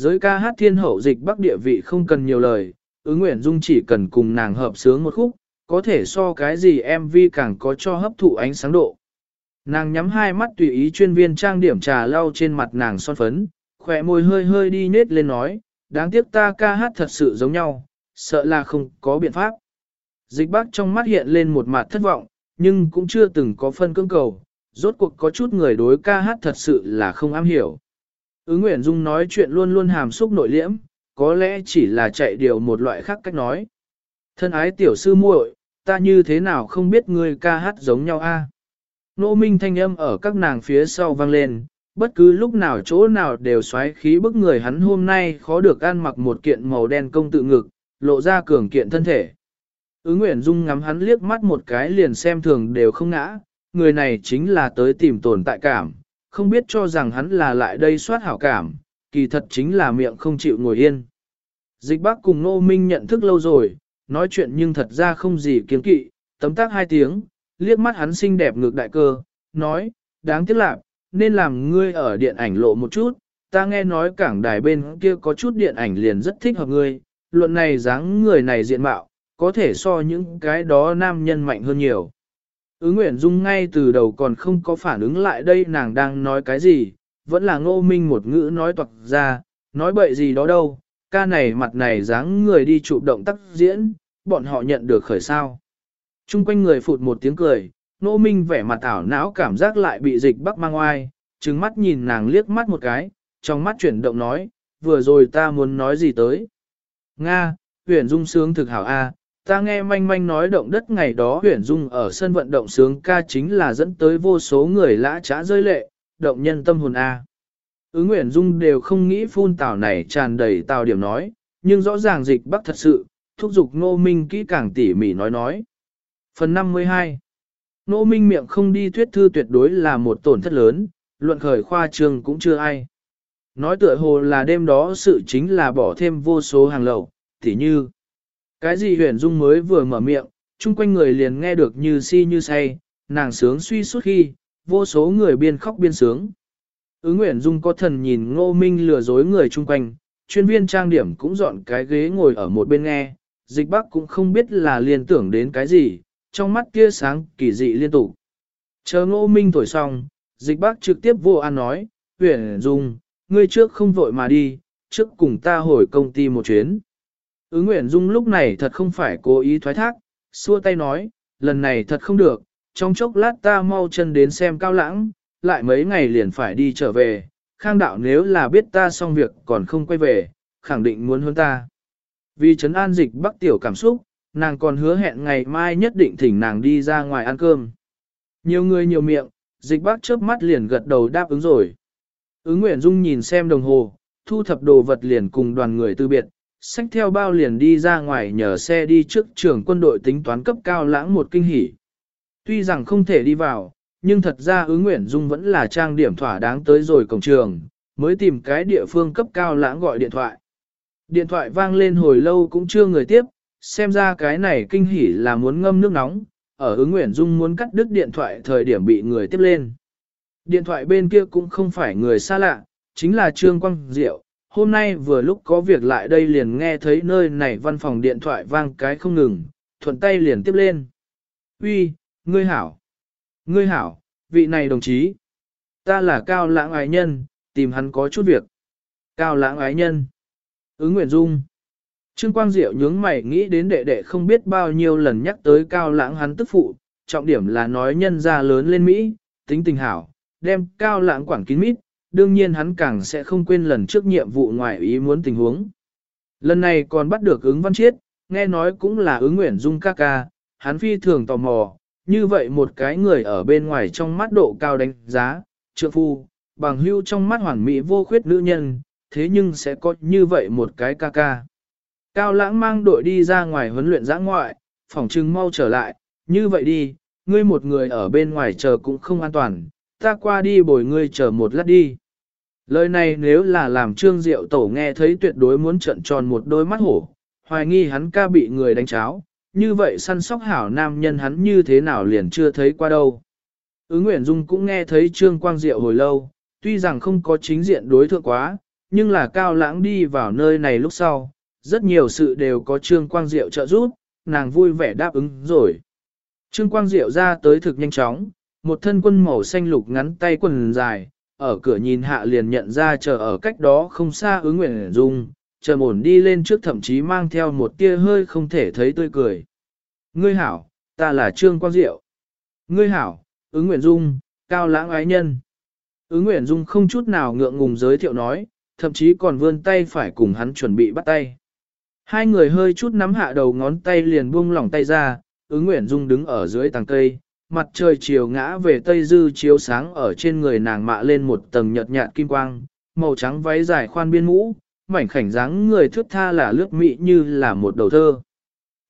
Giới ca hát thiên hậu dịch bắc địa vị không cần nhiều lời, ứng nguyện dung chỉ cần cùng nàng hợp sướng một khúc, có thể so cái gì MV càng có cho hấp thụ ánh sáng độ. Nàng nhắm hai mắt tùy ý chuyên viên trang điểm trà lau trên mặt nàng son phấn, khỏe môi hơi hơi đi nết lên nói, đáng tiếc ta ca hát thật sự giống nhau, sợ là không có biện pháp. Dịch bác trong mắt hiện lên một mặt thất vọng, nhưng cũng chưa từng có phân cưỡng cầu, rốt cuộc có chút người đối ca hát thật sự là không am hiểu. Ứng Nguyễn Dung nói chuyện luôn luôn hàm xúc nội liễm, có lẽ chỉ là chạy điều một loại khác cách nói. Thân ái tiểu sư muội, ta như thế nào không biết người ca hát giống nhau a? Nô minh thanh âm ở các nàng phía sau vang lên, bất cứ lúc nào chỗ nào đều xoáy khí bức người hắn hôm nay khó được ăn mặc một kiện màu đen công tự ngực, lộ ra cường kiện thân thể. Ứng Nguyễn Dung ngắm hắn liếc mắt một cái liền xem thường đều không ngã, người này chính là tới tìm tồn tại cảm, không biết cho rằng hắn là lại đây soát hảo cảm, kỳ thật chính là miệng không chịu ngồi yên. Dịch bác cùng Nô Minh nhận thức lâu rồi, nói chuyện nhưng thật ra không gì kiến kỵ, tấm tác hai tiếng, liếc mắt hắn xinh đẹp ngược đại cơ, nói, đáng tiếc lạc, nên làm ngươi ở điện ảnh lộ một chút, ta nghe nói cảng đài bên kia có chút điện ảnh liền rất thích hợp ngươi, luận này dáng người này diện mạo, có thể so những cái đó nam nhân mạnh hơn nhiều. Ứng Nguyễn Dung ngay từ đầu còn không có phản ứng lại đây nàng đang nói cái gì, vẫn là ngô minh một ngữ nói toạc ra, nói bậy gì đó đâu, ca này mặt này dáng người đi chụp động tác diễn, bọn họ nhận được khởi sao. Trung quanh người phụt một tiếng cười, ngô minh vẻ mặt ảo não cảm giác lại bị dịch bắc mang oai, trừng mắt nhìn nàng liếc mắt một cái, trong mắt chuyển động nói, vừa rồi ta muốn nói gì tới. Nga, huyền dung sướng thực hảo A, ta nghe manh manh nói động đất ngày đó huyền dung ở sân vận động sướng ca chính là dẫn tới vô số người lã trá rơi lệ, động nhân tâm hồn A. Ứng Nguyễn Dung đều không nghĩ phun tảo này tràn đầy tào điểm nói, nhưng rõ ràng dịch bắc thật sự, thúc giục Nô Minh kỹ càng tỉ mỉ nói nói. Phần 52 Nô Minh miệng không đi thuyết thư tuyệt đối là một tổn thất lớn, luận khởi khoa trường cũng chưa ai. Nói tựa hồ là đêm đó sự chính là bỏ thêm vô số hàng lậu, tỉ như. Cái gì huyền dung mới vừa mở miệng, chung quanh người liền nghe được như si như say, nàng sướng suy suốt khi, vô số người biên khóc biên sướng. Ứng Nguyễn Dung có thần nhìn ngô minh lừa dối người chung quanh, chuyên viên trang điểm cũng dọn cái ghế ngồi ở một bên nghe, dịch bắc cũng không biết là liên tưởng đến cái gì, trong mắt kia sáng kỳ dị liên tục. Chờ ngô minh thổi xong, dịch bắc trực tiếp vô an nói, Nguyễn Dung, ngươi trước không vội mà đi, trước cùng ta hồi công ty một chuyến. Ứng Nguyễn Dung lúc này thật không phải cố ý thoái thác, xua tay nói, lần này thật không được, trong chốc lát ta mau chân đến xem cao lãng, lại mấy ngày liền phải đi trở về, khang đạo nếu là biết ta xong việc còn không quay về, khẳng định muốn hơn ta. Vì trấn an dịch bắc tiểu cảm xúc, nàng còn hứa hẹn ngày mai nhất định thỉnh nàng đi ra ngoài ăn cơm. Nhiều người nhiều miệng, dịch bắc chớp mắt liền gật đầu đáp ứng rồi. Ứng Nguyễn Dung nhìn xem đồng hồ, thu thập đồ vật liền cùng đoàn người từ biệt, xách theo bao liền đi ra ngoài nhờ xe đi trước trường quân đội tính toán cấp cao lãng một kinh hỉ. Tuy rằng không thể đi vào, nhưng thật ra ứng Nguyễn Dung vẫn là trang điểm thỏa đáng tới rồi cổng trường, mới tìm cái địa phương cấp cao lãng gọi điện thoại. Điện thoại vang lên hồi lâu cũng chưa người tiếp, xem ra cái này kinh hỉ là muốn ngâm nước nóng, ở ứng Nguyễn Dung muốn cắt đứt điện thoại thời điểm bị người tiếp lên. Điện thoại bên kia cũng không phải người xa lạ, chính là Trương Quang Diệu. Hôm nay vừa lúc có việc lại đây liền nghe thấy nơi này văn phòng điện thoại vang cái không ngừng, thuận tay liền tiếp lên. Uy, ngươi hảo. Ngươi hảo, vị này đồng chí. Ta là Cao Lãng Ái Nhân, tìm hắn có chút việc. Cao Lãng Ái Nhân. Ứng Nguyễn Dung. Trương Quang Diệu nhướng mày nghĩ đến đệ đệ không biết bao nhiêu lần nhắc tới Cao Lãng hắn tức phụ, trọng điểm là nói nhân ra lớn lên Mỹ, tính tình hảo, đem cao lãng quản kín mít, đương nhiên hắn càng sẽ không quên lần trước nhiệm vụ ngoài ý muốn tình huống. Lần này còn bắt được ứng văn chiết, nghe nói cũng là ứng nguyện dung ca ca, hắn phi thường tò mò, như vậy một cái người ở bên ngoài trong mắt độ cao đánh giá, trượng phu, bằng hưu trong mắt hoàn mỹ vô khuyết nữ nhân, thế nhưng sẽ có như vậy một cái ca ca. Cao lãng mang đội đi ra ngoài huấn luyện giã ngoại, phòng trưng mau trở lại, như vậy đi, ngươi một người ở bên ngoài chờ cũng không an toàn, ta qua đi bồi ngươi chờ một lát đi. Lời này nếu là làm trương diệu tổ nghe thấy tuyệt đối muốn trận tròn một đôi mắt hổ, hoài nghi hắn ca bị người đánh cháo, như vậy săn sóc hảo nam nhân hắn như thế nào liền chưa thấy qua đâu. Ứng Nguyễn Dung cũng nghe thấy trương quang diệu hồi lâu, tuy rằng không có chính diện đối thượng quá, nhưng là cao lãng đi vào nơi này lúc sau, rất nhiều sự đều có Trương Quang Diệu trợ giúp, nàng vui vẻ đáp ứng rồi. Trương Quang Diệu ra tới thực nhanh chóng, một thân quân màu xanh lục ngắn tay quần dài, ở cửa nhìn hạ liền nhận ra chờ ở cách đó không xa ứng nguyện dung, chờ ổn đi lên trước thậm chí mang theo một tia hơi không thể thấy tươi cười. Ngươi hảo, ta là Trương Quang Diệu. Ngươi hảo, ứng nguyện dung, cao lãng ái nhân. Ứng nguyện dung không chút nào ngượng ngùng giới thiệu nói, thậm chí còn vươn tay phải cùng hắn chuẩn bị bắt tay. Hai người hơi chút nắm hạ đầu ngón tay liền buông lỏng tay ra, ứng nguyện dung đứng ở dưới tàng cây, mặt trời chiều ngã về tây dư chiếu sáng ở trên người nàng mạ lên một tầng nhợt nhạt kim quang, màu trắng váy dài khoan biên mũ, mảnh khảnh dáng người thước tha là lướt mị như là một đầu thơ.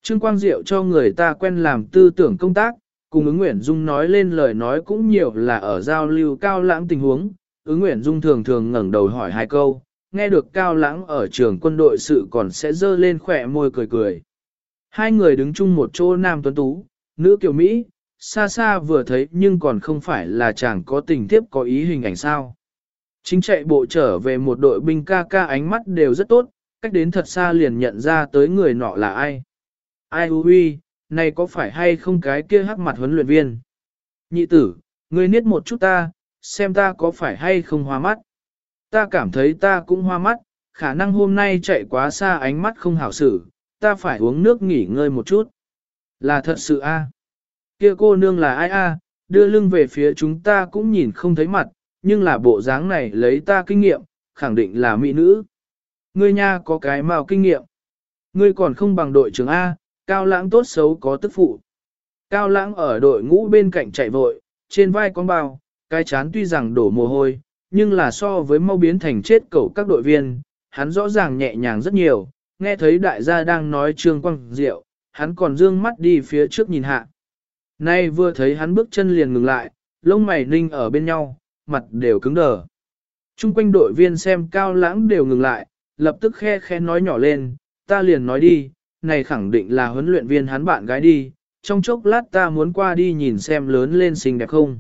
Trương Quang Diệu cho người ta quen làm tư tưởng công tác, cùng ứng nguyện dung nói lên lời nói cũng nhiều là ở giao lưu cao lãng tình huống, ứng nguyện dung thường thường ngẩng đầu hỏi hai câu, nghe được cao lãng ở trường quân đội sự còn sẽ dơ lên khỏe môi cười cười. Hai người đứng chung một chỗ nam tuấn tú, nữ kiều Mỹ, xa xa vừa thấy nhưng còn không phải là chàng có tình tiếp có ý hình ảnh sao. Chính chạy bộ trở về một đội binh ca ca ánh mắt đều rất tốt, cách đến thật xa liền nhận ra tới người nọ là ai. Ai huy, này có phải hay không cái kia hắc mặt huấn luyện viên? Nhị tử, ngươi niết một chút ta, xem ta có phải hay không hoa mắt. Ta cảm thấy ta cũng hoa mắt, khả năng hôm nay chạy quá xa ánh mắt không hảo xử, ta phải uống nước nghỉ ngơi một chút. Là thật sự a. Kia cô nương là ai a? đưa lưng về phía chúng ta cũng nhìn không thấy mặt, nhưng là bộ dáng này lấy ta kinh nghiệm, khẳng định là mỹ nữ. Ngươi nha có cái màu kinh nghiệm. Ngươi còn không bằng đội trưởng A, cao lãng tốt xấu có tức phụ. Cao lãng ở đội ngũ bên cạnh chạy vội, trên vai con bao, cái chán tuy rằng đổ mồ hôi, nhưng là so với mau biến thành chết cẩu các đội viên, hắn rõ ràng nhẹ nhàng rất nhiều, nghe thấy đại gia đang nói trương quang diệu, hắn còn dương mắt đi phía trước nhìn hạ. Nay vừa thấy hắn bước chân liền ngừng lại, lông mày ninh ở bên nhau, mặt đều cứng đờ. Trung quanh đội viên xem cao lãng đều ngừng lại, lập tức khe khe nói nhỏ lên, ta liền nói đi, này khẳng định là huấn luyện viên hắn bạn gái đi, trong chốc lát ta muốn qua đi nhìn xem lớn lên xinh đẹp không.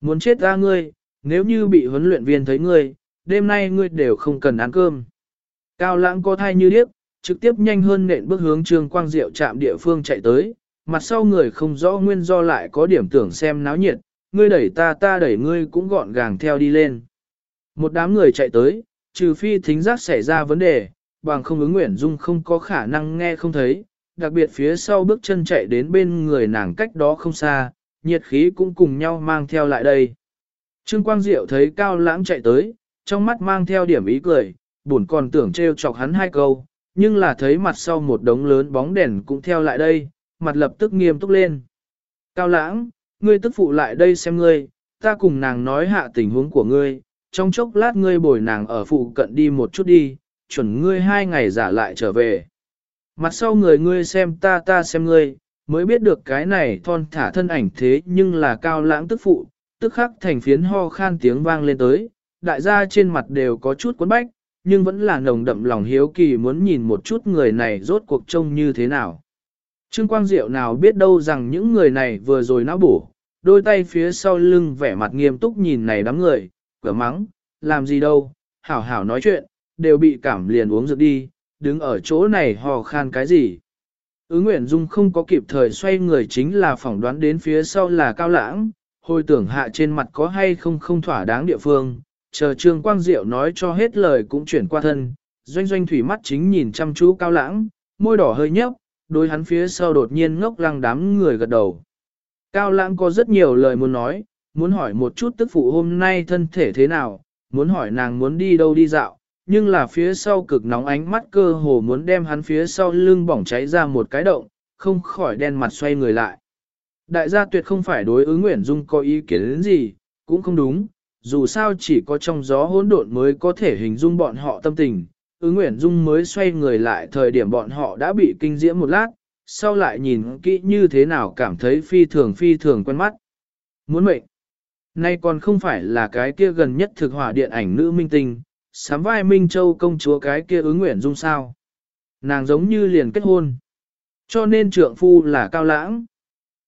Muốn chết ra ngươi, nếu như bị huấn luyện viên thấy ngươi, đêm nay ngươi đều không cần ăn cơm. Cao lãng có thai như điếc, trực tiếp nhanh hơn nện bước hướng trương quang diệu chạm địa phương chạy tới, mặt sau người không rõ nguyên do lại có điểm tưởng xem náo nhiệt, ngươi đẩy ta ta đẩy ngươi cũng gọn gàng theo đi lên. Một đám người chạy tới, trừ phi thính giác xảy ra vấn đề, bằng không ứng nguyện dung không có khả năng nghe không thấy, đặc biệt phía sau bước chân chạy đến bên người nàng cách đó không xa, nhiệt khí cũng cùng nhau mang theo lại đây. Trương Quang Diệu thấy Cao Lãng chạy tới, trong mắt mang theo điểm ý cười, buồn còn tưởng trêu chọc hắn hai câu, nhưng là thấy mặt sau một đống lớn bóng đèn cũng theo lại đây, mặt lập tức nghiêm túc lên. Cao Lãng, ngươi tức phụ lại đây xem ngươi, ta cùng nàng nói hạ tình huống của ngươi, trong chốc lát ngươi bồi nàng ở phụ cận đi một chút đi, chuẩn ngươi hai ngày giả lại trở về. Mặt sau người ngươi xem ta ta xem ngươi, mới biết được cái này thon thả thân ảnh thế nhưng là cao lãng tức phụ, tức khắc thành phiến ho khan tiếng vang lên tới, đại gia trên mặt đều có chút cuốn bách, nhưng vẫn là nồng đậm lòng hiếu kỳ muốn nhìn một chút người này rốt cuộc trông như thế nào. Trương Quang Diệu nào biết đâu rằng những người này vừa rồi não bổ, đôi tay phía sau lưng vẻ mặt nghiêm túc nhìn này đám người, cửa mắng, làm gì đâu, hảo hảo nói chuyện, đều bị cảm liền uống rượu đi, đứng ở chỗ này hò khan cái gì. Ứng Nguyễn Dung không có kịp thời xoay người chính là phỏng đoán đến phía sau là cao lãng, hồi tưởng hạ trên mặt có hay không không thỏa đáng địa phương, chờ Trương Quang Diệu nói cho hết lời cũng chuyển qua thân, doanh doanh thủy mắt chính nhìn chăm chú cao lãng, môi đỏ hơi nhấp, đôi hắn phía sau đột nhiên ngốc lăng đám người gật đầu. Cao lãng có rất nhiều lời muốn nói, muốn hỏi một chút tức phụ hôm nay thân thể thế nào, muốn hỏi nàng muốn đi đâu đi dạo, nhưng là phía sau cực nóng ánh mắt cơ hồ muốn đem hắn phía sau lưng bỏng cháy ra một cái động, không khỏi đen mặt xoay người lại. Đại gia tuyệt không phải đối ứng Nguyễn Dung có ý kiến đến gì, cũng không đúng, dù sao chỉ có trong gió hỗn độn mới có thể hình dung bọn họ tâm tình. Ứng Nguyễn Dung mới xoay người lại thời điểm bọn họ đã bị kinh diễm một lát, sau lại nhìn kỹ như thế nào cảm thấy phi thường phi thường quen mắt. Muốn mệnh. Nay còn không phải là cái kia gần nhất thực hỏa điện ảnh nữ minh tinh, sám vai Minh Châu công chúa cái kia ứng Nguyễn dung sao. Nàng giống như liền kết hôn. Cho nên trượng phu là cao lãng.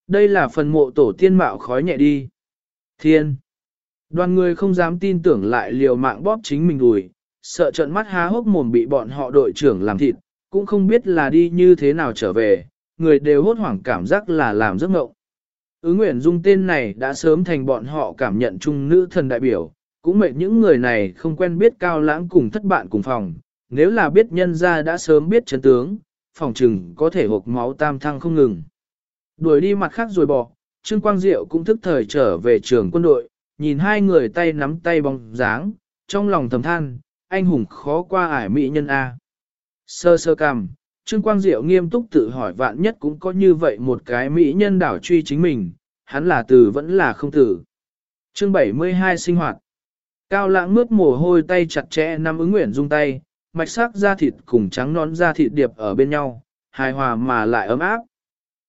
Đây là phần mộ tổ tiên mạo khói nhẹ đi. Thiên. Đoàn người không dám tin tưởng lại liều mạng bóp chính mình đùi, sợ trận mắt há hốc mồm bị bọn họ đội trưởng làm thịt, cũng không biết là đi như thế nào trở về, người đều hốt hoảng cảm giác là làm giấc mộng. Ứng Nguyễn Dung tên này đã sớm thành bọn họ cảm nhận chung nữ thần đại biểu, cũng mệt những người này không quen biết cao lãng cùng thất bạn cùng phòng, nếu là biết nhân ra đã sớm biết chấn tướng, phòng trừng có thể hộp máu tam thăng không ngừng. Đuổi đi mặt khác rồi bỏ, Trương Quang Diệu cũng thức thời trở về trường quân đội, nhìn hai người tay nắm tay bóng dáng, trong lòng thầm than, anh hùng khó qua ải mỹ nhân A. Sơ sơ cằm, Trương Quang Diệu nghiêm túc tự hỏi vạn nhất cũng có như vậy một cái mỹ nhân đảo truy chính mình, hắn là từ vẫn là không tử. Chương 72 sinh hoạt. Cao lãng mướt mồ hôi tay chặt chẽ nắm ứng nguyện dung tay, mạch sắc da thịt cùng trắng nón da thịt điệp ở bên nhau, hài hòa mà lại ấm áp.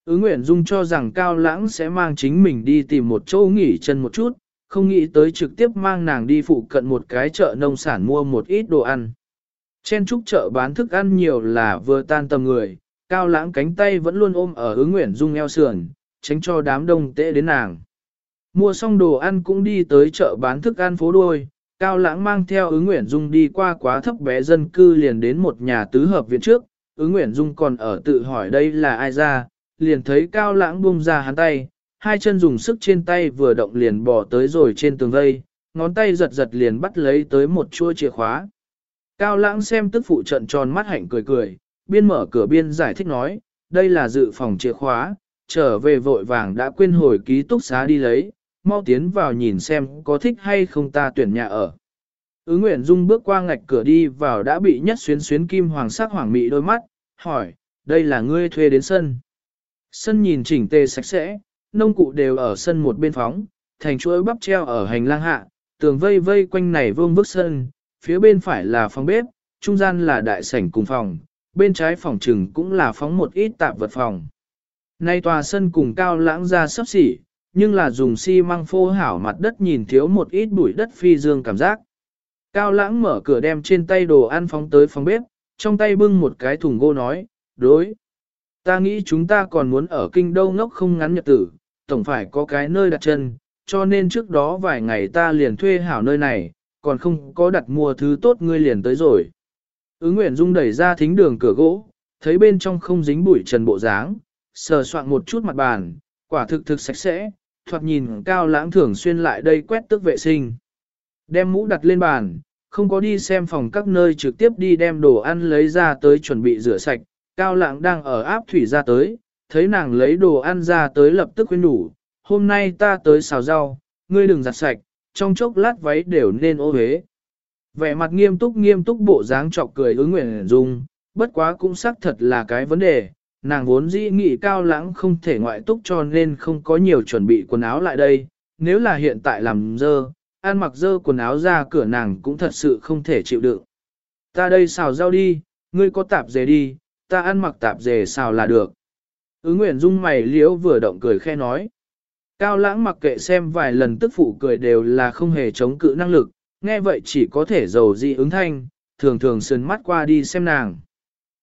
Ứng nguyện dung cho rằng cao lãng sẽ mang chính mình đi tìm một chỗ nghỉ chân một chút, không nghĩ tới trực tiếp mang nàng đi phụ cận một cái chợ nông sản mua một ít đồ ăn. Trên trúc chợ bán thức ăn nhiều là vừa tan tầm người, cao lãng cánh tay vẫn luôn ôm ở ứng nguyện dung eo sườn, tránh cho đám đông tệ đến nàng. Mua xong đồ ăn cũng đi tới chợ bán thức ăn phố đôi, cao lãng mang theo ứng nguyện dung đi qua quá thấp bé dân cư liền đến một nhà tứ hợp viện trước, ứng nguyện dung còn ở tự hỏi đây là ai ra, liền thấy cao lãng buông ra hắn tay, hai chân dùng sức trên tay vừa động liền bỏ tới rồi trên tường vây, ngón tay giật giật liền bắt lấy tới một chua chìa khóa. Cao lãng xem tức phụ trận tròn mắt hạnh cười cười, biên mở cửa biên giải thích nói, đây là dự phòng chìa khóa, trở về vội vàng đã quên hồi ký túc xá đi lấy, mau tiến vào nhìn xem có thích hay không ta tuyển nhà ở. ứ Nguyễn Dung bước qua ngạch cửa đi vào đã bị nhất xuyến xuyến kim hoàng sắc hoàng mị đôi mắt, hỏi, đây là ngươi thuê đến sân. Sân nhìn chỉnh tề sạch sẽ, nông cụ đều ở sân một bên phóng, thành chuỗi bắp treo ở hành lang hạ, tường vây vây quanh này vương bức sân, phía bên phải là phòng bếp, trung gian là đại sảnh cùng phòng, bên trái phòng trừng cũng là phóng một ít tạp vật phòng. Nay tòa sân cùng cao lãng ra sắp xỉ, nhưng là dùng xi măng phô hảo mặt đất nhìn thiếu một ít bụi đất phi dương cảm giác. Cao lãng mở cửa đem trên tay đồ ăn phóng tới phòng bếp, trong tay bưng một cái thùng gỗ nói, đối. Ta nghĩ chúng ta còn muốn ở kinh đô ngốc không ngắn nhật tử, tổng phải có cái nơi đặt chân, cho nên trước đó vài ngày ta liền thuê hảo nơi này, còn không có đặt mua thứ tốt ngươi liền tới rồi. Ứng Nguyễn Dung đẩy ra thính đường cửa gỗ, thấy bên trong không dính bụi trần bộ dáng, sờ soạn một chút mặt bàn, quả thực thực sạch sẽ, thoạt nhìn cao lãng thường xuyên lại đây quét tước vệ sinh. Đem mũ đặt lên bàn, không có đi xem phòng các nơi trực tiếp đi đem đồ ăn lấy ra tới chuẩn bị rửa sạch, cao lãng đang ở áp thủy ra tới, thấy nàng lấy đồ ăn ra tới lập tức khuyên đủ, hôm nay ta tới xào rau, ngươi đừng giặt sạch, trong chốc lát váy đều nên ô huế. Vẻ mặt nghiêm túc nghiêm túc bộ dáng trọc cười ứng nguyện dung, bất quá cũng xác thật là cái vấn đề, nàng vốn dĩ nghị cao lãng không thể ngoại túc cho nên không có nhiều chuẩn bị quần áo lại đây, nếu là hiện tại làm dơ, ăn mặc dơ quần áo ra cửa nàng cũng thật sự không thể chịu đựng. Ta đây xào rau đi, ngươi có tạp dề đi, ta ăn mặc tạp dề xào là được. Ứng Nguyễn dung mày liễu vừa động cười khe nói. Cao lãng mặc kệ xem vài lần tức phụ cười đều là không hề chống cự năng lực, nghe vậy chỉ có thể giàu dị ứng thanh, thường thường sườn mắt qua đi xem nàng.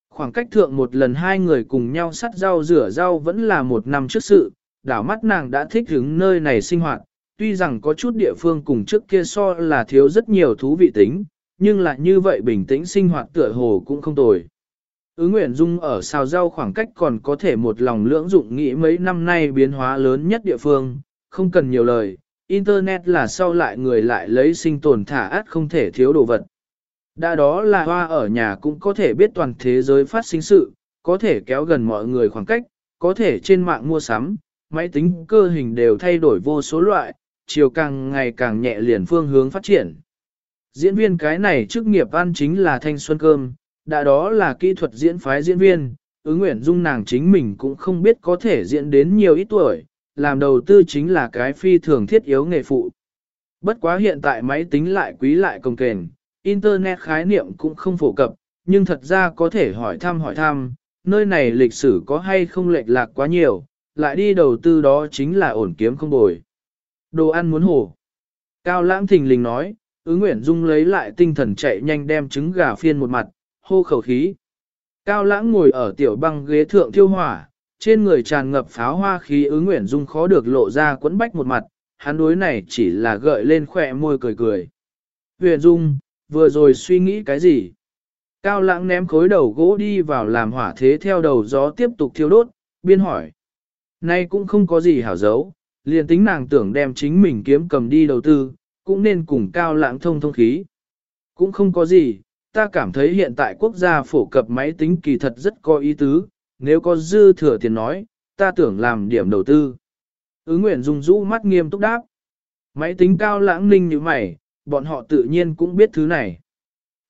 Khoảng cách thượng một lần hai người cùng nhau sắt rau rửa rau vẫn là một năm trước sự, đảo mắt nàng đã thích hứng nơi này sinh hoạt, tuy rằng có chút địa phương cùng trước kia so là thiếu rất nhiều thú vị tính, nhưng lại như vậy bình tĩnh sinh hoạt tựa hồ cũng không tồi. Ứ Nguyễn Dung ở xào rau khoảng cách còn có thể một lòng lưỡng dụng nghĩ mấy năm nay biến hóa lớn nhất địa phương, không cần nhiều lời, Internet là sau lại người lại lấy sinh tồn thả át không thể thiếu đồ vật. Đã đó là hoa ở nhà cũng có thể biết toàn thế giới phát sinh sự, có thể kéo gần mọi người khoảng cách, có thể trên mạng mua sắm, máy tính cơ hình đều thay đổi vô số loại, chiều càng ngày càng nhẹ liền phương hướng phát triển. Diễn viên cái này chức nghiệp ăn chính là thanh xuân cơm, đã đó là kỹ thuật diễn phái diễn viên, ứng nguyện dung nàng chính mình cũng không biết có thể diễn đến nhiều ít tuổi, làm đầu tư chính là cái phi thường thiết yếu nghề phụ. Bất quá hiện tại máy tính lại quý lại công kềnh, Internet khái niệm cũng không phổ cập, nhưng thật ra có thể hỏi thăm hỏi thăm, nơi này lịch sử có hay không lệch lạc quá nhiều, lại đi đầu tư đó chính là ổn kiếm không bồi. Đồ ăn muốn hổ. Cao lãng thình lình nói, ứng nguyện dung lấy lại tinh thần chạy nhanh đem trứng gà phiên một mặt, hô khẩu khí. Cao lãng ngồi ở tiểu băng ghế thượng thiêu hỏa, trên người tràn ngập pháo hoa khí ứng nguyện dung khó được lộ ra quấn bách một mặt, hắn đối này chỉ là gợi lên khỏe môi cười cười. Huyền dung, vừa rồi suy nghĩ cái gì? Cao lãng ném khối đầu gỗ đi vào làm hỏa thế theo đầu gió tiếp tục thiêu đốt, biên hỏi. Nay cũng không có gì hảo giấu, liền tính nàng tưởng đem chính mình kiếm cầm đi đầu tư, cũng nên cùng cao lãng thông thông khí. Cũng không có gì, ta cảm thấy hiện tại quốc gia phổ cập máy tính kỳ thật rất có ý tứ, nếu có dư thừa tiền nói, ta tưởng làm điểm đầu tư. Ứ Nguyện Dung rũ mắt nghiêm túc đáp. Máy tính cao lãng ninh như mày, bọn họ tự nhiên cũng biết thứ này.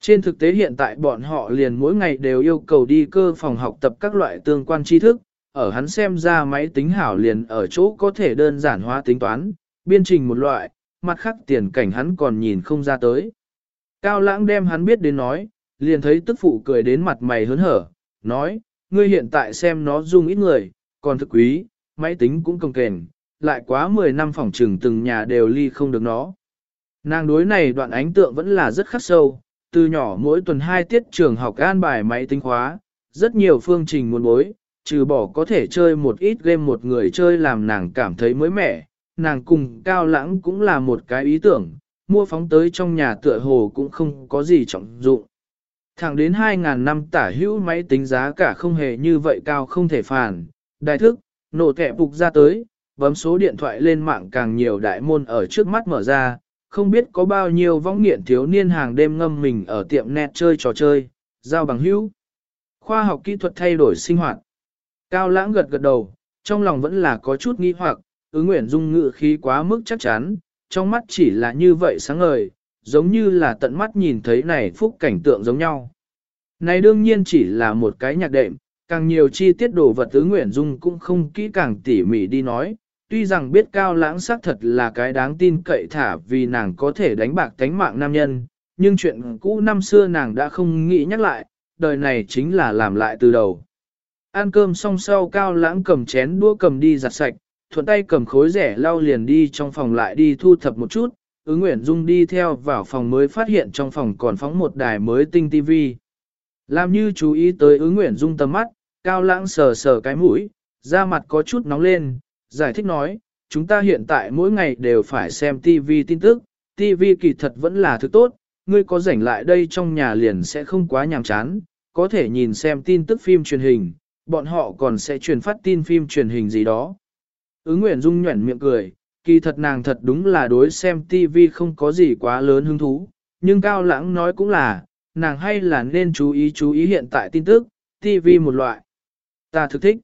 Trên thực tế hiện tại bọn họ liền mỗi ngày đều yêu cầu đi cơ phòng học tập các loại tương quan tri thức, ở hắn xem ra máy tính hảo liền ở chỗ có thể đơn giản hóa tính toán, biên trình một loại, mặt khác tiền cảnh hắn còn nhìn không ra tới. Cao lãng đem hắn biết đến nói, liền thấy tức phụ cười đến mặt mày hớn hở, nói, ngươi hiện tại xem nó dung ít người, còn thực quý, máy tính cũng công kềnh, lại quá 10 năm phòng trừng từng nhà đều ly không được nó. Nàng đối này đoạn ánh tượng vẫn là rất khắc sâu, từ nhỏ mỗi tuần hai tiết trường học an bài máy tính khóa, rất nhiều phương trình muốn bối, trừ bỏ có thể chơi một ít game một người chơi làm nàng cảm thấy mới mẻ, nàng cùng cao lãng cũng là một cái ý tưởng, mua phóng tới trong nhà tựa hồ cũng không có gì trọng dụng. Thẳng đến 2.000 năm tả hữu máy tính giá cả không hề như vậy cao không thể phản, đại thức, nổ kẻ phục ra tới, bấm số điện thoại lên mạng càng nhiều đại môn ở trước mắt mở ra, không biết có bao nhiêu võng nghiện thiếu niên hàng đêm ngâm mình ở tiệm net chơi trò chơi, giao bằng hữu. Khoa học kỹ thuật thay đổi sinh hoạt. Cao lãng gật gật đầu, trong lòng vẫn là có chút nghi hoặc, ứng nguyện dung ngự khí quá mức chắc chắn, trong mắt chỉ là như vậy sáng ngời, giống như là tận mắt nhìn thấy này phúc cảnh tượng giống nhau. Này đương nhiên chỉ là một cái nhạc đệm, càng nhiều chi tiết đồ vật tứ nguyện dung cũng không kỹ càng tỉ mỉ đi nói, tuy rằng biết cao lãng xác thật là cái đáng tin cậy thả vì nàng có thể đánh bạc tánh mạng nam nhân, nhưng chuyện cũ năm xưa nàng đã không nghĩ nhắc lại, đời này chính là làm lại từ đầu. Ăn cơm xong sau cao lãng cầm chén đũa cầm đi giặt sạch, thuận tay cầm khối rẻ lau liền đi trong phòng lại đi thu thập một chút, ứng nguyện dung đi theo vào phòng mới phát hiện trong phòng còn phóng một đài mới tinh tivi. Làm như chú ý tới ứng nguyện dung tầm mắt, cao lãng sờ sờ cái mũi, da mặt có chút nóng lên, giải thích nói, chúng ta hiện tại mỗi ngày đều phải xem TV tin tức, TV kỳ thật vẫn là thứ tốt, ngươi có rảnh lại đây trong nhà liền sẽ không quá nhàm chán, có thể nhìn xem tin tức phim truyền hình, bọn họ còn sẽ truyền phát tin phim truyền hình gì đó. Ứng Nguyễn Dung nhuẩn miệng cười, kỳ thật nàng thật đúng là đối xem TV không có gì quá lớn hứng thú, nhưng Cao Lãng nói cũng là, nàng hay là nên chú ý chú ý hiện tại tin tức, TV một loại. Ta thực thích.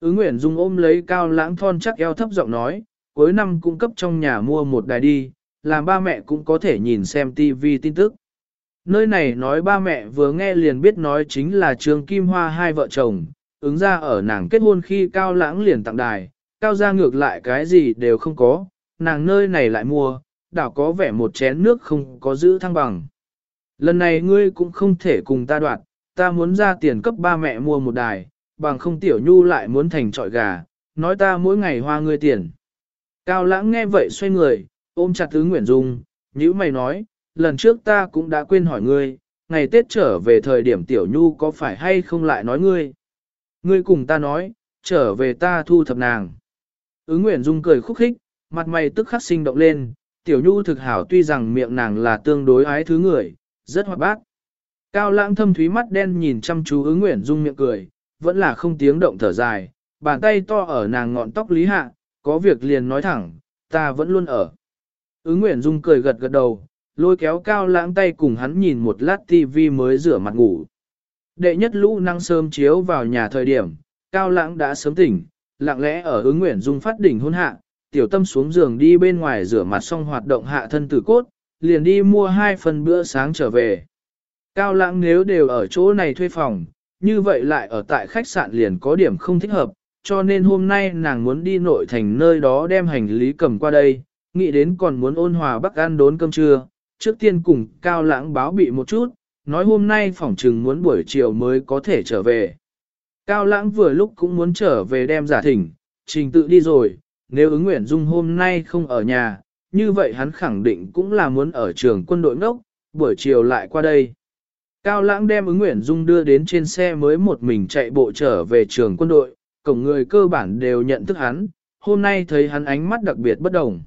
Ứng Nguyễn Dung ôm lấy Cao Lãng thon chắc eo thấp giọng nói, cuối năm cung cấp trong nhà mua một đài đi, làm ba mẹ cũng có thể nhìn xem TV tin tức. Nơi này nói ba mẹ vừa nghe liền biết nói chính là Trương Kim Hoa hai vợ chồng, ứng ra ở nàng kết hôn khi Cao Lãng liền tặng đài, Cao ra ngược lại cái gì đều không có, nàng nơi này lại mua, đảo có vẻ một chén nước không có giữ thăng bằng. Lần này ngươi cũng không thể cùng ta đoạt, ta muốn ra tiền cấp ba mẹ mua một đài, bằng không tiểu nhu lại muốn thành trọi gà, nói ta mỗi ngày hoa ngươi tiền. Cao lãng nghe vậy xoay người, ôm chặt tứ Nguyễn Dung, như mày nói, lần trước ta cũng đã quên hỏi ngươi, ngày Tết trở về thời điểm tiểu nhu có phải hay không lại nói ngươi. Ngươi cùng ta nói, trở về ta thu thập nàng. Ứng Nguyễn Dung cười khúc khích, mặt mày tức khắc sinh động lên, tiểu nhu thực hảo tuy rằng miệng nàng là tương đối ái thứ người, rất hoạt bát. Cao lãng thâm thúy mắt đen nhìn chăm chú ứng Nguyễn Dung miệng cười, vẫn là không tiếng động thở dài, bàn tay to ở nàng ngọn tóc lý hạ, có việc liền nói thẳng, ta vẫn luôn ở. Ứng Nguyễn Dung cười gật gật đầu, lôi kéo cao lãng tay cùng hắn nhìn một lát tivi mới rửa mặt ngủ. Đệ nhất lũ năng sớm chiếu vào nhà thời điểm, cao lãng đã sớm tỉnh, lặng lẽ ở ứng nguyện Dung phát đỉnh hôn hạ, tiểu tâm xuống giường đi bên ngoài rửa mặt xong hoạt động hạ thân tử cốt, liền đi mua hai phần bữa sáng trở về. Cao lãng nếu đều ở chỗ này thuê phòng, như vậy lại ở tại khách sạn liền có điểm không thích hợp, cho nên hôm nay nàng muốn đi nội thành nơi đó đem hành lý cầm qua đây, nghĩ đến còn muốn ôn hòa bắc ăn đốn cơm trưa, trước tiên cùng cao lãng báo bị một chút, nói hôm nay phỏng trừng muốn buổi chiều mới có thể trở về. Cao lãng vừa lúc cũng muốn trở về đem giả thỉnh, trình tự đi rồi, nếu ứng nguyện dung hôm nay không ở nhà, như vậy hắn khẳng định cũng là muốn ở trường quân đội ngốc, buổi chiều lại qua đây. Cao lãng đem ứng nguyện dung đưa đến trên xe mới một mình chạy bộ trở về trường quân đội, cổng người cơ bản đều nhận thức hắn, hôm nay thấy hắn ánh mắt đặc biệt bất đồng.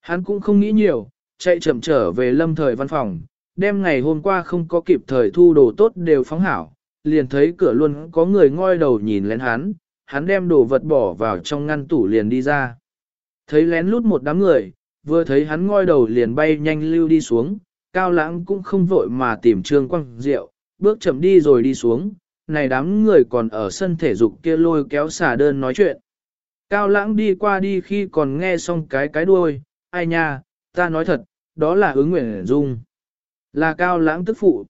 Hắn cũng không nghĩ nhiều, chạy chậm trở về lâm thời văn phòng, đem ngày hôm qua không có kịp thời thu đồ tốt đều phóng hảo, liền thấy cửa luôn có người ngoi đầu nhìn lén hắn, hắn đem đồ vật bỏ vào trong ngăn tủ liền đi ra. Thấy lén lút một đám người, vừa thấy hắn ngoi đầu liền bay nhanh lưu đi xuống, cao lãng cũng không vội mà tìm trương quang rượu, bước chậm đi rồi đi xuống, này đám người còn ở sân thể dục kia lôi kéo xả đơn nói chuyện. Cao lãng đi qua đi khi còn nghe xong cái cái đuôi, ai nha, ta nói thật, đó là ứng nguyện dung. Là cao lãng tức phụ.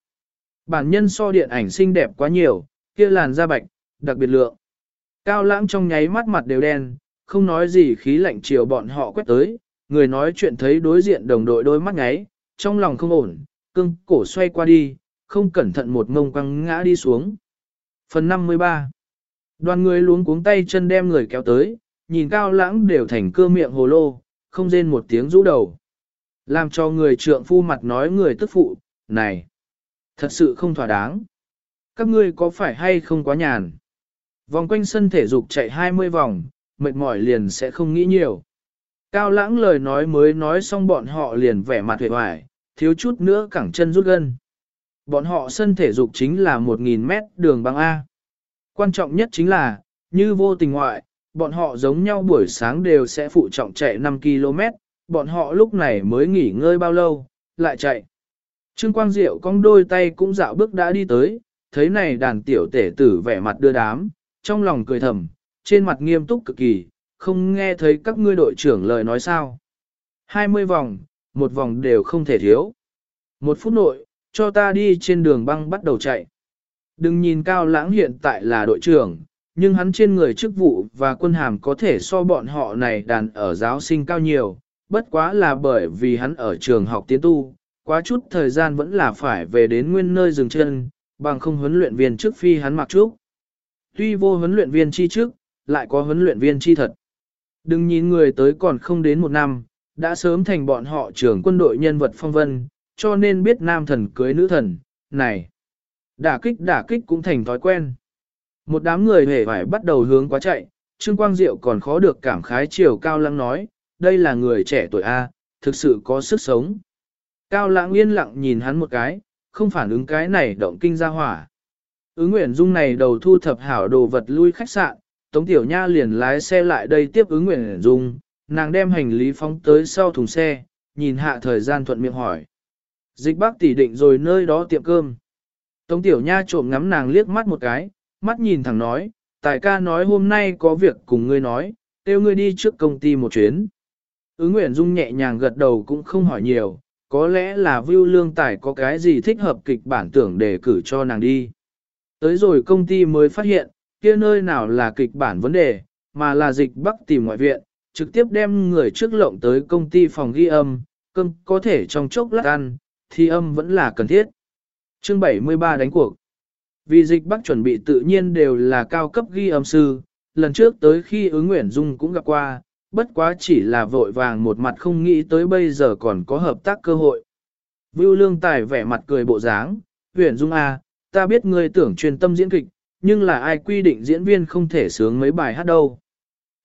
Bản nhân so điện ảnh xinh đẹp quá nhiều, kia làn da bạch, đặc biệt lượng. Cao lãng trong nháy mắt mặt đều đen, không nói gì khí lạnh chiều bọn họ quét tới, người nói chuyện thấy đối diện đồng đội đôi mắt ngáy, trong lòng không ổn, cưng cổ xoay qua đi, không cẩn thận một ngông quăng ngã đi xuống. Phần 53 Đoàn người luống cuống tay chân đem người kéo tới, nhìn cao lãng đều thành cơ miệng hồ lô, không rên một tiếng rũ đầu. Làm cho người trượng phu mặt nói người tức phụ, này, thật sự không thỏa đáng. Các ngươi có phải hay không quá nhàn? Vòng quanh sân thể dục chạy 20 vòng, mệt mỏi liền sẽ không nghĩ nhiều. Cao lãng lời nói mới nói xong bọn họ liền vẻ mặt hề hoài, thiếu chút nữa cẳng chân rút gân. Bọn họ sân thể dục chính là 1.000 mét đường băng A. Quan trọng nhất chính là, như vô tình ngoại, bọn họ giống nhau buổi sáng đều sẽ phụ trọng chạy 5 km, bọn họ lúc này mới nghỉ ngơi bao lâu, lại chạy. Trương Quang Diệu cong đôi tay cũng dạo bước đã đi tới, thấy này đàn tiểu tể tử vẻ mặt đưa đám, trong lòng cười thầm, trên mặt nghiêm túc cực kỳ, không nghe thấy các ngươi đội trưởng lời nói sao. 20 vòng, một vòng đều không thể thiếu. Một phút nội, cho ta đi trên đường băng bắt đầu chạy. Đừng nhìn Cao Lãng hiện tại là đội trưởng, nhưng hắn trên người chức vụ và quân hàm có thể so bọn họ này đàn ở giáo sinh cao nhiều, bất quá là bởi vì hắn ở trường học tiến tu, quá chút thời gian vẫn là phải về đến nguyên nơi dừng chân, bằng không huấn luyện viên trước phi hắn mặc trước. Tuy vô huấn luyện viên chi trước, lại có huấn luyện viên chi thật. Đừng nhìn người tới còn không đến một năm, đã sớm thành bọn họ trưởng quân đội nhân vật phong vân, cho nên biết nam thần cưới nữ thần, này. Đả kích đả kích cũng thành thói quen. Một đám người hề phải bắt đầu hướng quá chạy, Trương Quang Diệu còn khó được cảm khái chiều Cao lăng nói, đây là người trẻ tuổi A, thực sự có sức sống. Cao Lãng yên lặng nhìn hắn một cái, không phản ứng cái này động kinh ra hỏa. Ứng Nguyễn Dung này đầu thu thập hảo đồ vật lui khách sạn, Tống Tiểu Nha liền lái xe lại đây tiếp ứng Nguyễn Dung, nàng đem hành lý phóng tới sau thùng xe, nhìn hạ thời gian thuận miệng hỏi. Dịch bác tỷ định rồi nơi đó tiệm cơm. Tống Tiểu Nha trộm ngắm nàng liếc mắt một cái, mắt nhìn thẳng nói, tài ca nói hôm nay có việc cùng ngươi nói, kêu ngươi đi trước công ty một chuyến. Ứng Nguyễn Dung nhẹ nhàng gật đầu cũng không hỏi nhiều, có lẽ là Vưu Lương Tài có cái gì thích hợp kịch bản tưởng để cử cho nàng đi. Tới rồi công ty mới phát hiện, kia nơi nào là kịch bản vấn đề, mà là dịch bắc tìm ngoại viện, trực tiếp đem người trước lộng tới công ty phòng ghi âm, cơm có thể trong chốc lát ăn, thì âm vẫn là cần thiết. Chương 73 đánh cuộc. Vì dịch bắc chuẩn bị tự nhiên đều là cao cấp ghi âm sư, lần trước tới khi ứng Nguyễn Dung cũng gặp qua, bất quá chỉ là vội vàng một mặt không nghĩ tới bây giờ còn có hợp tác cơ hội. Vưu Lương Tài vẻ mặt cười bộ dáng, Huyền Dung A, à, ta biết ngươi tưởng truyền tâm diễn kịch, nhưng là ai quy định diễn viên không thể sướng mấy bài hát đâu.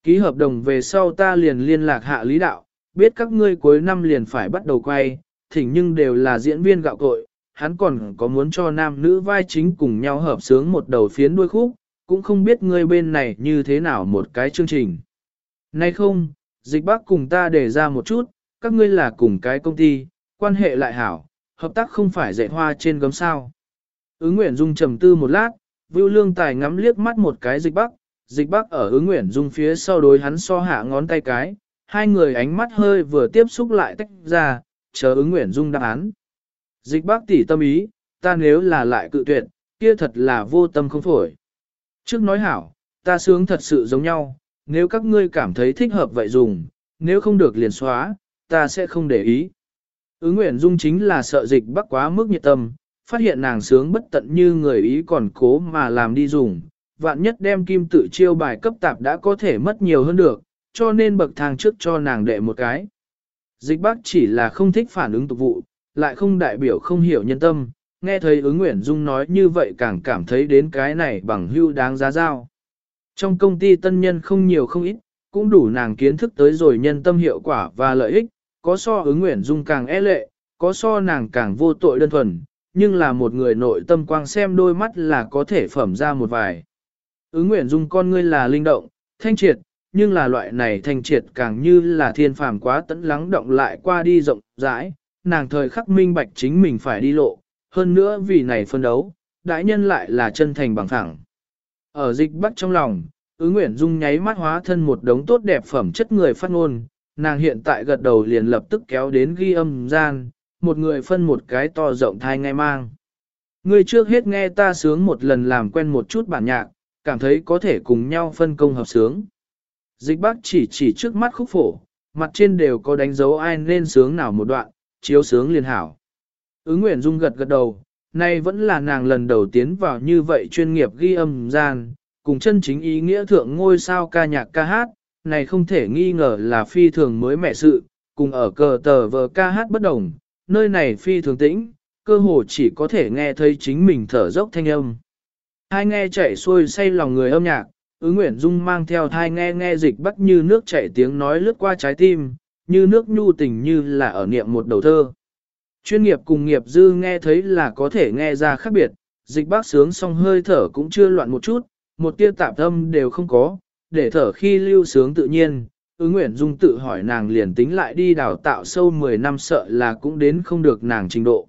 Ký hợp đồng về sau ta liền liên lạc hạ lý đạo, biết các ngươi cuối năm liền phải bắt đầu quay, thỉnh nhưng đều là diễn viên gạo cội, hắn còn có muốn cho nam nữ vai chính cùng nhau hợp sướng một đầu phiến đuôi khúc, cũng không biết ngươi bên này như thế nào một cái chương trình. Nay không, dịch bác cùng ta để ra một chút, các ngươi là cùng cái công ty, quan hệ lại hảo, hợp tác không phải dạy hoa trên gấm sao. Ứng Nguyễn Dung trầm tư một lát, Vưu Lương Tài ngắm liếc mắt một cái dịch bắc, dịch bắc ở ứng Nguyễn Dung phía sau đối hắn so hạ ngón tay cái, hai người ánh mắt hơi vừa tiếp xúc lại tách ra, chờ ứng Nguyễn Dung đáp án. Dịch bác tỉ tâm ý, ta nếu là lại cự tuyệt, kia thật là vô tâm không phổi. Trước nói hảo, ta sướng thật sự giống nhau, nếu các ngươi cảm thấy thích hợp vậy dùng, nếu không được liền xóa, ta sẽ không để ý. Ứng Nguyễn Dung chính là sợ dịch bắc quá mức nhiệt tâm, phát hiện nàng sướng bất tận như người ý còn cố mà làm đi dùng, vạn nhất đem kim tự chiêu bài cấp tạp đã có thể mất nhiều hơn được, cho nên bậc thang trước cho nàng đệ một cái. Dịch bác chỉ là không thích phản ứng tục vụ, lại không đại biểu không hiểu nhân tâm, nghe thấy ứng Nguyễn Dung nói như vậy càng cảm thấy đến cái này bằng hưu đáng giá giao. Trong công ty tân nhân không nhiều không ít, cũng đủ nàng kiến thức tới rồi nhân tâm hiệu quả và lợi ích, có so ứng nguyện Dung càng e lệ, có so nàng càng vô tội đơn thuần, nhưng là một người nội tâm quang xem đôi mắt là có thể phẩm ra một vài. Ứng nguyện dung con ngươi là linh động, thanh triệt, nhưng là loại này thanh triệt càng như là thiên phàm quá tẫn lắng động lại qua đi rộng rãi, nàng thời khắc minh bạch chính mình phải đi lộ, hơn nữa vì này phân đấu, đại nhân lại là chân thành bằng thẳng ở dịch bắt trong lòng, ứng nguyện dung nháy mắt hóa thân một đống tốt đẹp phẩm chất người phát ngôn, nàng hiện tại gật đầu liền lập tức kéo đến ghi âm gian, một người phân một cái to rộng thai ngay mang. Người trước hết nghe ta sướng một lần làm quen một chút bản nhạc, cảm thấy có thể cùng nhau phân công hợp sướng. Dịch bác chỉ chỉ trước mắt khúc phổ, mặt trên đều có đánh dấu ai nên sướng nào một đoạn, chiếu sướng liền hảo. Ứng Nguyễn Dung gật gật đầu, nay vẫn là nàng lần đầu tiến vào như vậy chuyên nghiệp ghi âm gian, cùng chân chính ý nghĩa thượng ngôi sao ca nhạc ca hát, này không thể nghi ngờ là phi thường mới mẹ sự, cùng ở cờ tờ vờ ca hát bất đồng, nơi này phi thường tĩnh, cơ hồ chỉ có thể nghe thấy chính mình thở dốc thanh âm. Hai nghe chạy xuôi say lòng người âm nhạc, ứng nguyện dung mang theo thai nghe nghe dịch bắt như nước chảy tiếng nói lướt qua trái tim, như nước nhu tình như là ở niệm một đầu thơ. Chuyên nghiệp cùng nghiệp dư nghe thấy là có thể nghe ra khác biệt, dịch bác sướng xong hơi thở cũng chưa loạn một chút, một tia tạp âm đều không có, để thở khi lưu sướng tự nhiên. Ứng Nguyễn Dung tự hỏi nàng liền tính lại đi đào tạo sâu 10 năm sợ là cũng đến không được nàng trình độ.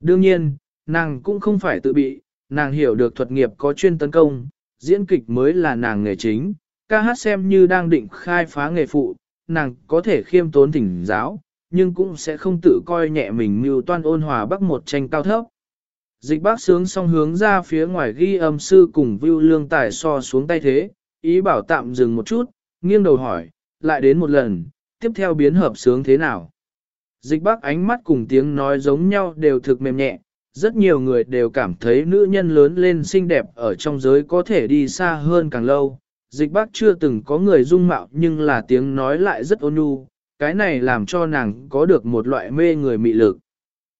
Đương nhiên, nàng cũng không phải tự bị, nàng hiểu được thuật nghiệp có chuyên tấn công, diễn kịch mới là nàng nghề chính, ca hát xem như đang định khai phá nghề phụ, nàng có thể khiêm tốn thỉnh giáo, nhưng cũng sẽ không tự coi nhẹ mình mưu toan ôn hòa bắc một tranh cao thấp. Dịch bác sướng xong hướng ra phía ngoài ghi âm sư cùng Vưu lương tài so xuống tay thế, ý bảo tạm dừng một chút, nghiêng đầu hỏi, lại đến một lần, tiếp theo biến hợp sướng thế nào. Dịch bác ánh mắt cùng tiếng nói giống nhau đều thực mềm nhẹ, rất nhiều người đều cảm thấy nữ nhân lớn lên xinh đẹp ở trong giới có thể đi xa hơn càng lâu. Dịch bác chưa từng có người dung mạo nhưng là tiếng nói lại rất ôn nhu, cái này làm cho nàng có được một loại mê người mị lực.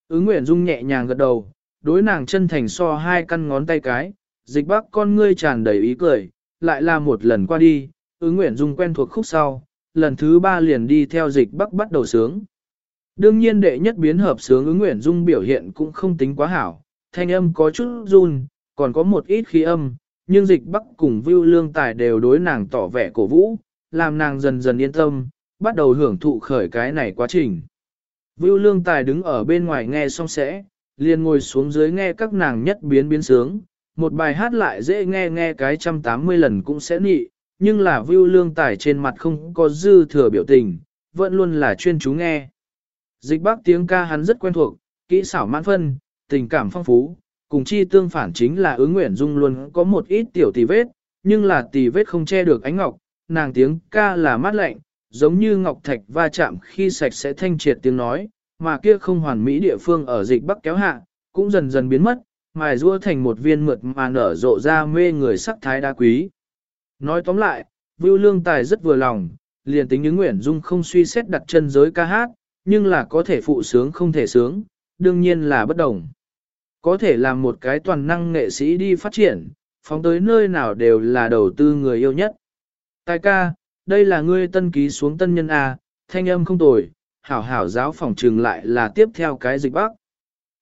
Ứng Nguyễn Dung nhẹ nhàng gật đầu, đối nàng chân thành so hai căn ngón tay cái, dịch bác con ngươi tràn đầy ý cười, lại là một lần qua đi, ứng Nguyễn Dung quen thuộc khúc sau, lần thứ ba liền đi theo dịch bắc bắt đầu sướng. Đương nhiên đệ nhất biến hợp sướng ứng Nguyễn Dung biểu hiện cũng không tính quá hảo, thanh âm có chút run, còn có một ít khí âm, nhưng dịch bắc cùng Vưu Lương Tài đều đối nàng tỏ vẻ cổ vũ, làm nàng dần dần yên tâm, bắt đầu hưởng thụ khởi cái này quá trình. Vưu Lương Tài đứng ở bên ngoài nghe xong sẽ, liền ngồi xuống dưới nghe các nàng nhất biến biến sướng, một bài hát lại dễ nghe nghe cái trăm tám mươi lần cũng sẽ nị, nhưng là Vưu Lương Tài trên mặt không có dư thừa biểu tình, vẫn luôn là chuyên chú nghe. Dịch bác tiếng ca hắn rất quen thuộc, kỹ xảo mãn phân, tình cảm phong phú, cùng chi tương phản chính là ứng nguyện dung luôn có một ít tiểu tì vết, nhưng là tì vết không che được ánh ngọc, nàng tiếng ca là mát lạnh, giống như ngọc thạch va chạm khi sạch sẽ thanh triệt tiếng nói, mà kia không hoàn mỹ địa phương ở dịch bắc kéo hạ, cũng dần dần biến mất, mài rua thành một viên mượt mà nở rộ ra mê người sắc thái đa quý. Nói tóm lại, Vưu Lương Tài rất vừa lòng, liền tính những Nguyễn Dung không suy xét đặt chân giới ca hát, nhưng là có thể phụ sướng không thể sướng, đương nhiên là bất đồng. Có thể làm một cái toàn năng nghệ sĩ đi phát triển, phóng tới nơi nào đều là đầu tư người yêu nhất. Tài ca, đây là ngươi tân ký xuống tân nhân A, thanh âm không tồi, hảo hảo giáo phòng trường lại là tiếp theo cái dịch bắc.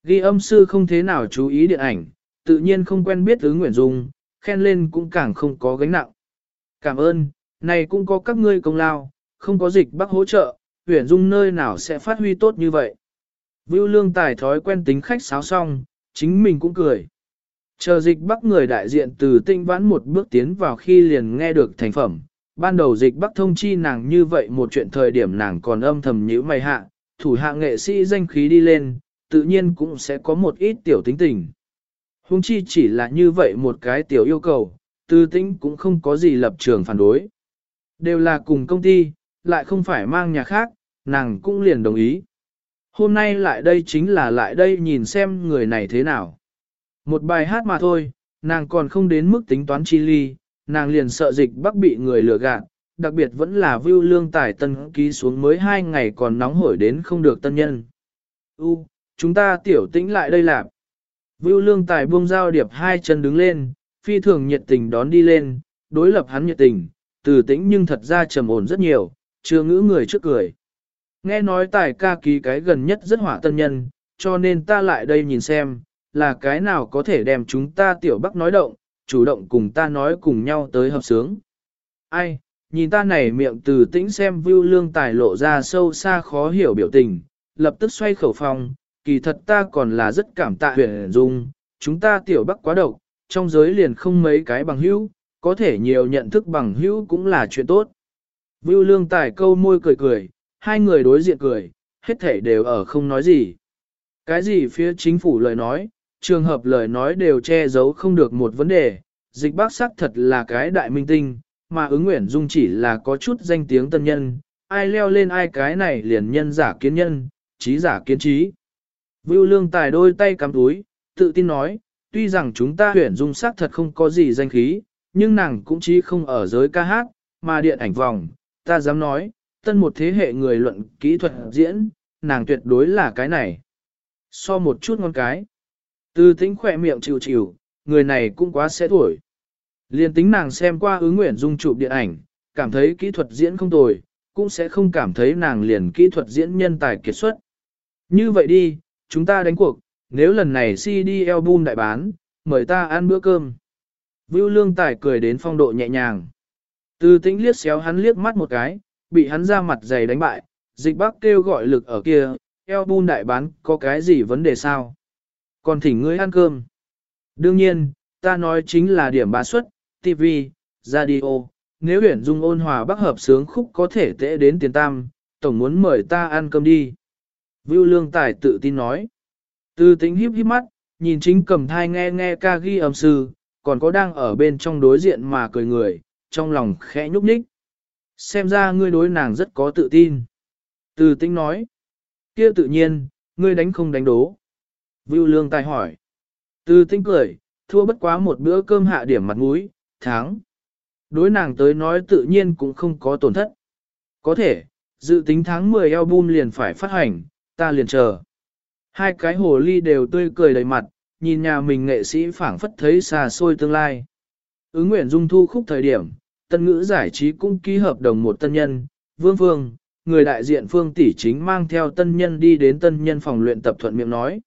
Ghi âm sư không thế nào chú ý điện ảnh, tự nhiên không quen biết ứng Nguyễn Dung, khen lên cũng càng không có gánh nặng. Cảm ơn, này cũng có các ngươi công lao, không có dịch bắc hỗ trợ, Nguyễn Dung nơi nào sẽ phát huy tốt như vậy. Vưu Lương Tài thói quen tính khách sáo xong, chính mình cũng cười. Chờ dịch bắc người đại diện từ tinh vãn một bước tiến vào khi liền nghe được thành phẩm. Ban đầu dịch bắc thông chi nàng như vậy một chuyện thời điểm nàng còn âm thầm nhữ mày hạ, thủ hạ nghệ sĩ danh khí đi lên, tự nhiên cũng sẽ có một ít tiểu tính tình. Hùng chi chỉ là như vậy một cái tiểu yêu cầu, tư tĩnh cũng không có gì lập trường phản đối. Đều là cùng công ty, lại không phải mang nhà khác, nàng cũng liền đồng ý. Hôm nay lại đây chính là lại đây nhìn xem người này thế nào. Một bài hát mà thôi, nàng còn không đến mức tính toán chi ly, nàng liền sợ dịch bắc bị người lừa gạt, đặc biệt vẫn là vưu lương tài tân ký xuống mới hai ngày còn nóng hổi đến không được tân nhân. U, chúng ta tiểu tĩnh lại đây làm. Vưu lương tài buông dao điệp hai chân đứng lên, phi thường nhiệt tình đón đi lên, đối lập hắn nhiệt tình, từ tĩnh nhưng thật ra trầm ổn rất nhiều, chưa ngữ người trước cười. nghe nói tài ca ký cái gần nhất rất hỏa tân nhân, cho nên ta lại đây nhìn xem, là cái nào có thể đem chúng ta tiểu bắc nói động, chủ động cùng ta nói cùng nhau tới hợp sướng. Ai, nhìn ta này miệng từ tĩnh xem view lương tài lộ ra sâu xa khó hiểu biểu tình, lập tức xoay khẩu phòng, kỳ thật ta còn là rất cảm tạ huyền dung, chúng ta tiểu bắc quá độc, trong giới liền không mấy cái bằng hữu, có thể nhiều nhận thức bằng hữu cũng là chuyện tốt. Vưu lương tài câu môi cười cười, hai người đối diện cười, hết thể đều ở không nói gì. Cái gì phía chính phủ lời nói, trường hợp lời nói đều che giấu không được một vấn đề, dịch bác sắc thật là cái đại minh tinh, mà ứng nguyện dung chỉ là có chút danh tiếng tân nhân, ai leo lên ai cái này liền nhân giả kiến nhân, trí giả kiến trí. Vưu lương tài đôi tay cắm túi, tự tin nói, tuy rằng chúng ta huyển dung sắc thật không có gì danh khí, nhưng nàng cũng chỉ không ở giới ca hát, mà điện ảnh vòng, ta dám nói, tân một thế hệ người luận kỹ thuật diễn, nàng tuyệt đối là cái này. So một chút ngon cái. Từ tính khỏe miệng chịu chịu, người này cũng quá sẽ thổi. Liên tính nàng xem qua ứng nguyện dung chụp điện ảnh, cảm thấy kỹ thuật diễn không tồi, cũng sẽ không cảm thấy nàng liền kỹ thuật diễn nhân tài kiệt xuất. Như vậy đi, chúng ta đánh cuộc, nếu lần này CD album đại bán, mời ta ăn bữa cơm. Vưu lương tài cười đến phong độ nhẹ nhàng. Từ tĩnh liếc xéo hắn liếc mắt một cái, bị hắn ra mặt dày đánh bại, dịch bác kêu gọi lực ở kia, album đại bán có cái gì vấn đề sao? Còn thỉnh ngươi ăn cơm. Đương nhiên, ta nói chính là điểm bá suất, TV, radio, nếu huyển dung ôn hòa bắc hợp sướng khúc có thể tệ đến tiền tam, tổng muốn mời ta ăn cơm đi. Vưu lương tài tự tin nói. Từ tính híp híp mắt, nhìn chính cầm thai nghe nghe ca ghi âm sư, còn có đang ở bên trong đối diện mà cười người, trong lòng khẽ nhúc nhích. Xem ra ngươi đối nàng rất có tự tin. Từ tính nói. kia tự nhiên, ngươi đánh không đánh đố. Vưu lương tài hỏi. Từ tinh cười, thua bất quá một bữa cơm hạ điểm mặt mũi, tháng. Đối nàng tới nói tự nhiên cũng không có tổn thất. Có thể, dự tính tháng 10 album liền phải phát hành, ta liền chờ. Hai cái hồ ly đều tươi cười đầy mặt, nhìn nhà mình nghệ sĩ phảng phất thấy xa xôi tương lai. Ứng nguyện dung thu khúc thời điểm, tân ngữ giải trí cũng ký hợp đồng một tân nhân, Vương Phương, người đại diện Phương Tỷ chính mang theo tân nhân đi đến tân nhân phòng luyện tập thuận miệng nói.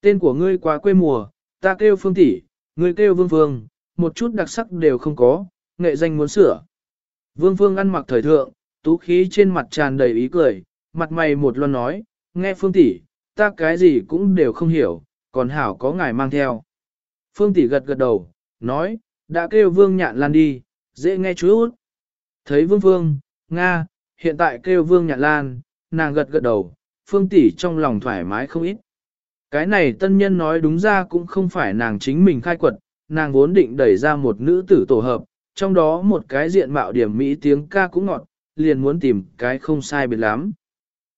Tên của ngươi quá quê mùa, ta kêu Phương Tỷ, ngươi kêu Vương Vương, một chút đặc sắc đều không có, nghệ danh muốn sửa. Vương Phương ăn mặc thời thượng, tú khí trên mặt tràn đầy ý cười, mặt mày một loan nói, nghe Phương Tỷ, ta cái gì cũng đều không hiểu, còn hảo có ngài mang theo. Phương Tỷ gật gật đầu, nói, đã kêu Vương Nhạn Lan đi, dễ nghe chút. Thấy Vương Vương, Nga, hiện tại kêu Vương Nhạn Lan, nàng gật gật đầu, Phương Tỷ trong lòng thoải mái không ít. Cái này tân nhân nói đúng ra cũng không phải nàng chính mình khai quật, nàng vốn định đẩy ra một nữ tử tổ hợp, trong đó một cái diện mạo điểm mỹ tiếng ca cũng ngọt, liền muốn tìm cái không sai biệt lắm.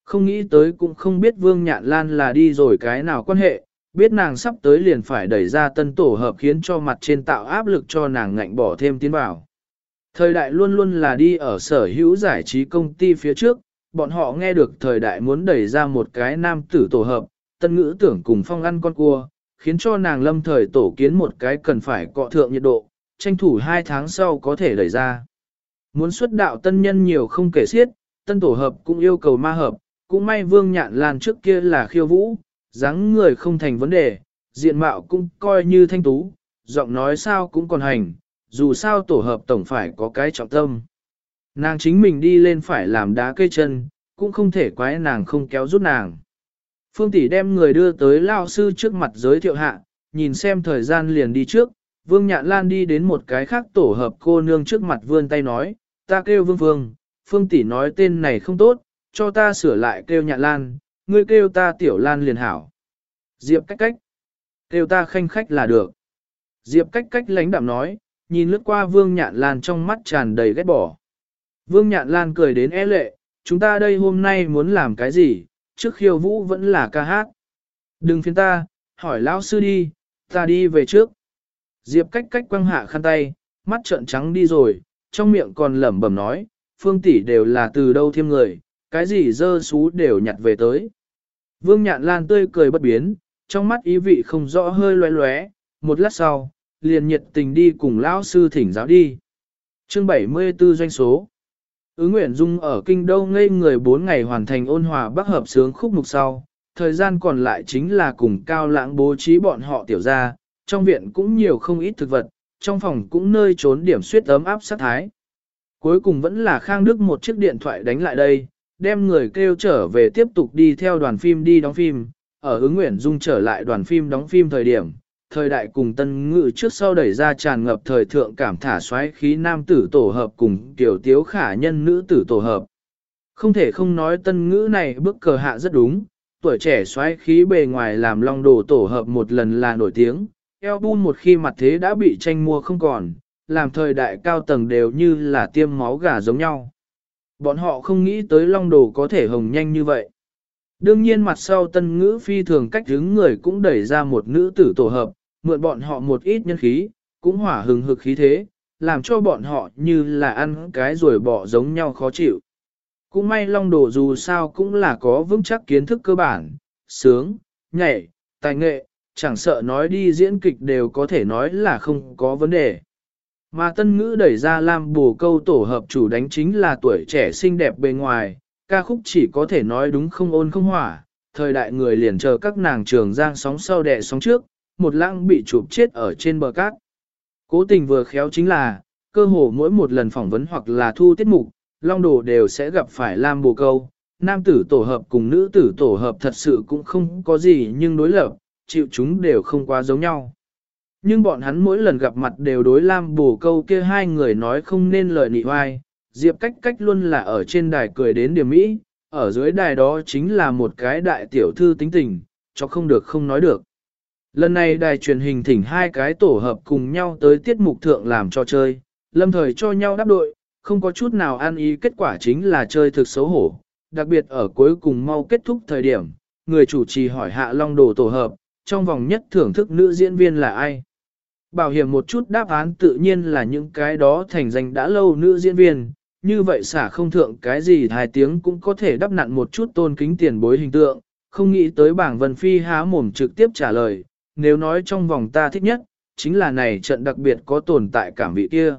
Không nghĩ tới cũng không biết Vương Nhạn Lan là đi rồi cái nào quan hệ, biết nàng sắp tới liền phải đẩy ra tân tổ hợp khiến cho mặt trên tạo áp lực cho nàng ngạnh bỏ thêm tiến vào. Thời đại luôn luôn là đi ở sở hữu giải trí công ty phía trước, bọn họ nghe được thời đại muốn đẩy ra một cái nam tử tổ hợp, tân ngữ tưởng cùng phong ăn con cua, khiến cho nàng lâm thời tổ kiến một cái cần phải cọ thượng nhiệt độ, tranh thủ hai tháng sau có thể đẩy ra. Muốn xuất đạo tân nhân nhiều không kể xiết, tân tổ hợp cũng yêu cầu ma hợp, cũng may vương nhạn lan trước kia là khiêu vũ, dáng người không thành vấn đề, diện mạo cũng coi như thanh tú, giọng nói sao cũng còn hành, dù sao tổ hợp tổng phải có cái trọng tâm. Nàng chính mình đi lên phải làm đá cây chân, cũng không thể quái nàng không kéo rút nàng. Phương tỷ đem người đưa tới lao sư trước mặt giới thiệu hạ, nhìn xem thời gian liền đi trước, Vương Nhạn Lan đi đến một cái khác tổ hợp cô nương trước mặt vươn tay nói, ta kêu Vương Vương. Phương tỷ nói tên này không tốt, cho ta sửa lại kêu Nhạn Lan, ngươi kêu ta Tiểu Lan liền hảo. Diệp cách cách, kêu ta khanh khách là được. Diệp cách cách lánh đạm nói, nhìn lướt qua Vương Nhạn Lan trong mắt tràn đầy ghét bỏ. Vương Nhạn Lan cười đến e lệ, chúng ta đây hôm nay muốn làm cái gì, trước khiêu vũ vẫn là ca hát. Đừng phiền ta, hỏi lão sư đi, ta đi về trước. Diệp cách cách quăng hạ khăn tay, mắt trợn trắng đi rồi, trong miệng còn lẩm bẩm nói, phương tỷ đều là từ đâu thêm người, cái gì dơ xú đều nhặt về tới. Vương nhạn lan tươi cười bất biến, trong mắt ý vị không rõ hơi loé loé, một lát sau, liền nhiệt tình đi cùng lão sư thỉnh giáo đi. Chương 74 doanh số Ứng Nguyễn Dung ở kinh đô ngây người 4 ngày hoàn thành ôn hòa bắc hợp sướng khúc mục sau, thời gian còn lại chính là cùng cao lãng bố trí bọn họ tiểu ra, trong viện cũng nhiều không ít thực vật, trong phòng cũng nơi trốn điểm suyết ấm áp sát thái. Cuối cùng vẫn là Khang Đức một chiếc điện thoại đánh lại đây, đem người kêu trở về tiếp tục đi theo đoàn phim đi đóng phim, ở ứng Nguyễn Dung trở lại đoàn phim đóng phim thời điểm, thời đại cùng tân ngự trước sau đẩy ra tràn ngập thời thượng cảm thả xoáy khí nam tử tổ hợp cùng tiểu tiếu khả nhân nữ tử tổ hợp. Không thể không nói tân ngữ này bước cờ hạ rất đúng, tuổi trẻ xoáy khí bề ngoài làm long đồ tổ hợp một lần là nổi tiếng, album một khi mặt thế đã bị tranh mua không còn, làm thời đại cao tầng đều như là tiêm máu gà giống nhau. Bọn họ không nghĩ tới long đồ có thể hồng nhanh như vậy. Đương nhiên mặt sau tân ngữ phi thường cách hướng người cũng đẩy ra một nữ tử tổ hợp, mượn bọn họ một ít nhân khí, cũng hỏa hừng hực khí thế, làm cho bọn họ như là ăn cái rồi bỏ giống nhau khó chịu. Cũng may long đồ dù sao cũng là có vững chắc kiến thức cơ bản, sướng, nhảy, tài nghệ, chẳng sợ nói đi diễn kịch đều có thể nói là không có vấn đề. Mà tân ngữ đẩy ra làm bù câu tổ hợp chủ đánh chính là tuổi trẻ xinh đẹp bề ngoài, ca khúc chỉ có thể nói đúng không ôn không hỏa, thời đại người liền chờ các nàng trường giang sóng sau đẻ sóng trước, một lãng bị chụp chết ở trên bờ cát. Cố tình vừa khéo chính là, cơ hồ mỗi một lần phỏng vấn hoặc là thu tiết mục, Long Đồ đều sẽ gặp phải Lam Bồ Câu. Nam tử tổ hợp cùng nữ tử tổ hợp thật sự cũng không có gì nhưng đối lập, chịu chúng đều không quá giống nhau. Nhưng bọn hắn mỗi lần gặp mặt đều đối Lam Bồ Câu kia hai người nói không nên lời nị oai, Diệp cách cách luôn là ở trên đài cười đến điểm mỹ, ở dưới đài đó chính là một cái đại tiểu thư tính tình, cho không được không nói được. Lần này đài truyền hình thỉnh hai cái tổ hợp cùng nhau tới tiết mục thượng làm cho chơi, lâm thời cho nhau đáp đội, không có chút nào an ý kết quả chính là chơi thực xấu hổ, đặc biệt ở cuối cùng mau kết thúc thời điểm, người chủ trì hỏi hạ long đồ tổ hợp, trong vòng nhất thưởng thức nữ diễn viên là ai. Bảo hiểm một chút đáp án tự nhiên là những cái đó thành danh đã lâu nữ diễn viên, như vậy xả không thượng cái gì hai tiếng cũng có thể đắp nặn một chút tôn kính tiền bối hình tượng, không nghĩ tới bảng Vân Phi há mồm trực tiếp trả lời, nếu nói trong vòng ta thích nhất, chính là này trận đặc biệt có tồn tại cảm vị kia.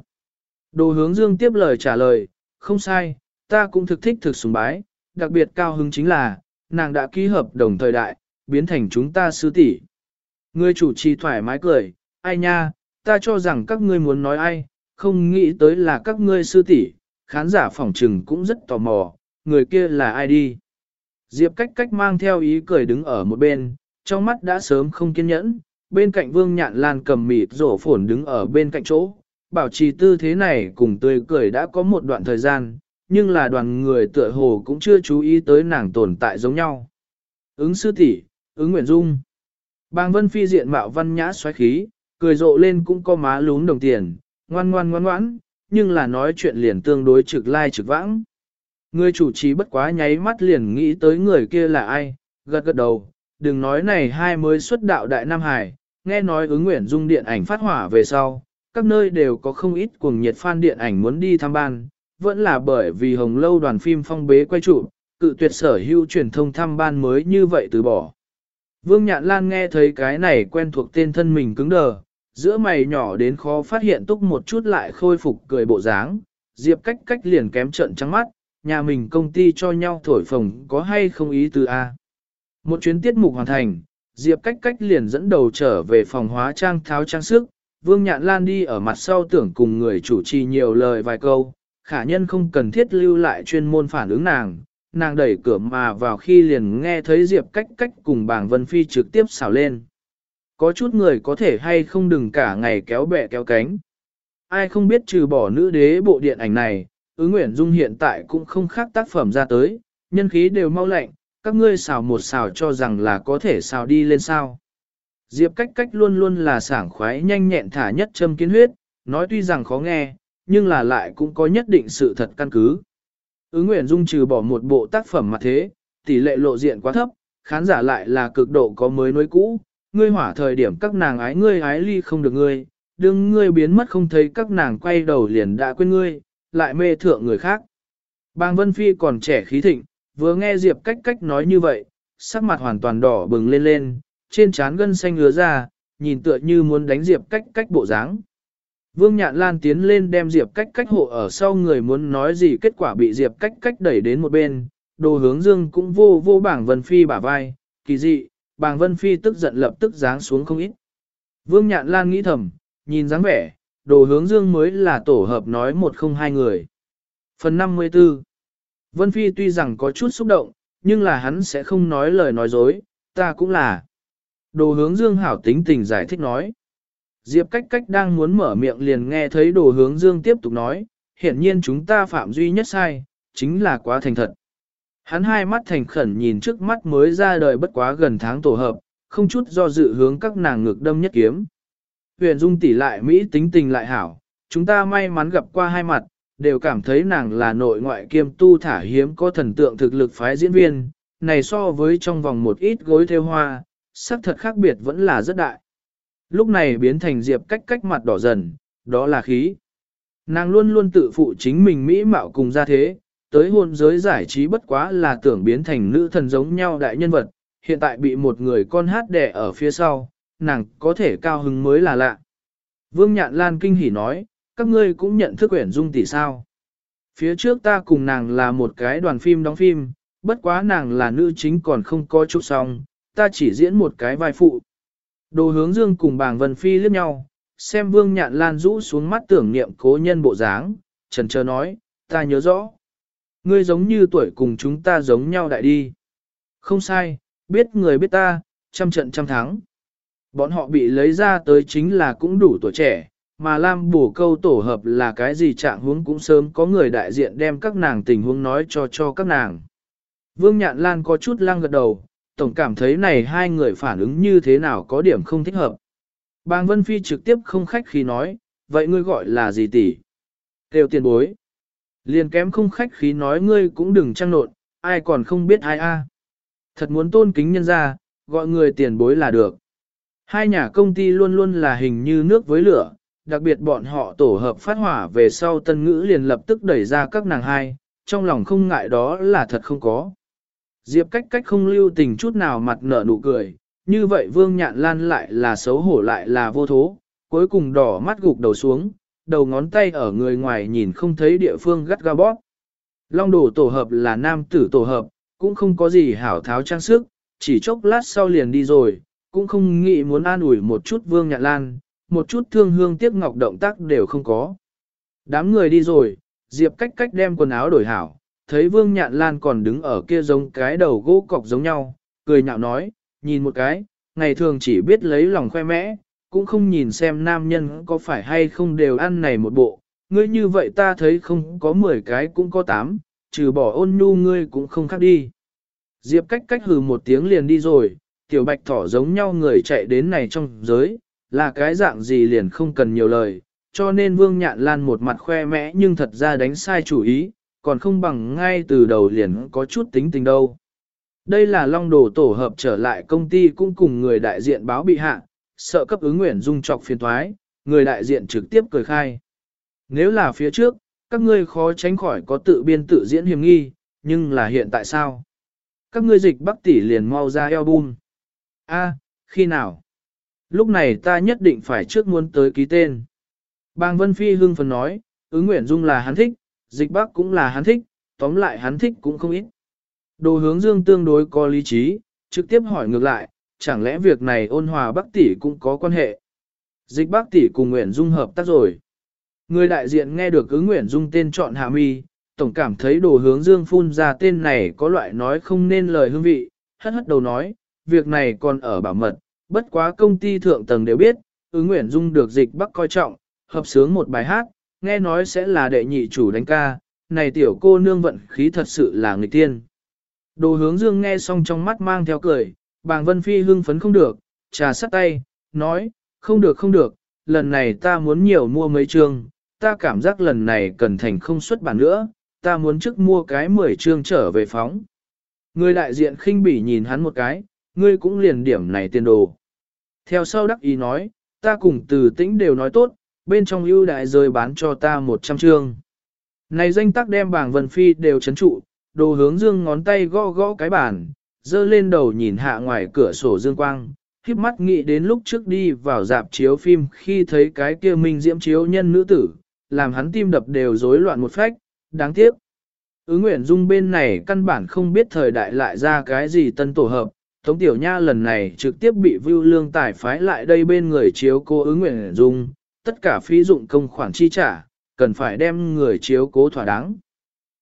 Đồ hướng dương tiếp lời trả lời, không sai, ta cũng thực thích thực sùng bái, đặc biệt cao hứng chính là, nàng đã ký hợp đồng thời đại, biến thành chúng ta sứ tỷ. Người chủ trì thoải mái cười, ai nha, ta cho rằng các ngươi muốn nói ai, không nghĩ tới là các ngươi sư tỷ, khán giả phỏng trừng cũng rất tò mò, người kia là ai đi. Diệp cách cách mang theo ý cười đứng ở một bên, trong mắt đã sớm không kiên nhẫn, bên cạnh vương nhạn lan cầm mịt rổ phổn đứng ở bên cạnh chỗ, bảo trì tư thế này cùng tươi cười đã có một đoạn thời gian, nhưng là đoàn người tựa hồ cũng chưa chú ý tới nàng tồn tại giống nhau. Ứng sư tỷ, ứng Nguyễn Dung. Bang Vân Phi diện mạo văn nhã xoáy khí, cười rộ lên cũng có má lún đồng tiền, ngoan ngoan ngoan ngoãn, nhưng là nói chuyện liền tương đối trực lai trực vãng. Người chủ trì bất quá nháy mắt liền nghĩ tới người kia là ai, gật gật đầu, đừng nói này hai mới xuất đạo Đại Nam Hải, nghe nói ứng nguyện dung điện ảnh phát hỏa về sau, các nơi đều có không ít cuồng nhiệt fan điện ảnh muốn đi thăm ban, vẫn là bởi vì hồng lâu đoàn phim phong bế quay trụ, cự tuyệt sở hữu truyền thông thăm ban mới như vậy từ bỏ. Vương Nhạn Lan nghe thấy cái này quen thuộc tên thân mình cứng đờ, giữa mày nhỏ đến khó phát hiện túc một chút lại khôi phục cười bộ dáng, Diệp cách cách liền kém trận trắng mắt, nhà mình công ty cho nhau thổi phồng có hay không ý từ A. Một chuyến tiết mục hoàn thành, Diệp cách cách liền dẫn đầu trở về phòng hóa trang tháo trang sức, Vương Nhạn Lan đi ở mặt sau tưởng cùng người chủ trì nhiều lời vài câu, khả nhân không cần thiết lưu lại chuyên môn phản ứng nàng, nàng đẩy cửa mà vào khi liền nghe thấy Diệp cách cách cùng bảng Vân Phi trực tiếp xào lên. Có chút người có thể hay không đừng cả ngày kéo bẹ kéo cánh. Ai không biết trừ bỏ nữ đế bộ điện ảnh này, ứng nguyện dung hiện tại cũng không khác tác phẩm ra tới, nhân khí đều mau lạnh, các ngươi xào một xào cho rằng là có thể xào đi lên sao. Diệp cách cách luôn luôn là sảng khoái nhanh nhẹn thả nhất châm kiến huyết, nói tuy rằng khó nghe, nhưng là lại cũng có nhất định sự thật căn cứ. Ứng Nguyễn Dung trừ bỏ một bộ tác phẩm mà thế, tỷ lệ lộ diện quá thấp, khán giả lại là cực độ có mới nối cũ, ngươi hỏa thời điểm các nàng ái ngươi ái ly không được ngươi, đừng ngươi biến mất không thấy các nàng quay đầu liền đã quên ngươi, lại mê thượng người khác. Bang Vân Phi còn trẻ khí thịnh, vừa nghe Diệp cách cách nói như vậy, sắc mặt hoàn toàn đỏ bừng lên lên, trên trán gân xanh ngứa ra, nhìn tựa như muốn đánh Diệp cách cách bộ dáng. Vương Nhạn Lan tiến lên đem Diệp cách cách hộ ở sau người muốn nói gì kết quả bị Diệp cách cách đẩy đến một bên, đồ hướng dương cũng vô vô bảng Vân Phi bả vai, kỳ dị, bảng Vân Phi tức giận lập tức giáng xuống không ít. Vương Nhạn Lan nghĩ thầm, nhìn dáng vẻ, đồ hướng dương mới là tổ hợp nói một không hai người. Phần 54 Vân Phi tuy rằng có chút xúc động, nhưng là hắn sẽ không nói lời nói dối, ta cũng là. Đồ hướng dương hảo tính tình giải thích nói. Diệp cách cách đang muốn mở miệng liền nghe thấy đồ hướng dương tiếp tục nói, hiện nhiên chúng ta phạm duy nhất sai, chính là quá thành thật. Hắn hai mắt thành khẩn nhìn trước mắt mới ra đời bất quá gần tháng tổ hợp, không chút do dự hướng các nàng ngược đâm nhất kiếm. Huyền Dung tỷ lại Mỹ tính tình lại hảo, chúng ta may mắn gặp qua hai mặt, đều cảm thấy nàng là nội ngoại kiêm tu thả hiếm có thần tượng thực lực phái diễn viên, này so với trong vòng một ít gối theo hoa, sắc thật khác biệt vẫn là rất đại. Lúc này biến thành diệp cách cách mặt đỏ dần, đó là khí. Nàng luôn luôn tự phụ chính mình mỹ mạo cùng ra thế, tới hôn giới giải trí bất quá là tưởng biến thành nữ thần giống nhau đại nhân vật, hiện tại bị một người con hát đẻ ở phía sau, nàng có thể cao hứng mới là lạ. Vương Nhạn Lan kinh hỉ nói, các ngươi cũng nhận thức quyển dung tỷ sao. Phía trước ta cùng nàng là một cái đoàn phim đóng phim, bất quá nàng là nữ chính còn không có chút xong, ta chỉ diễn một cái vai phụ. Đồ hướng dương cùng bàng Vân Phi liếc nhau, xem Vương Nhạn Lan rũ xuống mắt tưởng niệm cố nhân bộ dáng, trần chờ nói, ta nhớ rõ. Ngươi giống như tuổi cùng chúng ta giống nhau đại đi. Không sai, biết người biết ta, trăm trận trăm thắng. Bọn họ bị lấy ra tới chính là cũng đủ tuổi trẻ, mà Lam bổ câu tổ hợp là cái gì trạng huống cũng sớm có người đại diện đem các nàng tình huống nói cho cho các nàng. Vương Nhạn Lan có chút lăng gật đầu, tổng cảm thấy này hai người phản ứng như thế nào có điểm không thích hợp. Bang Vân Phi trực tiếp không khách khí nói, vậy ngươi gọi là gì tỷ? Tiêu tiền bối. Liền kém không khách khí nói ngươi cũng đừng trăng nộn, ai còn không biết ai a. Thật muốn tôn kính nhân ra, gọi người tiền bối là được. Hai nhà công ty luôn luôn là hình như nước với lửa, đặc biệt bọn họ tổ hợp phát hỏa về sau tân ngữ liền lập tức đẩy ra các nàng hai, trong lòng không ngại đó là thật không có. Diệp cách cách không lưu tình chút nào mặt nở nụ cười, như vậy vương nhạn lan lại là xấu hổ lại là vô thố, cuối cùng đỏ mắt gục đầu xuống, đầu ngón tay ở người ngoài nhìn không thấy địa phương gắt ga bóp. Long đồ tổ hợp là nam tử tổ hợp, cũng không có gì hảo tháo trang sức, chỉ chốc lát sau liền đi rồi, cũng không nghĩ muốn an ủi một chút vương nhạn lan, một chút thương hương tiếc ngọc động tác đều không có. Đám người đi rồi, Diệp cách cách đem quần áo đổi hảo, thấy Vương Nhạn Lan còn đứng ở kia giống cái đầu gỗ cọc giống nhau, cười nhạo nói, nhìn một cái, ngày thường chỉ biết lấy lòng khoe mẽ, cũng không nhìn xem nam nhân có phải hay không đều ăn này một bộ, ngươi như vậy ta thấy không có 10 cái cũng có 8, trừ bỏ ôn nhu ngươi cũng không khác đi. Diệp cách cách hừ một tiếng liền đi rồi, tiểu bạch thỏ giống nhau người chạy đến này trong giới, là cái dạng gì liền không cần nhiều lời, cho nên Vương Nhạn Lan một mặt khoe mẽ nhưng thật ra đánh sai chủ ý, còn không bằng ngay từ đầu liền có chút tính tình đâu. Đây là long đồ tổ hợp trở lại công ty cũng cùng người đại diện báo bị hạ, sợ cấp ứng nguyện dung trọc phiền thoái, người đại diện trực tiếp cười khai. Nếu là phía trước, các ngươi khó tránh khỏi có tự biên tự diễn hiểm nghi, nhưng là hiện tại sao? Các ngươi dịch bắc tỷ liền mau ra album. A, khi nào? Lúc này ta nhất định phải trước muốn tới ký tên. Bang Vân Phi hưng phấn nói, ứng nguyện dung là hắn thích, dịch bắc cũng là hắn thích, tóm lại hắn thích cũng không ít. Đồ hướng dương tương đối có lý trí, trực tiếp hỏi ngược lại, chẳng lẽ việc này ôn hòa bắc tỷ cũng có quan hệ. Dịch bắc tỷ cùng Nguyễn Dung hợp tác rồi. Người đại diện nghe được ứng Nguyễn Dung tên chọn hạ mi, tổng cảm thấy đồ hướng dương phun ra tên này có loại nói không nên lời hương vị, hất hất đầu nói, việc này còn ở bảo mật, bất quá công ty thượng tầng đều biết, ứng Nguyễn Dung được dịch bắc coi trọng, hợp sướng một bài hát, nghe nói sẽ là đệ nhị chủ đánh ca, này tiểu cô nương vận khí thật sự là người tiên. Đồ hướng dương nghe xong trong mắt mang theo cười, bàng vân phi hưng phấn không được, trà sắt tay, nói, không được không được, lần này ta muốn nhiều mua mấy chương, ta cảm giác lần này cần thành không xuất bản nữa, ta muốn trước mua cái 10 chương trở về phóng. Người đại diện khinh bỉ nhìn hắn một cái, ngươi cũng liền điểm này tiền đồ. Theo sau đắc ý nói, ta cùng từ tĩnh đều nói tốt, bên trong ưu đại rơi bán cho ta 100 chương. Này danh tác đem bảng vân phi đều chấn trụ, đồ hướng dương ngón tay gõ gõ cái bàn, dơ lên đầu nhìn hạ ngoài cửa sổ dương quang, khiếp mắt nghĩ đến lúc trước đi vào dạp chiếu phim khi thấy cái kia minh diễm chiếu nhân nữ tử, làm hắn tim đập đều rối loạn một phách, đáng tiếc. Ứng Nguyễn Dung bên này căn bản không biết thời đại lại ra cái gì tân tổ hợp, Tống Tiểu Nha lần này trực tiếp bị Vưu Lương Tài phái lại đây bên người chiếu cô ứng Nguyện Dung, tất cả phí dụng công khoản chi trả, cần phải đem người chiếu cố thỏa đáng.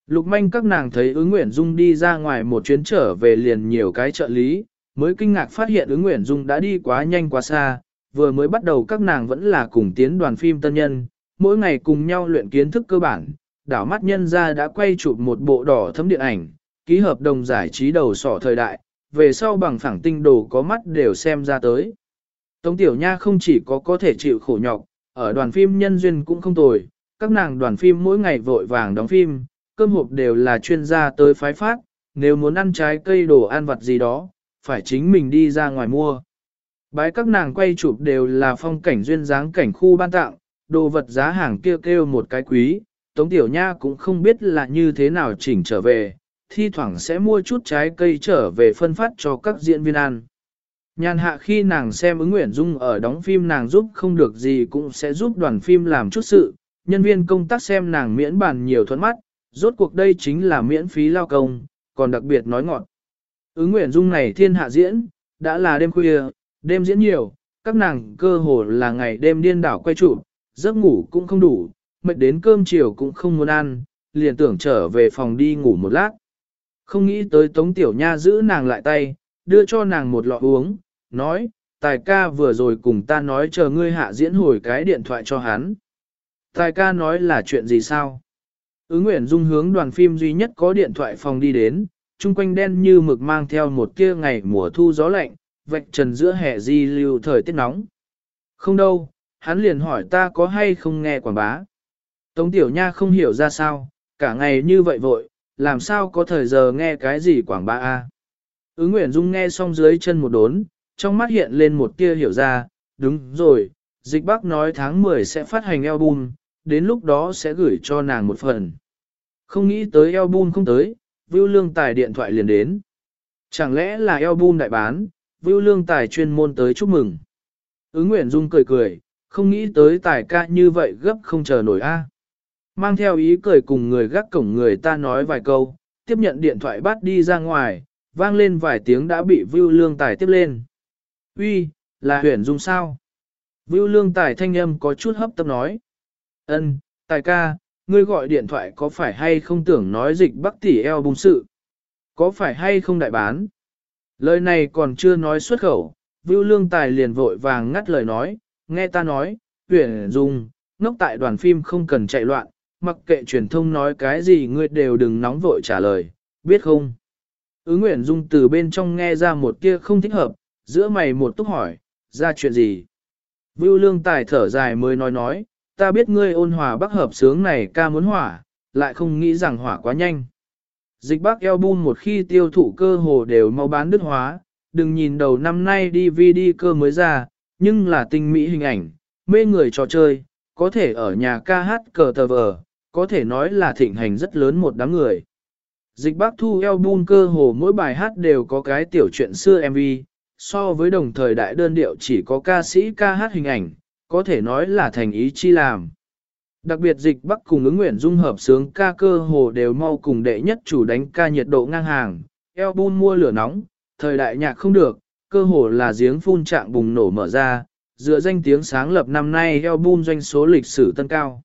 Lục manh các nàng thấy ứng Nguyện Dung đi ra ngoài một chuyến trở về liền nhiều cái trợ lý, mới kinh ngạc phát hiện ứng Nguyện Dung đã đi quá nhanh quá xa, vừa mới bắt đầu các nàng vẫn là cùng tiến đoàn phim tân nhân, mỗi ngày cùng nhau luyện kiến thức cơ bản, đảo mắt nhân ra đã quay chụp một bộ đỏ thấm điện ảnh, ký hợp đồng giải trí đầu sỏ thời đại, về sau bằng phẳng tinh đồ có mắt đều xem ra tới. Tống Tiểu Nha không chỉ có có thể chịu khổ nhọc, ở đoàn phim nhân duyên cũng không tồi, các nàng đoàn phim mỗi ngày vội vàng đóng phim, cơm hộp đều là chuyên gia tới phái phát, nếu muốn ăn trái cây đồ ăn vặt gì đó, phải chính mình đi ra ngoài mua. Bái các nàng quay chụp đều là phong cảnh duyên dáng cảnh khu ban tặng, đồ vật giá hàng kêu kêu một cái quý, Tống Tiểu Nha cũng không biết là như thế nào chỉnh trở về, thi thoảng sẽ mua chút trái cây trở về phân phát cho các diễn viên ăn. Nhàn hạ khi nàng xem ứng nguyện dung ở đóng phim nàng giúp không được gì cũng sẽ giúp đoàn phim làm chút sự, nhân viên công tác xem nàng miễn bàn nhiều thuẫn mắt, rốt cuộc đây chính là miễn phí lao công, còn đặc biệt nói ngọt. Ứng nguyện dung này thiên hạ diễn, đã là đêm khuya, đêm diễn nhiều, các nàng cơ hồ là ngày đêm điên đảo quay trụ, giấc ngủ cũng không đủ, mệt đến cơm chiều cũng không muốn ăn, liền tưởng trở về phòng đi ngủ một lát. Không nghĩ tới Tống Tiểu Nha giữ nàng lại tay, đưa cho nàng một lọ uống, nói, tài ca vừa rồi cùng ta nói chờ ngươi hạ diễn hồi cái điện thoại cho hắn. Tài ca nói là chuyện gì sao? Ứng Nguyễn Dung hướng đoàn phim duy nhất có điện thoại phòng đi đến, chung quanh đen như mực mang theo một tia ngày mùa thu gió lạnh, vạch trần giữa hè di lưu thời tiết nóng. Không đâu, hắn liền hỏi ta có hay không nghe quảng bá. Tống Tiểu Nha không hiểu ra sao, cả ngày như vậy vội, làm sao có thời giờ nghe cái gì quảng bá a? Ứng Nguyễn Dung nghe xong dưới chân một đốn, trong mắt hiện lên một tia hiểu ra, đúng rồi, dịch bác nói tháng 10 sẽ phát hành album, đến lúc đó sẽ gửi cho nàng một phần. Không nghĩ tới album không tới, Vưu Lương Tài điện thoại liền đến. Chẳng lẽ là album đại bán, Vưu Lương Tài chuyên môn tới chúc mừng. Ứng Nguyễn Dung cười cười, không nghĩ tới tài ca như vậy gấp không chờ nổi a. Mang theo ý cười cùng người gác cổng người ta nói vài câu, tiếp nhận điện thoại bắt đi ra ngoài, vang lên vài tiếng đã bị Vưu Lương Tài tiếp lên. Uy, là huyền dung sao? Vưu Lương Tài thanh âm có chút hấp tấp nói. Ân, Tài ca, ngươi gọi điện thoại có phải hay không tưởng nói dịch bắc tỷ eo bùng sự? Có phải hay không đại bán? Lời này còn chưa nói xuất khẩu, Vưu Lương Tài liền vội vàng ngắt lời nói, nghe ta nói, huyền dung, ngốc tại đoàn phim không cần chạy loạn, mặc kệ truyền thông nói cái gì ngươi đều đừng nóng vội trả lời, biết không? Ứ Nguyễn Dung từ bên trong nghe ra một kia không thích hợp, giữa mày một túc hỏi, ra chuyện gì? Vưu Lương Tài thở dài mới nói nói, ta biết ngươi ôn hòa bắc hợp sướng này ca muốn hỏa, lại không nghĩ rằng hỏa quá nhanh. Dịch bắc album một khi tiêu thụ cơ hồ đều mau bán đứt hóa, đừng nhìn đầu năm nay DVD cơ mới ra, nhưng là tinh mỹ hình ảnh, mê người trò chơi, có thể ở nhà ca hát cờ tờ vờ, có thể nói là thịnh hành rất lớn một đám người. Dịch bác thu album cơ hồ mỗi bài hát đều có cái tiểu chuyện xưa MV, so với đồng thời đại đơn điệu chỉ có ca sĩ ca hát hình ảnh, có thể nói là thành ý chi làm. Đặc biệt dịch bắc cùng ứng nguyện dung hợp sướng ca cơ hồ đều mau cùng đệ nhất chủ đánh ca nhiệt độ ngang hàng, album mua lửa nóng, thời đại nhạc không được, cơ hồ là giếng phun trạng bùng nổ mở ra, dựa danh tiếng sáng lập năm nay album doanh số lịch sử tân cao.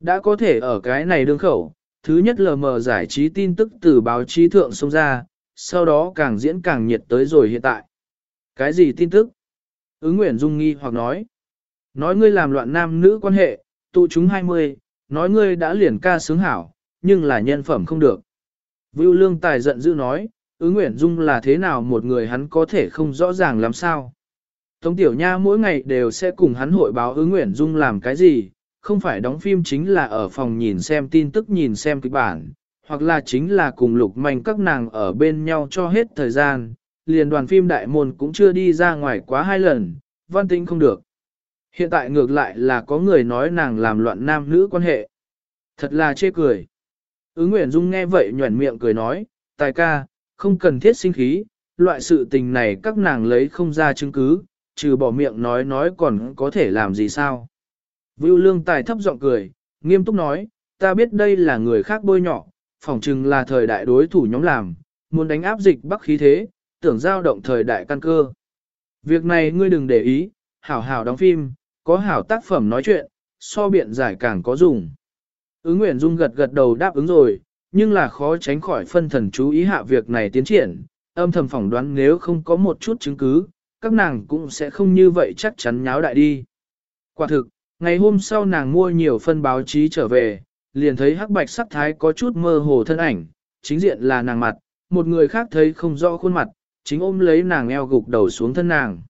Đã có thể ở cái này đương khẩu, thứ nhất lờ mờ giải trí tin tức từ báo chí thượng xông ra, sau đó càng diễn càng nhiệt tới rồi hiện tại. Cái gì tin tức? Ứng Nguyễn Dung nghi hoặc nói. Nói ngươi làm loạn nam nữ quan hệ, tụ chúng 20, nói ngươi đã liền ca sướng hảo, nhưng là nhân phẩm không được. Vưu Lương Tài giận dữ nói, ứng Nguyễn Dung là thế nào một người hắn có thể không rõ ràng làm sao. Tống Tiểu Nha mỗi ngày đều sẽ cùng hắn hội báo ứng Nguyễn Dung làm cái gì, không phải đóng phim chính là ở phòng nhìn xem tin tức nhìn xem kịch bản, hoặc là chính là cùng lục manh các nàng ở bên nhau cho hết thời gian, liền đoàn phim đại môn cũng chưa đi ra ngoài quá hai lần, văn tính không được. Hiện tại ngược lại là có người nói nàng làm loạn nam nữ quan hệ. Thật là chê cười. Ứng Nguyễn Dung nghe vậy nhuẩn miệng cười nói, tài ca, không cần thiết sinh khí, loại sự tình này các nàng lấy không ra chứng cứ, trừ bỏ miệng nói nói còn có thể làm gì sao. Vưu lương tài thấp giọng cười, nghiêm túc nói, ta biết đây là người khác bôi nhọ, phỏng chừng là thời đại đối thủ nhóm làm, muốn đánh áp dịch bắc khí thế, tưởng giao động thời đại căn cơ. Việc này ngươi đừng để ý, hảo hảo đóng phim, có hảo tác phẩm nói chuyện, so biện giải càng có dùng. Ứng Nguyễn Dung gật gật đầu đáp ứng rồi, nhưng là khó tránh khỏi phân thần chú ý hạ việc này tiến triển, âm thầm phỏng đoán nếu không có một chút chứng cứ, các nàng cũng sẽ không như vậy chắc chắn nháo đại đi. Quả thực, ngày hôm sau nàng mua nhiều phân báo chí trở về, liền thấy hắc bạch sắc thái có chút mơ hồ thân ảnh, chính diện là nàng mặt, một người khác thấy không rõ khuôn mặt, chính ôm lấy nàng eo gục đầu xuống thân nàng.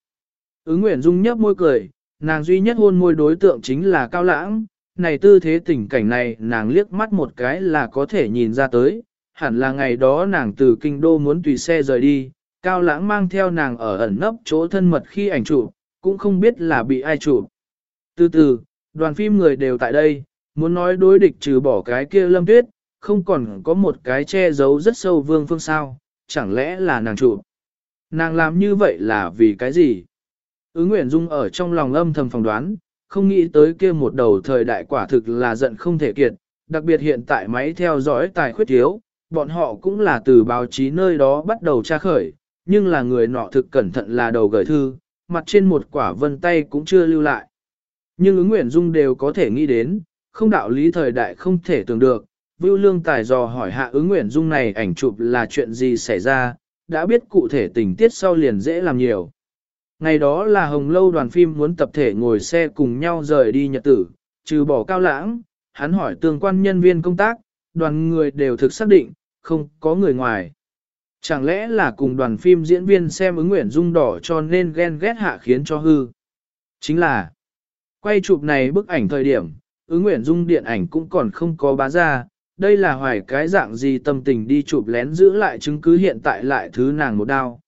Ứng Nguyễn Dung nhấp môi cười, nàng duy nhất hôn môi đối tượng chính là Cao Lãng, này tư thế tình cảnh này nàng liếc mắt một cái là có thể nhìn ra tới, hẳn là ngày đó nàng từ kinh đô muốn tùy xe rời đi, Cao Lãng mang theo nàng ở ẩn nấp chỗ thân mật khi ảnh chụp, cũng không biết là bị ai chụp. Từ từ, đoàn phim người đều tại đây, muốn nói đối địch trừ bỏ cái kia lâm tuyết, không còn có một cái che giấu rất sâu vương phương sao, chẳng lẽ là nàng chủ? Nàng làm như vậy là vì cái gì? Ứng Nguyễn Dung ở trong lòng âm thầm phỏng đoán, không nghĩ tới kia một đầu thời đại quả thực là giận không thể kiệt, đặc biệt hiện tại máy theo dõi tài khuyết thiếu, bọn họ cũng là từ báo chí nơi đó bắt đầu tra khởi, nhưng là người nọ thực cẩn thận là đầu gửi thư, mặt trên một quả vân tay cũng chưa lưu lại. Nhưng ứng nguyện Dung đều có thể nghĩ đến, không đạo lý thời đại không thể tưởng được, Vưu Lương Tài dò hỏi hạ ứng nguyện Dung này ảnh chụp là chuyện gì xảy ra, đã biết cụ thể tình tiết sau liền dễ làm nhiều. Ngày đó là Hồng Lâu đoàn phim muốn tập thể ngồi xe cùng nhau rời đi nhật tử, trừ bỏ cao lãng, hắn hỏi tương quan nhân viên công tác, đoàn người đều thực xác định, không có người ngoài. Chẳng lẽ là cùng đoàn phim diễn viên xem ứng nguyện dung đỏ cho nên ghen ghét hạ khiến cho hư. Chính là, quay chụp này bức ảnh thời điểm, ứng nguyện dung điện ảnh cũng còn không có bá ra, đây là hoài cái dạng gì tâm tình đi chụp lén giữ lại chứng cứ hiện tại lại thứ nàng một đao.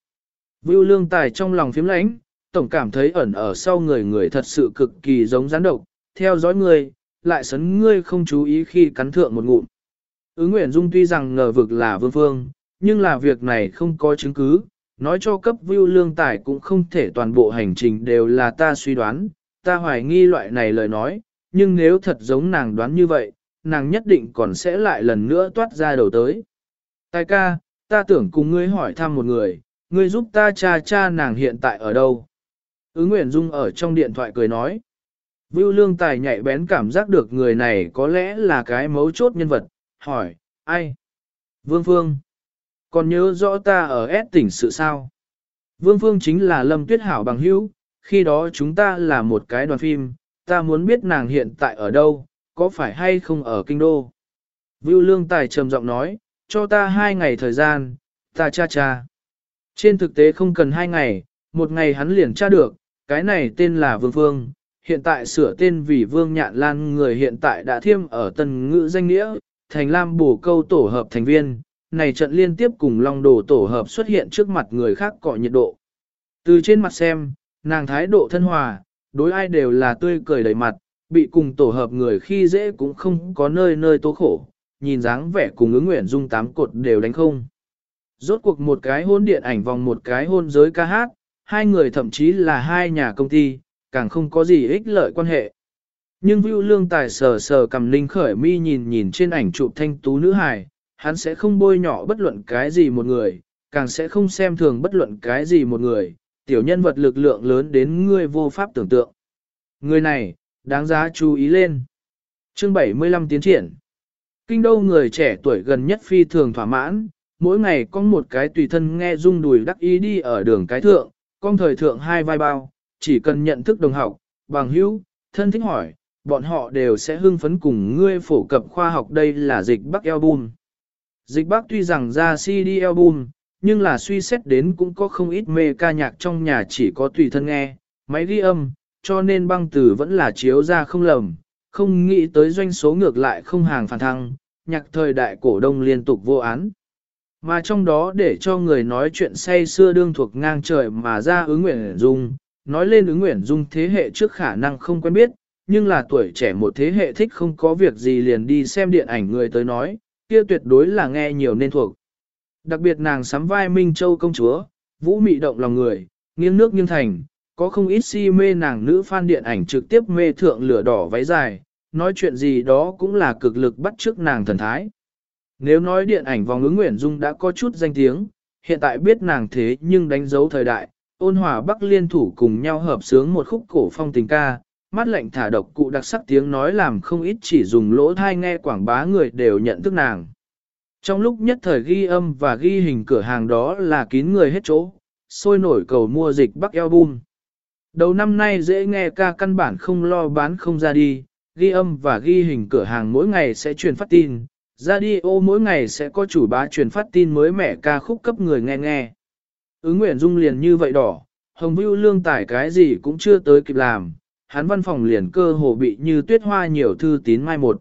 Vưu lương tài trong lòng phiếm lãnh, tổng cảm thấy ẩn ở sau người người thật sự cực kỳ giống rắn độc, theo dõi người, lại sấn ngươi không chú ý khi cắn thượng một ngụm. Ứng Nguyễn Dung tuy rằng ngờ vực là vương phương, nhưng là việc này không có chứng cứ, nói cho cấp view lương tài cũng không thể toàn bộ hành trình đều là ta suy đoán, ta hoài nghi loại này lời nói, nhưng nếu thật giống nàng đoán như vậy, nàng nhất định còn sẽ lại lần nữa toát ra đầu tới. Tài ca, ta tưởng cùng ngươi hỏi thăm một người, ngươi giúp ta cha cha nàng hiện tại ở đâu. Ứng Nguyễn Dung ở trong điện thoại cười nói. Vưu Lương Tài nhạy bén cảm giác được người này có lẽ là cái mấu chốt nhân vật, hỏi, ai? Vương Phương. Còn nhớ rõ ta ở S tỉnh sự sao? Vương Phương chính là Lâm Tuyết Hảo bằng hữu, khi đó chúng ta là một cái đoàn phim, ta muốn biết nàng hiện tại ở đâu, có phải hay không ở Kinh Đô? Vưu Lương Tài trầm giọng nói, cho ta hai ngày thời gian, ta cha cha. Trên thực tế không cần hai ngày, một ngày hắn liền tra được, cái này tên là Vương Phương, hiện tại sửa tên vì Vương Nhạn Lan người hiện tại đã thiêm ở tần ngữ danh nghĩa, thành Lam bổ câu tổ hợp thành viên, này trận liên tiếp cùng Long Đồ tổ hợp xuất hiện trước mặt người khác cọ nhiệt độ. Từ trên mặt xem, nàng thái độ thân hòa, đối ai đều là tươi cười đầy mặt, bị cùng tổ hợp người khi dễ cũng không có nơi nơi tố khổ, nhìn dáng vẻ cùng ứng nguyện dung tám cột đều đánh không. Rốt cuộc một cái hôn điện ảnh vòng một cái hôn giới ca hát, hai người thậm chí là hai nhà công ty, càng không có gì ích lợi quan hệ. Nhưng Vưu Lương Tài sờ sờ cầm linh khởi mi nhìn nhìn trên ảnh chụp thanh tú nữ hài, hắn sẽ không bôi nhỏ bất luận cái gì một người, càng sẽ không xem thường bất luận cái gì một người, tiểu nhân vật lực lượng lớn đến ngươi vô pháp tưởng tượng. Người này, đáng giá chú ý lên. Chương 75 tiến triển. Kinh đô người trẻ tuổi gần nhất phi thường thỏa mãn, mỗi ngày có một cái tùy thân nghe rung đùi đắc ý đi ở đường cái thượng, con thời thượng hai vai bao, chỉ cần nhận thức đồng học, bằng hữu, thân thích hỏi, bọn họ đều sẽ hưng phấn cùng ngươi phổ cập khoa học đây là dịch Bắc album. Dịch Bắc tuy rằng ra CD album, nhưng là suy xét đến cũng có không ít mê ca nhạc trong nhà chỉ có tùy thân nghe, máy ghi âm, cho nên băng từ vẫn là chiếu ra không lầm, không nghĩ tới doanh số ngược lại không hàng phản thăng, nhạc thời đại cổ đông liên tục vô án. Mà trong đó để cho người nói chuyện say xưa đương thuộc ngang trời mà ra ứng nguyện dung, nói lên ứng nguyện dung thế hệ trước khả năng không quen biết, nhưng là tuổi trẻ một thế hệ thích không có việc gì liền đi xem điện ảnh người tới nói, kia tuyệt đối là nghe nhiều nên thuộc. Đặc biệt nàng sắm vai Minh Châu công chúa, Vũ mị động lòng người, nghiêng nước nghiêng thành, có không ít si mê nàng nữ fan điện ảnh trực tiếp mê thượng lửa đỏ váy dài, nói chuyện gì đó cũng là cực lực bắt trước nàng thần thái. Nếu nói điện ảnh vòng ứng Nguyễn Dung đã có chút danh tiếng, hiện tại biết nàng thế nhưng đánh dấu thời đại, ôn hòa bắc liên thủ cùng nhau hợp sướng một khúc cổ phong tình ca, mắt lạnh thả độc cụ đặc sắc tiếng nói làm không ít chỉ dùng lỗ thai nghe quảng bá người đều nhận thức nàng. Trong lúc nhất thời ghi âm và ghi hình cửa hàng đó là kín người hết chỗ, sôi nổi cầu mua dịch bắc album. Đầu năm nay dễ nghe ca căn bản không lo bán không ra đi, ghi âm và ghi hình cửa hàng mỗi ngày sẽ truyền phát tin, radio mỗi ngày sẽ có chủ bá truyền phát tin mới mẻ ca khúc cấp người nghe nghe. Ứng nguyện dung liền như vậy đỏ, hồng Vưu lương tải cái gì cũng chưa tới kịp làm, hắn văn phòng liền cơ hồ bị như tuyết hoa nhiều thư tín mai một.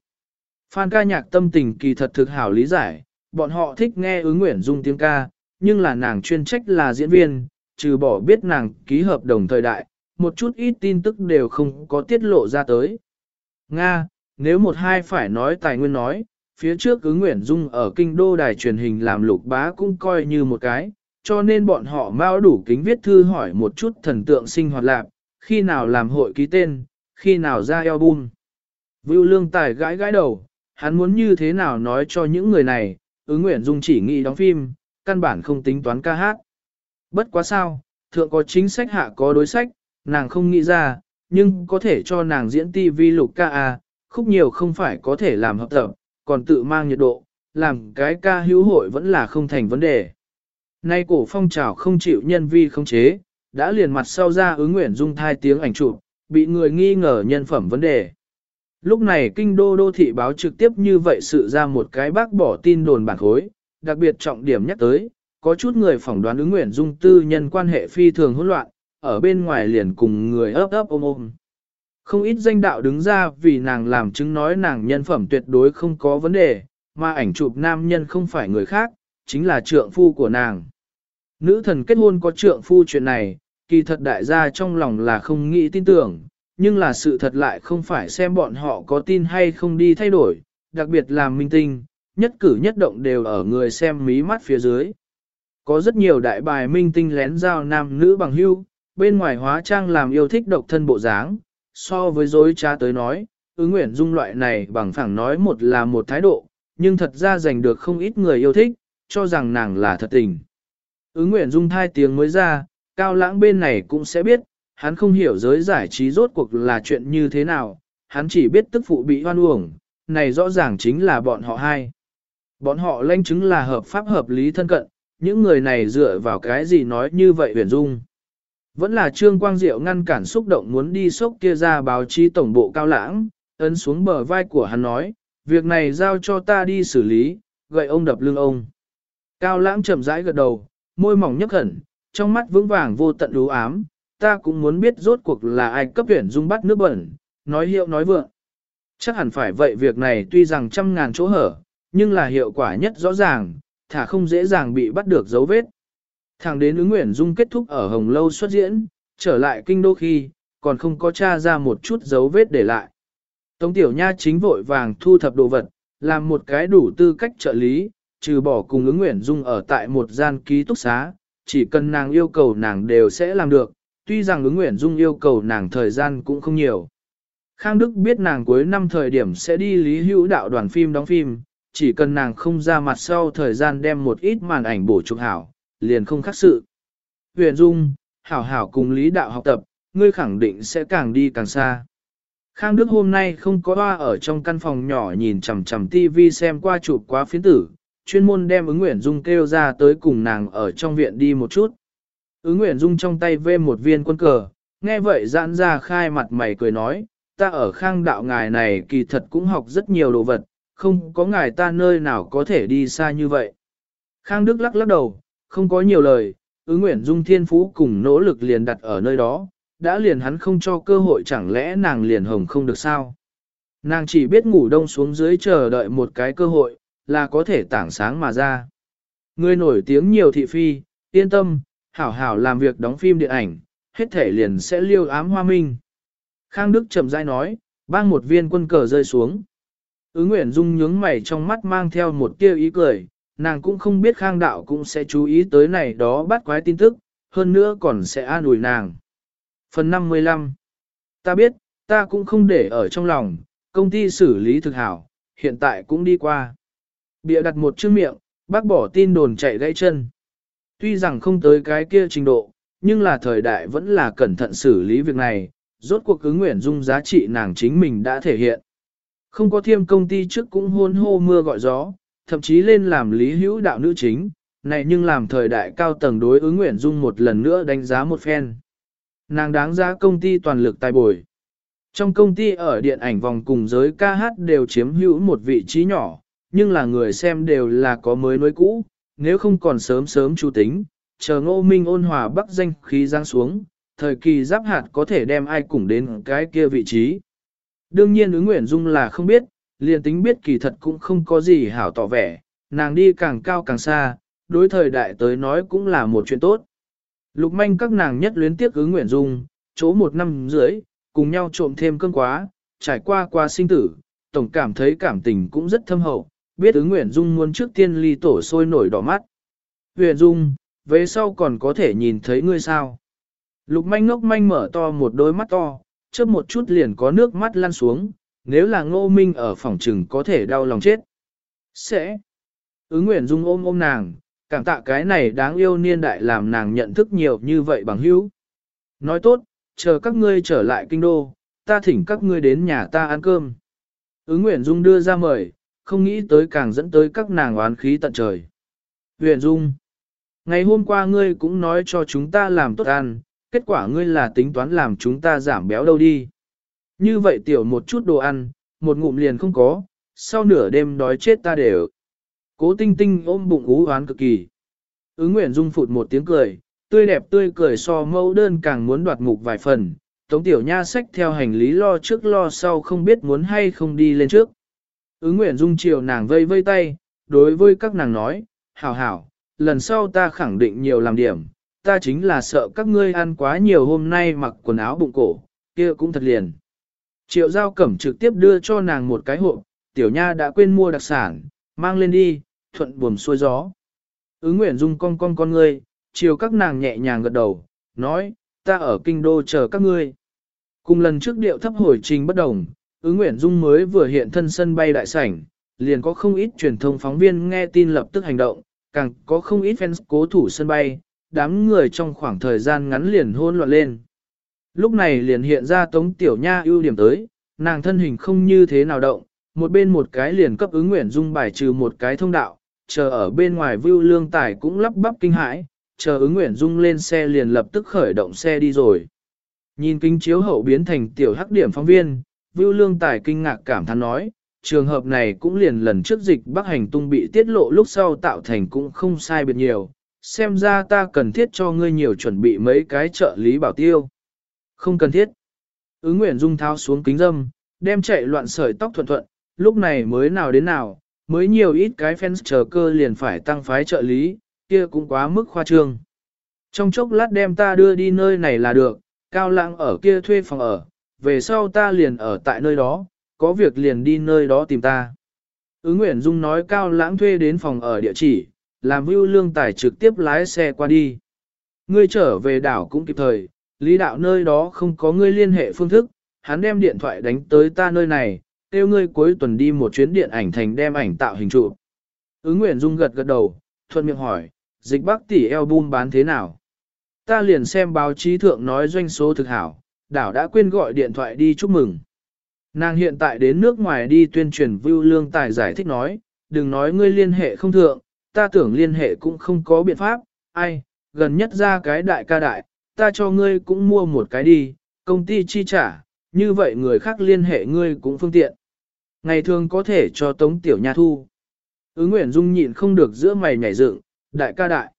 Phan ca nhạc tâm tình kỳ thật thực hảo lý giải, bọn họ thích nghe ứng nguyện dung tiếng ca, nhưng là nàng chuyên trách là diễn viên, trừ bỏ biết nàng ký hợp đồng thời đại, một chút ít tin tức đều không có tiết lộ ra tới. Nga, nếu một hai phải nói tài nguyên nói, phía trước ứng nguyện dung ở kinh đô đài truyền hình làm lục bá cũng coi như một cái, cho nên bọn họ mau đủ kính viết thư hỏi một chút thần tượng sinh hoạt lạc, khi nào làm hội ký tên, khi nào ra album. Vưu lương tài gãi gãi đầu, hắn muốn như thế nào nói cho những người này, ứng nguyện dung chỉ nghĩ đóng phim, căn bản không tính toán ca hát. Bất quá sao, thượng có chính sách hạ có đối sách, nàng không nghĩ ra, nhưng có thể cho nàng diễn TV lục ca à, khúc nhiều không phải có thể làm hợp tập, còn tự mang nhiệt độ, làm cái ca hữu hội vẫn là không thành vấn đề. Nay cổ phong trào không chịu nhân vi không chế, đã liền mặt sau ra ứng nguyện dung thai tiếng ảnh chụp, bị người nghi ngờ nhân phẩm vấn đề. Lúc này kinh đô đô thị báo trực tiếp như vậy sự ra một cái bác bỏ tin đồn bản khối, đặc biệt trọng điểm nhắc tới, có chút người phỏng đoán ứng nguyện dung tư nhân quan hệ phi thường hỗn loạn, ở bên ngoài liền cùng người ấp ấp ôm ôm. Không ít danh đạo đứng ra vì nàng làm chứng nói nàng nhân phẩm tuyệt đối không có vấn đề, mà ảnh chụp nam nhân không phải người khác, chính là trượng phu của nàng. Nữ thần kết hôn có trượng phu chuyện này, kỳ thật đại gia trong lòng là không nghĩ tin tưởng, nhưng là sự thật lại không phải xem bọn họ có tin hay không đi thay đổi, đặc biệt là minh tinh, nhất cử nhất động đều ở người xem mí mắt phía dưới. Có rất nhiều đại bài minh tinh lén giao nam nữ bằng hưu, bên ngoài hóa trang làm yêu thích độc thân bộ dáng, so với dối trá tới nói, ứng nguyện dung loại này bằng phẳng nói một là một thái độ, nhưng thật ra giành được không ít người yêu thích, cho rằng nàng là thật tình. Ứng nguyện dung thai tiếng mới ra, cao lãng bên này cũng sẽ biết, hắn không hiểu giới giải trí rốt cuộc là chuyện như thế nào, hắn chỉ biết tức phụ bị hoan uổng, này rõ ràng chính là bọn họ hai. Bọn họ lanh chứng là hợp pháp hợp lý thân cận, những người này dựa vào cái gì nói như vậy huyền dung. Vẫn là Trương Quang Diệu ngăn cản xúc động muốn đi sốc kia ra báo chí tổng bộ cao lãng, ấn xuống bờ vai của hắn nói, việc này giao cho ta đi xử lý, gậy ông đập lưng ông. Cao lãng chậm rãi gật đầu, môi mỏng nhấc hẳn, trong mắt vững vàng vô tận đú ám, ta cũng muốn biết rốt cuộc là ai cấp tuyển dung bắt nước bẩn, nói hiệu nói vượng. Chắc hẳn phải vậy việc này tuy rằng trăm ngàn chỗ hở, nhưng là hiệu quả nhất rõ ràng, thả không dễ dàng bị bắt được dấu vết. Thẳng đến ứng nguyện dung kết thúc ở Hồng Lâu xuất diễn, trở lại kinh đô khi, còn không có tra ra một chút dấu vết để lại. Tống Tiểu Nha chính vội vàng thu thập đồ vật, làm một cái đủ tư cách trợ lý, trừ bỏ cùng ứng nguyện dung ở tại một gian ký túc xá, chỉ cần nàng yêu cầu nàng đều sẽ làm được, tuy rằng ứng nguyện dung yêu cầu nàng thời gian cũng không nhiều. Khang Đức biết nàng cuối năm thời điểm sẽ đi lý hữu đạo đoàn phim đóng phim, chỉ cần nàng không ra mặt sau thời gian đem một ít màn ảnh bổ trục hảo, liền không khác sự. Huyền Dung, hảo hảo cùng lý đạo học tập, ngươi khẳng định sẽ càng đi càng xa. Khang Đức hôm nay không có hoa ở trong căn phòng nhỏ nhìn chằm chằm TV xem qua chụp quá phiến tử, chuyên môn đem ứng Nguyễn Dung kêu ra tới cùng nàng ở trong viện đi một chút. Ứng Nguyễn Dung trong tay vê một viên quân cờ, nghe vậy giãn ra khai mặt mày cười nói, ta ở khang đạo ngài này kỳ thật cũng học rất nhiều đồ vật, không có ngài ta nơi nào có thể đi xa như vậy. Khang Đức lắc lắc đầu, không có nhiều lời, ứng nguyện dung thiên phú cùng nỗ lực liền đặt ở nơi đó, đã liền hắn không cho cơ hội chẳng lẽ nàng liền hồng không được sao. Nàng chỉ biết ngủ đông xuống dưới chờ đợi một cái cơ hội, là có thể tảng sáng mà ra. Người nổi tiếng nhiều thị phi, yên tâm, hảo hảo làm việc đóng phim điện ảnh, hết thể liền sẽ liêu ám hoa minh. Khang Đức chậm rãi nói, bang một viên quân cờ rơi xuống. Ứng Nguyễn Dung nhướng mày trong mắt mang theo một tia ý cười, nàng cũng không biết khang đạo cũng sẽ chú ý tới này đó bắt quái tin tức, hơn nữa còn sẽ an ủi nàng. Phần 55 Ta biết, ta cũng không để ở trong lòng, công ty xử lý thực hảo, hiện tại cũng đi qua. Bịa đặt một chữ miệng, bác bỏ tin đồn chạy gãy chân. Tuy rằng không tới cái kia trình độ, nhưng là thời đại vẫn là cẩn thận xử lý việc này, rốt cuộc ứng nguyện dung giá trị nàng chính mình đã thể hiện. Không có thiêm công ty trước cũng hôn hô mưa gọi gió, thậm chí lên làm lý hữu đạo nữ chính, này nhưng làm thời đại cao tầng đối ứng nguyện dung một lần nữa đánh giá một phen. Nàng đáng giá công ty toàn lực tài bồi. Trong công ty ở điện ảnh vòng cùng giới ca hát đều chiếm hữu một vị trí nhỏ, nhưng là người xem đều là có mới nối cũ, nếu không còn sớm sớm chú tính, chờ ngô minh ôn hòa bắc danh khí giang xuống, thời kỳ giáp hạt có thể đem ai cùng đến cái kia vị trí. Đương nhiên ứng Nguyễn dung là không biết, liền tính biết kỳ thật cũng không có gì hảo tỏ vẻ, nàng đi càng cao càng xa, đối thời đại tới nói cũng là một chuyện tốt. Lục manh các nàng nhất luyến tiếc ứng Nguyễn dung, chỗ một năm dưới, cùng nhau trộm thêm cơn quá, trải qua qua sinh tử, tổng cảm thấy cảm tình cũng rất thâm hậu, biết ứng nguyện dung muốn trước tiên ly tổ sôi nổi đỏ mắt. Nguyễn dung, về sau còn có thể nhìn thấy ngươi sao. Lục manh ngốc manh mở to một đôi mắt to, chớp một chút liền có nước mắt lăn xuống, nếu là ngô minh ở phòng trừng có thể đau lòng chết. Sẽ. Ứng nguyện dung ôm ôm nàng, cảm tạ cái này đáng yêu niên đại làm nàng nhận thức nhiều như vậy bằng hữu. Nói tốt, chờ các ngươi trở lại kinh đô, ta thỉnh các ngươi đến nhà ta ăn cơm. Ứng Nguyễn Dung đưa ra mời, không nghĩ tới càng dẫn tới các nàng oán khí tận trời. Huyền Dung, ngày hôm qua ngươi cũng nói cho chúng ta làm tốt ăn, kết quả ngươi là tính toán làm chúng ta giảm béo đâu đi. Như vậy tiểu một chút đồ ăn, một ngụm liền không có, sau nửa đêm đói chết ta đều. Cố tinh tinh ôm bụng ú oán cực kỳ. Ứng Nguyễn Dung phụt một tiếng cười, tươi đẹp tươi cười so mẫu đơn càng muốn đoạt mục vài phần. Tống tiểu nha sách theo hành lý lo trước lo sau không biết muốn hay không đi lên trước. Ứng Nguyễn Dung chiều nàng vây vây tay, đối với các nàng nói, hảo hảo, lần sau ta khẳng định nhiều làm điểm, ta chính là sợ các ngươi ăn quá nhiều hôm nay mặc quần áo bụng cổ, kia cũng thật liền. Triệu giao cẩm trực tiếp đưa cho nàng một cái hộp, tiểu nha đã quên mua đặc sản, mang lên đi, thuận buồm xuôi gió. Ứng Nguyễn Dung con con con ngươi, chiều các nàng nhẹ nhàng gật đầu, nói, ta ở kinh đô chờ các ngươi. Cùng lần trước điệu thấp hồi trình bất đồng, ứng Nguyễn Dung mới vừa hiện thân sân bay đại sảnh, liền có không ít truyền thông phóng viên nghe tin lập tức hành động, càng có không ít fans cố thủ sân bay, đám người trong khoảng thời gian ngắn liền hôn loạn lên. Lúc này liền hiện ra Tống Tiểu Nha ưu điểm tới, nàng thân hình không như thế nào động, một bên một cái liền cấp ứng Nguyễn Dung bài trừ một cái thông đạo, chờ ở bên ngoài Vưu Lương Tài cũng lắp bắp kinh hãi, chờ ứng Nguyễn Dung lên xe liền lập tức khởi động xe đi rồi. Nhìn kính chiếu hậu biến thành tiểu hắc điểm phóng viên, Vưu Lương Tài kinh ngạc cảm thán nói, trường hợp này cũng liền lần trước dịch Bắc Hành tung bị tiết lộ lúc sau tạo thành cũng không sai biệt nhiều, xem ra ta cần thiết cho ngươi nhiều chuẩn bị mấy cái trợ lý bảo tiêu. Không cần thiết. Ứng Nguyễn Dung tháo xuống kính dâm, đem chạy loạn sợi tóc thuận thuận, lúc này mới nào đến nào, mới nhiều ít cái fans chờ cơ liền phải tăng phái trợ lý, kia cũng quá mức khoa trương. Trong chốc lát đem ta đưa đi nơi này là được, cao lãng ở kia thuê phòng ở, về sau ta liền ở tại nơi đó, có việc liền đi nơi đó tìm ta. Ứng Nguyễn Dung nói cao lãng thuê đến phòng ở địa chỉ, làm vưu lương tài trực tiếp lái xe qua đi. Ngươi trở về đảo cũng kịp thời, lý đạo nơi đó không có ngươi liên hệ phương thức, hắn đem điện thoại đánh tới ta nơi này, kêu ngươi cuối tuần đi một chuyến điện ảnh thành đem ảnh tạo hình trụ. Ứng Nguyễn Dung gật gật đầu, thuận miệng hỏi, dịch bác tỷ album bán thế nào? Ta liền xem báo chí thượng nói doanh số thực hảo, đảo đã quên gọi điện thoại đi chúc mừng. Nàng hiện tại đến nước ngoài đi tuyên truyền vưu lương tài giải thích nói, đừng nói ngươi liên hệ không thượng, ta tưởng liên hệ cũng không có biện pháp, ai, gần nhất ra cái đại ca đại, ta cho ngươi cũng mua một cái đi, công ty chi trả, như vậy người khác liên hệ ngươi cũng phương tiện. Ngày thường có thể cho tống tiểu nha thu. Ứng Nguyễn Dung nhịn không được giữa mày nhảy dựng, đại ca đại.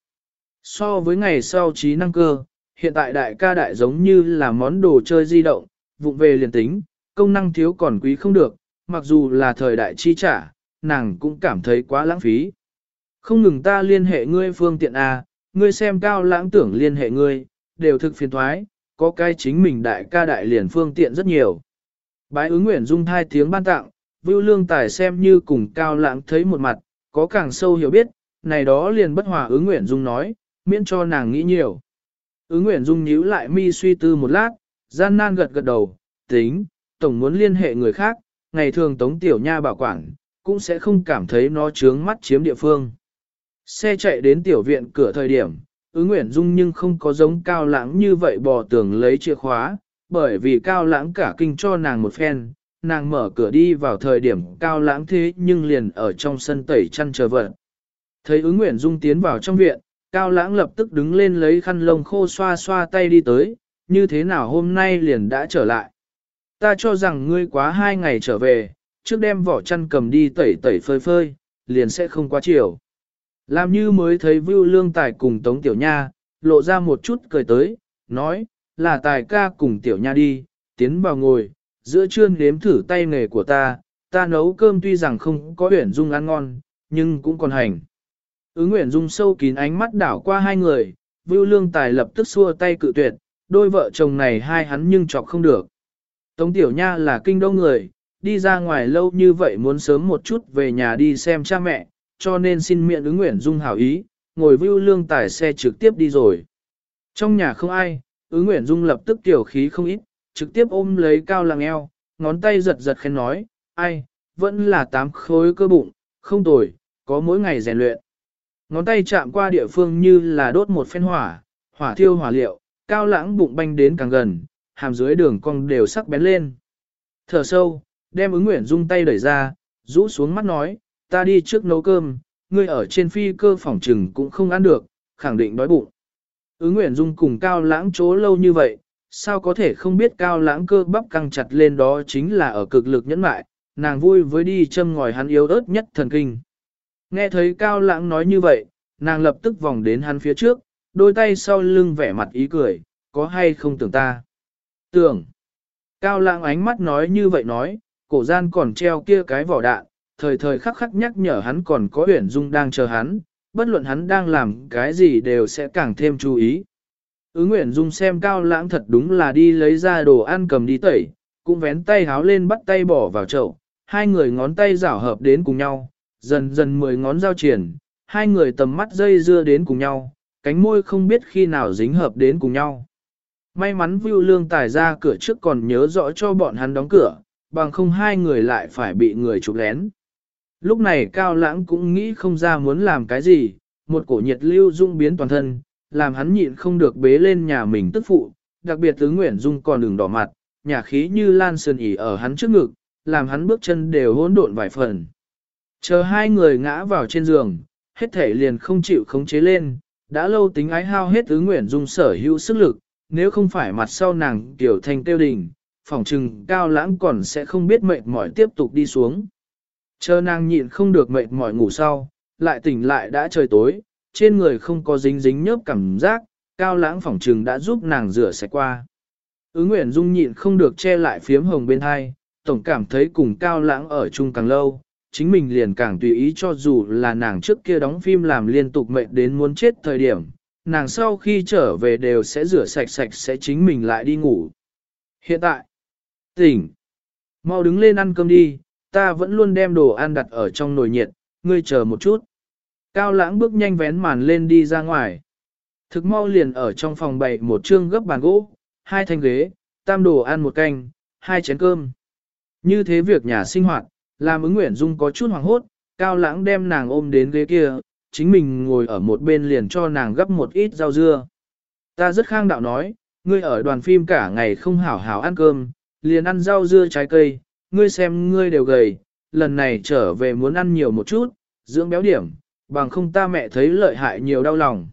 So với ngày sau trí năng cơ, hiện tại đại ca đại giống như là món đồ chơi di động, vụng về liền tính, công năng thiếu còn quý không được, mặc dù là thời đại chi trả, nàng cũng cảm thấy quá lãng phí. Không ngừng ta liên hệ ngươi phương tiện A, ngươi xem cao lãng tưởng liên hệ ngươi, đều thực phiền thoái, có cái chính mình đại ca đại liền phương tiện rất nhiều. Bái ứng nguyện dung thai tiếng ban tặng, Vưu Lương Tài xem như cùng cao lãng thấy một mặt, có càng sâu hiểu biết, này đó liền bất hòa ứng nguyện dung nói, miễn cho nàng nghĩ nhiều. Ứng Nguyễn Dung nhíu lại mi suy tư một lát, gian nan gật gật đầu, tính, tổng muốn liên hệ người khác, ngày thường Tống Tiểu Nha bảo quản, cũng sẽ không cảm thấy nó trướng mắt chiếm địa phương. Xe chạy đến tiểu viện cửa thời điểm, ứng Nguyễn Dung nhưng không có giống cao lãng như vậy bò tường lấy chìa khóa, bởi vì cao lãng cả kinh cho nàng một phen, nàng mở cửa đi vào thời điểm cao lãng thế nhưng liền ở trong sân tẩy chăn chờ vợ. Thấy ứng Nguyễn Dung tiến vào trong viện, cao lãng lập tức đứng lên lấy khăn lông khô xoa xoa tay đi tới, như thế nào hôm nay liền đã trở lại. Ta cho rằng ngươi quá hai ngày trở về, trước đem vỏ chăn cầm đi tẩy tẩy phơi phơi, liền sẽ không quá chiều. Làm như mới thấy Vưu Lương Tài cùng Tống Tiểu Nha, lộ ra một chút cười tới, nói, là Tài ca cùng Tiểu Nha đi, tiến vào ngồi, giữa trưa nếm thử tay nghề của ta, ta nấu cơm tuy rằng không có huyển dung ăn ngon, nhưng cũng còn hành. Ứng Nguyễn Dung sâu kín ánh mắt đảo qua hai người, Vưu Lương Tài lập tức xua tay cự tuyệt, đôi vợ chồng này hai hắn nhưng chọc không được. Tống Tiểu Nha là kinh đô người, đi ra ngoài lâu như vậy muốn sớm một chút về nhà đi xem cha mẹ, cho nên xin miệng ứng Nguyễn Dung hảo ý, ngồi Vưu Lương Tài xe trực tiếp đi rồi. Trong nhà không ai, ứng Nguyễn Dung lập tức tiểu khí không ít, trực tiếp ôm lấy cao làng eo, ngón tay giật giật khen nói, ai, vẫn là tám khối cơ bụng, không tồi, có mỗi ngày rèn luyện. Ngón tay chạm qua địa phương như là đốt một phen hỏa, hỏa thiêu hỏa liệu, cao lãng bụng banh đến càng gần, hàm dưới đường cong đều sắc bén lên. Thở sâu, đem ứng nguyện dung tay đẩy ra, rũ xuống mắt nói, ta đi trước nấu cơm, ngươi ở trên phi cơ phòng trừng cũng không ăn được, khẳng định đói bụng. Ứng nguyện dung cùng cao lãng chỗ lâu như vậy, sao có thể không biết cao lãng cơ bắp căng chặt lên đó chính là ở cực lực nhẫn mại, nàng vui với đi châm ngòi hắn yếu ớt nhất thần kinh. Nghe thấy cao lãng nói như vậy, nàng lập tức vòng đến hắn phía trước, đôi tay sau lưng vẻ mặt ý cười, có hay không tưởng ta? Tưởng. Cao lãng ánh mắt nói như vậy nói, cổ gian còn treo kia cái vỏ đạn, thời thời khắc khắc nhắc nhở hắn còn có huyển dung đang chờ hắn, bất luận hắn đang làm cái gì đều sẽ càng thêm chú ý. Ứng Nguyễn Dung xem cao lãng thật đúng là đi lấy ra đồ ăn cầm đi tẩy, cũng vén tay háo lên bắt tay bỏ vào chậu, hai người ngón tay rảo hợp đến cùng nhau, dần dần mười ngón giao triển, hai người tầm mắt dây dưa đến cùng nhau, cánh môi không biết khi nào dính hợp đến cùng nhau. May mắn Vưu Lương tài ra cửa trước còn nhớ rõ cho bọn hắn đóng cửa, bằng không hai người lại phải bị người chụp lén. Lúc này Cao Lãng cũng nghĩ không ra muốn làm cái gì, một cổ nhiệt lưu dung biến toàn thân, làm hắn nhịn không được bế lên nhà mình tức phụ, đặc biệt tứ Nguyễn Dung còn đường đỏ mặt, nhà khí như lan sơn ỉ ở hắn trước ngực, làm hắn bước chân đều hỗn độn vài phần. Chờ hai người ngã vào trên giường, hết thể liền không chịu khống chế lên, đã lâu tính ái hao hết tứ nguyện Dung sở hữu sức lực, nếu không phải mặt sau nàng tiểu thành tiêu đình, phỏng trừng cao lãng còn sẽ không biết mệt mỏi tiếp tục đi xuống. Chờ nàng nhịn không được mệt mỏi ngủ sau, lại tỉnh lại đã trời tối, trên người không có dính dính nhớp cảm giác, cao lãng phỏng trừng đã giúp nàng rửa sạch qua. Ứ Nguyễn Dung nhịn không được che lại phiếm hồng bên hai, tổng cảm thấy cùng cao lãng ở chung càng lâu, chính mình liền càng tùy ý cho dù là nàng trước kia đóng phim làm liên tục mệt đến muốn chết thời điểm, nàng sau khi trở về đều sẽ rửa sạch sạch sẽ chính mình lại đi ngủ. Hiện tại, tỉnh, mau đứng lên ăn cơm đi, ta vẫn luôn đem đồ ăn đặt ở trong nồi nhiệt, ngươi chờ một chút. Cao lãng bước nhanh vén màn lên đi ra ngoài. Thực mau liền ở trong phòng bày một chương gấp bàn gỗ, hai thanh ghế, tam đồ ăn một canh, hai chén cơm. Như thế việc nhà sinh hoạt, làm ứng nguyện dung có chút hoàng hốt, cao lãng đem nàng ôm đến ghế kia, chính mình ngồi ở một bên liền cho nàng gấp một ít rau dưa. Ta rất khang đạo nói, ngươi ở đoàn phim cả ngày không hảo hảo ăn cơm, liền ăn rau dưa trái cây, ngươi xem ngươi đều gầy, lần này trở về muốn ăn nhiều một chút, dưỡng béo điểm, bằng không ta mẹ thấy lợi hại nhiều đau lòng.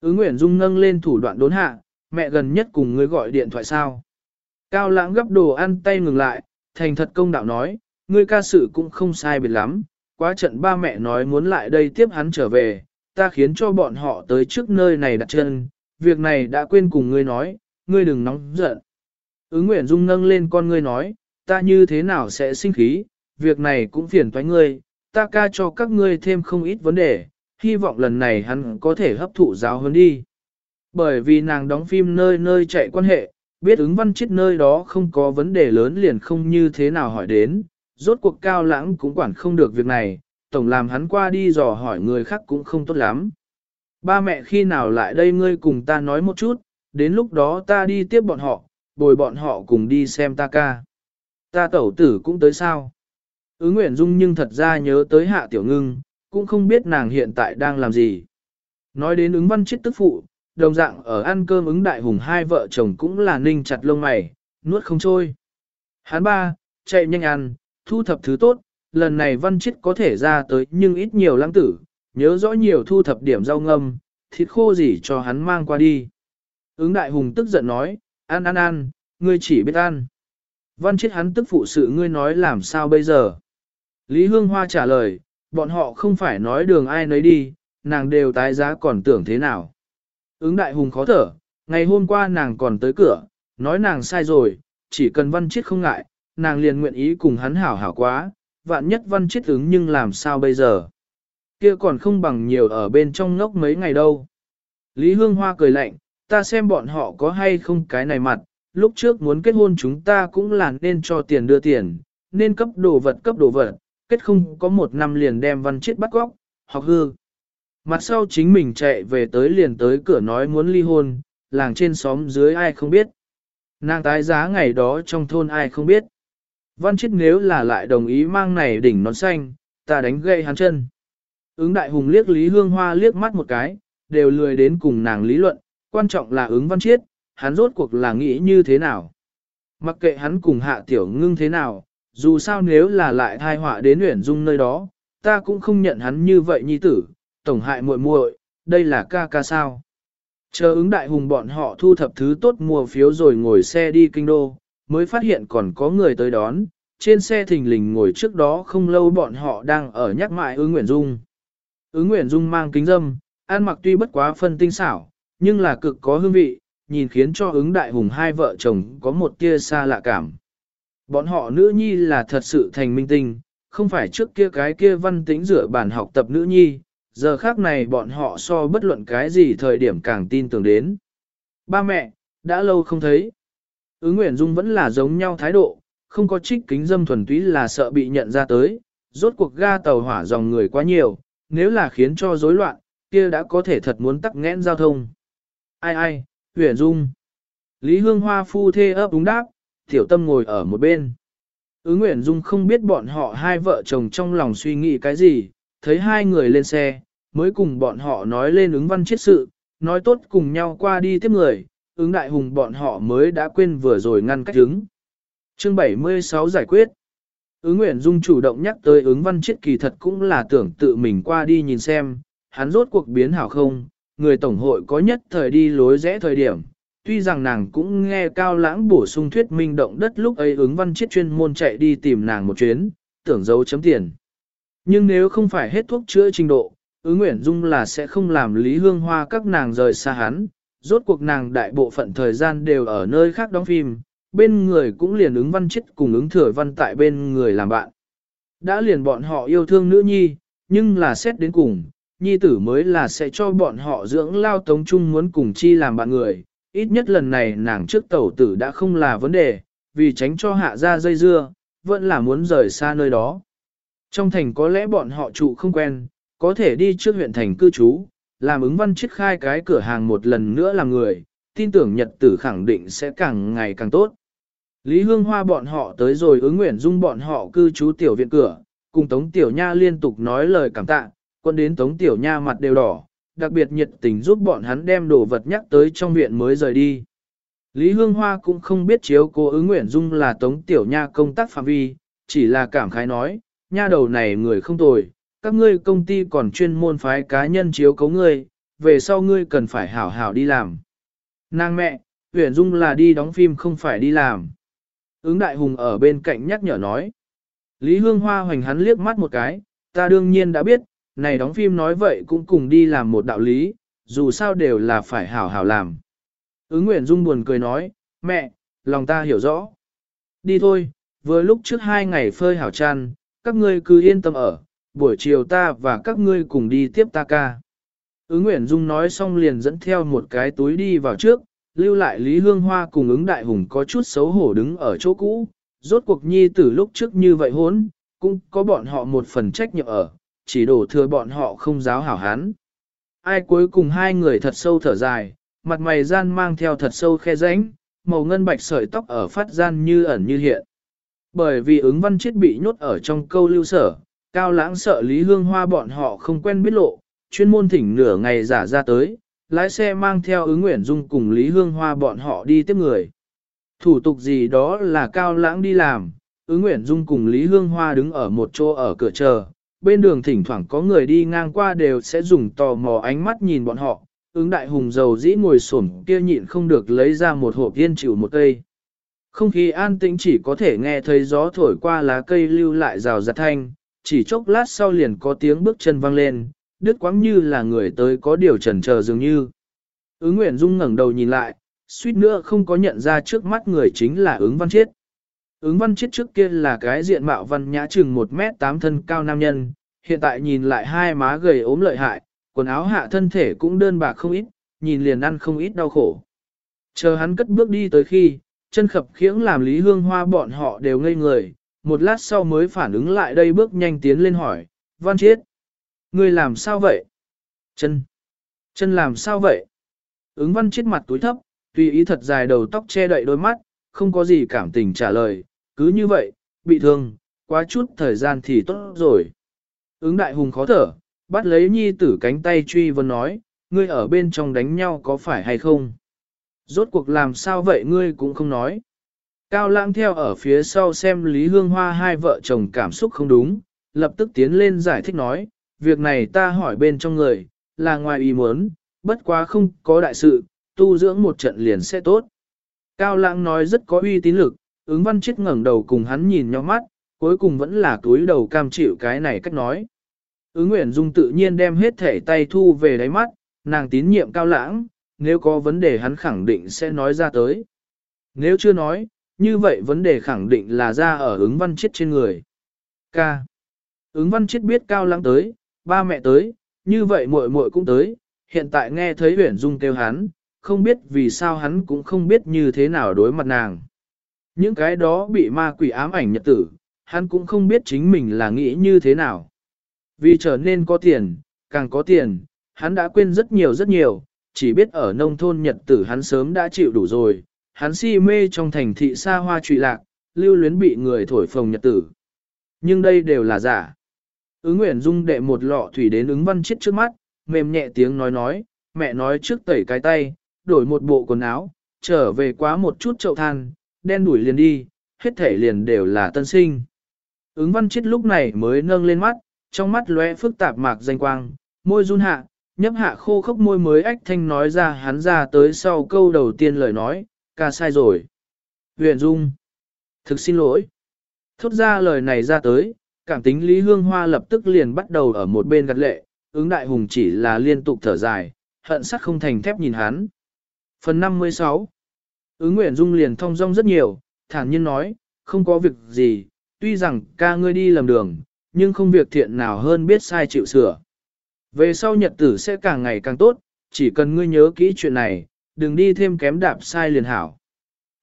Ứ Nguyễn Dung nâng lên thủ đoạn đốn hạ, mẹ gần nhất cùng ngươi gọi điện thoại sao. Cao lãng gấp đồ ăn tay ngừng lại, thành thật công đạo nói, ngươi ca sự cũng không sai biệt lắm, quá trận ba mẹ nói muốn lại đây tiếp hắn trở về, ta khiến cho bọn họ tới trước nơi này đặt chân, việc này đã quên cùng ngươi nói, ngươi đừng nóng giận. Ứng Nguyễn Dung nâng lên con ngươi nói, ta như thế nào sẽ sinh khí, việc này cũng phiền toái ngươi, ta ca cho các ngươi thêm không ít vấn đề, hy vọng lần này hắn có thể hấp thụ giáo hơn đi. Bởi vì nàng đóng phim nơi nơi chạy quan hệ, biết ứng văn chết nơi đó không có vấn đề lớn liền không như thế nào hỏi đến, rốt cuộc cao lãng cũng quản không được việc này, tổng làm hắn qua đi dò hỏi người khác cũng không tốt lắm. Ba mẹ khi nào lại đây ngươi cùng ta nói một chút, đến lúc đó ta đi tiếp bọn họ, bồi bọn họ cùng đi xem ta ca. Ta tẩu tử cũng tới sao? Ứng Nguyễn Dung nhưng thật ra nhớ tới hạ tiểu ngưng, cũng không biết nàng hiện tại đang làm gì. Nói đến ứng văn chết tức phụ, đồng dạng ở ăn cơm ứng đại hùng hai vợ chồng cũng là ninh chặt lông mày, nuốt không trôi. Hán ba, chạy nhanh ăn, thu thập thứ tốt, lần này văn chết có thể ra tới nhưng ít nhiều lãng tử, nhớ rõ nhiều thu thập điểm rau ngâm, thịt khô gì cho hắn mang qua đi. Ứng đại hùng tức giận nói, ăn ăn ăn, ngươi chỉ biết ăn. Văn chết hắn tức phụ sự ngươi nói làm sao bây giờ. Lý Hương Hoa trả lời, bọn họ không phải nói đường ai nấy đi, nàng đều tái giá còn tưởng thế nào. Ứng đại hùng khó thở, ngày hôm qua nàng còn tới cửa, nói nàng sai rồi, chỉ cần văn chết không ngại, nàng liền nguyện ý cùng hắn hảo hảo quá, vạn nhất văn chết ứng nhưng làm sao bây giờ. Kia còn không bằng nhiều ở bên trong ngốc mấy ngày đâu. Lý Hương Hoa cười lạnh, ta xem bọn họ có hay không cái này mặt, lúc trước muốn kết hôn chúng ta cũng là nên cho tiền đưa tiền, nên cấp đồ vật cấp đồ vật, kết không có một năm liền đem văn chết bắt góc, học hư. Mặt sau chính mình chạy về tới liền tới cửa nói muốn ly hôn, làng trên xóm dưới ai không biết. Nàng tái giá ngày đó trong thôn ai không biết. Văn chết nếu là lại đồng ý mang này đỉnh nón xanh, ta đánh gây hắn chân. Ứng đại hùng liếc Lý Hương Hoa liếc mắt một cái, đều lười đến cùng nàng lý luận, quan trọng là ứng văn chiết, hắn rốt cuộc là nghĩ như thế nào. Mặc kệ hắn cùng hạ tiểu ngưng thế nào, dù sao nếu là lại thai họa đến Uyển Dung nơi đó, ta cũng không nhận hắn như vậy nhi tử, tổng hại muội muội, đây là ca ca sao. Chờ ứng đại hùng bọn họ thu thập thứ tốt mua phiếu rồi ngồi xe đi kinh đô, mới phát hiện còn có người tới đón, trên xe thình lình ngồi trước đó không lâu bọn họ đang ở nhắc mãi ứng Nguyễn Dung. Ứng Nguyễn Dung mang kính dâm, ăn mặc tuy bất quá phân tinh xảo, nhưng là cực có hương vị, nhìn khiến cho ứng đại hùng hai vợ chồng có một tia xa lạ cảm. Bọn họ nữ nhi là thật sự thành minh tinh, không phải trước kia cái kia văn tính rửa bản học tập nữ nhi, giờ khác này bọn họ so bất luận cái gì thời điểm càng tin tưởng đến. Ba mẹ, đã lâu không thấy. Ứng Nguyễn Dung vẫn là giống nhau thái độ, không có trích kính dâm thuần túy là sợ bị nhận ra tới, rốt cuộc ga tàu hỏa dòng người quá nhiều, nếu là khiến cho rối loạn, kia đã có thể thật muốn tắc nghẽn giao thông. Ai ai, Nguyễn Dung. Lý Hương Hoa phu thê ấp đúng đáp, tiểu tâm ngồi ở một bên. Ứng Nguyễn Dung không biết bọn họ hai vợ chồng trong lòng suy nghĩ cái gì, thấy hai người lên xe, mới cùng bọn họ nói lên ứng văn chết sự, nói tốt cùng nhau qua đi tiếp người, ứng đại hùng bọn họ mới đã quên vừa rồi ngăn cách đứng. Chương 76 giải quyết. Ứng Nguyễn Dung chủ động nhắc tới ứng văn chết kỳ thật cũng là tưởng tự mình qua đi nhìn xem, hắn rốt cuộc biến hảo không, người tổng hội có nhất thời đi lối rẽ thời điểm. Tuy rằng nàng cũng nghe cao lãng bổ sung thuyết minh động đất lúc ấy ứng văn chết chuyên môn chạy đi tìm nàng một chuyến, tưởng giấu chấm tiền. Nhưng nếu không phải hết thuốc chữa trình độ, ứng Nguyễn Dung là sẽ không làm Lý Hương Hoa các nàng rời xa hắn, rốt cuộc nàng đại bộ phận thời gian đều ở nơi khác đóng phim, bên người cũng liền ứng văn chết cùng ứng thừa văn tại bên người làm bạn. Đã liền bọn họ yêu thương nữ nhi, nhưng là xét đến cùng, nhi tử mới là sẽ cho bọn họ dưỡng lao tống chung muốn cùng chi làm bạn người, ít nhất lần này nàng trước tẩu tử đã không là vấn đề, vì tránh cho hạ ra dây dưa, vẫn là muốn rời xa nơi đó. Trong thành có lẽ bọn họ trụ không quen, có thể đi trước huyện thành cư trú, làm ứng văn chiết khai cái cửa hàng một lần nữa làm người, tin tưởng nhật tử khẳng định sẽ càng ngày càng tốt. Lý Hương Hoa bọn họ tới rồi ứng nguyện dung bọn họ cư trú tiểu viện cửa, cùng Tống Tiểu Nha liên tục nói lời cảm tạ, quân đến Tống Tiểu Nha mặt đều đỏ, đặc biệt nhiệt tình giúp bọn hắn đem đồ vật nhắc tới trong viện mới rời đi. Lý Hương Hoa cũng không biết chiếu cô ứng nguyện dung là Tống Tiểu Nha công tác phạm vi, chỉ là cảm khái nói, nha đầu này người không tồi, các ngươi công ty còn chuyên môn phái cá nhân chiếu cấu ngươi, về sau ngươi cần phải hảo hảo đi làm. Nàng mẹ, Uyển Dung là đi đóng phim không phải đi làm. Ứng đại hùng ở bên cạnh nhắc nhở nói. Lý Hương Hoa hoành hắn liếc mắt một cái, ta đương nhiên đã biết, này đóng phim nói vậy cũng cùng đi làm một đạo lý, dù sao đều là phải hảo hảo làm. Ứng Nguyễn Dung buồn cười nói, mẹ, lòng ta hiểu rõ. Đi thôi, vừa lúc trước hai ngày phơi hảo chăn, các ngươi cứ yên tâm ở, buổi chiều ta và các ngươi cùng đi tiếp ta ca. Ứng Nguyễn Dung nói xong liền dẫn theo một cái túi đi vào trước, lưu lại Lý Hương Hoa cùng ứng đại hùng có chút xấu hổ đứng ở chỗ cũ, rốt cuộc nhi tử lúc trước như vậy hốn, cũng có bọn họ một phần trách nhiệm ở, chỉ đổ thừa bọn họ không giáo hảo hán. Ai cuối cùng hai người thật sâu thở dài, mặt mày gian mang theo thật sâu khe ránh, màu ngân bạch sợi tóc ở phát gian như ẩn như hiện. Bởi vì ứng văn chết bị nhốt ở trong câu lưu sở, cao lãng sợ Lý Hương Hoa bọn họ không quen biết lộ, chuyên môn thỉnh nửa ngày giả ra tới, lái xe mang theo ứng nguyện dung cùng Lý Hương Hoa bọn họ đi tiếp người. Thủ tục gì đó là cao lãng đi làm, ứng nguyện dung cùng Lý Hương Hoa đứng ở một chỗ ở cửa chờ, bên đường thỉnh thoảng có người đi ngang qua đều sẽ dùng tò mò ánh mắt nhìn bọn họ, ứng đại hùng dầu dĩ ngồi xổm kia nhịn không được lấy ra một hộp yên chịu một cây. Không khí an tĩnh chỉ có thể nghe thấy gió thổi qua lá cây lưu lại rào rạt thanh, chỉ chốc lát sau liền có tiếng bước chân vang lên, đứt quãng như là người tới có điều chần chờ dường như. Ứng Nguyễn Dung ngẩng đầu nhìn lại, suýt nữa không có nhận ra trước mắt người chính là ứng văn chiết. Ứng văn chiết trước kia là cái diện mạo văn nhã chừng 1 mét 8 thân cao nam nhân, hiện tại nhìn lại hai má gầy ốm lợi hại, quần áo hạ thân thể cũng đơn bạc không ít, nhìn liền ăn không ít đau khổ. Chờ hắn cất bước đi tới khi, chân khập khiễng làm Lý Hương Hoa bọn họ đều ngây người, một lát sau mới phản ứng lại đây bước nhanh tiến lên hỏi, Văn Chiết, ngươi làm sao vậy? Chân, chân làm sao vậy? Ứng Văn Chiết mặt túi thấp, tùy ý thật dài đầu tóc che đậy đôi mắt, không có gì cảm tình trả lời, cứ như vậy, bị thương, quá chút thời gian thì tốt rồi. Ứng đại hùng khó thở, bắt lấy nhi tử cánh tay truy vấn nói, ngươi ở bên trong đánh nhau có phải hay không? Rốt cuộc làm sao vậy ngươi cũng không nói. Cao lãng theo ở phía sau xem Lý Hương Hoa hai vợ chồng cảm xúc không đúng, lập tức tiến lên giải thích nói, việc này ta hỏi bên trong người, là ngoài ý muốn, bất quá không có đại sự, tu dưỡng một trận liền sẽ tốt. Cao lãng nói rất có uy tín lực, ứng văn chết ngẩng đầu cùng hắn nhìn nhau mắt, cuối cùng vẫn là túi đầu cam chịu cái này cách nói. Ứng Nguyễn Dung tự nhiên đem hết thể tay thu về đáy mắt, nàng tín nhiệm cao lãng, nếu có vấn đề hắn khẳng định sẽ nói ra tới. Nếu chưa nói, như vậy vấn đề khẳng định là ra ở ứng văn chết trên người. K. Ứng văn chết biết cao lắng tới, ba mẹ tới, như vậy muội muội cũng tới, hiện tại nghe thấy huyển Dung kêu hắn, không biết vì sao hắn cũng không biết như thế nào đối mặt nàng. Những cái đó bị ma quỷ ám ảnh nhật tử, hắn cũng không biết chính mình là nghĩ như thế nào. Vì trở nên có tiền, càng có tiền, hắn đã quên rất nhiều rất nhiều, chỉ biết ở nông thôn nhật tử hắn sớm đã chịu đủ rồi, hắn si mê trong thành thị xa hoa trụy lạc, lưu luyến bị người thổi phồng nhật tử. Nhưng đây đều là giả. Ứng Nguyễn Dung đệ một lọ thủy đến ứng văn chết trước mắt, mềm nhẹ tiếng nói nói, mẹ nói trước tẩy cái tay, đổi một bộ quần áo, trở về quá một chút chậu than, đen đuổi liền đi, hết thể liền đều là tân sinh. Ứng văn chết lúc này mới nâng lên mắt, trong mắt lóe phức tạp mạc danh quang, môi run hạ, nhấp hạ khô khốc môi mới ách thanh nói ra hắn ra tới sau câu đầu tiên lời nói, ca sai rồi. Huyền Dung, thực xin lỗi. Thốt ra lời này ra tới, cảm tính Lý Hương Hoa lập tức liền bắt đầu ở một bên gật lệ, ứng đại hùng chỉ là liên tục thở dài, hận sắt không thành thép nhìn hắn. Phần 56 Ứng Nguyễn Dung liền thông dong rất nhiều, thản nhiên nói, không có việc gì, tuy rằng ca ngươi đi lầm đường, nhưng không việc thiện nào hơn biết sai chịu sửa. Về sau nhật tử sẽ càng ngày càng tốt, chỉ cần ngươi nhớ kỹ chuyện này, đừng đi thêm kém đạp sai liền hảo.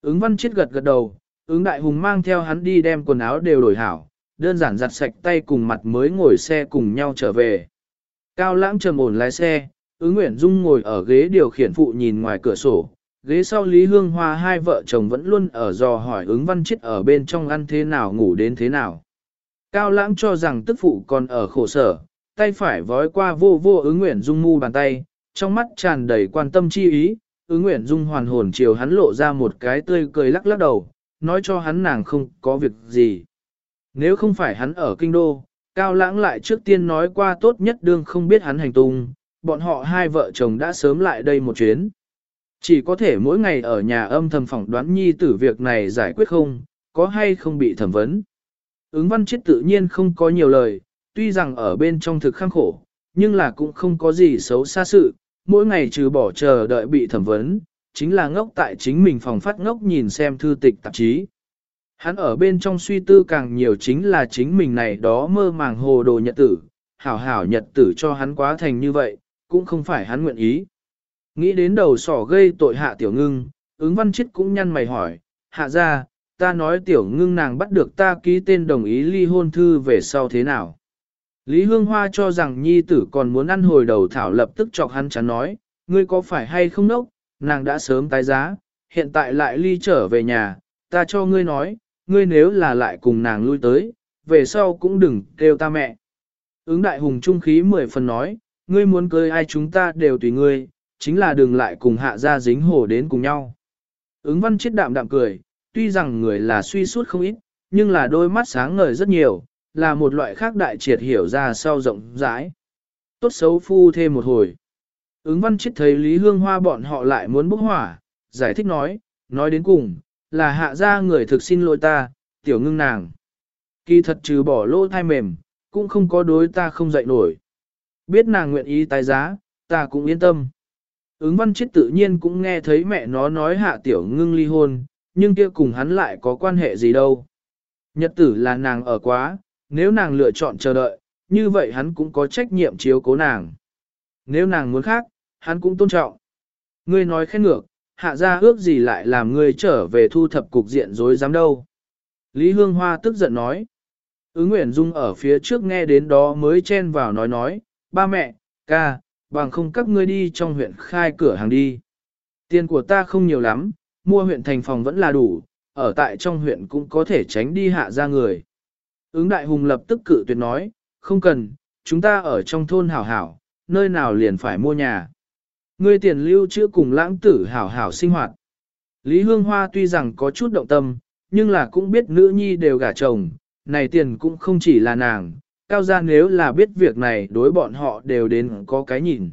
Ứng văn chết gật gật đầu, ứng đại hùng mang theo hắn đi đem quần áo đều đổi hảo, đơn giản giặt sạch tay cùng mặt mới ngồi xe cùng nhau trở về. Cao lãng trầm ổn lái xe, ứng Nguyễn Dung ngồi ở ghế điều khiển phụ nhìn ngoài cửa sổ, ghế sau Lý Hương Hoa hai vợ chồng vẫn luôn ở dò hỏi ứng văn chết ở bên trong ăn thế nào ngủ đến thế nào. Cao lãng cho rằng tức phụ còn ở khổ sở, tay phải vói qua vô vô ứng Nguyễn Dung mu bàn tay, trong mắt tràn đầy quan tâm chi ý, ứng nguyện Dung hoàn hồn chiều hắn lộ ra một cái tươi cười lắc lắc đầu, nói cho hắn nàng không có việc gì. Nếu không phải hắn ở kinh đô, Cao lãng lại trước tiên nói qua tốt nhất đương không biết hắn hành tung, bọn họ hai vợ chồng đã sớm lại đây một chuyến. Chỉ có thể mỗi ngày ở nhà âm thầm phỏng đoán nhi tử việc này giải quyết không, có hay không bị thẩm vấn. Ứng văn chết tự nhiên không có nhiều lời, tuy rằng ở bên trong thực khăng khổ, nhưng là cũng không có gì xấu xa sự, mỗi ngày trừ bỏ chờ đợi bị thẩm vấn, chính là ngốc tại chính mình phòng phát ngốc nhìn xem thư tịch tạp chí. Hắn ở bên trong suy tư càng nhiều chính là chính mình này đó mơ màng hồ đồ nhật tử, hảo hảo nhật tử cho hắn quá thành như vậy, cũng không phải hắn nguyện ý. Nghĩ đến đầu sỏ gây tội hạ tiểu ngưng, ứng văn chết cũng nhăn mày hỏi, hạ ra, ta nói tiểu ngưng nàng bắt được ta ký tên đồng ý ly hôn thư về sau thế nào. Lý Hương Hoa cho rằng nhi tử còn muốn ăn hồi đầu thảo lập tức chọc hắn chắn nói, ngươi có phải hay không nốc, nàng đã sớm tái giá, hiện tại lại ly trở về nhà, ta cho ngươi nói, ngươi nếu là lại cùng nàng lui tới, về sau cũng đừng kêu ta mẹ. Ứng đại hùng trung khí mười phần nói, ngươi muốn cưới ai chúng ta đều tùy ngươi, chính là đừng lại cùng hạ ra dính hổ đến cùng nhau. Ứng văn chết đạm đạm cười, tuy rằng người là suy suốt không ít, nhưng là đôi mắt sáng ngời rất nhiều, là một loại khác đại triệt hiểu ra sau rộng rãi. Tốt xấu phu thêm một hồi. Ứng văn chết thấy Lý Hương Hoa bọn họ lại muốn bốc hỏa, giải thích nói, nói đến cùng, là hạ ra người thực xin lỗi ta, tiểu ngưng nàng. Kỳ thật trừ bỏ lỗ thai mềm, cũng không có đối ta không dậy nổi. Biết nàng nguyện ý tái giá, ta cũng yên tâm. Ứng văn chết tự nhiên cũng nghe thấy mẹ nó nói hạ tiểu ngưng ly hôn, nhưng kia cùng hắn lại có quan hệ gì đâu. Nhật tử là nàng ở quá, nếu nàng lựa chọn chờ đợi, như vậy hắn cũng có trách nhiệm chiếu cố nàng. Nếu nàng muốn khác, hắn cũng tôn trọng. Ngươi nói khen ngược, hạ ra ước gì lại làm ngươi trở về thu thập cục diện dối dám đâu. Lý Hương Hoa tức giận nói. Ứng Nguyễn Dung ở phía trước nghe đến đó mới chen vào nói nói, ba mẹ, ca, bằng không các ngươi đi trong huyện khai cửa hàng đi. Tiền của ta không nhiều lắm, mua huyện thành phòng vẫn là đủ, ở tại trong huyện cũng có thể tránh đi hạ ra người. Ứng Đại Hùng lập tức cự tuyệt nói, không cần, chúng ta ở trong thôn hảo hảo, nơi nào liền phải mua nhà. Ngươi tiền lưu chưa cùng lãng tử hảo hảo sinh hoạt. Lý Hương Hoa tuy rằng có chút động tâm, nhưng là cũng biết nữ nhi đều gả chồng, này tiền cũng không chỉ là nàng, cao gia nếu là biết việc này đối bọn họ đều đến có cái nhìn.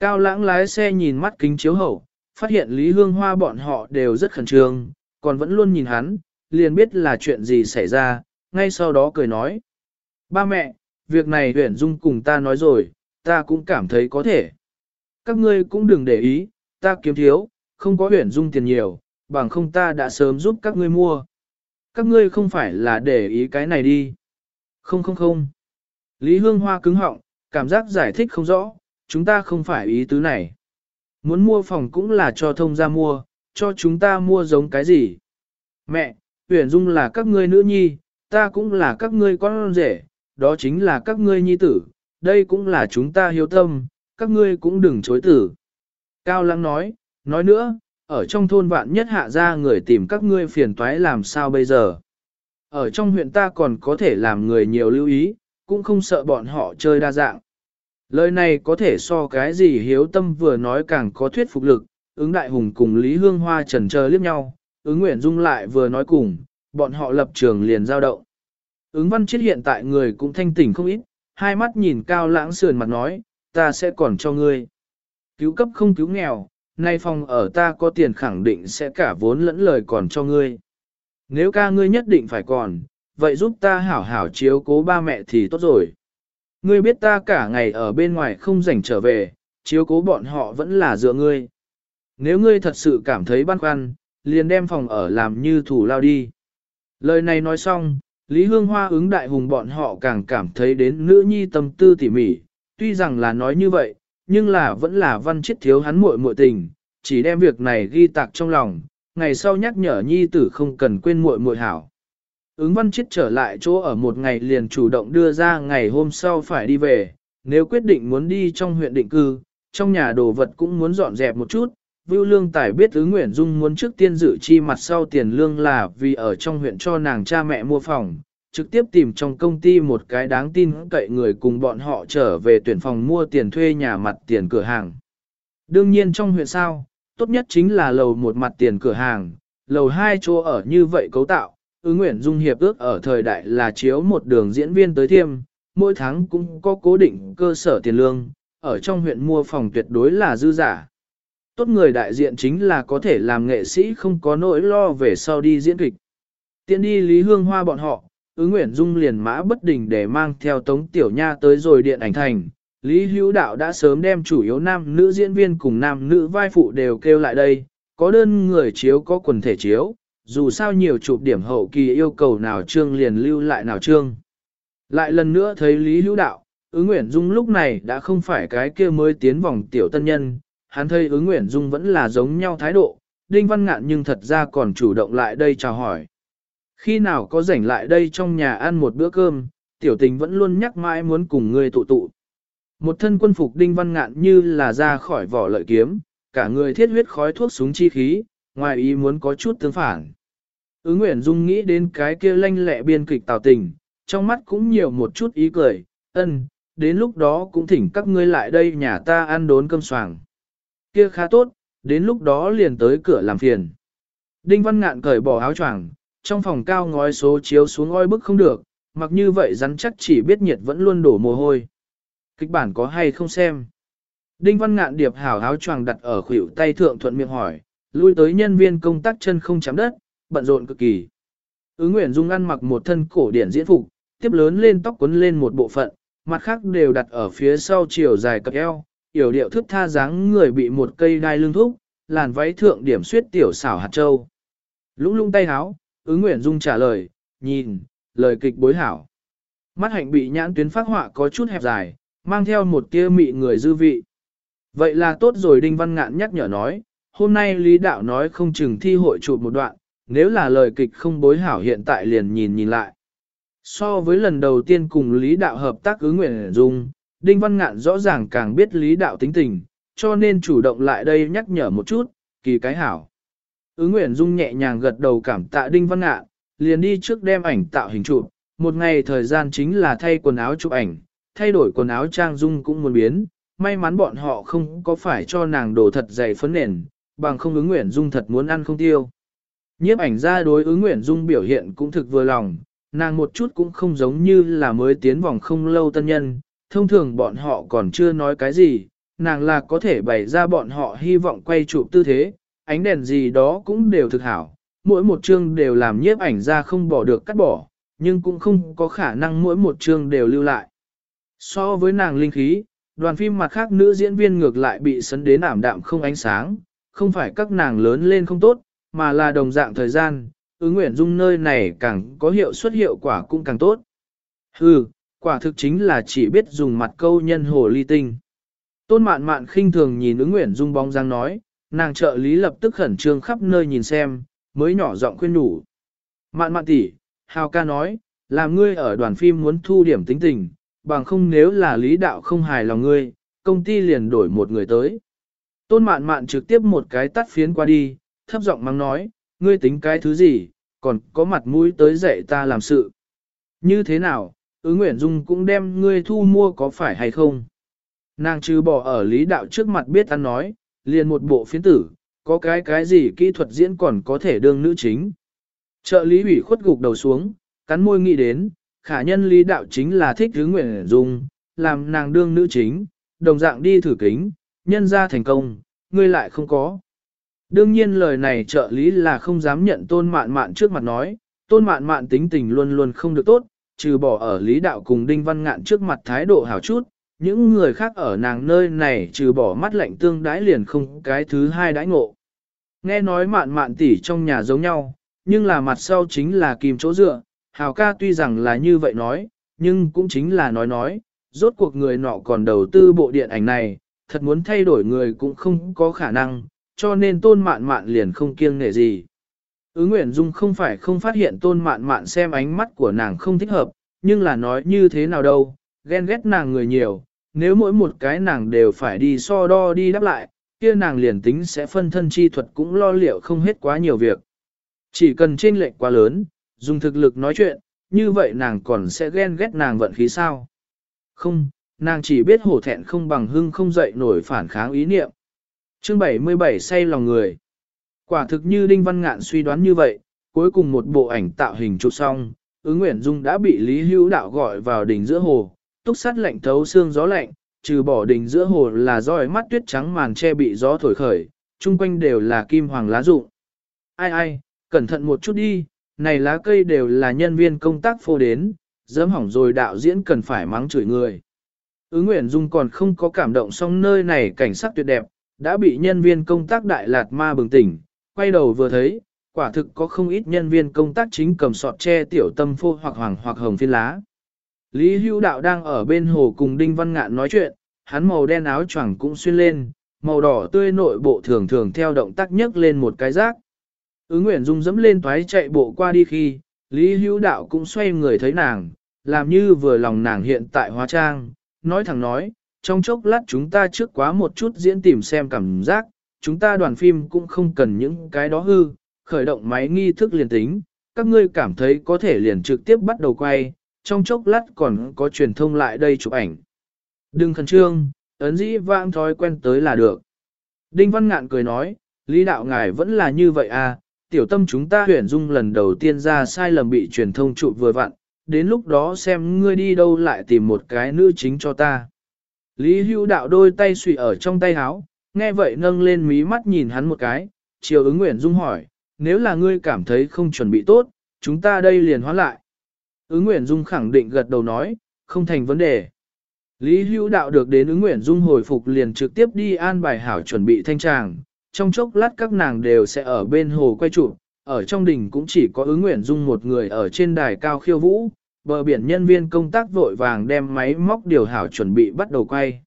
Cao lãng lái xe nhìn mắt kính chiếu hậu, phát hiện Lý Hương Hoa bọn họ đều rất khẩn trương, còn vẫn luôn nhìn hắn, liền biết là chuyện gì xảy ra, ngay sau đó cười nói. Ba mẹ, việc này huyển dung cùng ta nói rồi, ta cũng cảm thấy có thể. Các ngươi cũng đừng để ý, ta kiếm thiếu, không có huyển dung tiền nhiều, bằng không ta đã sớm giúp các ngươi mua. Các ngươi không phải là để ý cái này đi. Không không không. Lý Hương Hoa cứng họng, cảm giác giải thích không rõ, chúng ta không phải ý tứ này. Muốn mua phòng cũng là cho thông ra mua, cho chúng ta mua giống cái gì. Mẹ, Huyền Dung là các ngươi nữ nhi, ta cũng là các ngươi con rể, đó chính là các ngươi nhi tử, đây cũng là chúng ta hiếu tâm, các ngươi cũng đừng chối tử. Cao Lăng nói, nói nữa, ở trong thôn vạn nhất hạ ra người tìm các ngươi phiền toái làm sao bây giờ. Ở trong huyện ta còn có thể làm người nhiều lưu ý, cũng không sợ bọn họ chơi đa dạng. Lời này có thể so cái gì hiếu tâm vừa nói càng có thuyết phục lực, ứng đại hùng cùng Lý Hương Hoa trần chờ liếc nhau, ứng Nguyễn Dung lại vừa nói cùng, bọn họ lập trường liền giao động. Ứng văn chết hiện tại người cũng thanh tỉnh không ít, hai mắt nhìn cao lãng sườn mặt nói, ta sẽ còn cho ngươi. Cứu cấp không cứu nghèo, nay phòng ở ta có tiền khẳng định sẽ cả vốn lẫn lời còn cho ngươi. Nếu ca ngươi nhất định phải còn, vậy giúp ta hảo hảo chiếu cố ba mẹ thì tốt rồi. Ngươi biết ta cả ngày ở bên ngoài không rảnh trở về, chiếu cố bọn họ vẫn là dựa ngươi. Nếu ngươi thật sự cảm thấy băn khoăn, liền đem phòng ở làm như thủ lao đi. Lời này nói xong, Lý Hương Hoa ứng đại hùng bọn họ càng cảm thấy đến nữ nhi tâm tư tỉ mỉ, tuy rằng là nói như vậy, nhưng là vẫn là văn chết thiếu hắn muội muội tình, chỉ đem việc này ghi tạc trong lòng, ngày sau nhắc nhở nhi tử không cần quên muội muội hảo. Ứng văn chết trở lại chỗ ở một ngày liền chủ động đưa ra ngày hôm sau phải đi về, nếu quyết định muốn đi trong huyện định cư, trong nhà đồ vật cũng muốn dọn dẹp một chút. Vưu Lương Tài biết ứng Nguyễn Dung muốn trước tiên dự chi mặt sau tiền lương là vì ở trong huyện cho nàng cha mẹ mua phòng, trực tiếp tìm trong công ty một cái đáng tin cậy người cùng bọn họ trở về tuyển phòng mua tiền thuê nhà mặt tiền cửa hàng. Đương nhiên trong huyện sao, tốt nhất chính là lầu một mặt tiền cửa hàng, lầu hai chỗ ở như vậy cấu tạo, ứng nguyện dung hiệp ước ở thời đại là chiếu một đường diễn viên tới thiêm, mỗi tháng cũng có cố định cơ sở tiền lương, ở trong huyện mua phòng tuyệt đối là dư giả. Tốt người đại diện chính là có thể làm nghệ sĩ không có nỗi lo về sau đi diễn kịch. Tiến đi Lý Hương Hoa bọn họ, ứng Nguyễn dung liền mã bất đình để mang theo Tống Tiểu Nha tới rồi điện ảnh thành. Lý Hữu Đạo đã sớm đem chủ yếu nam nữ diễn viên cùng nam nữ vai phụ đều kêu lại đây, có đơn người chiếu có quần thể chiếu, dù sao nhiều chụp điểm hậu kỳ yêu cầu nào trương liền lưu lại nào trương. Lại lần nữa thấy Lý Hữu Đạo, ứng Nguyễn Dung lúc này đã không phải cái kia mới tiến vòng tiểu tân nhân, hắn thấy ứng Nguyễn Dung vẫn là giống nhau thái độ, Đinh Văn Ngạn nhưng thật ra còn chủ động lại đây chào hỏi. Khi nào có rảnh lại đây trong nhà ăn một bữa cơm, tiểu tình vẫn luôn nhắc mãi muốn cùng ngươi tụ tụ. Một thân quân phục Đinh Văn Ngạn như là ra khỏi vỏ lợi kiếm, cả người thiết huyết khói thuốc súng chi khí, ngoài ý muốn có chút tương phản. Ứng Nguyễn Dung nghĩ đến cái kia lanh lẹ biên kịch tào tình, trong mắt cũng nhiều một chút ý cười, ân, đến lúc đó cũng thỉnh các ngươi lại đây nhà ta ăn đốn cơm soảng. Kia khá tốt, đến lúc đó liền tới cửa làm phiền. Đinh Văn Ngạn cởi bỏ áo choàng, trong phòng cao ngói số chiếu xuống oi bức không được, mặc như vậy rắn chắc chỉ biết nhiệt vẫn luôn đổ mồ hôi. Kịch bản có hay không xem? Đinh Văn Ngạn điệp hảo áo choàng đặt ở khuỷu tay thượng thuận miệng hỏi, lui tới nhân viên công tác chân không chạm đất, bận rộn cực kỳ. Ứng Nguyễn Dung ăn mặc một thân cổ điển diễn phục, tiếp lớn lên tóc quấn lên một bộ phận, mặt khác đều đặt ở phía sau chiều dài cặp eo, yểu điệu thức tha dáng người bị một cây đai lưng thúc, làn váy thượng điểm suyết tiểu xảo hạt châu. Lũng lung tay háo, ứng Nguyễn Dung trả lời, nhìn, lời kịch bối hảo. Mắt hạnh bị nhãn tuyến phát họa có chút hẹp dài, mang theo một tia mị người dư vị. Vậy là tốt rồi Đinh Văn Ngạn nhắc nhở nói, hôm nay Lý Đạo nói không chừng thi hội chụp một đoạn, nếu là lời kịch không bối hảo hiện tại liền nhìn nhìn lại. So với lần đầu tiên cùng Lý Đạo hợp tác ứng nguyện dung, Đinh Văn Ngạn rõ ràng càng biết Lý Đạo tính tình, cho nên chủ động lại đây nhắc nhở một chút, kỳ cái hảo. Ứng nguyện dung nhẹ nhàng gật đầu cảm tạ Đinh Văn Ngạn, liền đi trước đem ảnh tạo hình chụp, một ngày thời gian chính là thay quần áo chụp ảnh, thay đổi quần áo trang dung cũng muốn biến, may mắn bọn họ không có phải cho nàng đổ thật dày phấn nền, bằng không ứng nguyện dung thật muốn ăn không tiêu. Nhiếp ảnh ra đối ứng nguyện dung biểu hiện cũng thực vừa lòng, nàng một chút cũng không giống như là mới tiến vòng không lâu tân nhân, thông thường bọn họ còn chưa nói cái gì, nàng là có thể bày ra bọn họ hy vọng quay chụp tư thế, ánh đèn gì đó cũng đều thực hảo, mỗi một chương đều làm nhiếp ảnh ra không bỏ được cắt bỏ, nhưng cũng không có khả năng mỗi một chương đều lưu lại. So với nàng linh khí, đoàn phim mặt khác nữ diễn viên ngược lại bị sấn đến ảm đạm không ánh sáng, không phải các nàng lớn lên không tốt, mà là đồng dạng thời gian, ứng nguyện dung nơi này càng có hiệu suất hiệu quả cũng càng tốt. Hừ, quả thực chính là chỉ biết dùng mặt câu nhân hồ ly tinh. Tôn mạn mạn khinh thường nhìn ứng nguyện dung bóng dáng nói, nàng trợ lý lập tức khẩn trương khắp nơi nhìn xem, mới nhỏ giọng khuyên nhủ. Mạn mạn tỷ, Hào ca nói, làm ngươi ở đoàn phim muốn thu điểm tính tình, bằng không nếu là lý đạo không hài lòng ngươi, công ty liền đổi một người tới. Tôn mạn mạn trực tiếp một cái tắt phiến qua đi, thấp giọng mắng nói, ngươi tính cái thứ gì, còn có mặt mũi tới dạy ta làm sự. Như thế nào, ứng Nguyễn Dung cũng đem ngươi thu mua có phải hay không? Nàng trừ bỏ ở lý đạo trước mặt biết ăn nói, liền một bộ phiến tử, có cái cái gì kỹ thuật diễn còn có thể đương nữ chính. Trợ lý ủy khuất gục đầu xuống, cắn môi nghĩ đến, khả nhân lý đạo chính là thích thứ Nguyễn Dung, làm nàng đương nữ chính, đồng dạng đi thử kính, nhân ra thành công, ngươi lại không có. Đương nhiên lời này trợ lý là không dám nhận tôn mạn mạn trước mặt nói, tôn mạn mạn tính tình luôn luôn không được tốt, trừ bỏ ở lý đạo cùng đinh văn ngạn trước mặt thái độ hảo chút, những người khác ở nàng nơi này trừ bỏ mắt lạnh tương đái liền không cái thứ hai đãi ngộ. Nghe nói mạn mạn tỷ trong nhà giống nhau, nhưng là mặt sau chính là kìm chỗ dựa, hào ca tuy rằng là như vậy nói, nhưng cũng chính là nói nói, rốt cuộc người nọ còn đầu tư bộ điện ảnh này, thật muốn thay đổi người cũng không có khả năng, cho nên tôn mạn mạn liền không kiêng nể gì. Ứ Nguyễn Dung không phải không phát hiện tôn mạn mạn xem ánh mắt của nàng không thích hợp, nhưng là nói như thế nào đâu, ghen ghét nàng người nhiều, nếu mỗi một cái nàng đều phải đi so đo đi đáp lại, kia nàng liền tính sẽ phân thân chi thuật cũng lo liệu không hết quá nhiều việc. Chỉ cần trên lệnh quá lớn, dùng thực lực nói chuyện, như vậy nàng còn sẽ ghen ghét nàng vận khí sao? Không, nàng chỉ biết hổ thẹn không bằng hưng không dậy nổi phản kháng ý niệm. Chương 77 say lòng người. Quả thực như Đinh Văn Ngạn suy đoán như vậy, cuối cùng một bộ ảnh tạo hình chụp xong, ứng Nguyễn Dung đã bị Lý Hữu Đạo gọi vào đỉnh giữa hồ, túc sát lạnh thấu xương gió lạnh, trừ bỏ đỉnh giữa hồ là roi mắt tuyết trắng màn che bị gió thổi khởi, chung quanh đều là kim hoàng lá rụng. Ai ai, cẩn thận một chút đi, này lá cây đều là nhân viên công tác phô đến, dẫm hỏng rồi đạo diễn cần phải mắng chửi người. Ứ Nguyễn Dung còn không có cảm động xong nơi này cảnh sắc tuyệt đẹp, đã bị nhân viên công tác Đại Lạt Ma bừng tỉnh, quay đầu vừa thấy, quả thực có không ít nhân viên công tác chính cầm sọt che tiểu tâm phô hoặc hoàng hoặc hồng phiên lá. Lý Hữu Đạo đang ở bên hồ cùng Đinh Văn Ngạn nói chuyện, hắn màu đen áo choàng cũng xuyên lên, màu đỏ tươi nội bộ thường thường theo động tác nhấc lên một cái rác. Ứng Nguyễn Dung dẫm lên toái chạy bộ qua đi khi, Lý Hữu Đạo cũng xoay người thấy nàng, làm như vừa lòng nàng hiện tại hóa trang, nói thẳng nói, trong chốc lát chúng ta trước quá một chút diễn tìm xem cảm giác, chúng ta đoàn phim cũng không cần những cái đó hư, khởi động máy nghi thức liền tính, các ngươi cảm thấy có thể liền trực tiếp bắt đầu quay, trong chốc lát còn có truyền thông lại đây chụp ảnh. Đừng khẩn trương, ấn dĩ vãng thói quen tới là được. Đinh Văn Ngạn cười nói, Lý đạo ngài vẫn là như vậy à, tiểu tâm chúng ta huyển dung lần đầu tiên ra sai lầm bị truyền thông chụp vừa vặn, đến lúc đó xem ngươi đi đâu lại tìm một cái nữ chính cho ta. Lý hưu đạo đôi tay suy ở trong tay háo, nghe vậy nâng lên mí mắt nhìn hắn một cái, chiều ứng nguyện dung hỏi, nếu là ngươi cảm thấy không chuẩn bị tốt, chúng ta đây liền hóa lại. Ứng nguyện dung khẳng định gật đầu nói, không thành vấn đề. Lý hưu đạo được đến ứng nguyện dung hồi phục liền trực tiếp đi an bài hảo chuẩn bị thanh tràng, trong chốc lát các nàng đều sẽ ở bên hồ quay trụ, ở trong đình cũng chỉ có ứng nguyện dung một người ở trên đài cao khiêu vũ, bờ biển nhân viên công tác vội vàng đem máy móc điều hảo chuẩn bị bắt đầu quay.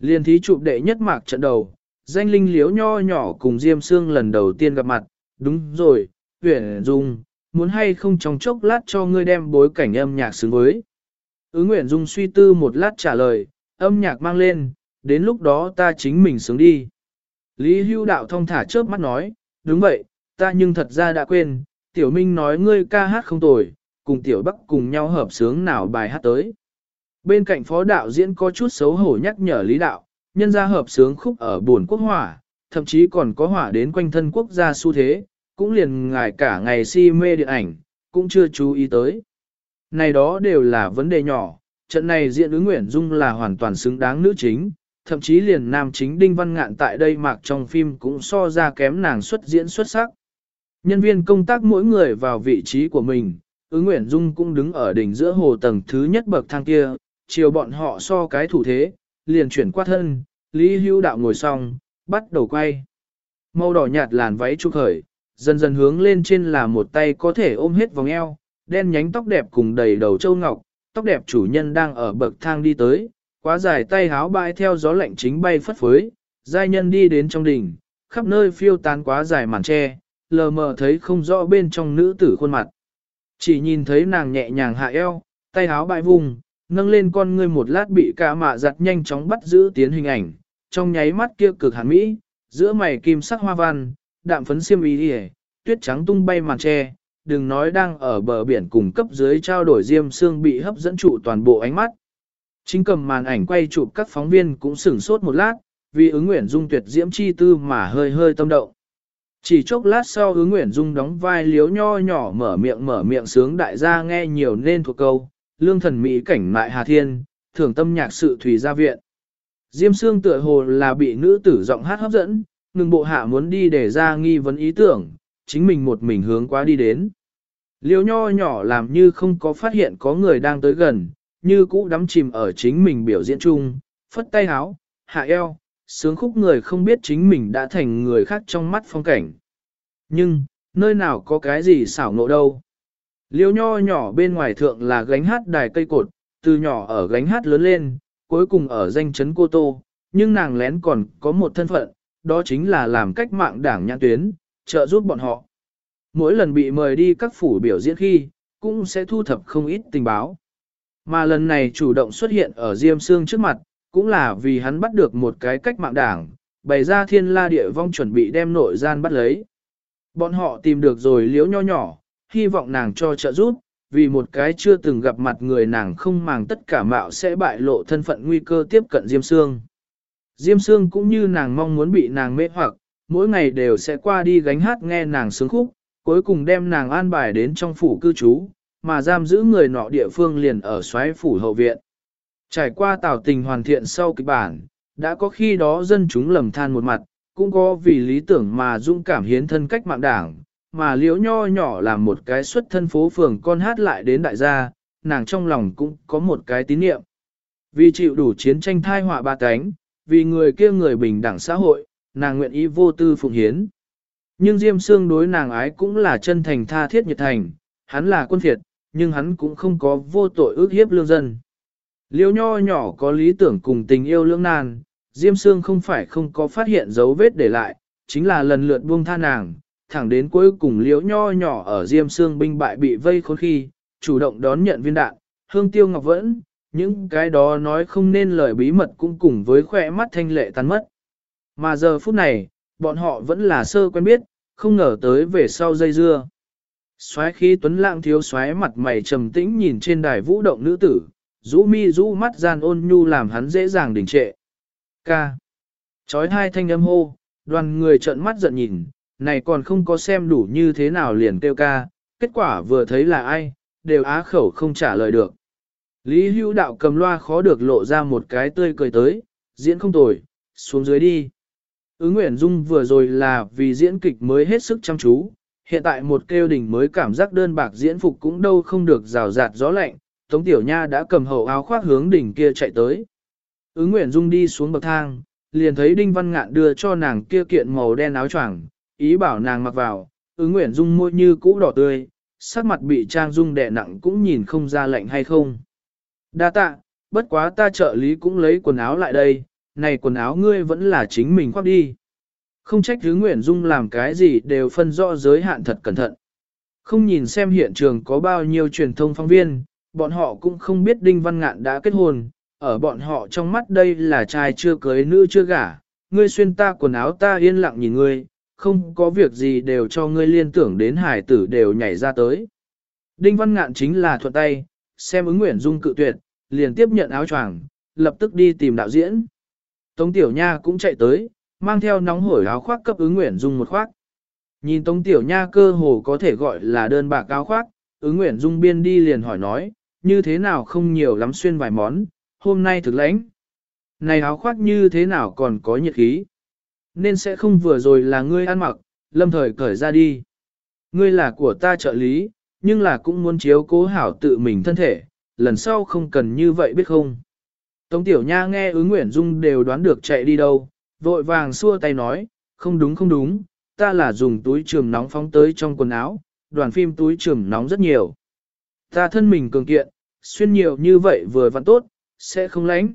Liên thí chụp đệ nhất mạc trận đầu, danh linh liếu nho nhỏ cùng Diêm Sương lần đầu tiên gặp mặt, đúng rồi, Huyền Dung, muốn hay không trong chốc lát cho ngươi đem bối cảnh âm nhạc xứng với. Ứng Nguyễn Dung suy tư một lát trả lời, âm nhạc mang lên, đến lúc đó ta chính mình sướng đi. Lý Hưu Đạo thông thả chớp mắt nói, đúng vậy, ta nhưng thật ra đã quên, Tiểu Minh nói ngươi ca hát không tồi, cùng Tiểu Bắc cùng nhau hợp sướng nào bài hát tới. Bên cạnh phó đạo diễn có chút xấu hổ nhắc nhở Lý Đạo, nhân gia hợp sướng khúc ở buồn quốc hỏa, thậm chí còn có hỏa đến quanh thân quốc gia xu thế, cũng liền ngài cả ngày si mê điện ảnh, cũng chưa chú ý tới. Này đó đều là vấn đề nhỏ, trận này diện ứng Nguyễn Dung là hoàn toàn xứng đáng nữ chính, thậm chí liền nam chính Đinh Văn Ngạn tại đây mạc trong phim cũng so ra kém nàng xuất diễn xuất sắc. Nhân viên công tác mỗi người vào vị trí của mình, ứng Nguyễn Dung cũng đứng ở đỉnh giữa hồ tầng thứ nhất bậc thang kia, chiều bọn họ so cái thủ thế, liền chuyển qua thân, Lý Hữu Đạo ngồi xong, bắt đầu quay. Màu đỏ nhạt làn váy trục khởi, dần dần hướng lên trên là một tay có thể ôm hết vòng eo, đen nhánh tóc đẹp cùng đầy đầu châu ngọc, tóc đẹp chủ nhân đang ở bậc thang đi tới, quá dài tay háo bãi theo gió lạnh chính bay phất phới, giai nhân đi đến trong đỉnh, khắp nơi phiêu tán quá dài màn tre, lờ mờ thấy không rõ bên trong nữ tử khuôn mặt. Chỉ nhìn thấy nàng nhẹ nhàng hạ eo, tay háo bãi vùng, nâng lên con ngươi một lát bị cả mạ giặt nhanh chóng bắt giữ tiến hình ảnh, trong nháy mắt kia cực hàn mỹ, giữa mày kim sắc hoa văn, đạm phấn xiêm y đi tuyết trắng tung bay màn tre, đừng nói đang ở bờ biển cùng cấp dưới trao đổi diêm xương bị hấp dẫn trụ toàn bộ ánh mắt. Chính cầm màn ảnh quay chụp các phóng viên cũng sửng sốt một lát, vì ứng nguyện dung tuyệt diễm chi tư mà hơi hơi tâm động. Chỉ chốc lát sau ứng nguyện dung đóng vai liếu nho nhỏ mở miệng mở miệng sướng đại gia nghe nhiều nên thuộc câu, lương thần mỹ cảnh mại hà thiên, thường tâm nhạc sự thủy gia viện. Diêm xương tựa hồ là bị nữ tử giọng hát hấp dẫn, ngừng bộ hạ muốn đi để ra nghi vấn ý tưởng, chính mình một mình hướng quá đi đến. Liêu nho nhỏ làm như không có phát hiện có người đang tới gần, như cũ đắm chìm ở chính mình biểu diễn chung, phất tay háo, hạ eo, sướng khúc người không biết chính mình đã thành người khác trong mắt phong cảnh. Nhưng, nơi nào có cái gì xảo ngộ đâu. Liêu nho nhỏ bên ngoài thượng là gánh hát đài cây cột, từ nhỏ ở gánh hát lớn lên, cuối cùng ở danh chấn Cô Tô, nhưng nàng lén còn có một thân phận, đó chính là làm cách mạng đảng nhãn tuyến, trợ giúp bọn họ. Mỗi lần bị mời đi các phủ biểu diễn khi, cũng sẽ thu thập không ít tình báo. Mà lần này chủ động xuất hiện ở Diêm Sương trước mặt, cũng là vì hắn bắt được một cái cách mạng đảng, bày ra thiên la địa vong chuẩn bị đem nội gian bắt lấy. Bọn họ tìm được rồi liếu nho nhỏ, hy vọng nàng cho trợ giúp, vì một cái chưa từng gặp mặt người nàng không màng tất cả mạo sẽ bại lộ thân phận nguy cơ tiếp cận Diêm Sương. Diêm Sương cũng như nàng mong muốn bị nàng mê hoặc, mỗi ngày đều sẽ qua đi gánh hát nghe nàng sướng khúc, cuối cùng đem nàng an bài đến trong phủ cư trú, mà giam giữ người nọ địa phương liền ở xoáy phủ hậu viện. Trải qua tảo tình hoàn thiện sau kịch bản, đã có khi đó dân chúng lầm than một mặt, cũng có vì lý tưởng mà dũng cảm hiến thân cách mạng đảng, mà liễu nho nhỏ làm một cái xuất thân phố phường con hát lại đến đại gia, nàng trong lòng cũng có một cái tín niệm. Vì chịu đủ chiến tranh thai họa ba cánh, vì người kia người bình đẳng xã hội, nàng nguyện ý vô tư phụng hiến. Nhưng Diêm Sương đối nàng ái cũng là chân thành tha thiết nhiệt thành, hắn là quân phiệt, nhưng hắn cũng không có vô tội ước hiếp lương dân. Liêu nho nhỏ có lý tưởng cùng tình yêu lương nan, Diêm Sương không phải không có phát hiện dấu vết để lại, chính là lần lượt buông tha nàng, thẳng đến cuối cùng liễu nho nhỏ ở Diêm Sương binh bại bị vây khốn khi, chủ động đón nhận viên đạn, hương tiêu ngọc vẫn, những cái đó nói không nên lời bí mật cũng cùng với khỏe mắt thanh lệ tan mất. Mà giờ phút này, bọn họ vẫn là sơ quen biết, không ngờ tới về sau dây dưa. Xoáy khí tuấn lãng thiếu xoáy mặt mày trầm tĩnh nhìn trên đài vũ động nữ tử, rũ mi rũ mắt gian ôn nhu làm hắn dễ dàng đình trệ. Ca. Chói hai thanh âm hô, đoàn người trợn mắt giận nhìn, này còn không có xem đủ như thế nào liền kêu ca, kết quả vừa thấy là ai, đều á khẩu không trả lời được. Lý hữu đạo cầm loa khó được lộ ra một cái tươi cười tới, diễn không tồi, xuống dưới đi. Ứng Nguyễn Dung vừa rồi là vì diễn kịch mới hết sức chăm chú, hiện tại một kêu đỉnh mới cảm giác đơn bạc diễn phục cũng đâu không được rào rạt gió lạnh, Tống Tiểu Nha đã cầm hậu áo khoác hướng đỉnh kia chạy tới. Ứng Nguyễn Dung đi xuống bậc thang, liền thấy Đinh Văn Ngạn đưa cho nàng kia kiện màu đen áo choàng, ý bảo nàng mặc vào, ứng Nguyễn Dung môi như cũ đỏ tươi, sắc mặt bị trang dung đè nặng cũng nhìn không ra lạnh hay không. Đa tạ, bất quá ta trợ lý cũng lấy quần áo lại đây, này quần áo ngươi vẫn là chính mình khoác đi. Không trách thứ Nguyễn Dung làm cái gì đều phân rõ giới hạn thật cẩn thận. Không nhìn xem hiện trường có bao nhiêu truyền thông phóng viên, bọn họ cũng không biết Đinh Văn Ngạn đã kết hôn, ở bọn họ trong mắt đây là trai chưa cưới nữ chưa gả, ngươi xuyên ta quần áo ta yên lặng nhìn ngươi, không có việc gì đều cho ngươi liên tưởng đến hải tử đều nhảy ra tới. Đinh Văn Ngạn chính là thuận tay, xem ứng Nguyễn Dung cự tuyệt, liền tiếp nhận áo choàng, lập tức đi tìm đạo diễn. Tống Tiểu Nha cũng chạy tới, mang theo nóng hổi áo khoác cấp ứng Nguyễn Dung một khoác. Nhìn Tống Tiểu Nha cơ hồ có thể gọi là đơn bạc áo khoác, ứng Nguyễn Dung biên đi liền hỏi nói, như thế nào không nhiều lắm xuyên vài món, hôm nay thực lãnh. Này áo khoác như thế nào còn có nhiệt khí. Nên sẽ không vừa rồi là ngươi ăn mặc, lâm thời cởi ra đi. Ngươi là của ta trợ lý, nhưng là cũng muốn chiếu cố hảo tự mình thân thể, lần sau không cần như vậy biết không. Tống Tiểu Nha nghe ứng Nguyễn Dung đều đoán được chạy đi đâu, vội vàng xua tay nói, không đúng không đúng, ta là dùng túi trường nóng phóng tới trong quần áo, đoàn phim túi trường nóng rất nhiều. Ta thân mình cường kiện, xuyên nhiều như vậy vừa vặn tốt, sẽ không lánh.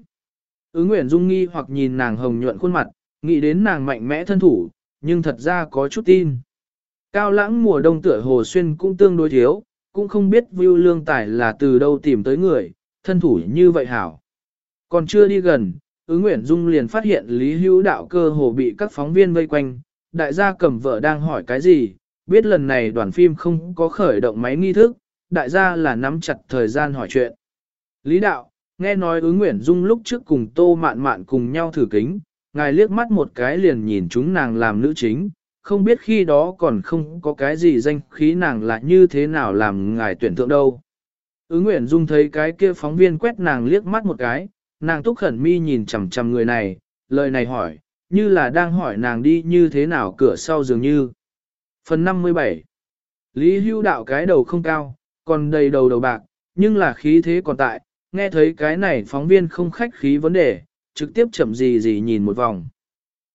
Ứng Nguyễn Dung nghi hoặc nhìn nàng hồng nhuận khuôn mặt, nghĩ đến nàng mạnh mẽ thân thủ, nhưng thật ra có chút tin. Cao lãng mùa đông tựa hồ xuyên cũng tương đối thiếu, cũng không biết Vưu Lương Tài là từ đâu tìm tới người, thân thủ như vậy hảo. Còn chưa đi gần, ứng Nguyễn Dung liền phát hiện Lý Hữu Đạo cơ hồ bị các phóng viên vây quanh, đại gia cầm vợ đang hỏi cái gì, biết lần này đoàn phim không có khởi động máy nghi thức, đại gia là nắm chặt thời gian hỏi chuyện. Lý Đạo, nghe nói ứng Nguyễn Dung lúc trước cùng Tô Mạn Mạn cùng nhau thử kính, ngài liếc mắt một cái liền nhìn chúng nàng làm nữ chính, không biết khi đó còn không có cái gì danh khí nàng là như thế nào làm ngài tuyển thượng đâu. Ứng Nguyễn Dung thấy cái kia phóng viên quét nàng liếc mắt một cái, nàng túc khẩn mi nhìn chằm chằm người này, lời này hỏi, như là đang hỏi nàng đi như thế nào cửa sau dường như. Phần 57 Lý hưu đạo cái đầu không cao, còn đầy đầu đầu bạc, nhưng là khí thế còn tại, nghe thấy cái này phóng viên không khách khí vấn đề, trực tiếp chậm gì gì nhìn một vòng.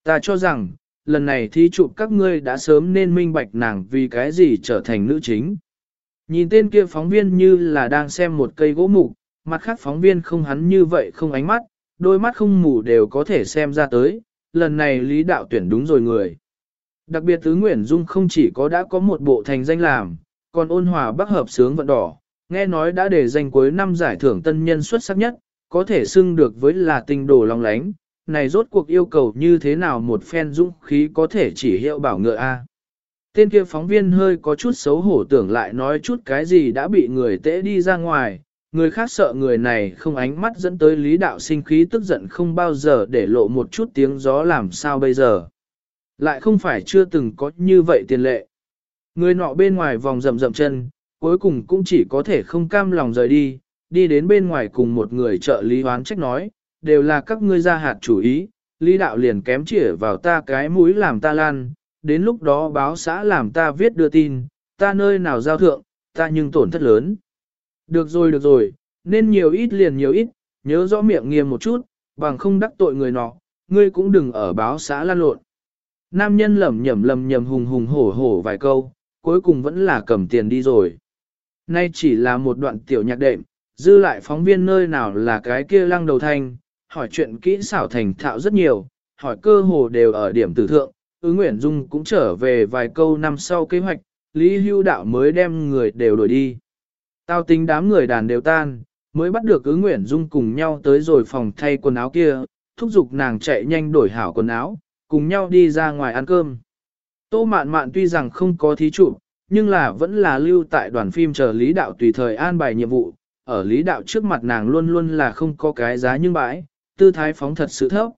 Ta cho rằng, lần này thí chụp các ngươi đã sớm nên minh bạch nàng vì cái gì trở thành nữ chính. Nhìn tên kia phóng viên như là đang xem một cây gỗ mục, mặt khác phóng viên không hắn như vậy không ánh mắt, đôi mắt không mù đều có thể xem ra tới, lần này lý đạo tuyển đúng rồi người. Đặc biệt tứ Nguyễn Dung không chỉ có đã có một bộ thành danh làm, còn ôn hòa bắc hợp sướng vận đỏ, nghe nói đã để danh cuối năm giải thưởng tân nhân xuất sắc nhất, có thể xưng được với là tình đồ long lánh, này rốt cuộc yêu cầu như thế nào một phen dũng khí có thể chỉ hiệu bảo ngựa A. Tên kia phóng viên hơi có chút xấu hổ tưởng lại nói chút cái gì đã bị người tễ đi ra ngoài, người khác sợ người này không ánh mắt dẫn tới lý đạo sinh khí tức giận không bao giờ để lộ một chút tiếng gió làm sao bây giờ. Lại không phải chưa từng có như vậy tiền lệ. Người nọ bên ngoài vòng rầm rầm chân, cuối cùng cũng chỉ có thể không cam lòng rời đi, đi đến bên ngoài cùng một người trợ lý hoán trách nói, đều là các ngươi ra hạt chủ ý, lý đạo liền kém chĩa vào ta cái mũi làm ta lan, đến lúc đó báo xã làm ta viết đưa tin, ta nơi nào giao thượng, ta nhưng tổn thất lớn. Được rồi được rồi, nên nhiều ít liền nhiều ít, nhớ rõ miệng nghiêm một chút, bằng không đắc tội người nọ, ngươi cũng đừng ở báo xã lan lộn. Nam nhân lẩm nhẩm lầm nhầm hùng hùng hổ hổ vài câu, cuối cùng vẫn là cầm tiền đi rồi. Nay chỉ là một đoạn tiểu nhạc đệm, dư lại phóng viên nơi nào là cái kia lăng đầu thanh, hỏi chuyện kỹ xảo thành thạo rất nhiều, hỏi cơ hồ đều ở điểm tử thượng, ứng Nguyễn Dung cũng trở về vài câu năm sau kế hoạch, Lý Hưu Đạo mới đem người đều đổi đi. Tao tính đám người đàn đều tan, mới bắt được ứng Nguyễn Dung cùng nhau tới rồi phòng thay quần áo kia, thúc giục nàng chạy nhanh đổi hảo quần áo, cùng nhau đi ra ngoài ăn cơm. Tô mạn mạn tuy rằng không có thí trụ, nhưng là vẫn là lưu tại đoàn phim chờ lý đạo tùy thời an bài nhiệm vụ, ở lý đạo trước mặt nàng luôn luôn là không có cái giá nhưng bãi, tư thái phóng thật sự thấp.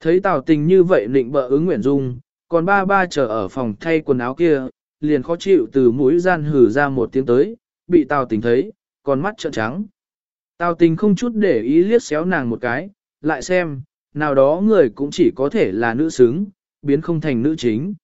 Thấy tào tình như vậy định bợ ứng Nguyễn Dung, còn ba ba chờ ở phòng thay quần áo kia, liền khó chịu từ mũi gian hử ra một tiếng tới, bị tào tình thấy, còn mắt trợn trắng. Tào tình không chút để ý liếc xéo nàng một cái, lại xem, nào đó người cũng chỉ có thể là nữ xứng, biến không thành nữ chính.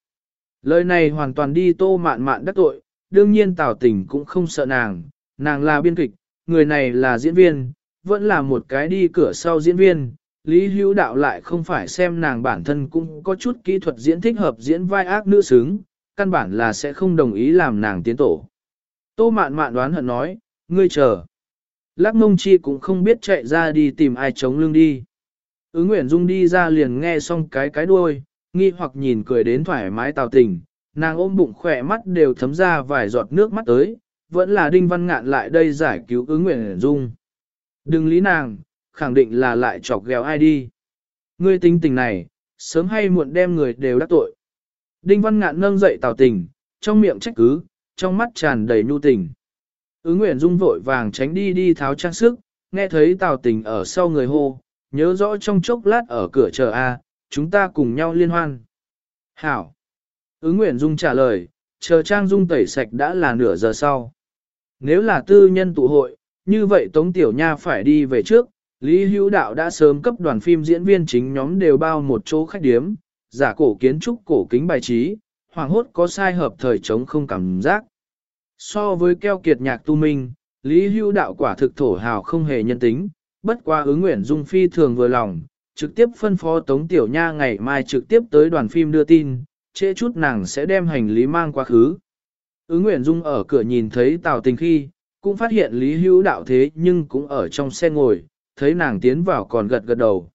Lời này hoàn toàn đi tô mạn mạn đắc tội, đương nhiên tào tình cũng không sợ nàng, nàng là biên kịch, người này là diễn viên, vẫn là một cái đi cửa sau diễn viên. Lý hữu đạo lại không phải xem nàng bản thân cũng có chút kỹ thuật diễn thích hợp diễn vai ác nữ xứng, căn bản là sẽ không đồng ý làm nàng tiến tổ. Tô mạn mạn đoán hận nói, ngươi chờ. Lắc mông chi cũng không biết chạy ra đi tìm ai chống lưng đi. Ứng Nguyễn Dung đi ra liền nghe xong cái cái đuôi, nghi hoặc nhìn cười đến thoải mái tào tình, nàng ôm bụng khỏe mắt đều thấm ra vài giọt nước mắt tới, vẫn là đinh văn ngạn lại đây giải cứu ứng Nguyễn Dung. Đừng lý nàng, khẳng định là lại chọc ghẹo ai đi. Ngươi tính tình này, sớm hay muộn đem người đều đắc tội. Đinh văn ngạn nâng dậy tào tình, trong miệng trách cứ, trong mắt tràn đầy nhu tình. Ứng Nguyễn Dung vội vàng tránh đi đi tháo trang sức, nghe thấy tào tình ở sau người hô, nhớ rõ trong chốc lát ở cửa chờ A, chúng ta cùng nhau liên hoan. Hảo. Ứng Nguyễn Dung trả lời, chờ Trang Dung tẩy sạch đã là nửa giờ sau. Nếu là tư nhân tụ hội, như vậy Tống Tiểu Nha phải đi về trước, Lý Hữu Đạo đã sớm cấp đoàn phim diễn viên chính nhóm đều bao một chỗ khách điếm, giả cổ kiến trúc cổ kính bài trí, hoàng hốt có sai hợp thời chống không cảm giác. So với keo kiệt nhạc tu minh, Lý Hữu Đạo quả thực thổ hào không hề nhân tính, bất qua ứng nguyện dung phi thường vừa lòng, trực tiếp phân phó Tống Tiểu Nha ngày mai trực tiếp tới đoàn phim đưa tin, trễ chút nàng sẽ đem hành lý mang qua khứ. Ứng Nguyễn Dung ở cửa nhìn thấy Tào Tình khi, cũng phát hiện Lý Hữu Đạo thế nhưng cũng ở trong xe ngồi, thấy nàng tiến vào còn gật gật đầu.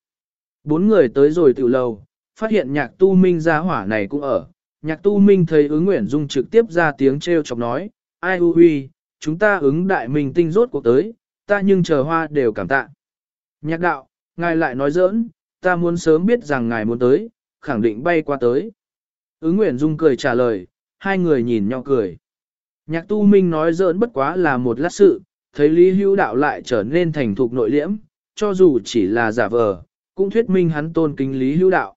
Bốn người tới rồi tự lâu phát hiện nhạc tu minh gia hỏa này cũng ở. Nhạc tu minh thấy ứng Nguyễn Dung trực tiếp ra tiếng treo chọc nói, ai u huy, chúng ta ứng đại minh tinh rốt cuộc tới, ta nhưng chờ hoa đều cảm tạ. Nhạc đạo, ngài lại nói giỡn, ta muốn sớm biết rằng ngài muốn tới, khẳng định bay qua tới. Ứng Nguyễn Dung cười trả lời, hai người nhìn nhau cười. Nhạc tu minh nói giỡn bất quá là một lát sự, thấy Lý Hữu Đạo lại trở nên thành thục nội liễm, cho dù chỉ là giả vờ, cũng thuyết minh hắn tôn kính Lý Hữu Đạo.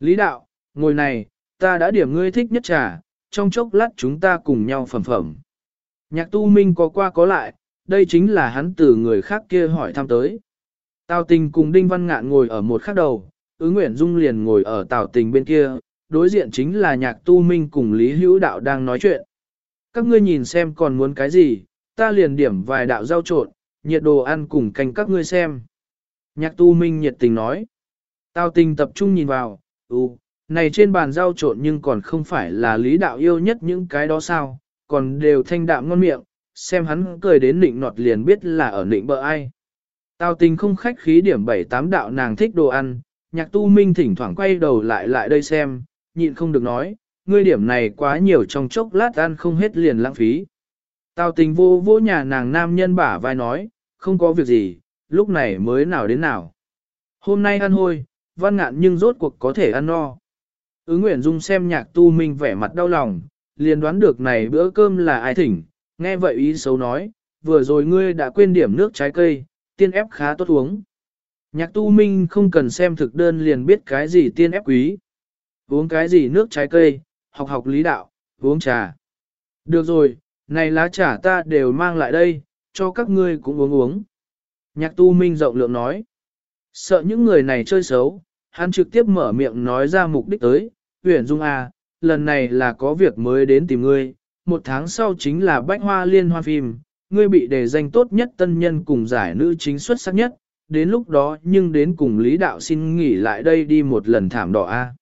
Lý Đạo, ngồi này, ta đã điểm ngươi thích nhất trà, trong chốc lát chúng ta cùng nhau phẩm phẩm. Nhạc tu minh có qua có lại, đây chính là hắn từ người khác kia hỏi thăm tới. Tào tình cùng Đinh Văn Ngạn ngồi ở một khác đầu, ứng Nguyễn Dung liền ngồi ở tào tình bên kia, đối diện chính là nhạc tu minh cùng Lý Hữu Đạo đang nói chuyện. Các ngươi nhìn xem còn muốn cái gì, ta liền điểm vài đạo rau trộn, nhiệt đồ ăn cùng canh các ngươi xem. Nhạc tu minh nhiệt tình nói. Tào tình tập trung nhìn vào, ừ, này trên bàn rau trộn nhưng còn không phải là lý đạo yêu nhất những cái đó sao, còn đều thanh đạm ngon miệng, xem hắn cười đến nịnh nọt liền biết là ở nịnh bợ ai. Tào tình không khách khí điểm bảy tám đạo nàng thích đồ ăn, nhạc tu minh thỉnh thoảng quay đầu lại lại đây xem, nhịn không được nói, ngươi điểm này quá nhiều trong chốc lát ăn không hết liền lãng phí. Tào tình vô vô nhà nàng nam nhân bả vai nói, không có việc gì, lúc này mới nào đến nào. Hôm nay ăn hôi, văn ngạn nhưng rốt cuộc có thể ăn no. Ứng Nguyễn Dung xem nhạc tu minh vẻ mặt đau lòng, liền đoán được này bữa cơm là ai thỉnh, nghe vậy ý xấu nói, vừa rồi ngươi đã quên điểm nước trái cây, tiên ép khá tốt uống. Nhạc tu minh không cần xem thực đơn liền biết cái gì tiên ép quý. Uống cái gì nước trái cây, học học lý đạo, uống trà. Được rồi, này lá trà ta đều mang lại đây, cho các ngươi cũng uống uống. Nhạc tu minh rộng lượng nói. Sợ những người này chơi xấu, hắn trực tiếp mở miệng nói ra mục đích tới. Huyền Dung A, à, lần này là có việc mới đến tìm ngươi, một tháng sau chính là bách hoa liên hoa phim, ngươi bị đề danh tốt nhất tân nhân cùng giải nữ chính xuất sắc nhất, đến lúc đó nhưng đến cùng Lý Đạo xin nghỉ lại đây đi một lần thảm đỏ A.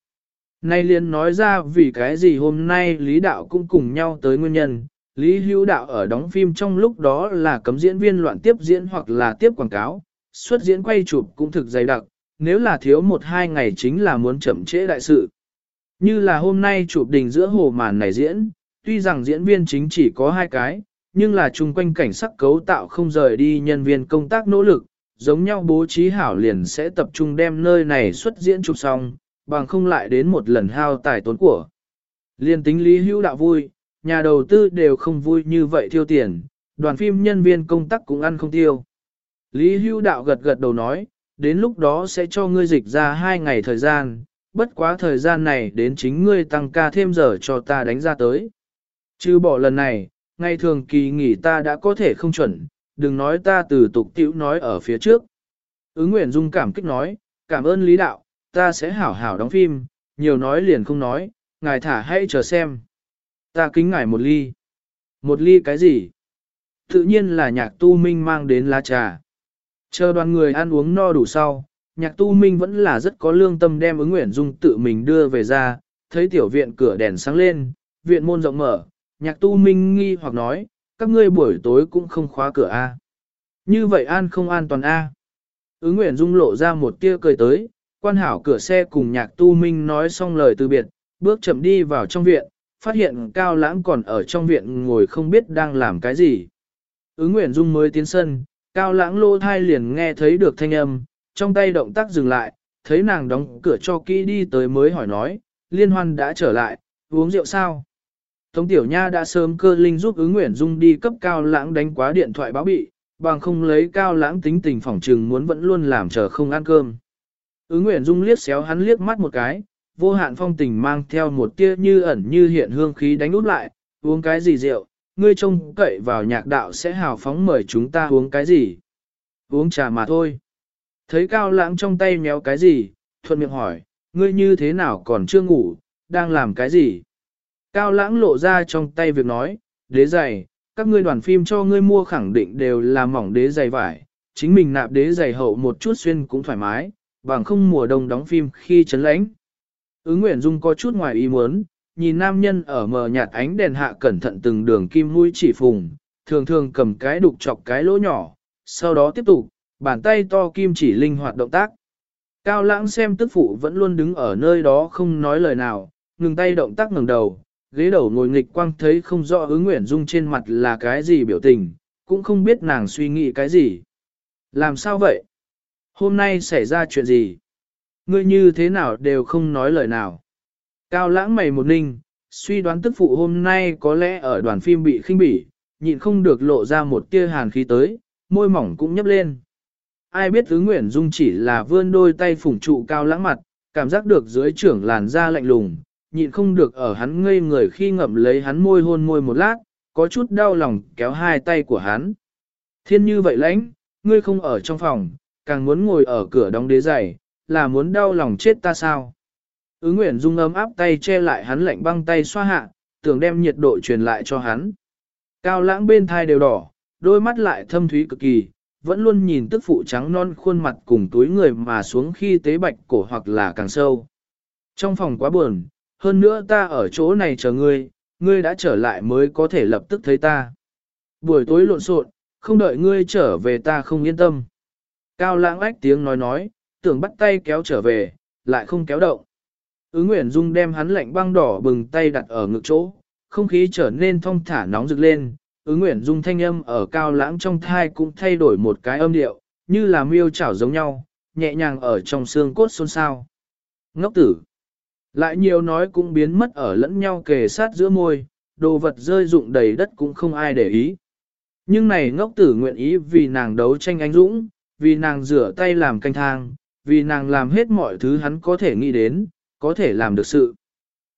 Nay liền nói ra vì cái gì hôm nay Lý Đạo cũng cùng nhau tới nguyên nhân, Lý Hữu Đạo ở đóng phim trong lúc đó là cấm diễn viên loạn tiếp diễn hoặc là tiếp quảng cáo, xuất diễn quay chụp cũng thực dày đặc, nếu là thiếu một hai ngày chính là muốn chậm trễ đại sự. Như là hôm nay chụp đình giữa hồ màn này diễn, tuy rằng diễn viên chính chỉ có hai cái, nhưng là chung quanh cảnh sắc cấu tạo không rời đi nhân viên công tác nỗ lực, giống nhau bố trí hảo liền sẽ tập trung đem nơi này xuất diễn chụp xong, bằng không lại đến một lần hao tài tốn của. Liên tính lý hữu đạo vui, nhà đầu tư đều không vui như vậy tiêu tiền, đoàn phim nhân viên công tác cũng ăn không tiêu. Lý hữu đạo gật gật đầu nói, đến lúc đó sẽ cho ngươi dịch ra hai ngày thời gian, bất quá thời gian này đến chính ngươi tăng ca thêm giờ cho ta đánh ra tới. Chứ bỏ lần này, ngày thường kỳ nghỉ ta đã có thể không chuẩn, đừng nói ta từ tục tiểu nói ở phía trước. Ứng Nguyễn Dung cảm kích nói, cảm ơn Lý Đạo, ta sẽ hảo hảo đóng phim, nhiều nói liền không nói, ngài thả hãy chờ xem. Ta kính ngài một ly. Một ly cái gì? Tự nhiên là nhạc tu minh mang đến lá trà. Chờ đoàn người ăn uống no đủ sau, nhạc tu minh vẫn là rất có lương tâm đem ứng nguyện dung tự mình đưa về ra, thấy tiểu viện cửa đèn sáng lên, viện môn rộng mở, nhạc tu minh nghi hoặc nói, các ngươi buổi tối cũng không khóa cửa A. Như vậy an không an toàn A. Ứng nguyện dung lộ ra một tia cười tới, quan hảo cửa xe cùng nhạc tu minh nói xong lời từ biệt, bước chậm đi vào trong viện, phát hiện cao lãng còn ở trong viện ngồi không biết đang làm cái gì. Ứng nguyện dung mới tiến sân, cao lãng lô thai liền nghe thấy được thanh âm, trong tay động tác dừng lại, thấy nàng đóng cửa cho kỹ đi tới mới hỏi nói, liên hoan đã trở lại, uống rượu sao? Tống Tiểu Nha đã sớm cơ linh giúp ứng nguyện dung đi cấp cao lãng đánh quá điện thoại báo bị, bằng không lấy cao lãng tính tình phỏng trừng muốn vẫn luôn làm chờ không ăn cơm. Ứng nguyện dung liếc xéo hắn liếc mắt một cái, vô hạn phong tình mang theo một tia như ẩn như hiện hương khí đánh út lại, uống cái gì rượu, ngươi trông cậy vào nhạc đạo sẽ hào phóng mời chúng ta uống cái gì. Uống trà mà thôi. Thấy cao lãng trong tay méo cái gì, thuận miệng hỏi, ngươi như thế nào còn chưa ngủ, đang làm cái gì? Cao lãng lộ ra trong tay việc nói, đế giày, các ngươi đoàn phim cho ngươi mua khẳng định đều là mỏng đế giày vải, chính mình nạp đế giày hậu một chút xuyên cũng thoải mái, bằng không mùa đông đóng phim khi chấn lãnh. Ứng Nguyễn Dung có chút ngoài ý muốn, nhìn nam nhân ở mờ nhạt ánh đèn hạ cẩn thận từng đường kim mũi chỉ phùng, thường thường cầm cái đục chọc cái lỗ nhỏ, sau đó tiếp tục, bàn tay to kim chỉ linh hoạt động tác. Cao lãng xem tức phụ vẫn luôn đứng ở nơi đó không nói lời nào, ngừng tay động tác ngẩng đầu, ghế đầu ngồi nghịch quang thấy không rõ ứng nguyện dung trên mặt là cái gì biểu tình, cũng không biết nàng suy nghĩ cái gì. Làm sao vậy? Hôm nay xảy ra chuyện gì? Ngươi như thế nào đều không nói lời nào. Cao lãng mày một ninh, suy đoán tức phụ hôm nay có lẽ ở đoàn phim bị khinh bỉ, nhịn không được lộ ra một tia hàn khí tới, môi mỏng cũng nhấp lên. Ai biết ứng nguyện dung chỉ là vươn đôi tay phủng trụ cao lãng mặt, cảm giác được dưới trưởng làn da lạnh lùng, nhịn không được ở hắn ngây người khi ngậm lấy hắn môi hôn môi một lát, có chút đau lòng kéo hai tay của hắn. Thiên như vậy lãnh, ngươi không ở trong phòng, càng muốn ngồi ở cửa đóng đế giày, là muốn đau lòng chết ta sao? Ứ Nguyễn Dung ấm áp tay che lại hắn lạnh băng tay xoa hạ, tưởng đem nhiệt độ truyền lại cho hắn. Cao lãng bên thai đều đỏ, đôi mắt lại thâm thúy cực kỳ, vẫn luôn nhìn tức phụ trắng non khuôn mặt cùng túi người mà xuống khi tế bạch cổ hoặc là càng sâu. Trong phòng quá buồn, hơn nữa ta ở chỗ này chờ ngươi, ngươi đã trở lại mới có thể lập tức thấy ta. Buổi tối lộn xộn, không đợi ngươi trở về ta không yên tâm. Cao lãng ách tiếng nói nói, tưởng bắt tay kéo trở về, lại không kéo động. Ứng Nguyễn Dung đem hắn lạnh băng đỏ bừng tay đặt ở ngực chỗ, không khí trở nên thong thả nóng rực lên. Ứng Nguyễn Dung thanh âm ở cao lãng trong thai cũng thay đổi một cái âm điệu, như là miêu chảo giống nhau, nhẹ nhàng ở trong xương cốt xôn xao. Ngốc tử. Lại nhiều nói cũng biến mất ở lẫn nhau kề sát giữa môi, đồ vật rơi rụng đầy đất cũng không ai để ý. Nhưng này ngốc tử nguyện ý vì nàng đấu tranh anh dũng, vì nàng rửa tay làm canh thang, vì nàng làm hết mọi thứ hắn có thể nghĩ đến, có thể làm được sự.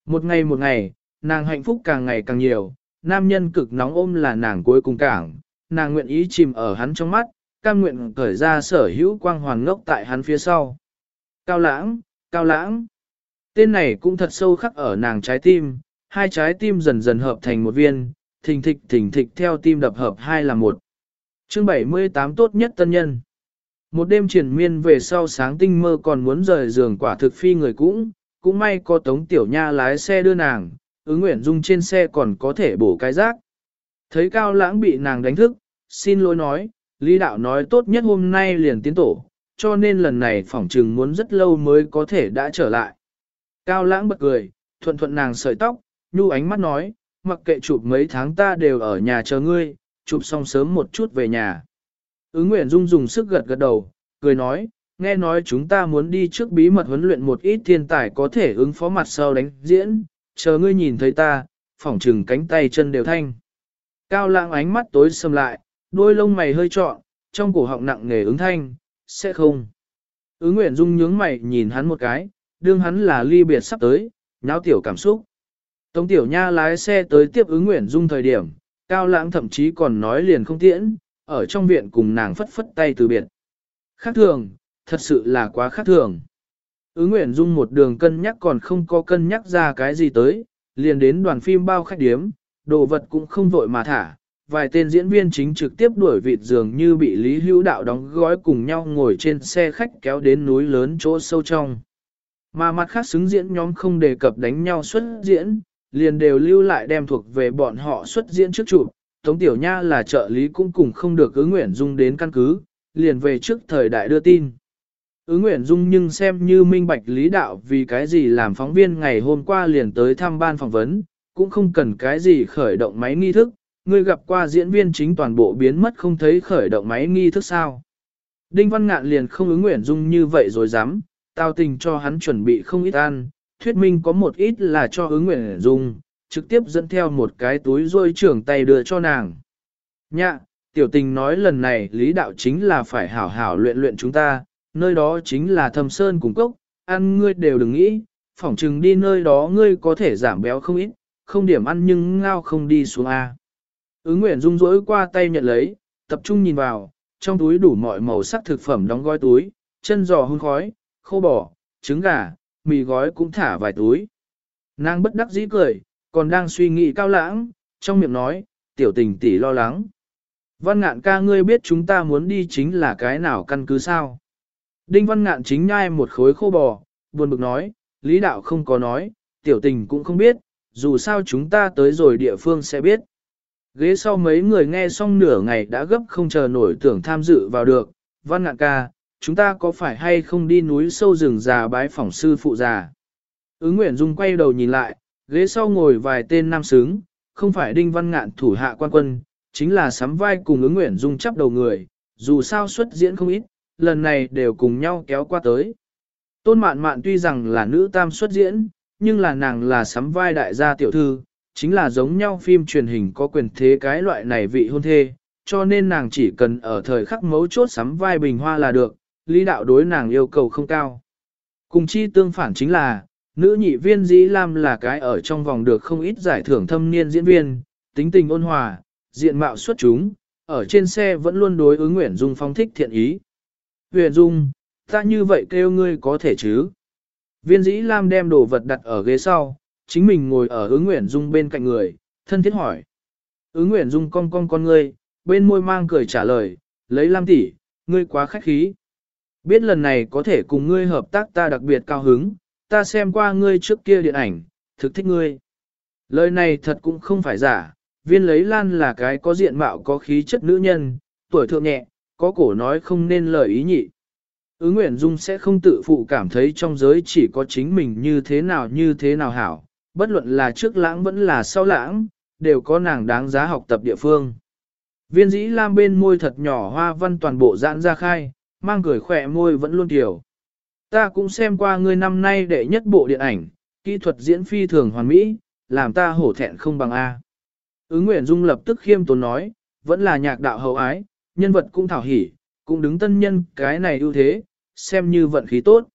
Một ngày một ngày, nàng hạnh phúc càng ngày càng nhiều, nam nhân cực nóng ôm là nàng cuối cùng cảng, nàng nguyện ý chìm ở hắn trong mắt, cam nguyện cởi ra sở hữu quang hoàn ngốc tại hắn phía sau. Cao lãng, cao lãng. Tên này cũng thật sâu khắc ở nàng trái tim, hai trái tim dần dần hợp thành một viên, thình thịch thình thịch theo tim đập hợp hai là một. Chương 78 tốt nhất tân nhân. Một đêm triển miên về sau sáng tinh mơ còn muốn rời giường quả thực phi người cũng, cũng may có tống tiểu nha lái xe đưa nàng, ứng nguyện dung trên xe còn có thể bổ cái rác. Thấy cao lãng bị nàng đánh thức, xin lỗi nói, lý đạo nói tốt nhất hôm nay liền tiến tổ, cho nên lần này phỏng trừng muốn rất lâu mới có thể đã trở lại. Cao lãng bật cười, thuận thuận nàng sợi tóc, nhu ánh mắt nói, mặc kệ chụp mấy tháng ta đều ở nhà chờ ngươi, chụp xong sớm một chút về nhà. Ứng Nguyễn Dung dùng sức gật gật đầu, cười nói, nghe nói chúng ta muốn đi trước bí mật huấn luyện một ít thiên tài có thể ứng phó mặt sau đánh diễn, chờ ngươi nhìn thấy ta, phỏng trừng cánh tay chân đều thanh. Cao lãng ánh mắt tối sầm lại, đôi lông mày hơi trọn, trong cổ họng nặng nghề ứng thanh, sẽ không. Ứng Nguyễn Dung nhướng mày nhìn hắn một cái, đương hắn là ly biệt sắp tới, nháo tiểu cảm xúc. Tống tiểu nha lái xe tới tiếp ứng Nguyễn Dung thời điểm, Cao lãng thậm chí còn nói liền không tiễn, ở trong viện cùng nàng phất phất tay từ biệt. Khác thường, thật sự là quá khác thường. Ứng Nguyễn Dung một đường cân nhắc còn không có cân nhắc ra cái gì tới, liền đến đoàn phim bao khách điếm, đồ vật cũng không vội mà thả. Vài tên diễn viên chính trực tiếp đuổi vịt dường như bị Lý Hữu Đạo đóng gói cùng nhau ngồi trên xe khách kéo đến núi lớn chỗ sâu trong. Mà mặt khác xứng diễn nhóm không đề cập đánh nhau xuất diễn, liền đều lưu lại đem thuộc về bọn họ xuất diễn trước chụp. Tống Tiểu Nha là trợ lý cũng cùng không được ứng nguyện dung đến căn cứ, liền về trước thời đại đưa tin. Ứng nguyện dung nhưng xem như minh bạch lý đạo vì cái gì làm phóng viên ngày hôm qua liền tới thăm ban phỏng vấn, cũng không cần cái gì khởi động máy nghi thức, người gặp qua diễn viên chính toàn bộ biến mất không thấy khởi động máy nghi thức sao. Đinh Văn Ngạn liền không ứng nguyện dung như vậy rồi dám, tao tình cho hắn chuẩn bị không ít ăn, thuyết minh có một ít là cho ứng nguyện dung, trực tiếp dẫn theo một cái túi rôi trưởng tay đưa cho nàng. Nhạ, tiểu tình nói lần này lý đạo chính là phải hảo hảo luyện luyện chúng ta, nơi đó chính là thâm sơn cùng cốc, ăn ngươi đều đừng nghĩ, phỏng chừng đi nơi đó ngươi có thể giảm béo không ít, không điểm ăn nhưng ngao không đi xuống A. Ứng nguyện rung rỗi qua tay nhận lấy, tập trung nhìn vào, trong túi đủ mọi màu sắc thực phẩm đóng gói túi, chân giò hun khói, khô bò, trứng gà, mì gói cũng thả vài túi. Nàng bất đắc dĩ cười, còn đang suy nghĩ cao lãng, trong miệng nói, tiểu tình tỷ lo lắng. Văn ngạn ca ngươi biết chúng ta muốn đi chính là cái nào căn cứ sao? Đinh văn ngạn chính nhai một khối khô bò, buồn bực nói, lý đạo không có nói, tiểu tình cũng không biết, dù sao chúng ta tới rồi địa phương sẽ biết. Ghế sau mấy người nghe xong nửa ngày đã gấp không chờ nổi tưởng tham dự vào được, văn ngạn ca, chúng ta có phải hay không đi núi sâu rừng già bái phỏng sư phụ già? Ứng Nguyễn Dung quay đầu nhìn lại, ghế sau ngồi vài tên nam sướng, không phải đinh văn ngạn thủ hạ quan quân, chính là sắm vai cùng ứng nguyện Dung chắp đầu người, dù sao xuất diễn không ít, lần này đều cùng nhau kéo qua tới. Tôn mạn mạn tuy rằng là nữ tam xuất diễn, nhưng là nàng là sắm vai đại gia tiểu thư, chính là giống nhau phim truyền hình có quyền thế cái loại này vị hôn thê, cho nên nàng chỉ cần ở thời khắc mấu chốt sắm vai bình hoa là được, lý đạo đối nàng yêu cầu không cao. Cùng chi tương phản chính là, nữ nhị viên dĩ lam là cái ở trong vòng được không ít giải thưởng thâm niên diễn viên, tính tình ôn hòa, diện mạo xuất chúng, ở trên xe vẫn luôn đối ứng Nguyễn Dung phong thích thiện ý. nguyễn Dung, ta như vậy kêu ngươi có thể chứ? Viên dĩ Lam đem đồ vật đặt ở ghế sau, chính mình ngồi ở ứng Nguyễn Dung bên cạnh người, thân thiết hỏi. Ứng Nguyễn Dung cong cong con ngươi, bên môi mang cười trả lời, lấy Lam tỷ, ngươi quá khách khí. Biết lần này có thể cùng ngươi hợp tác ta đặc biệt cao hứng, ta xem qua ngươi trước kia điện ảnh, thực thích ngươi. Lời này thật cũng không phải giả, viên lấy lan là cái có diện mạo có khí chất nữ nhân, tuổi thượng nhẹ, có cổ nói không nên lời ý nhị. Ứ Nguyễn Dung sẽ không tự phụ cảm thấy trong giới chỉ có chính mình như thế nào như thế nào hảo, bất luận là trước lãng vẫn là sau lãng, đều có nàng đáng giá học tập địa phương. Viên dĩ lam bên môi thật nhỏ hoa văn toàn bộ giãn ra khai, mang cười khỏe môi vẫn luôn tiểu. Ta cũng xem qua ngươi năm nay đệ nhất bộ điện ảnh, kỹ thuật diễn phi thường hoàn mỹ, làm ta hổ thẹn không bằng A. Ứng Nguyễn Dung lập tức khiêm tốn nói, vẫn là nhạc đạo hậu ái, nhân vật cũng thảo hỉ, cũng đứng tân nhân cái này ưu thế, xem như vận khí tốt.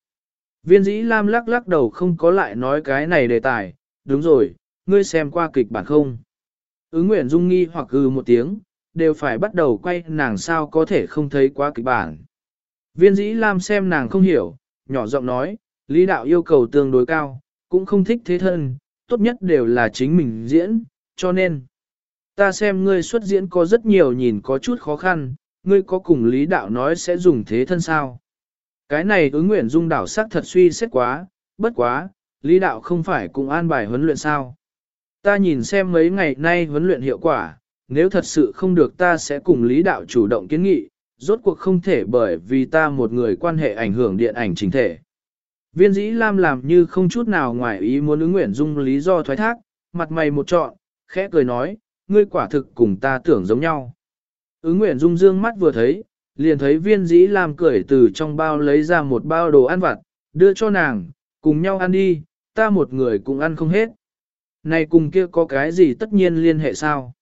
Viên dĩ Lam lắc lắc đầu không có lại nói cái này đề tài, đúng rồi, ngươi xem qua kịch bản không. Ứng Nguyễn Dung nghi hoặc gừ một tiếng, đều phải bắt đầu quay nàng sao có thể không thấy quá kịch bản. Viên dĩ Lam xem nàng không hiểu, nhỏ giọng nói, lý đạo yêu cầu tương đối cao, cũng không thích thế thân, tốt nhất đều là chính mình diễn, cho nên. Ta xem ngươi xuất diễn có rất nhiều nhìn có chút khó khăn, ngươi có cùng lý đạo nói sẽ dùng thế thân sao. Cái này ứng nguyện dung đảo sắc thật suy xét quá, bất quá, lý đạo không phải cùng an bài huấn luyện sao. Ta nhìn xem mấy ngày nay huấn luyện hiệu quả, nếu thật sự không được ta sẽ cùng lý đạo chủ động kiến nghị, rốt cuộc không thể bởi vì ta một người quan hệ ảnh hưởng điện ảnh chính thể. Viên dĩ Lam làm như không chút nào ngoài ý muốn ứng nguyện dung lý do thoái thác, mặt mày một trọn, khẽ cười nói, ngươi quả thực cùng ta tưởng giống nhau. Ứng nguyện dung dương mắt vừa thấy, liền thấy viên dĩ Lam cười từ trong bao lấy ra một bao đồ ăn vặt, đưa cho nàng, cùng nhau ăn đi, ta một người cũng ăn không hết. Này cùng kia có cái gì tất nhiên liên hệ sao?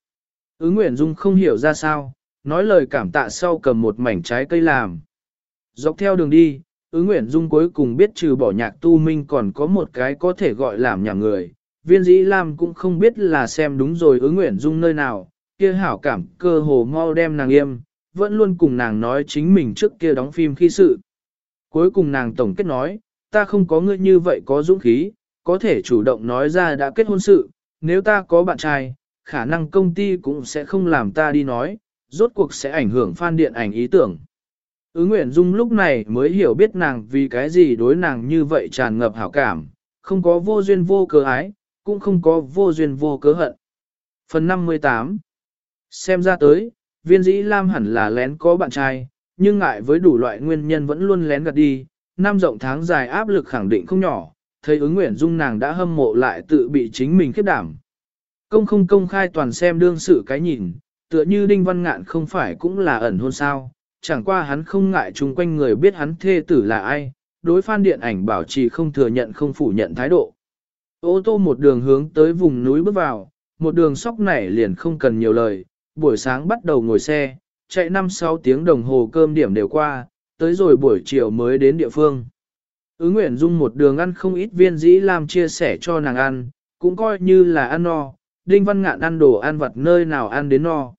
Ứng Nguyễn Dung không hiểu ra sao, nói lời cảm tạ sau cầm một mảnh trái cây làm. Dọc theo đường đi, ứng Nguyễn Dung cuối cùng biết trừ bỏ nhạc tu minh còn có một cái có thể gọi làm nhà người. Viên dĩ Lam cũng không biết là xem đúng rồi ứng Nguyễn Dung nơi nào, kia hảo cảm cơ hồ mau đem nàng im, vẫn luôn cùng nàng nói chính mình trước kia đóng phim khi sự. Cuối cùng nàng tổng kết nói, ta không có ngươi như vậy có dũng khí, có thể chủ động nói ra đã kết hôn sự, nếu ta có bạn trai, khả năng công ty cũng sẽ không làm ta đi nói, rốt cuộc sẽ ảnh hưởng fan điện ảnh ý tưởng. Ứ Nguyễn Dung lúc này mới hiểu biết nàng vì cái gì đối nàng như vậy tràn ngập hảo cảm, không có vô duyên vô cớ ái, cũng không có vô duyên vô cớ hận. Phần 58 Xem ra tới, viên dĩ Lam hẳn là lén có bạn trai, nhưng ngại với đủ loại nguyên nhân vẫn luôn lén gạt đi, năm rộng tháng dài áp lực khẳng định không nhỏ, thấy ứng nguyện dung nàng đã hâm mộ lại tự bị chính mình khiếp đảm. Công không công khai toàn xem đương sự cái nhìn, tựa như Đinh Văn Ngạn không phải cũng là ẩn hôn sao, chẳng qua hắn không ngại chung quanh người biết hắn thê tử là ai, đối phan điện ảnh bảo trì không thừa nhận không phủ nhận thái độ. Ô tô một đường hướng tới vùng núi bước vào, một đường sóc nảy liền không cần nhiều lời, buổi sáng bắt đầu ngồi xe, chạy 5-6 tiếng đồng hồ cơm điểm đều qua, tới rồi buổi chiều mới đến địa phương. Ứng Nguyễn Dung một đường ăn không ít viên dĩ làm chia sẻ cho nàng ăn, cũng coi như là ăn no, Đinh Văn Ngạn ăn đồ ăn vặt nơi nào ăn đến no.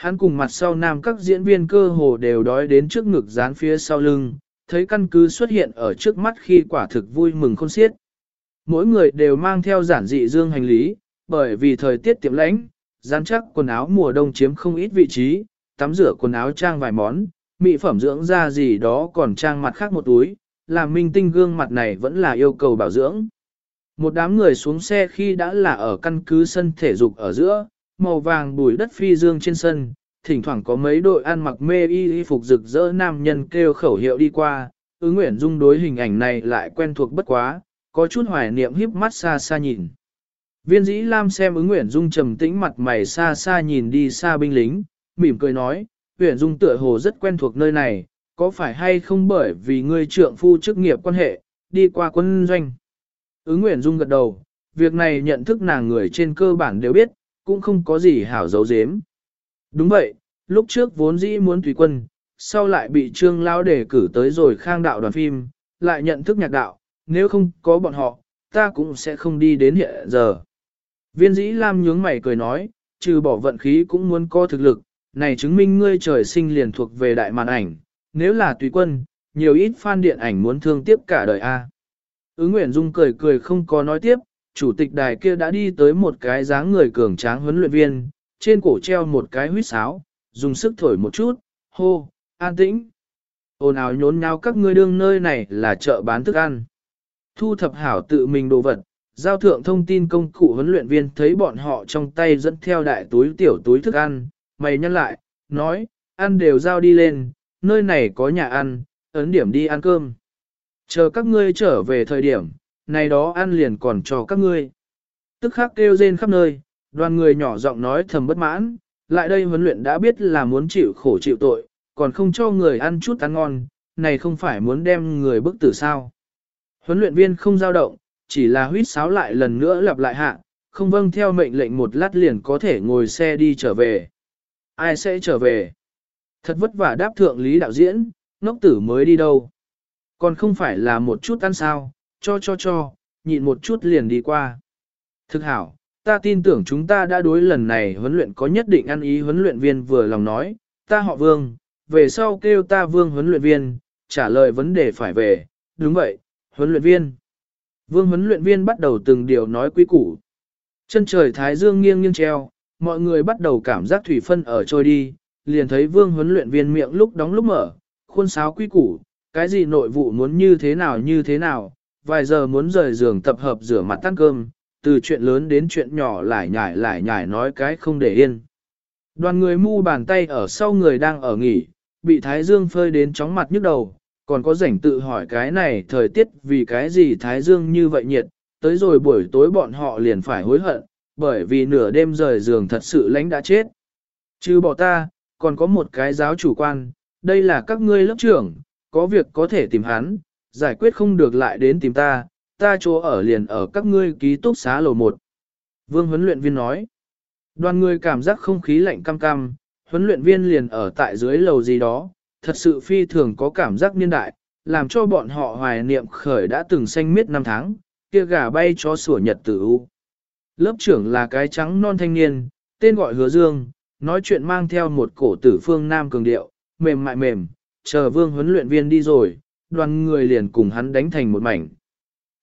Hắn cùng mặt sau nam các diễn viên cơ hồ đều đói đến trước ngực dán phía sau lưng, thấy căn cứ xuất hiện ở trước mắt khi quả thực vui mừng khôn xiết. Mỗi người đều mang theo giản dị dương hành lý, bởi vì thời tiết tiệm lãnh, dán chắc quần áo mùa đông chiếm không ít vị trí, tắm rửa quần áo trang vài món, mỹ phẩm dưỡng da gì đó còn trang mặt khác một túi, làm minh tinh gương mặt này vẫn là yêu cầu bảo dưỡng. Một đám người xuống xe khi đã là ở căn cứ sân thể dục ở giữa, màu vàng bùi đất phi dương trên sân, thỉnh thoảng có mấy đội ăn mặc mê y y phục rực rỡ nam nhân kêu khẩu hiệu đi qua, ứng nguyện dung đối hình ảnh này lại quen thuộc bất quá, có chút hoài niệm híp mắt xa xa nhìn. Viên dĩ Lam xem ứng nguyện dung trầm tĩnh mặt mày xa xa nhìn đi xa binh lính, mỉm cười nói, nguyện dung tựa hồ rất quen thuộc nơi này, có phải hay không bởi vì ngươi trượng phu chức nghiệp quan hệ, đi qua quân doanh. Ứng nguyện dung gật đầu, việc này nhận thức nàng người trên cơ bản đều biết, cũng không có gì hảo dấu dếm. Đúng vậy, lúc trước vốn dĩ muốn tùy quân, sau lại bị trương lao đề cử tới rồi khang đạo đoàn phim, lại nhận thức nhạc đạo, nếu không có bọn họ, ta cũng sẽ không đi đến hiện giờ. Viên dĩ Lam nhướng mày cười nói, trừ bỏ vận khí cũng muốn có thực lực, này chứng minh ngươi trời sinh liền thuộc về đại màn ảnh, nếu là tùy quân, nhiều ít fan điện ảnh muốn thương tiếp cả đời a. Ứng Nguyễn Dung cười cười không có nói tiếp, chủ tịch đài kia đã đi tới một cái dáng người cường tráng huấn luyện viên, trên cổ treo một cái huýt sáo, dùng sức thổi một chút, hô, an tĩnh. Ồn ào nhốn nháo các ngươi đương nơi này là chợ bán thức ăn. Thu thập hảo tự mình đồ vật, giao thượng thông tin công cụ huấn luyện viên thấy bọn họ trong tay dẫn theo đại túi tiểu túi thức ăn, mày nhăn lại, nói, ăn đều giao đi lên, nơi này có nhà ăn, ấn điểm đi ăn cơm. Chờ các ngươi trở về thời điểm, này đó ăn liền còn cho các ngươi. Tức khắc kêu rên khắp nơi, đoàn người nhỏ giọng nói thầm bất mãn, lại đây huấn luyện đã biết là muốn chịu khổ chịu tội, còn không cho người ăn chút ăn ngon, này không phải muốn đem người bức tử sao. Huấn luyện viên không dao động, chỉ là huýt sáo lại lần nữa lặp lại hạ, không vâng theo mệnh lệnh một lát liền có thể ngồi xe đi trở về. Ai sẽ trở về? Thật vất vả đáp thượng lý đạo diễn, ngốc tử mới đi đâu. Còn không phải là một chút ăn sao, cho cho cho, nhịn một chút liền đi qua. Thực hảo, ta tin tưởng chúng ta đã đối lần này huấn luyện có nhất định ăn ý huấn luyện viên vừa lòng nói, ta họ vương, về sau kêu ta vương huấn luyện viên, trả lời vấn đề phải về, đúng vậy, huấn luyện viên. Vương huấn luyện viên bắt đầu từng điều nói quý củ. Chân trời thái dương nghiêng nghiêng treo, mọi người bắt đầu cảm giác thủy phân ở trôi đi, liền thấy vương huấn luyện viên miệng lúc đóng lúc mở, khuôn sáo quý củ, cái gì nội vụ muốn như thế nào như thế nào, vài giờ muốn rời giường tập hợp rửa mặt ăn cơm, từ chuyện lớn đến chuyện nhỏ lại nhải lại nhải nói cái không để yên. Đoàn người mu bàn tay ở sau người đang ở nghỉ, bị Thái Dương phơi đến chóng mặt nhức đầu, còn có rảnh tự hỏi cái này thời tiết vì cái gì Thái Dương như vậy nhiệt, tới rồi buổi tối bọn họ liền phải hối hận, bởi vì nửa đêm rời giường thật sự lánh đã chết. Chứ bỏ ta, còn có một cái giáo chủ quan, đây là các ngươi lớp trưởng, có việc có thể tìm hắn, giải quyết không được lại đến tìm ta, ta chỗ ở liền ở các ngươi ký túc xá lầu 1. Vương huấn luyện viên nói, đoàn người cảm giác không khí lạnh cam cam, huấn luyện viên liền ở tại dưới lầu gì đó, thật sự phi thường có cảm giác niên đại, làm cho bọn họ hoài niệm khởi đã từng xanh miết năm tháng, kia gà bay cho sủa nhật tử u. Lớp trưởng là cái trắng non thanh niên, tên gọi hứa dương, nói chuyện mang theo một cổ tử phương nam cường điệu, mềm mại mềm, chờ vương huấn luyện viên đi rồi, đoàn người liền cùng hắn đánh thành một mảnh.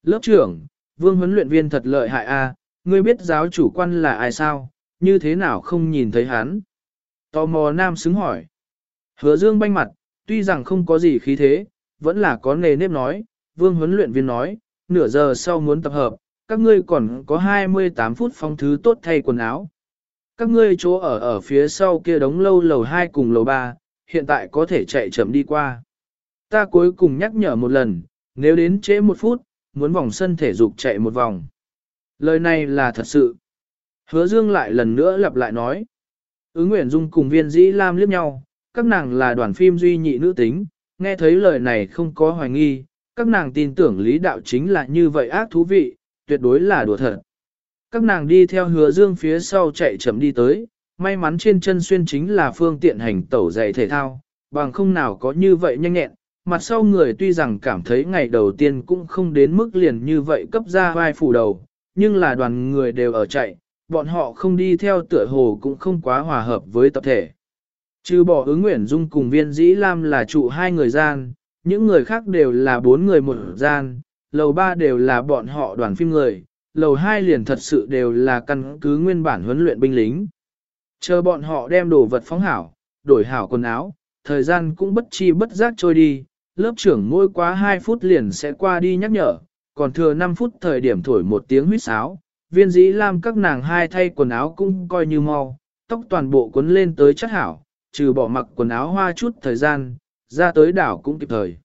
Lớp trưởng, vương huấn luyện viên thật lợi hại a, à, ngươi biết giáo chủ quan là ai sao, như thế nào không nhìn thấy hắn? Tò mò nam xứng hỏi. Hứa dương banh mặt, tuy rằng không có gì khí thế, vẫn là có nề nếp nói, vương huấn luyện viên nói, nửa giờ sau muốn tập hợp, các ngươi còn có 28 phút phong thứ tốt thay quần áo. Các ngươi chỗ ở ở phía sau kia đống lâu lầu 2 cùng lầu 3, hiện tại có thể chạy chậm đi qua. Ta cuối cùng nhắc nhở một lần, nếu đến trễ một phút, muốn vòng sân thể dục chạy một vòng. Lời này là thật sự. Hứa Dương lại lần nữa lặp lại nói. Ứng Nguyễn Dung cùng viên dĩ Lam liếc nhau, các nàng là đoàn phim duy nhị nữ tính, nghe thấy lời này không có hoài nghi, các nàng tin tưởng lý đạo chính là như vậy ác thú vị, tuyệt đối là đùa thật. Các nàng đi theo hứa dương phía sau chạy chậm đi tới, may mắn trên chân xuyên chính là phương tiện hành tẩu dạy thể thao, bằng không nào có như vậy nhanh nhẹn, mặt sau người tuy rằng cảm thấy ngày đầu tiên cũng không đến mức liền như vậy cấp ra vai phủ đầu, nhưng là đoàn người đều ở chạy, bọn họ không đi theo tựa hồ cũng không quá hòa hợp với tập thể. Trừ bỏ ứng Nguyễn Dung cùng viên dĩ Lam là trụ hai người gian, những người khác đều là bốn người một gian, lầu ba đều là bọn họ đoàn phim người, lầu hai liền thật sự đều là căn cứ nguyên bản huấn luyện binh lính. Chờ bọn họ đem đồ vật phóng hảo, đổi hảo quần áo, thời gian cũng bất chi bất giác trôi đi, lớp trưởng mỗi quá 2 phút liền sẽ qua đi nhắc nhở, còn thừa 5 phút thời điểm thổi một tiếng huýt sáo, viên dĩ lam các nàng hai thay quần áo cũng coi như mau, tóc toàn bộ cuốn lên tới chất hảo, trừ bỏ mặc quần áo hoa chút thời gian, ra tới đảo cũng kịp thời.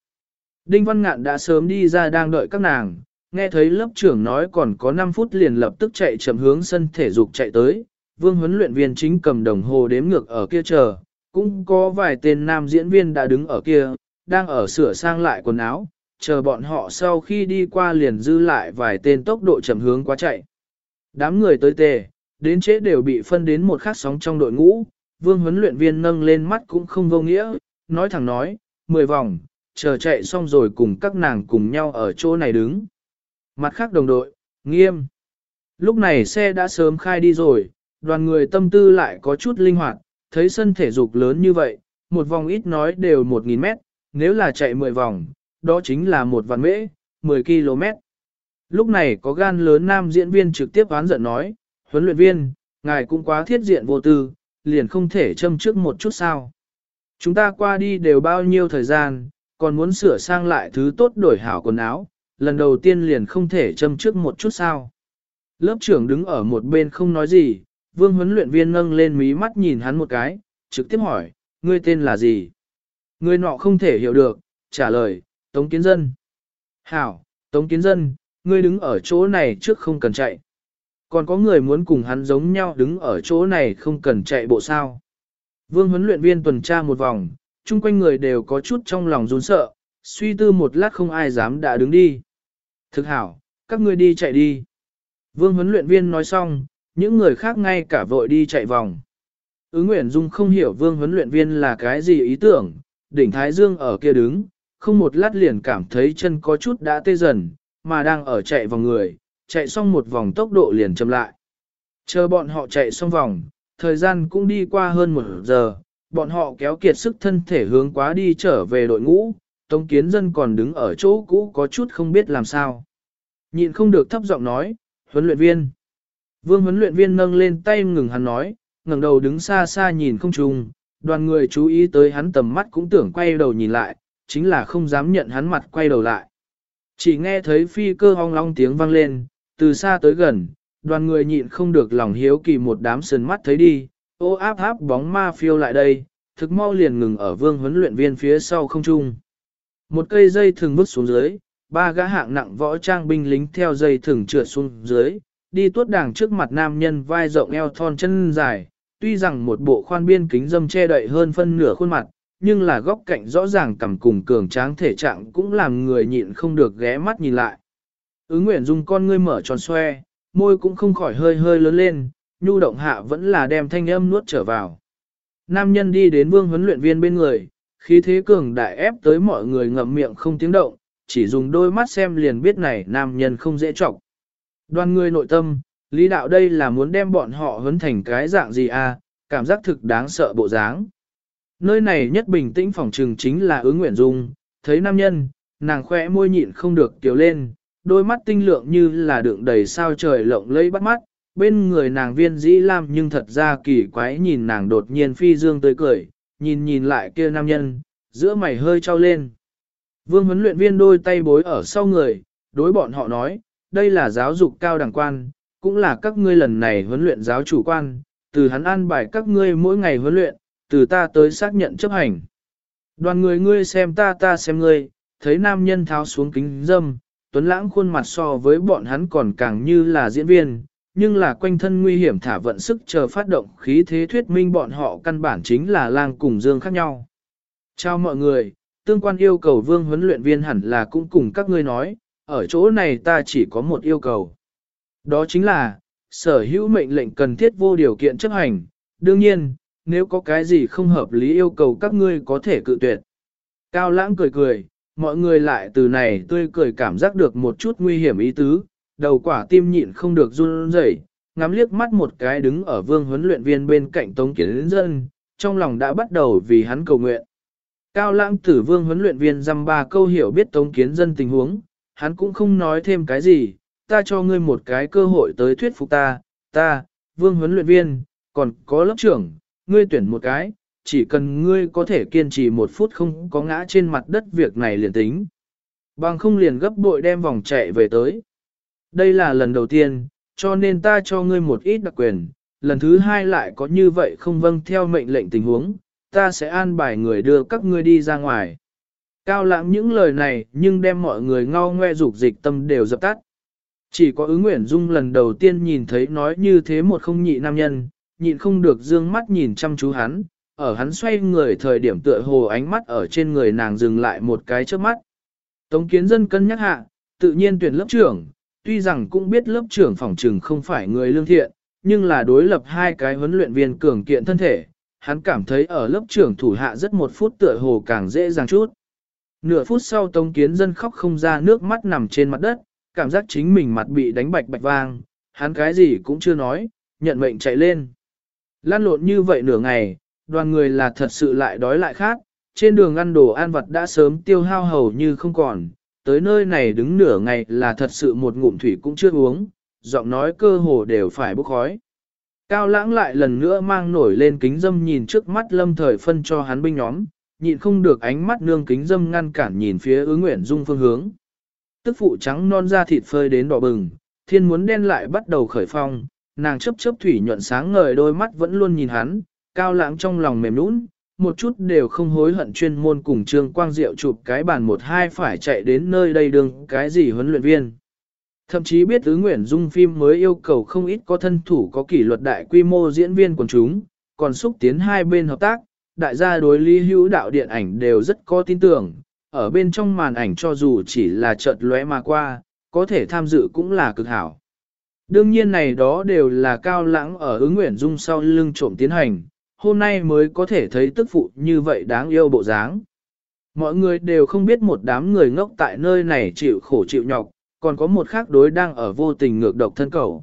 Đinh Văn Ngạn đã sớm đi ra đang đợi các nàng, nghe thấy lớp trưởng nói còn có 5 phút liền lập tức chạy chậm hướng sân thể dục chạy tới, vương huấn luyện viên chính cầm đồng hồ đếm ngược ở kia chờ, cũng có vài tên nam diễn viên đã đứng ở kia, đang ở sửa sang lại quần áo, chờ bọn họ sau khi đi qua liền dư lại vài tên tốc độ chậm hướng quá chạy. Đám người tới tề, đến chế đều bị phân đến một khắc sóng trong đội ngũ, vương huấn luyện viên nâng lên mắt cũng không vô nghĩa, nói thẳng nói, 10 vòng, chờ chạy xong rồi cùng các nàng cùng nhau ở chỗ này đứng. Mặt khác đồng đội, nghiêm. Lúc này xe đã sớm khai đi rồi, đoàn người tâm tư lại có chút linh hoạt, thấy sân thể dục lớn như vậy, một vòng ít nói đều 1.000 mét, nếu là chạy 10 vòng, đó chính là một vạn mễ, 10 km. Lúc này có gan lớn nam diễn viên trực tiếp oán giận nói, huấn luyện viên, ngài cũng quá thiết diện vô tư, liền không thể châm trước một chút sao. Chúng ta qua đi đều bao nhiêu thời gian, còn muốn sửa sang lại thứ tốt đổi hảo quần áo, lần đầu tiên liền không thể châm trước một chút sao. Lớp trưởng đứng ở một bên không nói gì, vương huấn luyện viên nâng lên mí mắt nhìn hắn một cái, trực tiếp hỏi, ngươi tên là gì? Người nọ không thể hiểu được, trả lời, Tống Kiến Dân. Hảo, Tống Kiến Dân, ngươi đứng ở chỗ này trước không cần chạy. Còn có người muốn cùng hắn giống nhau đứng ở chỗ này không cần chạy bộ sao. Vương huấn luyện viên tuần tra một vòng, chung quanh người đều có chút trong lòng run sợ, suy tư một lát không ai dám đã đứng đi. Thực hảo, các ngươi đi chạy đi. Vương huấn luyện viên nói xong, những người khác ngay cả vội đi chạy vòng. Ứ Nguyễn Dung không hiểu vương huấn luyện viên là cái gì ý tưởng, đỉnh Thái Dương ở kia đứng, không một lát liền cảm thấy chân có chút đã tê dần, mà đang ở chạy vòng người, chạy xong một vòng tốc độ liền chậm lại. Chờ bọn họ chạy xong vòng, thời gian cũng đi qua hơn một giờ, bọn họ kéo kiệt sức thân thể hướng quá đi trở về đội ngũ, Tống Kiến Dân còn đứng ở chỗ cũ có chút không biết làm sao. Nhịn không được thấp giọng nói, huấn luyện viên. Vương huấn luyện viên nâng lên tay ngừng hắn nói, ngẩng đầu đứng xa xa nhìn không trùng, đoàn người chú ý tới hắn tầm mắt cũng tưởng quay đầu nhìn lại, chính là không dám nhận hắn mặt quay đầu lại. Chỉ nghe thấy phi cơ hong long tiếng vang lên, từ xa tới gần, đoàn người nhịn không được lòng hiếu kỳ một đám sườn mắt thấy đi, ô áp áp bóng ma phiêu lại đây, thực mau liền ngừng ở vương huấn luyện viên phía sau không trung. Một cây dây thường vứt xuống dưới, ba gã hạng nặng võ trang binh lính theo dây thường trượt xuống dưới, đi tuốt đảng trước mặt nam nhân vai rộng eo thon chân dài, tuy rằng một bộ khoan biên kính dâm che đậy hơn phân nửa khuôn mặt, nhưng là góc cạnh rõ ràng cầm cùng cường tráng thể trạng cũng làm người nhịn không được ghé mắt nhìn lại. Ứng Nguyễn Dung con ngươi mở tròn xoe, môi cũng không khỏi hơi hơi lớn lên, nhu động hạ vẫn là đem thanh âm nuốt trở vào. Nam nhân đi đến vương huấn luyện viên bên người, khí thế cường đại ép tới mọi người ngậm miệng không tiếng động, chỉ dùng đôi mắt xem liền biết này nam nhân không dễ trọng. Đoàn người nội tâm, lý đạo đây là muốn đem bọn họ huấn thành cái dạng gì à, cảm giác thực đáng sợ bộ dáng. Nơi này nhất bình tĩnh phòng trừng chính là ứng nguyện dung, thấy nam nhân, nàng khỏe môi nhịn không được tiểu lên, đôi mắt tinh lượng như là đựng đầy sao trời lộng lẫy bắt mắt, bên người nàng viên dĩ lam nhưng thật ra kỳ quái nhìn nàng đột nhiên phi dương tới cười, nhìn nhìn lại kia nam nhân, giữa mày hơi trao lên. Vương huấn luyện viên đôi tay bối ở sau người, đối bọn họ nói, đây là giáo dục cao đẳng quan, cũng là các ngươi lần này huấn luyện giáo chủ quan, từ hắn an bài các ngươi mỗi ngày huấn luyện, từ ta tới xác nhận chấp hành. Đoàn người ngươi xem ta ta xem ngươi, thấy nam nhân tháo xuống kính dâm, tuấn lãng khuôn mặt so với bọn hắn còn càng như là diễn viên, nhưng là quanh thân nguy hiểm thả vận sức chờ phát động khí thế thuyết minh bọn họ căn bản chính là lang cùng dương khác nhau. Chào mọi người, tương quan yêu cầu vương huấn luyện viên hẳn là cũng cùng các ngươi nói, ở chỗ này ta chỉ có một yêu cầu. Đó chính là, sở hữu mệnh lệnh cần thiết vô điều kiện chấp hành, đương nhiên, nếu có cái gì không hợp lý yêu cầu các ngươi có thể cự tuyệt. Cao lãng cười cười, mọi người lại từ này tươi cười cảm giác được một chút nguy hiểm ý tứ, đầu quả tim nhịn không được run rẩy, ngắm liếc mắt một cái đứng ở vương huấn luyện viên bên cạnh Tống Kiến Dân, trong lòng đã bắt đầu vì hắn cầu nguyện. Cao lãng tử vương huấn luyện viên dăm ba câu hiểu biết Tống Kiến Dân tình huống, hắn cũng không nói thêm cái gì, ta cho ngươi một cái cơ hội tới thuyết phục ta, ta, vương huấn luyện viên, còn có lớp trưởng, ngươi tuyển một cái, chỉ cần ngươi có thể kiên trì một phút không có ngã trên mặt đất việc này liền tính. Bằng không liền gấp bội đem vòng chạy về tới. Đây là lần đầu tiên, cho nên ta cho ngươi một ít đặc quyền, lần thứ hai lại có như vậy không vâng theo mệnh lệnh tình huống, ta sẽ an bài người đưa các ngươi đi ra ngoài. Cao lãng những lời này nhưng đem mọi người ngao ngoe dục dịch tâm đều dập tắt. Chỉ có ứng nguyện dung lần đầu tiên nhìn thấy nói như thế một không nhị nam nhân, nhịn không được dương mắt nhìn chăm chú hắn, ở hắn xoay người thời điểm tựa hồ ánh mắt ở trên người nàng dừng lại một cái trước mắt. Tống kiến dân cân nhắc hạ, tự nhiên tuyển lớp trưởng, tuy rằng cũng biết lớp trưởng phòng trừng không phải người lương thiện, nhưng là đối lập hai cái huấn luyện viên cường kiện thân thể, hắn cảm thấy ở lớp trưởng thủ hạ rất một phút tựa hồ càng dễ dàng chút. Nửa phút sau Tống Kiến Dân khóc không ra nước mắt nằm trên mặt đất, cảm giác chính mình mặt bị đánh bạch bạch vang, hắn cái gì cũng chưa nói, nhận mệnh chạy lên. Lan lộn như vậy nửa ngày, đoàn người là thật sự lại đói lại khát, trên đường ăn đồ ăn vật đã sớm tiêu hao hầu như không còn, tới nơi này đứng nửa ngày là thật sự một ngụm thủy cũng chưa uống, giọng nói cơ hồ đều phải bốc khói. Cao lãng lại lần nữa mang nổi lên kính dâm nhìn trước mắt lâm thời phân cho hắn binh nhóm, nhịn không được ánh mắt nương kính dâm ngăn cản nhìn phía ứng nguyện dung phương hướng. Tức phụ trắng non da thịt phơi đến đỏ bừng, thiên muốn đen lại bắt đầu khởi phong, nàng chấp chấp thủy nhuận sáng ngời đôi mắt vẫn luôn nhìn hắn, cao lãng trong lòng mềm nũng, một chút đều không hối hận chuyên môn cùng Trương Quang Diệu chụp cái bàn một hai phải chạy đến nơi đây đường cái gì huấn luyện viên. Thậm chí biết tứ nguyện dung phim mới yêu cầu không ít có thân thủ có kỷ luật đại quy mô diễn viên quần chúng, còn xúc tiến hai bên hợp tác, đại gia đối lý hữu đạo điện ảnh đều rất có tin tưởng, ở bên trong màn ảnh cho dù chỉ là chợt lóe mà qua, có thể tham dự cũng là cực hảo. Đương nhiên này đó đều là cao lãng ở ứng nguyện dung sau lưng trộm tiến hành, hôm nay mới có thể thấy tức phụ như vậy đáng yêu bộ dáng. Mọi người đều không biết một đám người ngốc tại nơi này chịu khổ chịu nhọc, còn có một khác đối đang ở vô tình ngược độc thân cầu.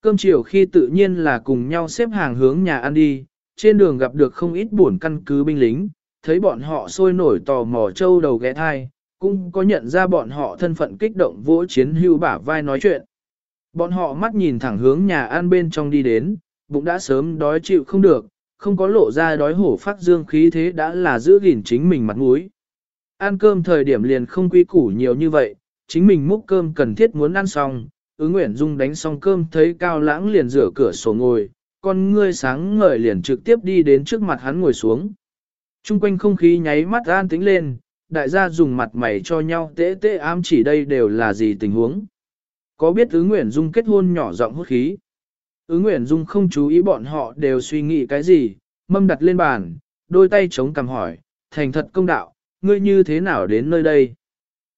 Cơm chiều khi tự nhiên là cùng nhau xếp hàng hướng nhà ăn đi, trên đường gặp được không ít buồn căn cứ binh lính, thấy bọn họ sôi nổi tò mò trâu đầu ghé thai, cũng có nhận ra bọn họ thân phận kích động vỗ chiến hưu bả vai nói chuyện. Bọn họ mắt nhìn thẳng hướng nhà ăn bên trong đi đến, bụng đã sớm đói chịu không được, không có lộ ra đói hổ phát dương khí thế đã là giữ gìn chính mình mặt mũi. Ăn cơm thời điểm liền không quy củ nhiều như vậy, chính mình múc cơm cần thiết muốn ăn xong, ứng nguyện dung đánh xong cơm thấy cao lãng liền rửa cửa sổ ngồi, con ngươi sáng ngời liền trực tiếp đi đến trước mặt hắn ngồi xuống. Trung quanh không khí nháy mắt an tính lên, đại gia dùng mặt mày cho nhau tế tế ám chỉ đây đều là gì tình huống. Có biết ứng nguyện dung kết hôn nhỏ giọng hút khí. Ứng nguyện dung không chú ý bọn họ đều suy nghĩ cái gì, mâm đặt lên bàn, đôi tay chống cằm hỏi, thành thật công đạo, ngươi như thế nào đến nơi đây?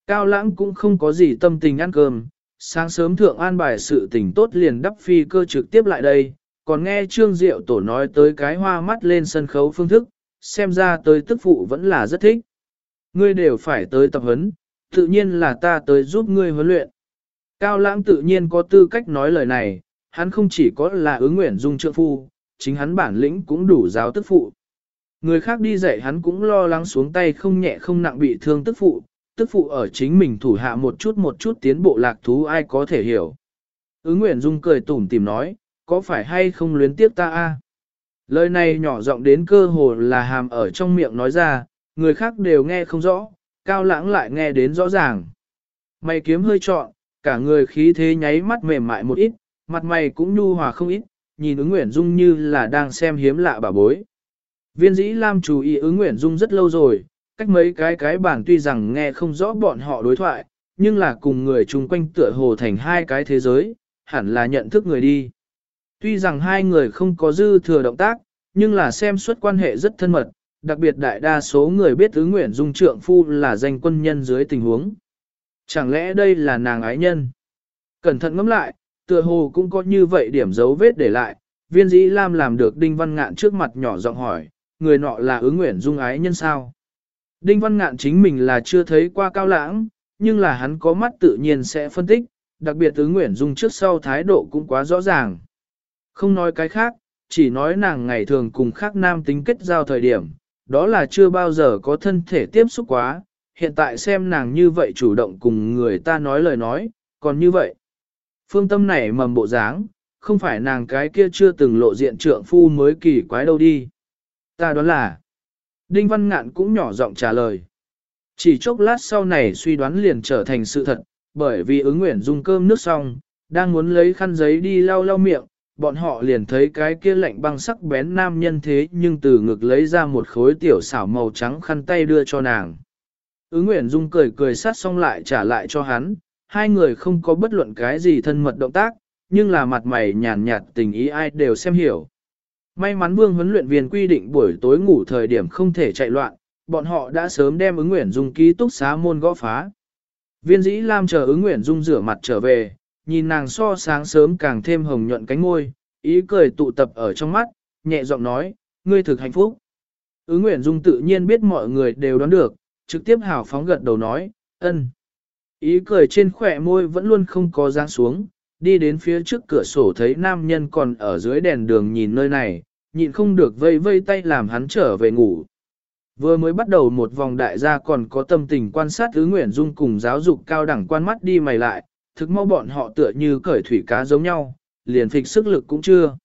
Cao lãng cũng không có gì tâm tình ăn cơm, sáng sớm thượng an bài sự tình tốt liền đắp phi cơ trực tiếp lại đây, còn nghe Trương Diệu Tổ nói tới cái hoa mắt lên sân khấu phương thức, xem ra tới tức phụ vẫn là rất thích. Ngươi đều phải tới tập huấn, tự nhiên là ta tới giúp ngươi huấn luyện. Cao lãng tự nhiên có tư cách nói lời này, hắn không chỉ có là ứng nguyện dung trượng phu, chính hắn bản lĩnh cũng đủ giáo tức phụ. Người khác đi dạy hắn cũng lo lắng xuống tay không nhẹ không nặng bị thương tức phụ, tức phụ ở chính mình thủ hạ một chút một chút tiến bộ lạc thú ai có thể hiểu. Ứng Nguyễn Dung cười tủm tìm nói, có phải hay không luyến tiếc ta a? Lời này nhỏ giọng đến cơ hồ là hàm ở trong miệng nói ra, người khác đều nghe không rõ, cao lãng lại nghe đến rõ ràng. Mày kiếm hơi trọn, cả người khí thế nháy mắt mềm mại một ít, mặt mày cũng nhu hòa không ít, nhìn ứng Nguyễn Dung như là đang xem hiếm lạ bà bối. Viên dĩ Lam chú ý ứng Nguyễn Dung rất lâu rồi, cách mấy cái cái bản tuy rằng nghe không rõ bọn họ đối thoại, nhưng là cùng người chung quanh tựa hồ thành hai cái thế giới, hẳn là nhận thức người đi. Tuy rằng hai người không có dư thừa động tác, nhưng là xem suốt quan hệ rất thân mật, đặc biệt đại đa số người biết ứng Nguyễn Dung trượng phu là danh quân nhân dưới tình huống. Chẳng lẽ đây là nàng ái nhân? Cẩn thận ngẫm lại, tựa hồ cũng có như vậy điểm dấu vết để lại, viên dĩ Lam làm được Đinh Văn Ngạn trước mặt nhỏ giọng hỏi, người nọ là ứng Nguyễn Dung ái nhân sao? Đinh Văn Ngạn chính mình là chưa thấy qua cao lãng, nhưng là hắn có mắt tự nhiên sẽ phân tích, đặc biệt ứng Nguyễn Dung trước sau thái độ cũng quá rõ ràng. Không nói cái khác, chỉ nói nàng ngày thường cùng khác nam tính kết giao thời điểm, đó là chưa bao giờ có thân thể tiếp xúc quá, hiện tại xem nàng như vậy chủ động cùng người ta nói lời nói, còn như vậy. Phương tâm này mầm bộ dáng, không phải nàng cái kia chưa từng lộ diện trượng phu mới kỳ quái đâu đi. Ta đoán là, Đinh Văn Ngạn cũng nhỏ giọng trả lời. Chỉ chốc lát sau này suy đoán liền trở thành sự thật, bởi vì ứng nguyện dùng cơm nước xong, đang muốn lấy khăn giấy đi lau lau miệng, bọn họ liền thấy cái kia lạnh băng sắc bén nam nhân thế nhưng từ ngực lấy ra một khối tiểu xảo màu trắng khăn tay đưa cho nàng. Ứng Nguyễn Dung cười cười sát xong lại trả lại cho hắn, hai người không có bất luận cái gì thân mật động tác, nhưng là mặt mày nhàn nhạt tình ý ai đều xem hiểu. May mắn vương huấn luyện viên quy định buổi tối ngủ thời điểm không thể chạy loạn, bọn họ đã sớm đem ứng Nguyễn Dung ký túc xá môn gõ phá. Viên dĩ Lam chờ ứng Nguyễn Dung rửa mặt trở về, nhìn nàng so sáng sớm càng thêm hồng nhuận cánh môi, ý cười tụ tập ở trong mắt, nhẹ giọng nói, ngươi thực hạnh phúc. Ứng Nguyễn Dung tự nhiên biết mọi người đều đoán được, trực tiếp hào phóng gật đầu nói, ân. Ý cười trên khỏe môi vẫn luôn không có giáng xuống, đi đến phía trước cửa sổ thấy nam nhân còn ở dưới đèn đường nhìn nơi này, nhịn không được vây vây tay làm hắn trở về ngủ. Vừa mới bắt đầu một vòng đại gia còn có tâm tình quan sát thứ Nguyễn Dung cùng giáo dục cao đẳng quan mắt đi mày lại, thực mau bọn họ tựa như cởi thủy cá giống nhau, liền phịch sức lực cũng chưa.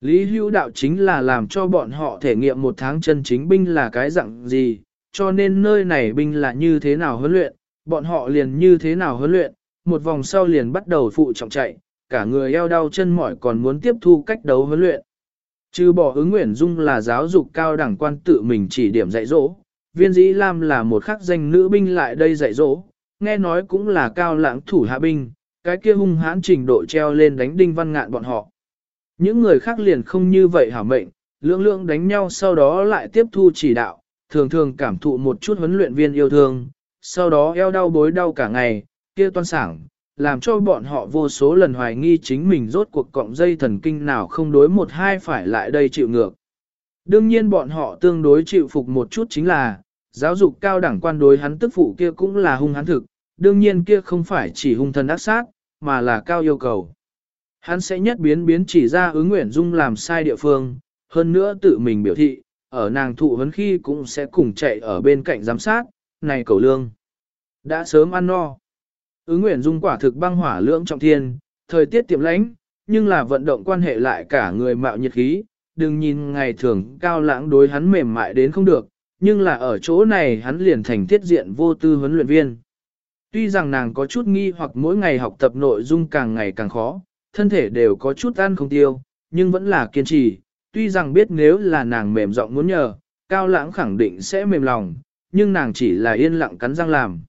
Lý hữu đạo chính là làm cho bọn họ thể nghiệm một tháng chân chính binh là cái dạng gì, cho nên nơi này binh là như thế nào huấn luyện, bọn họ liền như thế nào huấn luyện, một vòng sau liền bắt đầu phụ trọng chạy, cả người eo đau chân mỏi còn muốn tiếp thu cách đấu huấn luyện. Trừ bỏ ứng nguyện dung là giáo dục cao đẳng quan tự mình chỉ điểm dạy dỗ, viên dĩ lam là một khắc danh nữ binh lại đây dạy dỗ, nghe nói cũng là cao lãng thủ hạ binh, cái kia hung hãn trình độ treo lên đánh đinh văn ngạn bọn họ. Những người khác liền không như vậy hả mệnh, lưỡng lưỡng đánh nhau sau đó lại tiếp thu chỉ đạo, thường thường cảm thụ một chút huấn luyện viên yêu thương, sau đó eo đau bối đau cả ngày, kia toan sảng, làm cho bọn họ vô số lần hoài nghi chính mình rốt cuộc cọng dây thần kinh nào không đối một hai phải lại đây chịu ngược. Đương nhiên bọn họ tương đối chịu phục một chút chính là, giáo dục cao đẳng quan đối hắn tức phụ kia cũng là hung hắn thực, đương nhiên kia không phải chỉ hung thần ác sát, mà là cao yêu cầu. Hắn sẽ nhất biến biến chỉ ra ứng nguyện dung làm sai địa phương, hơn nữa tự mình biểu thị, ở nàng thụ vấn khi cũng sẽ cùng chạy ở bên cạnh giám sát, này cầu lương. Đã sớm ăn no. Ứng nguyện dung quả thực băng hỏa lưỡng trọng thiên, thời tiết tiệm lãnh, nhưng là vận động quan hệ lại cả người mạo nhiệt khí, đừng nhìn ngày thường cao lãng đối hắn mềm mại đến không được, nhưng là ở chỗ này hắn liền thành thiết diện vô tư huấn luyện viên. Tuy rằng nàng có chút nghi hoặc mỗi ngày học tập nội dung càng ngày càng khó, thân thể đều có chút ăn không tiêu, nhưng vẫn là kiên trì, tuy rằng biết nếu là nàng mềm giọng muốn nhờ, cao lãng khẳng định sẽ mềm lòng, nhưng nàng chỉ là yên lặng cắn răng làm.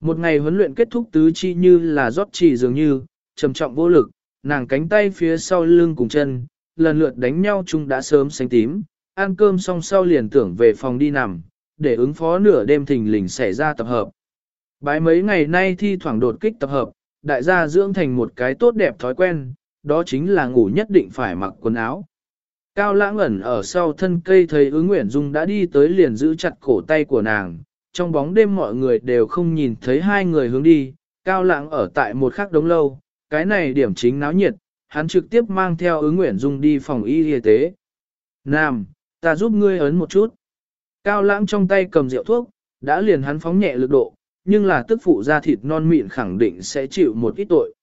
Một ngày huấn luyện kết thúc tứ chi như là rót chỉ dường như, trầm trọng vô lực, nàng cánh tay phía sau lưng cùng chân, lần lượt đánh nhau chung đã sớm xanh tím, ăn cơm xong sau liền tưởng về phòng đi nằm, để ứng phó nửa đêm thình lình xảy ra tập hợp. Bái mấy ngày nay thi thoảng đột kích tập hợp, đại gia dưỡng thành một cái tốt đẹp thói quen, đó chính là ngủ nhất định phải mặc quần áo. Cao lãng ẩn ở sau thân cây thấy ứng Nguyễn Dung đã đi tới liền giữ chặt cổ tay của nàng, trong bóng đêm mọi người đều không nhìn thấy hai người hướng đi, cao lãng ở tại một khắc đống lâu, cái này điểm chính náo nhiệt, hắn trực tiếp mang theo ứng Nguyễn Dung đi phòng y y tế. Nam, ta giúp ngươi ấn một chút. Cao lãng trong tay cầm rượu thuốc, đã liền hắn phóng nhẹ lực độ, nhưng là tức phụ ra thịt non mịn khẳng định sẽ chịu một ít tội.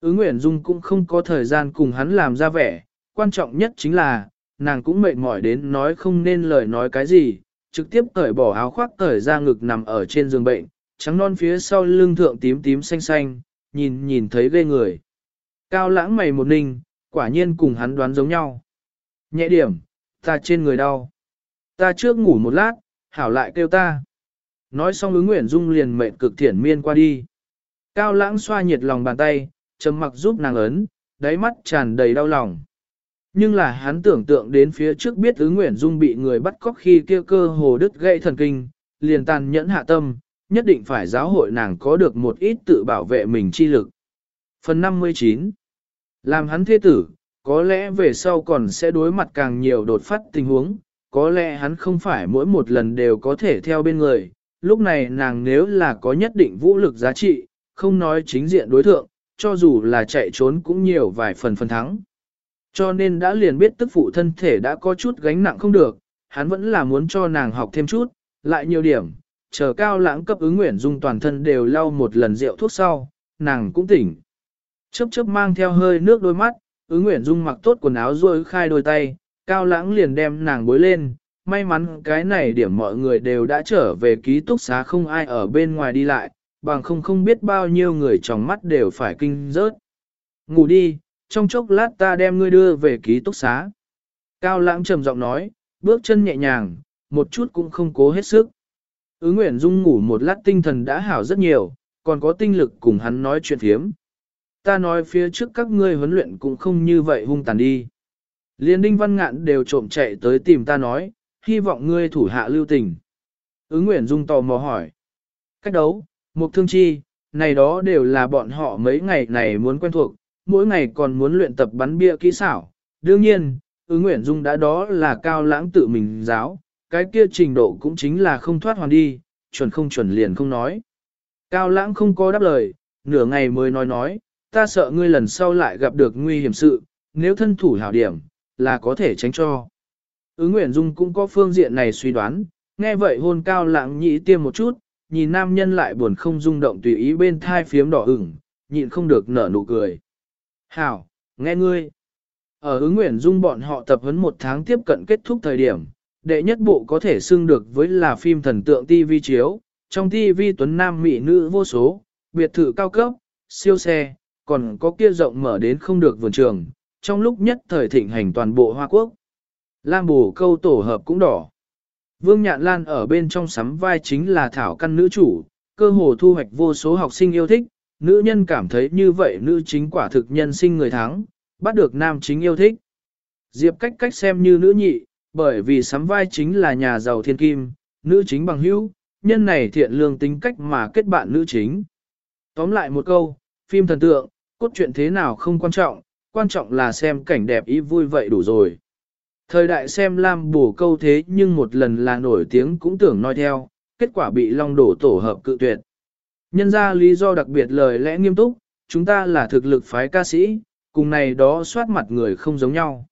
Ứng Nguyễn Dung cũng không có thời gian cùng hắn làm ra vẻ, quan trọng nhất chính là, nàng cũng mệt mỏi đến nói không nên lời nói cái gì, trực tiếp cởi bỏ áo khoác cởi ra ngực nằm ở trên giường bệnh, trắng non phía sau lưng thượng tím tím xanh xanh, nhìn nhìn thấy ghê người. Cao lãng mày một ninh, quả nhiên cùng hắn đoán giống nhau. Nhẹ điểm, ta trên người đau. Ta trước ngủ một lát, hảo lại kêu ta. Nói xong ứng Nguyễn Dung liền mệnh cực thiển miên qua đi. Cao lãng xoa nhiệt lòng bàn tay, trầm mặc giúp nàng ấn, đáy mắt tràn đầy đau lòng. Nhưng là hắn tưởng tượng đến phía trước biết ứng Nguyễn Dung bị người bắt cóc khi kia cơ hồ đứt gãy thần kinh, liền tàn nhẫn hạ tâm, nhất định phải giáo hội nàng có được một ít tự bảo vệ mình chi lực. Phần 59 Làm hắn thế tử, có lẽ về sau còn sẽ đối mặt càng nhiều đột phát tình huống, có lẽ hắn không phải mỗi một lần đều có thể theo bên người, lúc này nàng nếu là có nhất định vũ lực giá trị, không nói chính diện đối thượng, cho dù là chạy trốn cũng nhiều vài phần phần thắng. Cho nên đã liền biết tức phụ thân thể đã có chút gánh nặng không được, hắn vẫn là muốn cho nàng học thêm chút, lại nhiều điểm, chờ cao lãng cấp ứng nguyện dung toàn thân đều lau một lần rượu thuốc sau, nàng cũng tỉnh. Chớp chớp mang theo hơi nước đôi mắt, ứng nguyện dung mặc tốt quần áo rồi khai đôi tay, cao lãng liền đem nàng bối lên, may mắn cái này điểm mọi người đều đã trở về ký túc xá không ai ở bên ngoài đi lại, bằng không không biết bao nhiêu người trong mắt đều phải kinh rớt. Ngủ đi, trong chốc lát ta đem ngươi đưa về ký túc xá. Cao lãng trầm giọng nói, bước chân nhẹ nhàng, một chút cũng không cố hết sức. Ứ Nguyễn Dung ngủ một lát tinh thần đã hảo rất nhiều, còn có tinh lực cùng hắn nói chuyện thiếm. Ta nói phía trước các ngươi huấn luyện cũng không như vậy hung tàn đi. Liên đinh văn ngạn đều trộm chạy tới tìm ta nói, hy vọng ngươi thủ hạ lưu tình. Ứ Nguyễn Dung tò mò hỏi. Cách đấu, mục thương chi, này đó đều là bọn họ mấy ngày này muốn quen thuộc, mỗi ngày còn muốn luyện tập bắn bia kỹ xảo. Đương nhiên, Ứ Nguyễn Dung đã đó là cao lãng tự mình giáo, cái kia trình độ cũng chính là không thoát hoàn đi, chuẩn không chuẩn liền không nói. Cao lãng không có đáp lời, nửa ngày mới nói nói, ta sợ ngươi lần sau lại gặp được nguy hiểm sự, nếu thân thủ hảo điểm, là có thể tránh cho. Ứng Nguyễn Dung cũng có phương diện này suy đoán, nghe vậy hôn cao lãng nhĩ tiêm một chút, nhìn nam nhân lại buồn không rung động tùy ý bên thai phiếm đỏ ửng, nhịn không được nở nụ cười. Hảo, nghe ngươi. Ở ứng Nguyễn Dung bọn họ tập huấn một tháng tiếp cận kết thúc thời điểm, đệ nhất bộ có thể xưng được với là phim thần tượng TV chiếu, trong TV tuấn nam mỹ nữ vô số, biệt thự cao cấp, siêu xe, còn có kia rộng mở đến không được vườn trường, trong lúc nhất thời thịnh hành toàn bộ Hoa Quốc. Lam bù câu tổ hợp cũng đỏ. Vương Nhạn Lan ở bên trong sắm vai chính là thảo căn nữ chủ, cơ hồ thu hoạch vô số học sinh yêu thích, nữ nhân cảm thấy như vậy nữ chính quả thực nhân sinh người thắng, bắt được nam chính yêu thích. Diệp cách cách xem như nữ nhị, bởi vì sắm vai chính là nhà giàu thiên kim, nữ chính bằng hữu, nhân này thiện lương tính cách mà kết bạn nữ chính. Tóm lại một câu, phim thần tượng, cốt truyện thế nào không quan trọng, quan trọng là xem cảnh đẹp ý vui vậy đủ rồi. Thời đại xem Lam bổ câu thế nhưng một lần là nổi tiếng cũng tưởng nói theo, kết quả bị long đổ tổ hợp cự tuyệt. Nhân ra lý do đặc biệt lời lẽ nghiêm túc, chúng ta là thực lực phái ca sĩ, cùng này đó soát mặt người không giống nhau.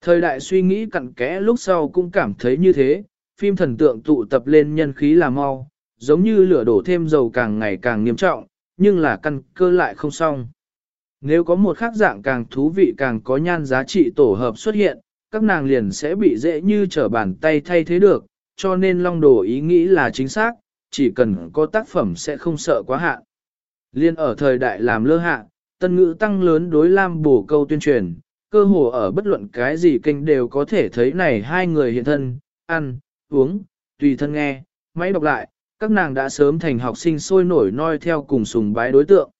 Thời đại suy nghĩ cặn kẽ lúc sau cũng cảm thấy như thế, phim thần tượng tụ tập lên nhân khí là mau, giống như lửa đổ thêm dầu càng ngày càng nghiêm trọng, nhưng là căn cơ lại không xong. Nếu có một khác dạng càng thú vị càng có nhan giá trị tổ hợp xuất hiện, các nàng liền sẽ bị dễ như trở bàn tay thay thế được, cho nên long đồ ý nghĩ là chính xác, chỉ cần có tác phẩm sẽ không sợ quá hạn. Liên ở thời đại làm lơ hạ, tân ngữ tăng lớn đối lam bổ câu tuyên truyền, cơ hồ ở bất luận cái gì kênh đều có thể thấy này hai người hiện thân, ăn, uống, tùy thân nghe, máy đọc lại, các nàng đã sớm thành học sinh sôi nổi noi theo cùng sùng bái đối tượng.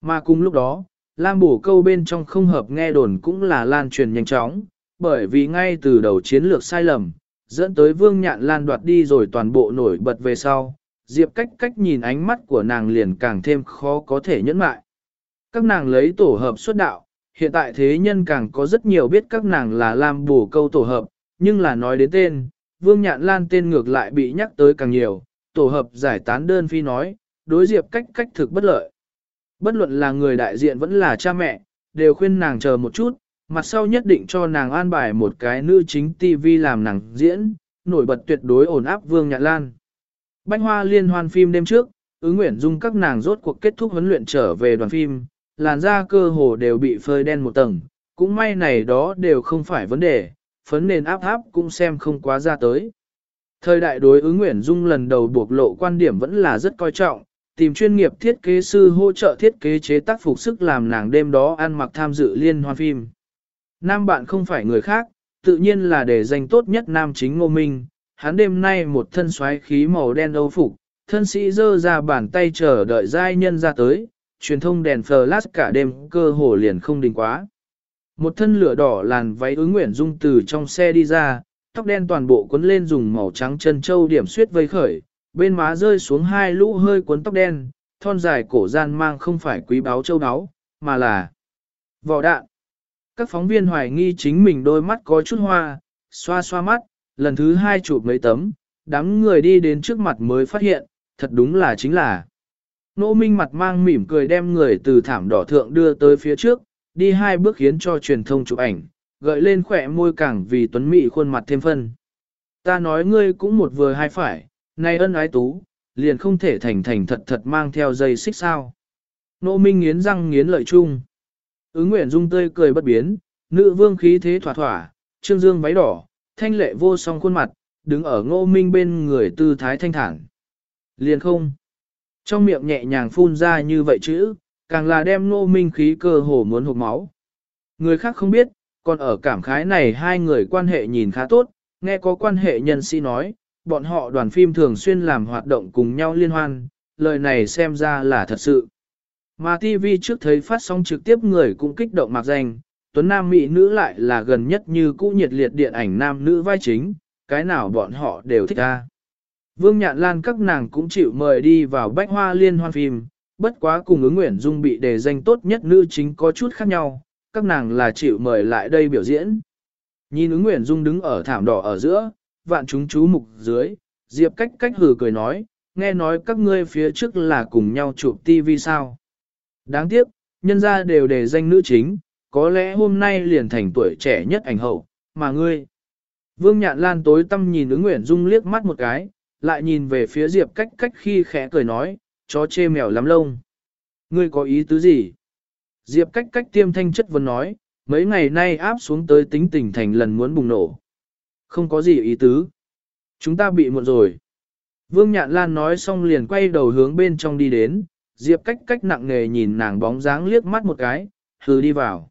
Mà cùng lúc đó, Lam bổ câu bên trong không hợp nghe đồn cũng là lan truyền nhanh chóng, bởi vì ngay từ đầu chiến lược sai lầm, dẫn tới Vương Nhạn Lan đoạt đi rồi toàn bộ nổi bật về sau, Diệp cách cách nhìn ánh mắt của nàng liền càng thêm khó có thể nhẫn mại. Các nàng lấy tổ hợp xuất đạo, hiện tại thế nhân càng có rất nhiều biết các nàng là Lam bổ câu tổ hợp, nhưng là nói đến tên, Vương Nhạn Lan tên ngược lại bị nhắc tới càng nhiều, tổ hợp giải tán đơn phi nói, đối Diệp cách cách thực bất lợi. Bất luận là người đại diện vẫn là cha mẹ, đều khuyên nàng chờ một chút, mặt sau nhất định cho nàng an bài một cái nữ chính TV làm nàng diễn, nổi bật tuyệt đối ổn áp Vương Nhạn Lan. Bánh hoa liên hoan phim đêm trước, ứng nguyện dung các nàng rốt cuộc kết thúc huấn luyện trở về đoàn phim, làn da cơ hồ đều bị phơi đen một tầng, cũng may này đó đều không phải vấn đề, phấn nền áp áp cũng xem không quá ra tới. Thời đại đối ứng Nguyễn Dung lần đầu buộc lộ quan điểm vẫn là rất coi trọng, tìm chuyên nghiệp thiết kế sư hỗ trợ thiết kế chế tác phục sức làm nàng đêm đó ăn mặc tham dự liên hoan phim. Nam bạn không phải người khác, tự nhiên là để dành tốt nhất nam chính ngô minh, hắn đêm nay một thân xoáy khí màu đen âu phục, thân sĩ dơ ra bàn tay chờ đợi giai nhân ra tới, truyền thông đèn flash cả đêm cơ hồ liền không đình quá. Một thân lửa đỏ làn váy ứng nguyện dung từ trong xe đi ra, tóc đen toàn bộ cuốn lên dùng màu trắng chân châu điểm suyết vây khởi, bên má rơi xuống hai lũ hơi cuốn tóc đen, thon dài cổ gian mang không phải quý báo châu áo, mà là vỏ đạn. Các phóng viên hoài nghi chính mình đôi mắt có chút hoa, xoa xoa mắt, lần thứ hai chụp mấy tấm, đám người đi đến trước mặt mới phát hiện, thật đúng là chính là. Nỗ minh mặt mang mỉm cười đem người từ thảm đỏ thượng đưa tới phía trước, đi hai bước khiến cho truyền thông chụp ảnh, gợi lên khỏe môi càng vì tuấn mỹ khuôn mặt thêm phân. Ta nói ngươi cũng một vừa hai phải, nay ân ái tú, liền không thể thành thành thật thật mang theo dây xích sao. Nô Minh nghiến răng nghiến lợi chung. Ứng Nguyễn Dung tươi cười bất biến, nữ vương khí thế thỏa thỏa, trương dương váy đỏ, thanh lệ vô song khuôn mặt, đứng ở ngô minh bên người tư thái thanh thản. Liền không. Trong miệng nhẹ nhàng phun ra như vậy chữ, càng là đem ngô minh khí cơ hồ muốn hụt máu. Người khác không biết, còn ở cảm khái này hai người quan hệ nhìn khá tốt, nghe có quan hệ nhân sĩ nói, bọn họ đoàn phim thường xuyên làm hoạt động cùng nhau liên hoan, lời này xem ra là thật sự. Mà TV trước thấy phát sóng trực tiếp người cũng kích động mặc danh, tuấn nam mỹ nữ lại là gần nhất như cũ nhiệt liệt điện ảnh nam nữ vai chính, cái nào bọn họ đều thích ra. Vương Nhạn Lan các nàng cũng chịu mời đi vào bách hoa liên hoan phim, bất quá cùng ứng Nguyễn Dung bị đề danh tốt nhất nữ chính có chút khác nhau, các nàng là chịu mời lại đây biểu diễn. Nhìn ứng Nguyễn Dung đứng ở thảm đỏ ở giữa, vạn chúng chú mục dưới, Diệp cách cách hừ cười nói, nghe nói các ngươi phía trước là cùng nhau chụp tivi sao. Đáng tiếc, nhân ra đều đề danh nữ chính, có lẽ hôm nay liền thành tuổi trẻ nhất ảnh hậu, mà ngươi. Vương Nhạn Lan tối tâm nhìn ứng Nguyễn Dung liếc mắt một cái, lại nhìn về phía Diệp cách cách khi khẽ cười nói, chó chê mèo lắm lông. Ngươi có ý tứ gì? Diệp cách cách tiêm thanh chất vấn nói, mấy ngày nay áp xuống tới tính tình thành lần muốn bùng nổ. Không có gì ý tứ. Chúng ta bị muộn rồi. Vương Nhạn Lan nói xong liền quay đầu hướng bên trong đi đến, Diệp cách cách nặng nề nhìn nàng bóng dáng liếc mắt một cái, hừ đi vào.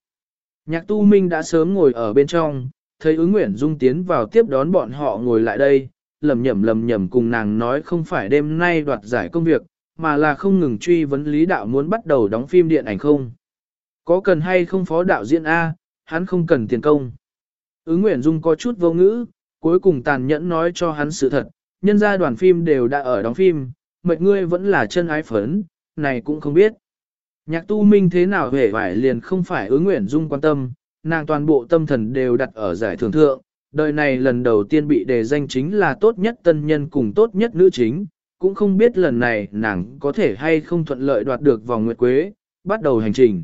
Nhạc tu minh đã sớm ngồi ở bên trong, thấy ứng nguyện dung tiến vào tiếp đón bọn họ ngồi lại đây, lầm nhầm lầm nhầm cùng nàng nói không phải đêm nay đoạt giải công việc, mà là không ngừng truy vấn lý đạo muốn bắt đầu đóng phim điện ảnh không. Có cần hay không phó đạo diễn A, hắn không cần tiền công. Ứng Nguyễn Dung có chút vô ngữ, cuối cùng tàn nhẫn nói cho hắn sự thật, nhân gia đoàn phim đều đã ở đóng phim, mệt ngươi vẫn là chân ái phấn, này cũng không biết. Nhạc tu minh thế nào hề phải liền không phải ứng Nguyễn Dung quan tâm, nàng toàn bộ tâm thần đều đặt ở giải thưởng thượng, đời này lần đầu tiên bị đề danh chính là tốt nhất tân nhân cùng tốt nhất nữ chính, cũng không biết lần này nàng có thể hay không thuận lợi đoạt được vòng nguyệt quế, bắt đầu hành trình.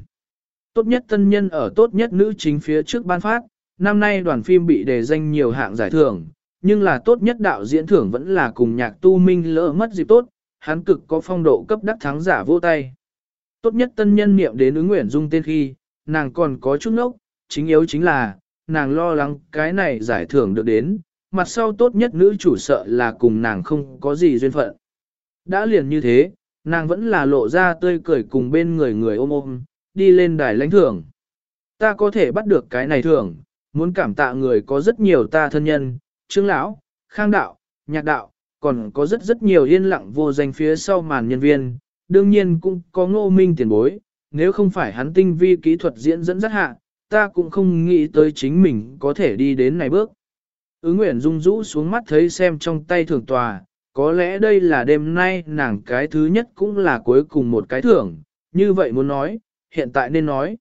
Tốt nhất tân nhân ở tốt nhất nữ chính phía trước ban phát, năm nay đoàn phim bị đề danh nhiều hạng giải thưởng, nhưng là tốt nhất đạo diễn thưởng vẫn là cùng nhạc tu minh lỡ mất dịp tốt, hắn cực có phong độ cấp đắc thắng giả vô tay. Tốt nhất tân nhân niệm đến ứng nguyện dung tên khi, nàng còn có chút nốc, chính yếu chính là, nàng lo lắng cái này giải thưởng được đến, mặt sau tốt nhất nữ chủ sợ là cùng nàng không có gì duyên phận. Đã liền như thế, nàng vẫn là lộ ra tươi cười cùng bên người người ôm ôm, đi lên đài lãnh thưởng. Ta có thể bắt được cái này thưởng, muốn cảm tạ người có rất nhiều ta thân nhân, trương lão, khang đạo, nhạc đạo, còn có rất rất nhiều yên lặng vô danh phía sau màn nhân viên, đương nhiên cũng có ngô minh tiền bối, nếu không phải hắn tinh vi kỹ thuật diễn dẫn rất hạ, ta cũng không nghĩ tới chính mình có thể đi đến này bước. Ứng Nguyễn Dung rũ xuống mắt thấy xem trong tay thưởng tòa, có lẽ đây là đêm nay nàng cái thứ nhất cũng là cuối cùng một cái thưởng, như vậy muốn nói, hiện tại nên nói.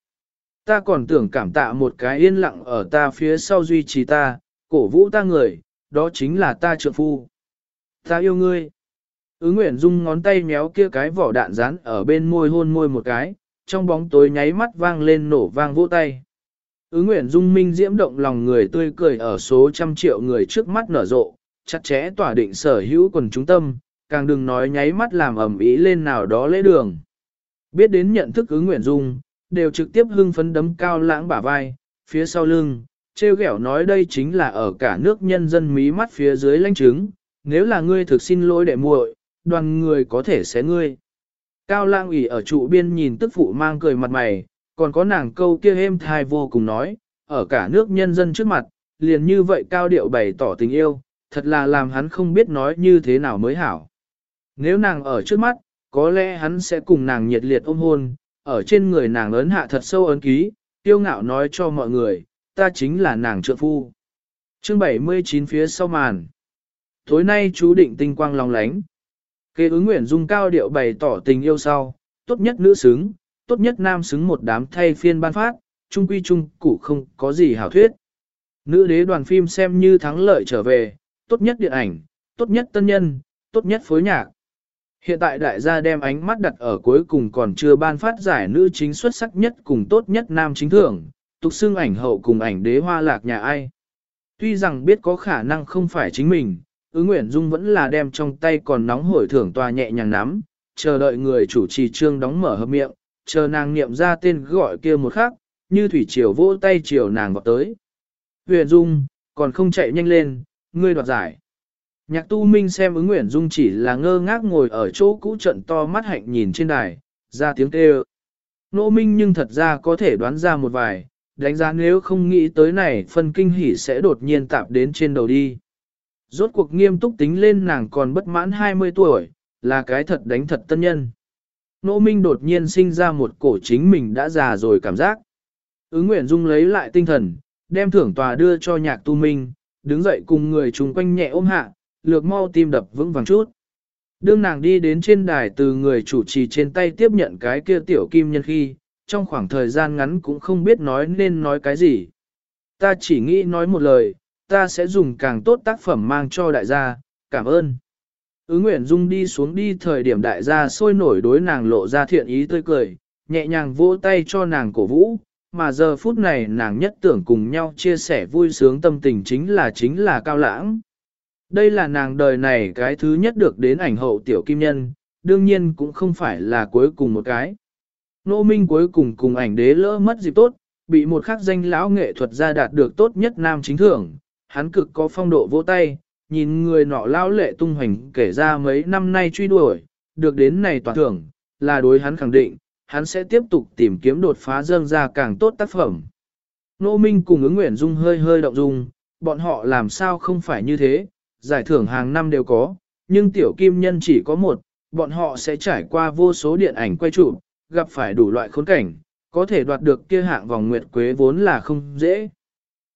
Ta còn tưởng cảm tạ một cái yên lặng ở ta phía sau duy trì ta, cổ vũ ta người, đó chính là ta trượng phu. Ta yêu ngươi. Ứng Nguyễn Dung ngón tay méo kia cái vỏ đạn rán ở bên môi hôn môi một cái, trong bóng tối nháy mắt vang lên nổ vang vỗ tay. Ứng Nguyễn Dung minh diễm động lòng người tươi cười ở số trăm triệu người trước mắt nở rộ, chặt chẽ tỏa định sở hữu quần chúng tâm, càng đừng nói nháy mắt làm ẩm ý lên nào đó lễ đường. Biết đến nhận thức ứng Nguyễn Dung, đều trực tiếp hưng phấn đấm cao lãng bả vai, phía sau lưng, treo gẻo nói đây chính là ở cả nước nhân dân mí mắt phía dưới lãnh chứng, nếu là ngươi thực xin lỗi đệ muội, đoàn người có thể xé ngươi. Cao lãng ủy ở trụ biên nhìn tức phụ mang cười mặt mày, còn có nàng câu kia êm thai vô cùng nói, ở cả nước nhân dân trước mặt, liền như vậy cao điệu bày tỏ tình yêu, thật là làm hắn không biết nói như thế nào mới hảo. Nếu nàng ở trước mắt, có lẽ hắn sẽ cùng nàng nhiệt liệt ôm hôn, ở trên người nàng ấn hạ thật sâu ấn ký, tiêu ngạo nói cho mọi người, ta chính là nàng trượng phu. Chương 79 phía sau màn. Tối nay chú định tinh quang lòng lánh. Kế ứng nguyện dung cao điệu bày tỏ tình yêu sau, tốt nhất nữ xứng, tốt nhất nam xứng một đám thay phiên ban phát, trung quy trung cụ không có gì hảo thuyết. Nữ đế đoàn phim xem như thắng lợi trở về, tốt nhất điện ảnh, tốt nhất tân nhân, tốt nhất phối nhạc. Hiện tại đại gia đem ánh mắt đặt ở cuối cùng còn chưa ban phát giải nữ chính xuất sắc nhất cùng tốt nhất nam chính thưởng, tục xưng ảnh hậu cùng ảnh đế hoa lạc nhà ai. Tuy rằng biết có khả năng không phải chính mình, ứng nguyện dung vẫn là đem trong tay còn nóng hổi thưởng tòa nhẹ nhàng nắm, chờ đợi người chủ trì trương đóng mở hợp miệng, chờ nàng niệm ra tên gọi kia một khắc, như thủy triều vỗ tay triều nàng vào tới. Huyền Dung, còn không chạy nhanh lên, ngươi đoạt giải. Nhạc tu minh xem ứng nguyện dung chỉ là ngơ ngác ngồi ở chỗ cũ trận to mắt hạnh nhìn trên đài, ra tiếng kêu. Nô minh nhưng thật ra có thể đoán ra một vài, đánh giá nếu không nghĩ tới này phân kinh hỉ sẽ đột nhiên tạp đến trên đầu đi. Rốt cuộc nghiêm túc tính lên nàng còn bất mãn 20 tuổi, là cái thật đánh thật tân nhân. Nô minh đột nhiên sinh ra một cổ chính mình đã già rồi cảm giác. Ứng nguyện dung lấy lại tinh thần, đem thưởng tòa đưa cho nhạc tu minh, đứng dậy cùng người chung quanh nhẹ ôm hạ, lược mau tim đập vững vàng chút. Đương nàng đi đến trên đài từ người chủ trì trên tay tiếp nhận cái kia tiểu kim nhân khi, trong khoảng thời gian ngắn cũng không biết nói nên nói cái gì. Ta chỉ nghĩ nói một lời, ta sẽ dùng càng tốt tác phẩm mang cho đại gia, cảm ơn. Ứng Nguyễn Dung đi xuống đi thời điểm đại gia sôi nổi đối nàng lộ ra thiện ý tươi cười, nhẹ nhàng vỗ tay cho nàng cổ vũ, mà giờ phút này nàng nhất tưởng cùng nhau chia sẻ vui sướng tâm tình chính là chính là cao lãng. Đây là nàng đời này cái thứ nhất được đến ảnh hậu tiểu kim nhân, đương nhiên cũng không phải là cuối cùng một cái. Nô Minh cuối cùng cùng ảnh đế lỡ mất dịp tốt, bị một khắc danh lão nghệ thuật gia đạt được tốt nhất nam chính thưởng, hắn cực có phong độ vỗ tay, nhìn người nọ lão lệ tung hoành kể ra mấy năm nay truy đuổi, được đến này toàn thưởng, là đối hắn khẳng định, hắn sẽ tiếp tục tìm kiếm đột phá dâng ra càng tốt tác phẩm. Nô Minh cùng ứng nguyện dung hơi hơi động dung, bọn họ làm sao không phải như thế, giải thưởng hàng năm đều có, nhưng tiểu kim nhân chỉ có một, bọn họ sẽ trải qua vô số điện ảnh quay chụp, gặp phải đủ loại khốn cảnh, có thể đoạt được kia hạng vòng nguyệt quế vốn là không dễ.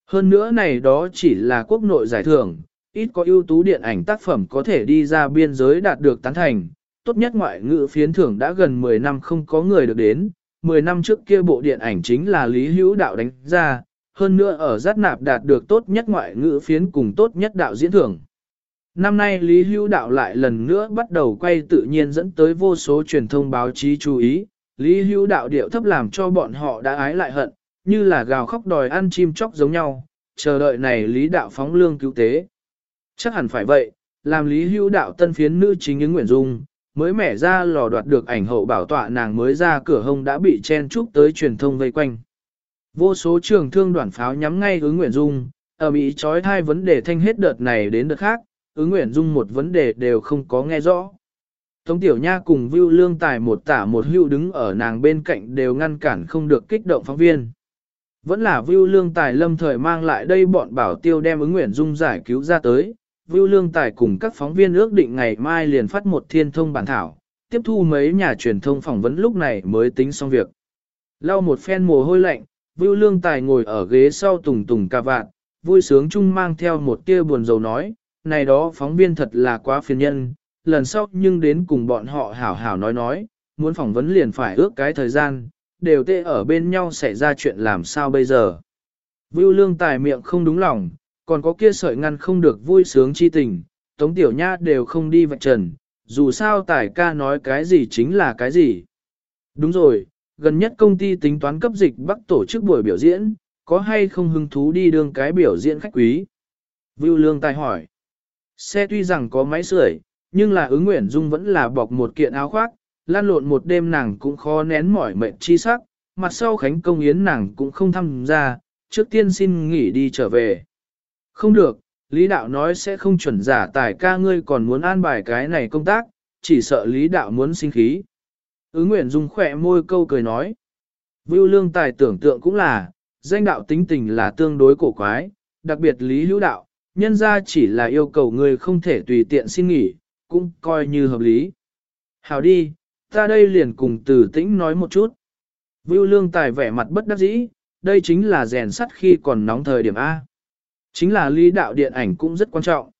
Hơn nữa này đó chỉ là quốc nội giải thưởng, ít có ưu tú điện ảnh tác phẩm có thể đi ra biên giới đạt được tán thành, tốt nhất ngoại ngữ phiến thưởng đã gần 10 năm không có người được đến, 10 năm trước kia bộ điện ảnh chính là Lý Hữu Đạo đánh ra, hơn nữa ở giác nạp đạt được tốt nhất ngoại ngữ phiến cùng tốt nhất đạo diễn thưởng. Năm nay Lý Hữu Đạo lại lần nữa bắt đầu quay tự nhiên dẫn tới vô số truyền thông báo chí chú ý, Lý Hữu Đạo điệu thấp làm cho bọn họ đã ái lại hận, như là gào khóc đòi ăn chim chóc giống nhau, chờ đợi này Lý Đạo phóng lương cứu tế. Chắc hẳn phải vậy, làm Lý Hữu Đạo tân phiến nữ chính ứng Nguyễn Dung, mới mẻ ra lò đoạt được ảnh hậu bảo tọa nàng mới ra cửa hông đã bị chen trúc tới truyền thông vây quanh. Vô số trường thương đoàn pháo nhắm ngay ứng Nguyễn Dung, ở Mỹ trói thai vấn đề thanh hết đợt này đến đợt khác, ứng nguyện Dung một vấn đề đều không có nghe rõ. Tống Tiểu Nha cùng Vưu Lương Tài một tả một hữu đứng ở nàng bên cạnh đều ngăn cản không được kích động phóng viên. Vẫn là Vưu Lương Tài lâm thời mang lại đây bọn bảo tiêu đem ứng nguyện Dung giải cứu ra tới. Vưu Lương Tài cùng các phóng viên ước định ngày mai liền phát một thiên thông bản thảo, tiếp thu mấy nhà truyền thông phỏng vấn lúc này mới tính xong việc. Lau một phen mồ hôi lạnh, Vưu Lương Tài ngồi ở ghế sau tùng tùng cà vạn, vui sướng chung mang theo một tia buồn rầu nói, này đó phóng viên thật là quá phiền nhân, lần sau nhưng đến cùng bọn họ hảo hảo nói nói, muốn phỏng vấn liền phải ước cái thời gian, đều tê ở bên nhau xảy ra chuyện làm sao bây giờ. Vưu lương tài miệng không đúng lòng, còn có kia sợi ngăn không được vui sướng chi tình, tống tiểu nha đều không đi vạch trần, dù sao tài ca nói cái gì chính là cái gì. Đúng rồi, gần nhất công ty tính toán cấp dịch bắc tổ chức buổi biểu diễn, có hay không hứng thú đi đương cái biểu diễn khách quý? Vưu lương tài hỏi. Xe tuy rằng có máy sưởi, nhưng là ứng nguyện dung vẫn là bọc một kiện áo khoác, lan lộn một đêm nàng cũng khó nén mỏi mệt chi sắc, mặt sau khánh công yến nàng cũng không tham gia, trước tiên xin nghỉ đi trở về. Không được, Lý Đạo nói sẽ không chuẩn giả tài ca ngươi còn muốn an bài cái này công tác, chỉ sợ Lý Đạo muốn sinh khí. Ứng Nguyện Dung khỏe môi câu cười nói. Vưu Lương Tài tưởng tượng cũng là, danh đạo tính tình là tương đối cổ quái, đặc biệt Lý Hữu Đạo, nhân ra chỉ là yêu cầu ngươi không thể tùy tiện xin nghỉ, cũng coi như hợp lý. Hào đi, ta đây liền cùng từ tĩnh nói một chút. Vưu Lương Tài vẻ mặt bất đắc dĩ, đây chính là rèn sắt khi còn nóng thời điểm A. Chính là lý đạo điện ảnh cũng rất quan trọng.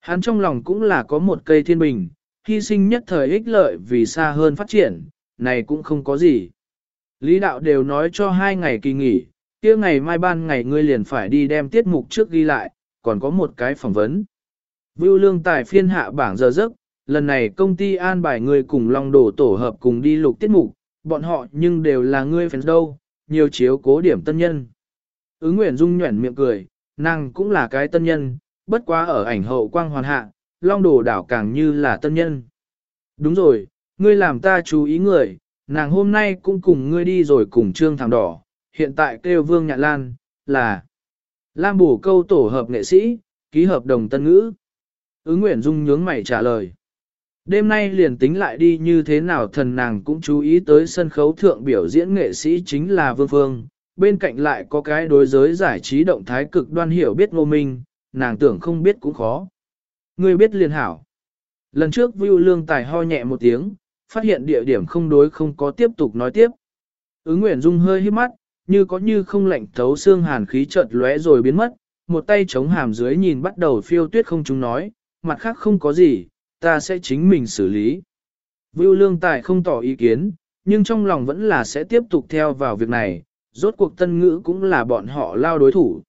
Hắn trong lòng cũng là có một cây thiên bình, hy sinh nhất thời ích lợi vì xa hơn phát triển, này cũng không có gì. Lý đạo đều nói cho hai ngày kỳ nghỉ, kia ngày mai ban ngày ngươi liền phải đi đem tiết mục trước ghi lại, còn có một cái phỏng vấn. Vưu lương tài phiên hạ bảng giờ giấc, lần này công ty an bài người cùng long đổ tổ hợp cùng đi lục tiết mục, bọn họ nhưng đều là ngươi fans đâu, nhiều chiếu cố điểm tân nhân. Ứng Nguyễn Dung nhuẩn miệng cười, nàng cũng là cái tân nhân, bất quá ở ảnh hậu quang hoàn hạ, long đồ đảo càng như là tân nhân. Đúng rồi, ngươi làm ta chú ý người, nàng hôm nay cũng cùng ngươi đi rồi cùng trương thằng đỏ, hiện tại kêu vương nhạn lan, là Lam bổ câu tổ hợp nghệ sĩ, ký hợp đồng tân ngữ. Ứng Nguyễn Dung nhướng mày trả lời. Đêm nay liền tính lại đi như thế nào thần nàng cũng chú ý tới sân khấu thượng biểu diễn nghệ sĩ chính là Vương Phương, bên cạnh lại có cái đối giới giải trí động thái cực đoan hiểu biết ngô minh, nàng tưởng không biết cũng khó. Người biết liền hảo. Lần trước Vưu Lương Tài ho nhẹ một tiếng, phát hiện địa điểm không đối không có tiếp tục nói tiếp. Ứng Nguyễn Dung hơi hít mắt, như có như không lạnh thấu xương hàn khí chợt lóe rồi biến mất, một tay chống hàm dưới nhìn bắt đầu phiêu tuyết không chúng nói, mặt khác không có gì, ta sẽ chính mình xử lý. Vưu Lương Tài không tỏ ý kiến, nhưng trong lòng vẫn là sẽ tiếp tục theo vào việc này, rốt cuộc tân ngữ cũng là bọn họ lao đối thủ.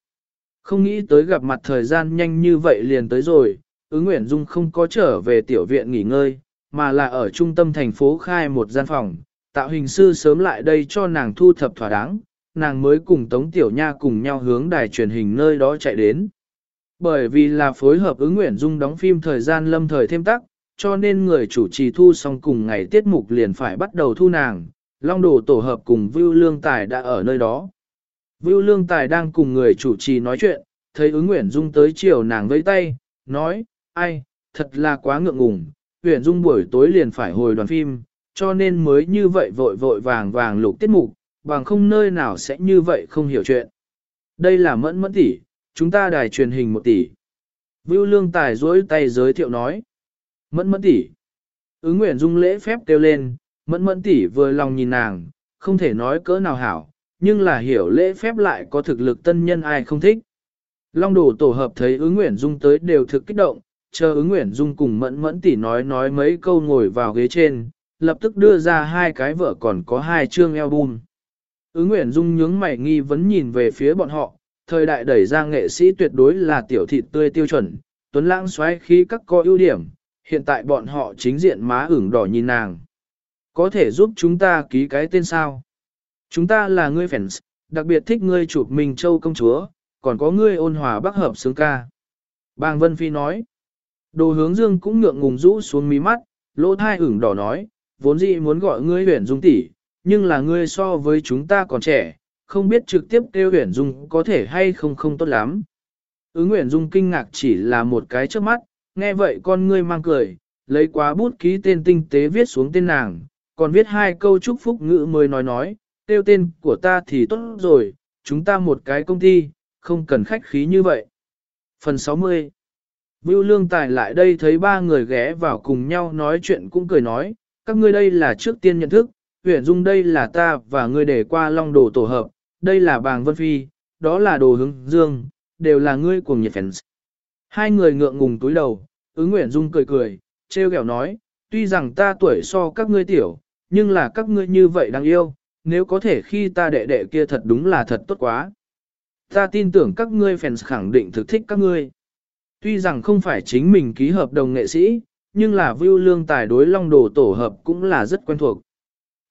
Không nghĩ tới gặp mặt thời gian nhanh như vậy liền tới rồi, ứng Nguyễn Dung không có trở về tiểu viện nghỉ ngơi, mà là ở trung tâm thành phố khai một gian phòng, tạo hình sư sớm lại đây cho nàng thu thập thỏa đáng, nàng mới cùng Tống Tiểu Nha cùng nhau hướng đài truyền hình nơi đó chạy đến. Bởi vì là phối hợp ứng Nguyễn Dung đóng phim thời gian lâm thời thêm tắc, cho nên người chủ trì thu xong cùng ngày tiết mục liền phải bắt đầu thu nàng, Long đồ tổ hợp cùng Vưu Lương Tài đã ở nơi đó. Vưu Lương Tài đang cùng người chủ trì nói chuyện, thấy ứng Nguyễn Dung tới chiều nàng với tay, nói, ai, thật là quá ngượng ngùng, Nguyễn Dung buổi tối liền phải hồi đoàn phim, cho nên mới như vậy vội vội vàng vàng lục tiết mục, bằng không nơi nào sẽ như vậy không hiểu chuyện. Đây là mẫn mẫn tỷ, chúng ta đài truyền hình một tỷ. Vưu Lương Tài dối tay giới thiệu nói, mẫn mẫn tỷ. Ứng Nguyễn Dung lễ phép kêu lên, Mẫn mẫn tỷ vừa lòng nhìn nàng, không thể nói cỡ nào hảo, nhưng là hiểu lễ phép lại có thực lực tân nhân ai không thích. Long đồ tổ hợp thấy ứng Nguyễn Dung tới đều thực kích động, chờ ứng Nguyễn Dung cùng mẫn mẫn tỷ nói nói mấy câu ngồi vào ghế trên, lập tức đưa ra hai cái vợ còn có hai chương album. Ứng Nguyễn Dung nhướng mày nghi vấn nhìn về phía bọn họ, thời đại đẩy ra nghệ sĩ tuyệt đối là tiểu thịt tươi tiêu chuẩn, tuấn lãng xoáy khí các có ưu điểm, hiện tại bọn họ chính diện má ửng đỏ nhìn nàng. Có thể giúp chúng ta ký cái tên sao? Chúng ta là ngươi fans, đặc biệt thích ngươi chụp mình châu công chúa, còn có ngươi ôn hòa bắc hợp sướng ca. Bàng Vân Phi nói. Đồ hướng dương cũng ngượng ngùng rũ xuống mí mắt, lỗ thai ửng đỏ nói, vốn dĩ muốn gọi ngươi huyền dung tỷ, nhưng là ngươi so với chúng ta còn trẻ, không biết trực tiếp kêu uyển dung có thể hay không không tốt lắm. Ứng huyền dung kinh ngạc chỉ là một cái trước mắt, nghe vậy con ngươi mang cười, lấy quá bút ký tên tinh tế viết xuống tên nàng, còn viết hai câu chúc phúc ngữ mới nói nói, tiêu tên của ta thì tốt rồi, chúng ta một cái công ty, không cần khách khí như vậy. Phần 60 Vưu Lương Tài lại đây thấy ba người ghé vào cùng nhau nói chuyện cũng cười nói, các ngươi đây là trước tiên nhận thức, huyện dung đây là ta và ngươi để qua long đồ tổ hợp, đây là bàng Vân Phi, đó là đồ hướng dương, đều là ngươi cuồng nhiệt fans. Hai người ngượng ngùng túi đầu, ứng nguyện dung cười cười, treo kẹo nói, tuy rằng ta tuổi so các ngươi tiểu, nhưng là các ngươi như vậy đáng yêu, nếu có thể khi ta đệ đệ kia thật đúng là thật tốt quá. Ta tin tưởng các ngươi fans khẳng định thực thích các ngươi. Tuy rằng không phải chính mình ký hợp đồng nghệ sĩ, nhưng là view lương tài đối long đồ tổ hợp cũng là rất quen thuộc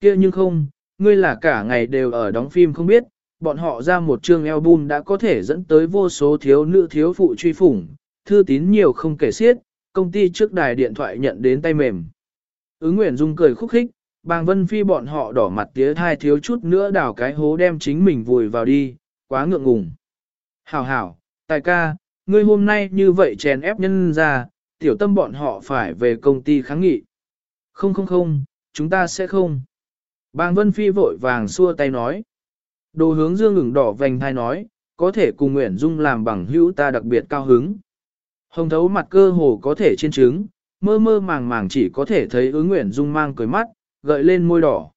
kia nhưng không, ngươi là cả ngày đều ở đóng phim không biết, bọn họ ra một chương album đã có thể dẫn tới vô số thiếu nữ thiếu phụ truy phủng, thư tín nhiều không kể xiết, công ty trước đài điện thoại nhận đến tay mềm. Ứng Nguyễn Dung cười khúc khích, bàng vân phi bọn họ đỏ mặt tía thai thiếu chút nữa đào cái hố đem chính mình vùi vào đi, quá ngượng ngùng. Hảo hảo, tài ca, ngươi hôm nay như vậy chèn ép nhân ra, tiểu tâm bọn họ phải về công ty kháng nghị. Không không không, chúng ta sẽ không. Bàng Vân Phi vội vàng xua tay nói. Đồ hướng dương ngừng đỏ vành thai nói, có thể cùng Nguyễn Dung làm bằng hữu ta đặc biệt cao hứng. Hồng thấu mặt cơ hồ có thể trên trứng, mơ mơ màng màng chỉ có thể thấy ứng Nguyễn Dung mang cười mắt, gợi lên môi đỏ.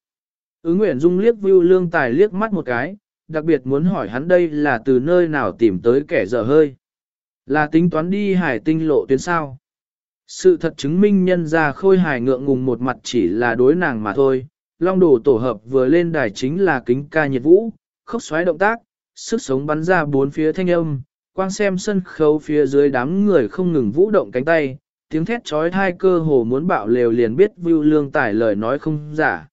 Ứng Nguyễn Dung liếc Vưu lương tài liếc mắt một cái, đặc biệt muốn hỏi hắn đây là từ nơi nào tìm tới kẻ dở hơi. Là tính toán đi hải tinh lộ tuyến sao. Sự thật chứng minh nhân ra khôi hài ngượng ngùng một mặt chỉ là đối nàng mà thôi. Long đồ tổ hợp vừa lên đài chính là kính ca nhiệt vũ, khốc xoáy động tác, sức sống bắn ra bốn phía thanh âm, quang xem sân khấu phía dưới đám người không ngừng vũ động cánh tay, tiếng thét trói thai cơ hồ muốn bạo lều liền biết Vưu lương tải lời nói không giả.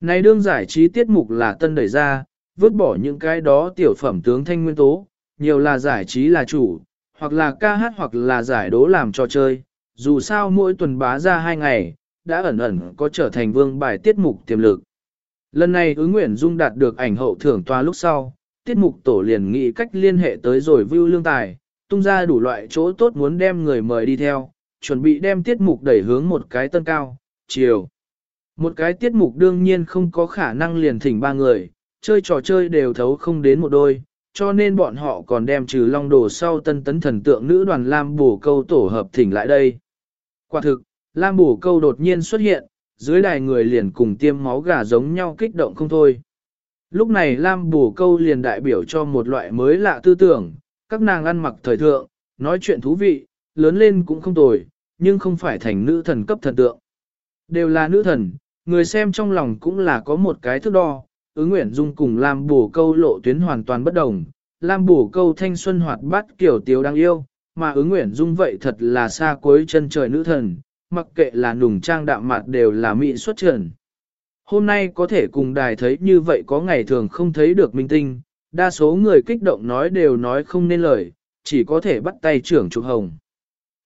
Này đương giải trí tiết mục là tân đẩy ra, vứt bỏ những cái đó tiểu phẩm tướng thanh nguyên tố, nhiều là giải trí là chủ, hoặc là ca hát hoặc là giải đố làm trò chơi, dù sao mỗi tuần bá ra hai ngày, đã ẩn ẩn có trở thành vương bài tiết mục tiềm lực. Lần này ứng nguyện dung đạt được ảnh hậu thưởng toa lúc sau, tiết mục tổ liền nghĩ cách liên hệ tới rồi vưu lương tài, tung ra đủ loại chỗ tốt muốn đem người mời đi theo, chuẩn bị đem tiết mục đẩy hướng một cái tân cao, chiều. Một cái tiết mục đương nhiên không có khả năng liền thỉnh ba người, chơi trò chơi đều thấu không đến một đôi, cho nên bọn họ còn đem trừ long đồ sau tân tấn thần tượng nữ đoàn Lam Bổ Câu tổ hợp thỉnh lại đây. Quả thực, Lam Bổ Câu đột nhiên xuất hiện, dưới đài người liền cùng tiêm máu gà giống nhau kích động không thôi. Lúc này Lam Bổ Câu liền đại biểu cho một loại mới lạ tư tưởng, các nàng ăn mặc thời thượng, nói chuyện thú vị, lớn lên cũng không tồi, nhưng không phải thành nữ thần cấp thần tượng. Đều là nữ thần, người xem trong lòng cũng là có một cái thước đo, ứng nguyện dung cùng Lam Bổ Câu lộ tuyến hoàn toàn bất đồng. Lam Bổ Câu thanh xuân hoạt bát kiểu tiếu đáng yêu, mà ứng nguyện dung vậy thật là xa cuối chân trời nữ thần, mặc kệ là nùng trang đạm mặt đều là mỹ xuất trần. Hôm nay có thể cùng đài thấy như vậy có ngày thường không thấy được minh tinh, đa số người kích động nói đều nói không nên lời, chỉ có thể bắt tay trưởng trục hồng.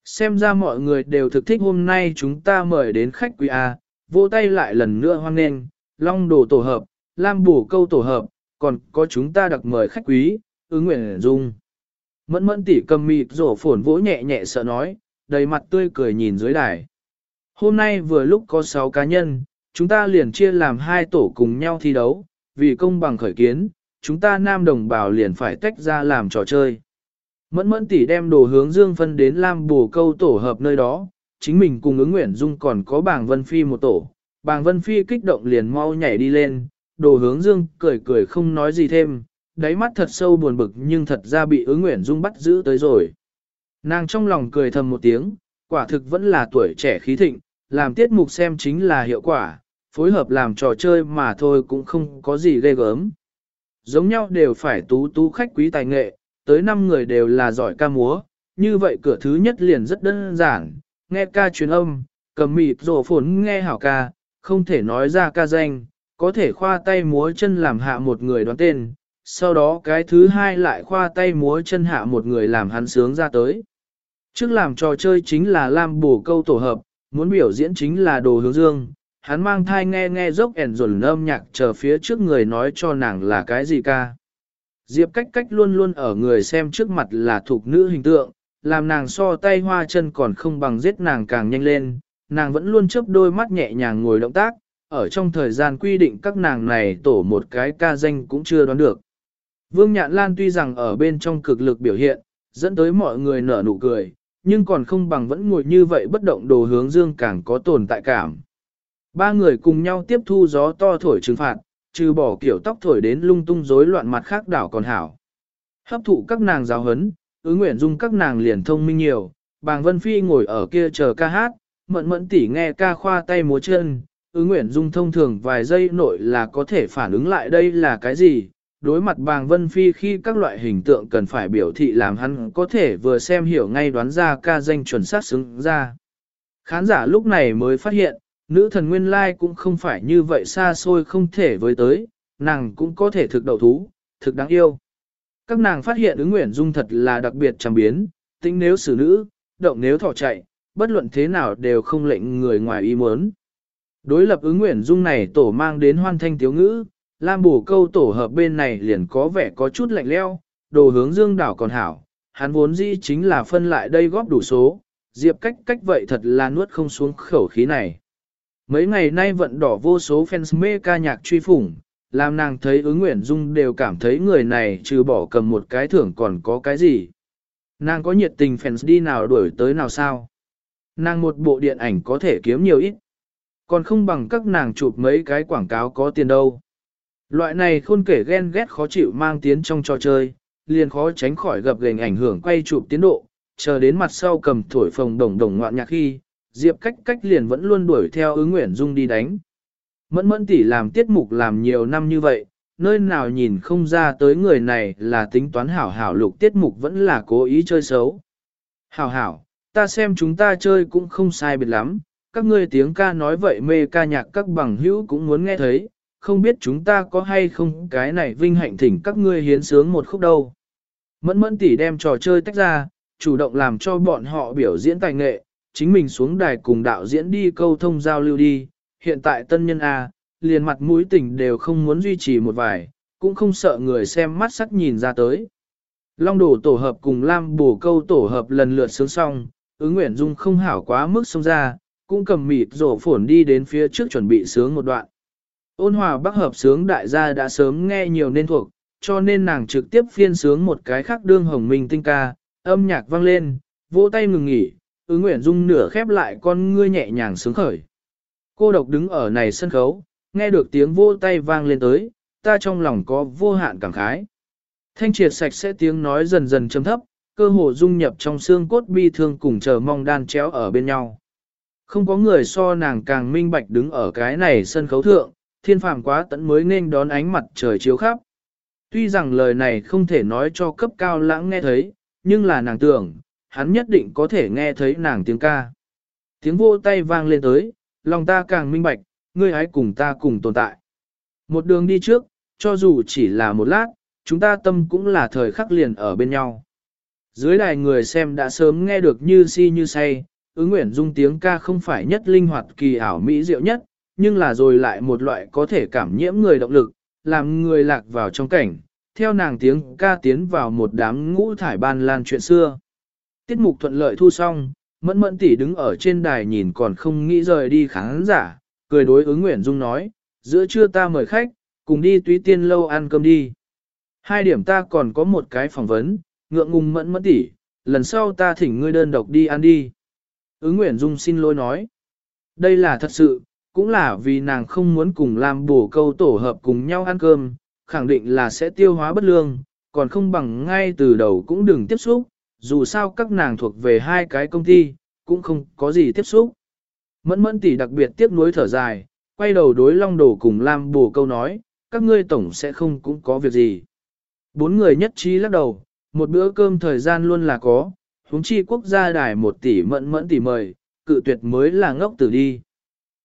Xem ra mọi người đều thực thích hôm nay chúng ta mời đến khách quý A, vô tay lại lần nữa hoan nghênh, long đồ tổ hợp, lam bổ câu tổ hợp, còn có chúng ta đặc mời khách quý, ứng nguyện dung. Mẫn mẫn tỉ cầm mịt rổ phổn vỗ nhẹ nhẹ sợ nói, đầy mặt tươi cười nhìn dưới đài. Hôm nay vừa lúc có 6 cá nhân, chúng ta liền chia làm hai tổ cùng nhau thi đấu, vì công bằng khởi kiến, chúng ta nam đồng bào liền phải tách ra làm trò chơi. Mẫn mẫn tỷ đem đồ hướng dương phân đến Lam Bồ câu tổ hợp nơi đó, chính mình cùng ứng nguyện dung còn có bảng Vân Phi một tổ. Bàng Vân Phi kích động liền mau nhảy đi lên, đồ hướng dương cười cười không nói gì thêm, đáy mắt thật sâu buồn bực nhưng thật ra bị ứng nguyện dung bắt giữ tới rồi. Nàng trong lòng cười thầm một tiếng, quả thực vẫn là tuổi trẻ khí thịnh, làm tiết mục xem chính là hiệu quả, phối hợp làm trò chơi mà thôi cũng không có gì ghê gớm. Giống nhau đều phải tú tú khách quý tài nghệ, tới 5 người đều là giỏi ca múa, như vậy cửa thứ nhất liền rất đơn giản, nghe ca truyền âm, cầm mịt rổ phồn nghe hảo ca, không thể nói ra ca danh, có thể khoa tay múa chân làm hạ một người đoán tên, sau đó cái thứ hai lại khoa tay múa chân hạ một người làm hắn sướng ra tới. Trước làm trò chơi chính là Lam bổ câu tổ hợp, muốn biểu diễn chính là đồ hướng dương, hắn mang thai nghe nghe dốc ẻn rồn âm nhạc chờ phía trước người nói cho nàng là cái gì ca. Diệp cách cách luôn luôn ở người xem trước mặt là thuộc nữ hình tượng, làm nàng so tay hoa chân còn không bằng giết nàng càng nhanh lên, nàng vẫn luôn chớp đôi mắt nhẹ nhàng ngồi động tác, ở trong thời gian quy định các nàng này tổ một cái ca danh cũng chưa đoán được. Vương Nhạn Lan tuy rằng ở bên trong cực lực biểu hiện, dẫn tới mọi người nở nụ cười, nhưng còn không bằng vẫn ngồi như vậy bất động đồ hướng dương càng có tồn tại cảm. Ba người cùng nhau tiếp thu gió to thổi trừng phạt, trừ bỏ kiểu tóc thổi đến lung tung rối loạn mặt khác đảo còn hảo. Hấp thụ các nàng giáo hấn, ứng nguyện dung các nàng liền thông minh nhiều, bàng Vân Phi ngồi ở kia chờ ca hát, mận mẫn tỉ nghe ca khoa tay múa chân, ứng nguyện dung thông thường vài giây nội là có thể phản ứng lại đây là cái gì. Đối mặt bàng Vân Phi khi các loại hình tượng cần phải biểu thị làm hắn có thể vừa xem hiểu ngay đoán ra ca danh chuẩn xác xứng ra. Khán giả lúc này mới phát hiện, nữ thần nguyên lai cũng không phải như vậy xa xôi không thể với tới, nàng cũng có thể thực đầu thú, thực đáng yêu. Các nàng phát hiện ứng nguyện dung thật là đặc biệt trầm biến, tính nếu xử nữ, động nếu thỏ chạy, bất luận thế nào đều không lệnh người ngoài ý muốn. Đối lập ứng nguyện dung này tổ mang đến hoan thanh tiếu ngữ, Lam bổ câu tổ hợp bên này liền có vẻ có chút lạnh leo, đồ hướng dương đảo còn hảo, hắn vốn dĩ chính là phân lại đây góp đủ số, diệp cách cách vậy thật là nuốt không xuống khẩu khí này. Mấy ngày nay vận đỏ vô số fans mê ca nhạc truy phủng, làm nàng thấy ứng nguyện dung đều cảm thấy người này trừ bỏ cầm một cái thưởng còn có cái gì. Nàng có nhiệt tình fans đi nào đuổi tới nào sao. Nàng một bộ điện ảnh có thể kiếm nhiều ít. Còn không bằng các nàng chụp mấy cái quảng cáo có tiền đâu. Loại này khôn kể ghen ghét khó chịu mang tiến trong trò chơi, liền khó tránh khỏi gặp gềnh ảnh hưởng quay chụp tiến độ, chờ đến mặt sau cầm thổi phồng đồng đồng ngoạn nhạc khi, Diệp cách cách liền vẫn luôn đuổi theo ứng nguyện dung đi đánh. Mẫn mẫn tỷ làm tiết mục làm nhiều năm như vậy, nơi nào nhìn không ra tới người này là tính toán hảo hảo lục tiết mục vẫn là cố ý chơi xấu. Hảo hảo, ta xem chúng ta chơi cũng không sai biệt lắm, các ngươi tiếng ca nói vậy mê ca nhạc các bằng hữu cũng muốn nghe thấy, không biết chúng ta có hay không cái này vinh hạnh thỉnh các ngươi hiến sướng một khúc đâu. Mẫn mẫn tỷ đem trò chơi tách ra, chủ động làm cho bọn họ biểu diễn tài nghệ, chính mình xuống đài cùng đạo diễn đi câu thông giao lưu đi, hiện tại tân nhân A, liền mặt mũi tình đều không muốn duy trì một vài, cũng không sợ người xem mắt sắc nhìn ra tới. Long đổ tổ hợp cùng Lam bổ câu tổ hợp lần lượt sướng xong, ứng nguyện dung không hảo quá mức xông ra, cũng cầm mịt rổ phổn đi đến phía trước chuẩn bị sướng một đoạn. Ôn hòa bắc hợp sướng đại gia đã sớm nghe nhiều nên thuộc, cho nên nàng trực tiếp phiên sướng một cái khác đương hồng minh tinh ca, âm nhạc vang lên, vỗ tay ngừng nghỉ, ứng nguyện dung nửa khép lại con ngươi nhẹ nhàng sướng khởi. Cô độc đứng ở này sân khấu, nghe được tiếng vỗ tay vang lên tới, ta trong lòng có vô hạn cảm khái. Thanh triệt sạch sẽ tiếng nói dần dần chấm thấp, cơ hồ dung nhập trong xương cốt bi thương cùng chờ mong đan chéo ở bên nhau. Không có người so nàng càng minh bạch đứng ở cái này sân khấu thượng, thiên phàm quá tận mới nên đón ánh mặt trời chiếu khắp. Tuy rằng lời này không thể nói cho cấp cao lãng nghe thấy, nhưng là nàng tưởng, hắn nhất định có thể nghe thấy nàng tiếng ca. Tiếng vô tay vang lên tới, lòng ta càng minh bạch, ngươi hãy cùng ta cùng tồn tại. Một đường đi trước, cho dù chỉ là một lát, chúng ta tâm cũng là thời khắc liền ở bên nhau. Dưới đài người xem đã sớm nghe được như si như say, ứng nguyện dung tiếng ca không phải nhất linh hoạt kỳ ảo mỹ diệu nhất, nhưng là rồi lại một loại có thể cảm nhiễm người động lực, làm người lạc vào trong cảnh, theo nàng tiếng ca tiến vào một đám ngũ thải ban lan chuyện xưa. Tiết mục thuận lợi thu xong, mẫn mẫn tỷ đứng ở trên đài nhìn còn không nghĩ rời đi khán giả, cười đối ứng Nguyễn Dung nói, giữa trưa ta mời khách, cùng đi túy tiên lâu ăn cơm đi. Hai điểm ta còn có một cái phỏng vấn, ngượng ngùng mẫn mẫn tỷ, lần sau ta thỉnh ngươi đơn độc đi ăn đi. Ứng Nguyễn Dung xin lỗi nói. Đây là thật sự, cũng là vì nàng không muốn cùng làm bổ câu tổ hợp cùng nhau ăn cơm, khẳng định là sẽ tiêu hóa bất lương, còn không bằng ngay từ đầu cũng đừng tiếp xúc, dù sao các nàng thuộc về hai cái công ty, cũng không có gì tiếp xúc. Mẫn mẫn tỷ đặc biệt tiếc nuối thở dài, quay đầu đối long đổ cùng Lam bổ câu nói, các ngươi tổng sẽ không cũng có việc gì. Bốn người nhất trí lắc đầu, một bữa cơm thời gian luôn là có, huống chi quốc gia đài một tỷ mẫn mẫn tỷ mời, cự tuyệt mới là ngốc tử đi.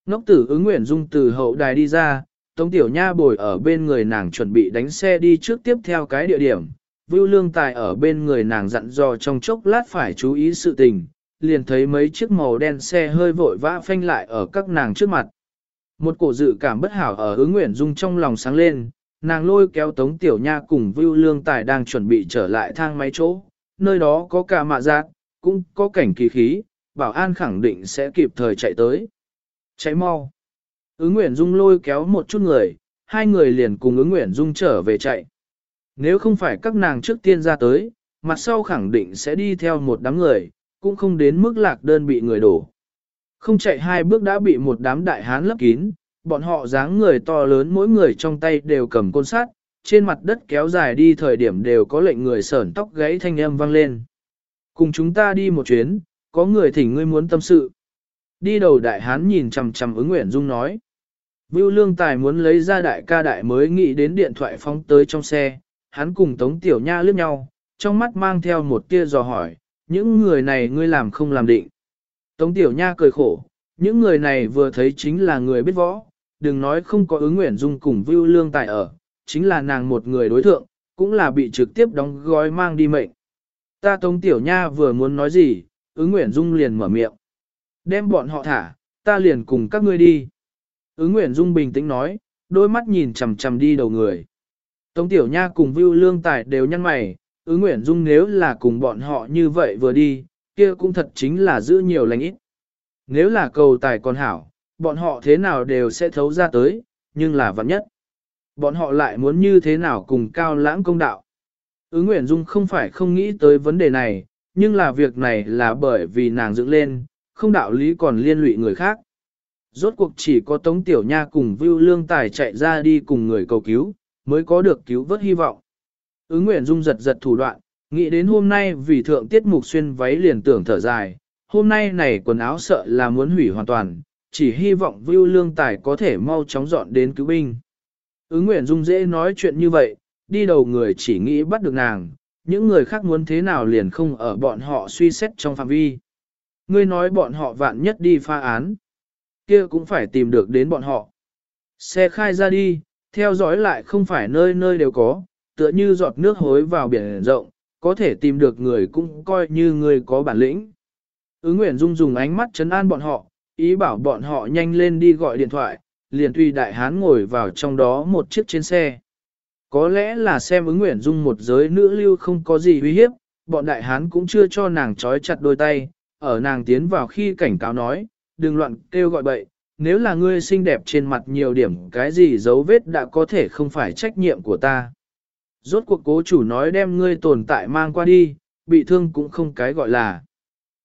Ngốc tử ứng nguyện dung từ hậu đài đi ra, Tống Tiểu Nha bồi ở bên người nàng chuẩn bị đánh xe đi trước tiếp theo cái địa điểm. Vưu Lương Tài ở bên người nàng dặn dò trong chốc lát phải chú ý sự tình, liền thấy mấy chiếc màu đen xe hơi vội vã phanh lại ở các nàng trước mặt. Một cổ dự cảm bất hảo ở ứng nguyện dung trong lòng sáng lên, nàng lôi kéo Tống Tiểu Nha cùng Vưu Lương Tài đang chuẩn bị trở lại thang máy chỗ, nơi đó có cả mạ giác, cũng có cảnh kỳ khí, bảo an khẳng định sẽ kịp thời chạy tới. Cháy mau. Ứng Nguyễn Dung lôi kéo một chút người, hai người liền cùng ứng Nguyễn Dung trở về chạy. Nếu không phải các nàng trước tiên ra tới, mặt sau khẳng định sẽ đi theo một đám người, cũng không đến mức lạc đơn bị người đổ. Không chạy hai bước đã bị một đám đại hán lấp kín, bọn họ dáng người to lớn mỗi người trong tay đều cầm côn sát, trên mặt đất kéo dài đi thời điểm đều có lệnh người sởn tóc gãy thanh âm vang lên. Cùng chúng ta đi một chuyến, có người thỉnh ngươi muốn tâm sự. Đi đầu đại hán nhìn chằm chằm ứng nguyện dung nói. Vưu lương tài muốn lấy ra đại ca đại mới nghĩ đến điện thoại phóng tới trong xe, hắn cùng Tống Tiểu Nha liếc nhau, trong mắt mang theo một tia dò hỏi, những người này ngươi làm không làm định. Tống Tiểu Nha cười khổ, những người này vừa thấy chính là người biết võ, đừng nói không có ứng nguyện dung cùng Vưu lương tài ở, chính là nàng một người đối thượng, cũng là bị trực tiếp đóng gói mang đi mệnh. Ta Tống Tiểu Nha vừa muốn nói gì, ứng nguyện dung liền mở miệng. Đem bọn họ thả, ta liền cùng các ngươi đi. Ứng Nguyễn dung bình tĩnh nói, đôi mắt nhìn chằm chằm đi đầu người. Tống Tiểu Nha cùng Vưu Lương Tài đều nhăn mày, ứng Nguyễn dung nếu là cùng bọn họ như vậy vừa đi, kia cũng thật chính là giữ nhiều lành ít. Nếu là cầu tài còn hảo, bọn họ thế nào đều sẽ thấu ra tới, nhưng là vặn nhất. Bọn họ lại muốn như thế nào cùng cao lãng công đạo. Ứng Nguyễn Dung không phải không nghĩ tới vấn đề này, nhưng là việc này là bởi vì nàng dựng lên, không đạo lý còn liên lụy người khác. Rốt cuộc chỉ có Tống Tiểu Nha cùng Vưu Lương Tài chạy ra đi cùng người cầu cứu, mới có được cứu vớt hy vọng. Ứng Nguyễn Dung giật giật thủ đoạn, nghĩ đến hôm nay vì thượng tiết mục xuyên váy liền tưởng thở dài, hôm nay này quần áo sợ là muốn hủy hoàn toàn, chỉ hy vọng Vưu Lương Tài có thể mau chóng dọn đến cứu binh. Ứng Nguyễn Dung dễ nói chuyện như vậy, đi đầu người chỉ nghĩ bắt được nàng, những người khác muốn thế nào liền không ở bọn họ suy xét trong phạm vi. Ngươi nói bọn họ vạn nhất đi pha án, kia cũng phải tìm được đến bọn họ. Xe khai ra đi, theo dõi lại không phải nơi nơi đều có, tựa như giọt nước hối vào biển rộng, có thể tìm được người cũng coi như người có bản lĩnh. Ứng Nguyễn Dung dùng ánh mắt chấn an bọn họ, ý bảo bọn họ nhanh lên đi gọi điện thoại, liền tùy đại hán ngồi vào trong đó một chiếc trên xe. Có lẽ là xem ứng Nguyễn Dung một giới nữ lưu không có gì uy hiếp, bọn đại hán cũng chưa cho nàng trói chặt đôi tay, ở nàng tiến vào khi cảnh cáo nói, đừng loạn kêu gọi bậy, nếu là ngươi xinh đẹp trên mặt nhiều điểm cái gì dấu vết đã có thể không phải trách nhiệm của ta. Rốt cuộc cố chủ nói đem ngươi tồn tại mang qua đi, bị thương cũng không cái gọi là.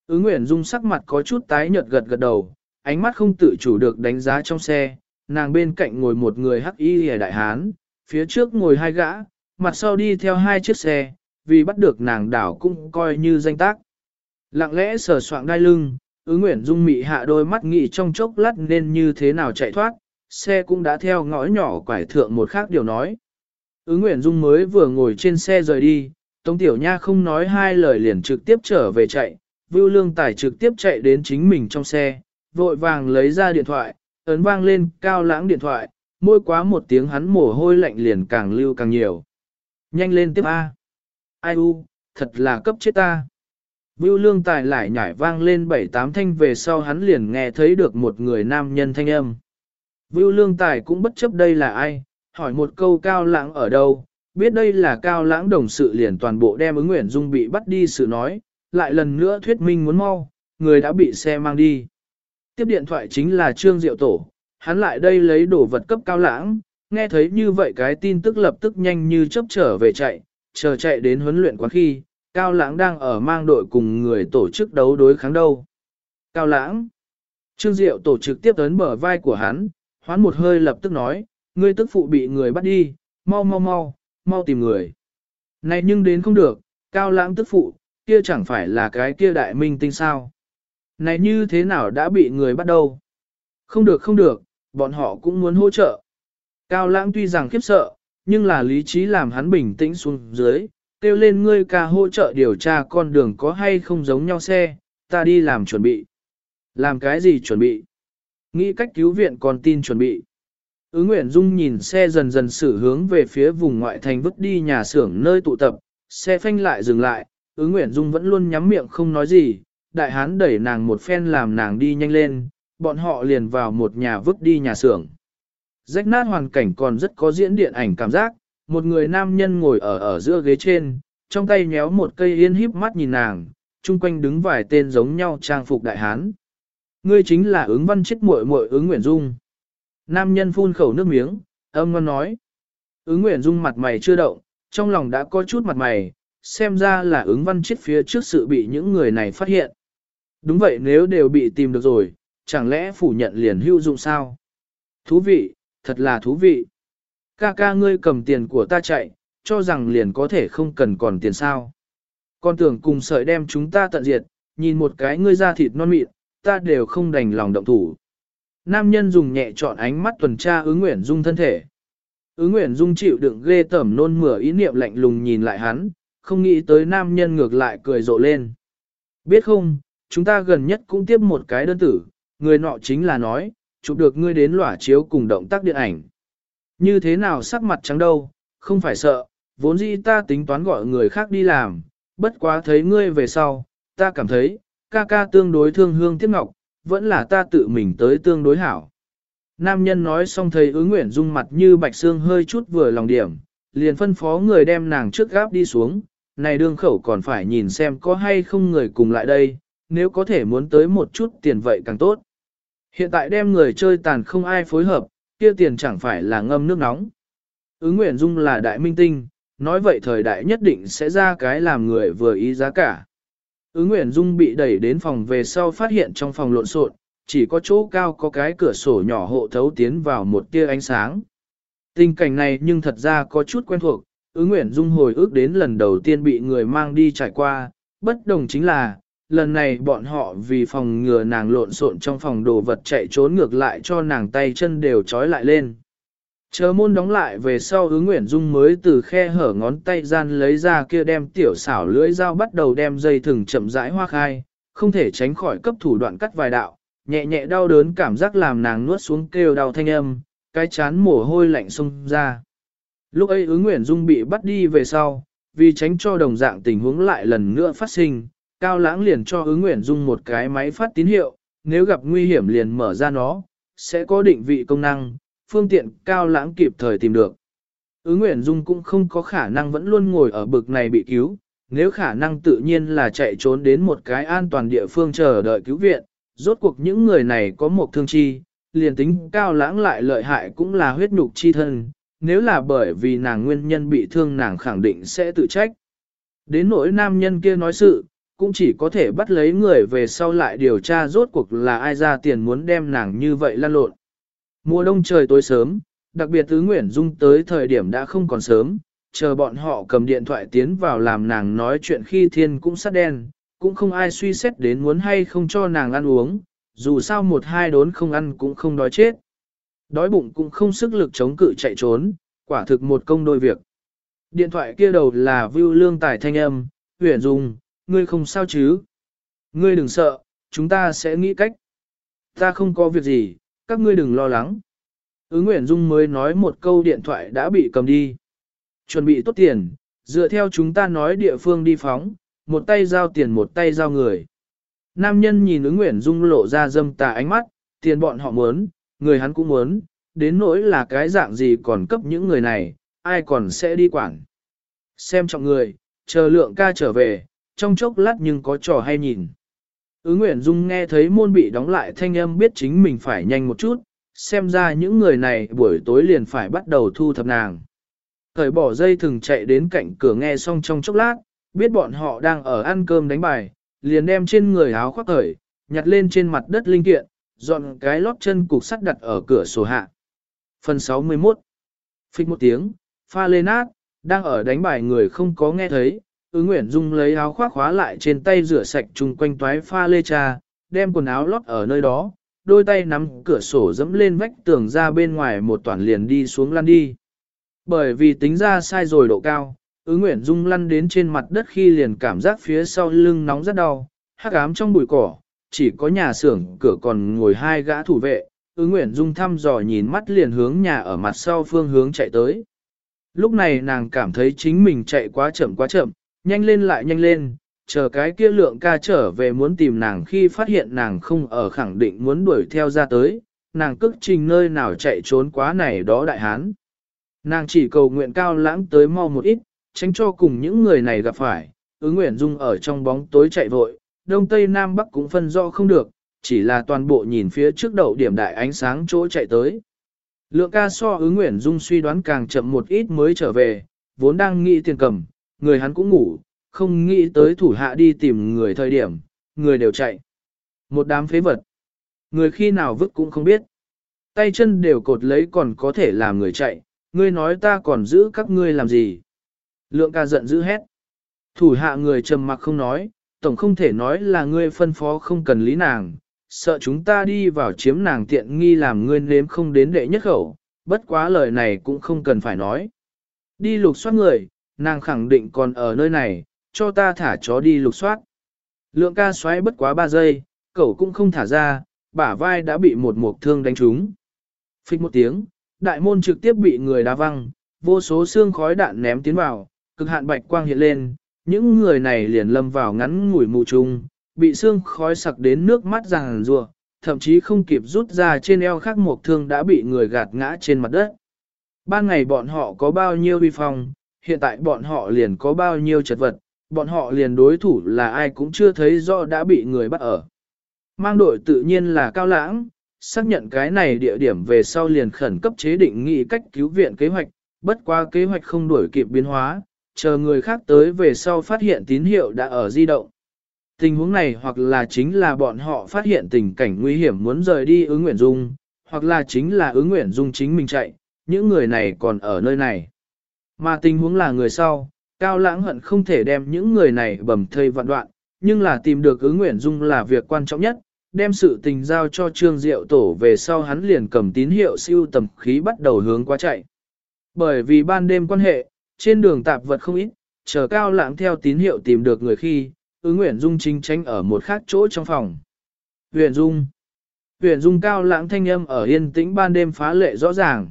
ứ Nguyễn Dung sắc mặt có chút tái nhợt gật gật đầu, ánh mắt không tự chủ được đánh giá trong xe, nàng bên cạnh ngồi một người hắc y hề đại hán, phía trước ngồi hai gã, mặt sau đi theo hai chiếc xe, vì bắt được nàng đảo cũng coi như danh tác. Lặng lẽ sờ soạng đai lưng, ứng nguyện dung mị hạ đôi mắt nghĩ trong chốc lát nên như thế nào chạy thoát, xe cũng đã theo ngõ nhỏ quải thượng một khác điều nói. Ứng nguyện dung mới vừa ngồi trên xe rời đi, Tống Tiểu Nha không nói hai lời liền trực tiếp trở về chạy, Vưu Lương Tài trực tiếp chạy đến chính mình trong xe, vội vàng lấy ra điện thoại, ấn vang lên cao lãng điện thoại, môi quá một tiếng hắn mồ hôi lạnh liền càng lưu càng nhiều. Nhanh lên tiếp A. Ai u, thật là cấp chết ta. Vưu lương tài lại nhảy vang lên bảy tám thanh về sau hắn liền nghe thấy được một người nam nhân thanh âm. Vưu lương tài cũng bất chấp đây là ai, hỏi một câu cao lãng ở đâu, biết đây là cao lãng đồng sự liền toàn bộ đem ứng nguyện dung bị bắt đi sự nói, lại lần nữa thuyết minh muốn mau, người đã bị xe mang đi. Tiếp điện thoại chính là Trương Diệu Tổ, hắn lại đây lấy đồ vật cấp cao lãng, nghe thấy như vậy cái tin tức lập tức nhanh như chấp trở về chạy, chờ chạy đến huấn luyện quán khi, Cao Lãng đang ở mang đội cùng người tổ chức đấu đối kháng đâu. Cao Lãng, Trương Diệu tổ trực tiếp tấn bờ vai của hắn, hoán một hơi lập tức nói, ngươi tức phụ bị người bắt đi, mau mau mau, mau tìm người. Này nhưng đến không được, Cao Lãng tức phụ, kia chẳng phải là cái kia đại minh tinh sao. Này như thế nào đã bị người bắt đâu? Không được không được, bọn họ cũng muốn hỗ trợ. Cao lãng tuy rằng khiếp sợ, nhưng là lý trí làm hắn bình tĩnh xuống dưới, kêu lên ngươi ca hỗ trợ điều tra con đường có hay không giống nhau xe, ta đi làm chuẩn bị. Làm cái gì chuẩn bị? Nghĩ cách cứu viện còn tin chuẩn bị. Ứng Nguyễn Dung nhìn xe dần dần xử hướng về phía vùng ngoại thành vứt đi nhà xưởng nơi tụ tập, xe phanh lại dừng lại, ứng Nguyễn Dung vẫn luôn nhắm miệng không nói gì, đại hán đẩy nàng một phen làm nàng đi nhanh lên, bọn họ liền vào một nhà vứt đi nhà xưởng. Rách nát hoàn cảnh còn rất có diễn điện ảnh cảm giác, một người nam nhân ngồi ở ở giữa ghế trên, trong tay nhéo một cây yên híp mắt nhìn nàng, chung quanh đứng vài tên giống nhau trang phục đại hán. Ngươi chính là ứng văn chết muội muội ứng Nguyễn Dung. Nam nhân phun khẩu nước miếng, âm ngon nói. Ứng Nguyễn Dung mặt mày chưa động, trong lòng đã có chút mặt mày, xem ra là ứng văn chết phía trước sự bị những người này phát hiện. Đúng vậy nếu đều bị tìm được rồi, chẳng lẽ phủ nhận liền hữu dụng sao? Thú vị, thật là thú vị. Ca ca ngươi cầm tiền của ta chạy, cho rằng liền có thể không cần còn tiền sao. Con tưởng cùng sợi đem chúng ta tận diệt, nhìn một cái ngươi da thịt non mịn, ta đều không đành lòng động thủ. Nam nhân dùng nhẹ chọn ánh mắt tuần tra ứng nguyện dung thân thể. Ứng nguyện dung chịu đựng ghê tẩm nôn mửa ý niệm lạnh lùng nhìn lại hắn, không nghĩ tới nam nhân ngược lại cười rộ lên. Biết không, chúng ta gần nhất cũng tiếp một cái đơn tử, người nọ chính là nói, chụp được ngươi đến lỏa chiếu cùng động tác điện ảnh. Như thế nào sắc mặt trắng đâu, không phải sợ, vốn dĩ ta tính toán gọi người khác đi làm, bất quá thấy ngươi về sau, ta cảm thấy, ca ca tương đối thương hương tiếc ngọc, vẫn là ta tự mình tới tương đối hảo. Nam nhân nói xong thấy ứng nguyện dung mặt như bạch xương hơi chút vừa lòng điểm, liền phân phó người đem nàng trước gáp đi xuống, này đương khẩu còn phải nhìn xem có hay không người cùng lại đây, nếu có thể muốn tới một chút tiền vậy càng tốt. Hiện tại đem người chơi tàn không ai phối hợp, kia tiền chẳng phải là ngâm nước nóng. Ứng Nguyễn Dung là đại minh tinh, nói vậy thời đại nhất định sẽ ra cái làm người vừa ý giá cả. Ứng Nguyễn Dung bị đẩy đến phòng về sau phát hiện trong phòng lộn xộn, chỉ có chỗ cao có cái cửa sổ nhỏ hộ thấu tiến vào một tia ánh sáng. Tình cảnh này nhưng thật ra có chút quen thuộc, ứng Nguyễn Dung hồi ước đến lần đầu tiên bị người mang đi trải qua, bất đồng chính là, lần này bọn họ vì phòng ngừa nàng lộn xộn trong phòng đồ vật chạy trốn ngược lại cho nàng tay chân đều trói lại lên. Chờ môn đóng lại về sau ứng Nguyễn Dung mới từ khe hở ngón tay gian lấy ra kia đem tiểu xảo lưỡi dao bắt đầu đem dây thừng chậm rãi hoa khai, không thể tránh khỏi cấp thủ đoạn cắt vài đạo, nhẹ nhẹ đau đớn cảm giác làm nàng nuốt xuống kêu đau thanh âm, cái chán mồ hôi lạnh xông ra. Lúc ấy ứng Nguyễn Dung bị bắt đi về sau, vì tránh cho đồng dạng tình huống lại lần nữa phát sinh, Cao Lãng liền cho ứng Nguyễn Dung một cái máy phát tín hiệu, nếu gặp nguy hiểm liền mở ra nó, sẽ có định vị công năng, phương tiện Cao Lãng kịp thời tìm được. Ứng Nguyễn Dung cũng không có khả năng vẫn luôn ngồi ở bực này bị cứu, nếu khả năng tự nhiên là chạy trốn đến một cái an toàn địa phương chờ đợi cứu viện, rốt cuộc những người này có một thương chi, liền tính Cao Lãng lại lợi hại cũng là huyết nhục chi thân, nếu là bởi vì nàng nguyên nhân bị thương nàng khẳng định sẽ tự trách. Đến nỗi nam nhân kia nói sự, cũng chỉ có thể bắt lấy người về sau lại điều tra rốt cuộc là ai ra tiền muốn đem nàng như vậy lan lộn. Mùa đông trời tối sớm, đặc biệt tứ Nguyễn Dung tới thời điểm đã không còn sớm, chờ bọn họ cầm điện thoại tiến vào làm nàng nói chuyện khi thiên cũng sắt đen, cũng không ai suy xét đến muốn hay không cho nàng ăn uống, dù sao một hai đốn không ăn cũng không đói chết. Đói bụng cũng không sức lực chống cự chạy trốn, quả thực một công đôi việc. Điện thoại kia đầu là Vưu Lương Tài thanh âm, Huyền Dung, ngươi không sao chứ? Ngươi đừng sợ, chúng ta sẽ nghĩ cách. Ta không có việc gì, các ngươi đừng lo lắng. Ứng Nguyễn Dung mới nói một câu điện thoại đã bị cầm đi. Chuẩn bị tốt tiền, dựa theo chúng ta nói địa phương đi phóng, một tay giao tiền một tay giao người. Nam nhân nhìn ứng Nguyễn Dung lộ ra dâm tà ánh mắt, tiền bọn họ muốn, người hắn cũng muốn, đến nỗi là cái dạng gì còn cấp những người này, ai còn sẽ đi quản. Xem trọng người, chờ lượng ca trở về, trong chốc lát nhưng có trò hay nhìn. Ứng Nguyễn Dung nghe thấy môn bị đóng lại thanh âm biết chính mình phải nhanh một chút, xem ra những người này buổi tối liền phải bắt đầu thu thập nàng. Thời bỏ dây thừng chạy đến cạnh cửa nghe xong trong chốc lát, biết bọn họ đang ở ăn cơm đánh bài, liền đem trên người áo khoác thời, nhặt lên trên mặt đất linh kiện, dọn cái lót chân cục sắt đặt ở cửa sổ hạ. Phần 61 Phích một tiếng, pha lên nát, đang ở đánh bài người không có nghe thấy, ứng Nguyễn Dung lấy áo khoác khóa lại trên tay rửa sạch chung quanh toái pha lê trà, đem quần áo lót ở nơi đó, đôi tay nắm cửa sổ dẫm lên vách tường ra bên ngoài một toàn liền đi xuống lăn đi. Bởi vì tính ra sai rồi độ cao, ứng Nguyễn Dung lăn đến trên mặt đất khi liền cảm giác phía sau lưng nóng rất đau, hắc ám trong bụi cỏ, chỉ có nhà xưởng cửa còn ngồi hai gã thủ vệ, ứng Nguyễn Dung thăm dò nhìn mắt liền hướng nhà ở mặt sau phương hướng chạy tới. Lúc này nàng cảm thấy chính mình chạy quá chậm quá chậm, nhanh lên lại nhanh lên, chờ cái kia lượng ca trở về muốn tìm nàng khi phát hiện nàng không ở khẳng định muốn đuổi theo ra tới, nàng cức trình nơi nào chạy trốn quá này đó đại hán. Nàng chỉ cầu nguyện cao lãng tới mau một ít, tránh cho cùng những người này gặp phải, ứng nguyện dung ở trong bóng tối chạy vội, đông tây nam bắc cũng phân rõ không được, chỉ là toàn bộ nhìn phía trước đầu điểm đại ánh sáng chỗ chạy tới. Lượng ca so ứng nguyện dung suy đoán càng chậm một ít mới trở về, vốn đang nghĩ tiền cầm, người hắn cũng ngủ, không nghĩ tới thủ hạ đi tìm người thời điểm, người đều chạy. Một đám phế vật. Người khi nào vứt cũng không biết. Tay chân đều cột lấy còn có thể làm người chạy, ngươi nói ta còn giữ các ngươi làm gì? Lượng ca giận dữ hét. Thủ hạ người trầm mặc không nói, tổng không thể nói là ngươi phân phó không cần lý nàng, sợ chúng ta đi vào chiếm nàng tiện nghi làm ngươi nếm không đến đệ nhất khẩu, bất quá lời này cũng không cần phải nói. Đi lục soát người, nàng khẳng định còn ở nơi này, cho ta thả chó đi lục soát. Lượng ca xoáy bất quá 3 giây, cậu cũng không thả ra, bả vai đã bị một mục thương đánh trúng. Phích một tiếng, đại môn trực tiếp bị người đá văng, vô số xương khói đạn ném tiến vào, cực hạn bạch quang hiện lên, những người này liền lâm vào ngắn ngủi mù trùng, bị xương khói sặc đến nước mắt ràng rùa, thậm chí không kịp rút ra trên eo khác một thương đã bị người gạt ngã trên mặt đất. Ban ngày bọn họ có bao nhiêu vi phong, hiện tại bọn họ liền có bao nhiêu chật vật, bọn họ liền đối thủ là ai cũng chưa thấy rõ đã bị người bắt ở. Mang đội tự nhiên là cao lãng, xác nhận cái này địa điểm về sau liền khẩn cấp chế định nghị cách cứu viện kế hoạch, bất qua kế hoạch không đuổi kịp biến hóa, chờ người khác tới về sau phát hiện tín hiệu đã ở di động. Tình huống này hoặc là chính là bọn họ phát hiện tình cảnh nguy hiểm muốn rời đi ứng nguyện dung, hoặc là chính là ứng nguyện dung chính mình chạy, những người này còn ở nơi này. Mà tình huống là người sau, cao lãng hận không thể đem những người này bầm thây vạn đoạn, nhưng là tìm được ứng nguyện dung là việc quan trọng nhất, đem sự tình giao cho trương diệu tổ về sau hắn liền cầm tín hiệu siêu tầm khí bắt đầu hướng qua chạy. Bởi vì ban đêm quan hệ, trên đường tạp vật không ít, chờ cao lãng theo tín hiệu tìm được người khi, ứng nguyện dung chính tránh ở một khác chỗ trong phòng. Nguyễn dung. Huyền dung cao lãng thanh âm ở yên tĩnh ban đêm phá lệ rõ ràng.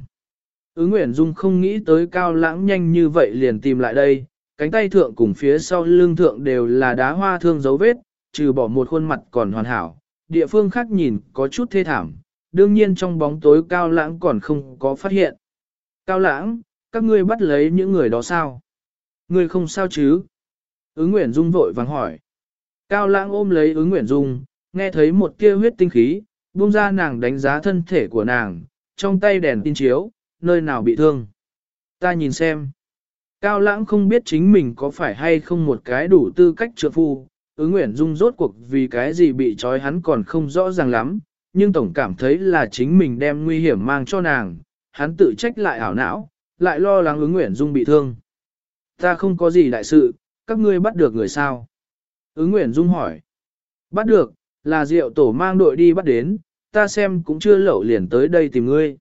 Ứng Nguyễn dung không nghĩ tới cao lãng nhanh như vậy liền tìm lại đây, cánh tay thượng cùng phía sau lưng thượng đều là đá hoa thương dấu vết, trừ bỏ một khuôn mặt còn hoàn hảo, địa phương khác nhìn có chút thê thảm, đương nhiên trong bóng tối cao lãng còn không có phát hiện. Cao lãng, các ngươi bắt lấy những người đó sao? Ngươi không sao chứ? Ứng Nguyễn Dung vội vàng hỏi. Cao lãng ôm lấy ứng Nguyễn Dung, nghe thấy một tia huyết tinh khí, buông ra nàng đánh giá thân thể của nàng, trong tay đèn tin chiếu, nơi nào bị thương. Ta nhìn xem. Cao lãng không biết chính mình có phải hay không một cái đủ tư cách trượng phu, ứng Nguyễn Dung rốt cuộc vì cái gì bị trói hắn còn không rõ ràng lắm, nhưng tổng cảm thấy là chính mình đem nguy hiểm mang cho nàng, hắn tự trách lại ảo não, lại lo lắng ứng Nguyễn Dung bị thương. Ta không có gì đại sự, các ngươi bắt được người sao? Ứng Nguyễn Dung hỏi. Bắt được, là Diệu Tổ mang đội đi bắt đến, ta xem cũng chưa lậu liền tới đây tìm ngươi.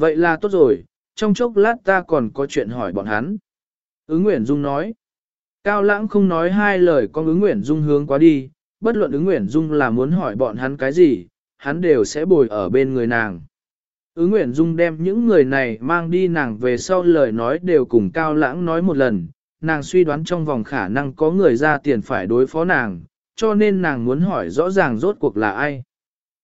Vậy là tốt rồi, trong chốc lát ta còn có chuyện hỏi bọn hắn. Ứng Nguyễn Dung nói. Cao lãng không nói hai lời con ứng Nguyễn Dung hướng qua đi, bất luận ứng Nguyễn Dung là muốn hỏi bọn hắn cái gì, hắn đều sẽ bồi ở bên người nàng. Ứng Nguyễn Dung đem những người này mang đi nàng về sau lời nói đều cùng Cao lãng nói một lần, nàng suy đoán trong vòng khả năng có người ra tiền phải đối phó nàng, cho nên nàng muốn hỏi rõ ràng rốt cuộc là ai.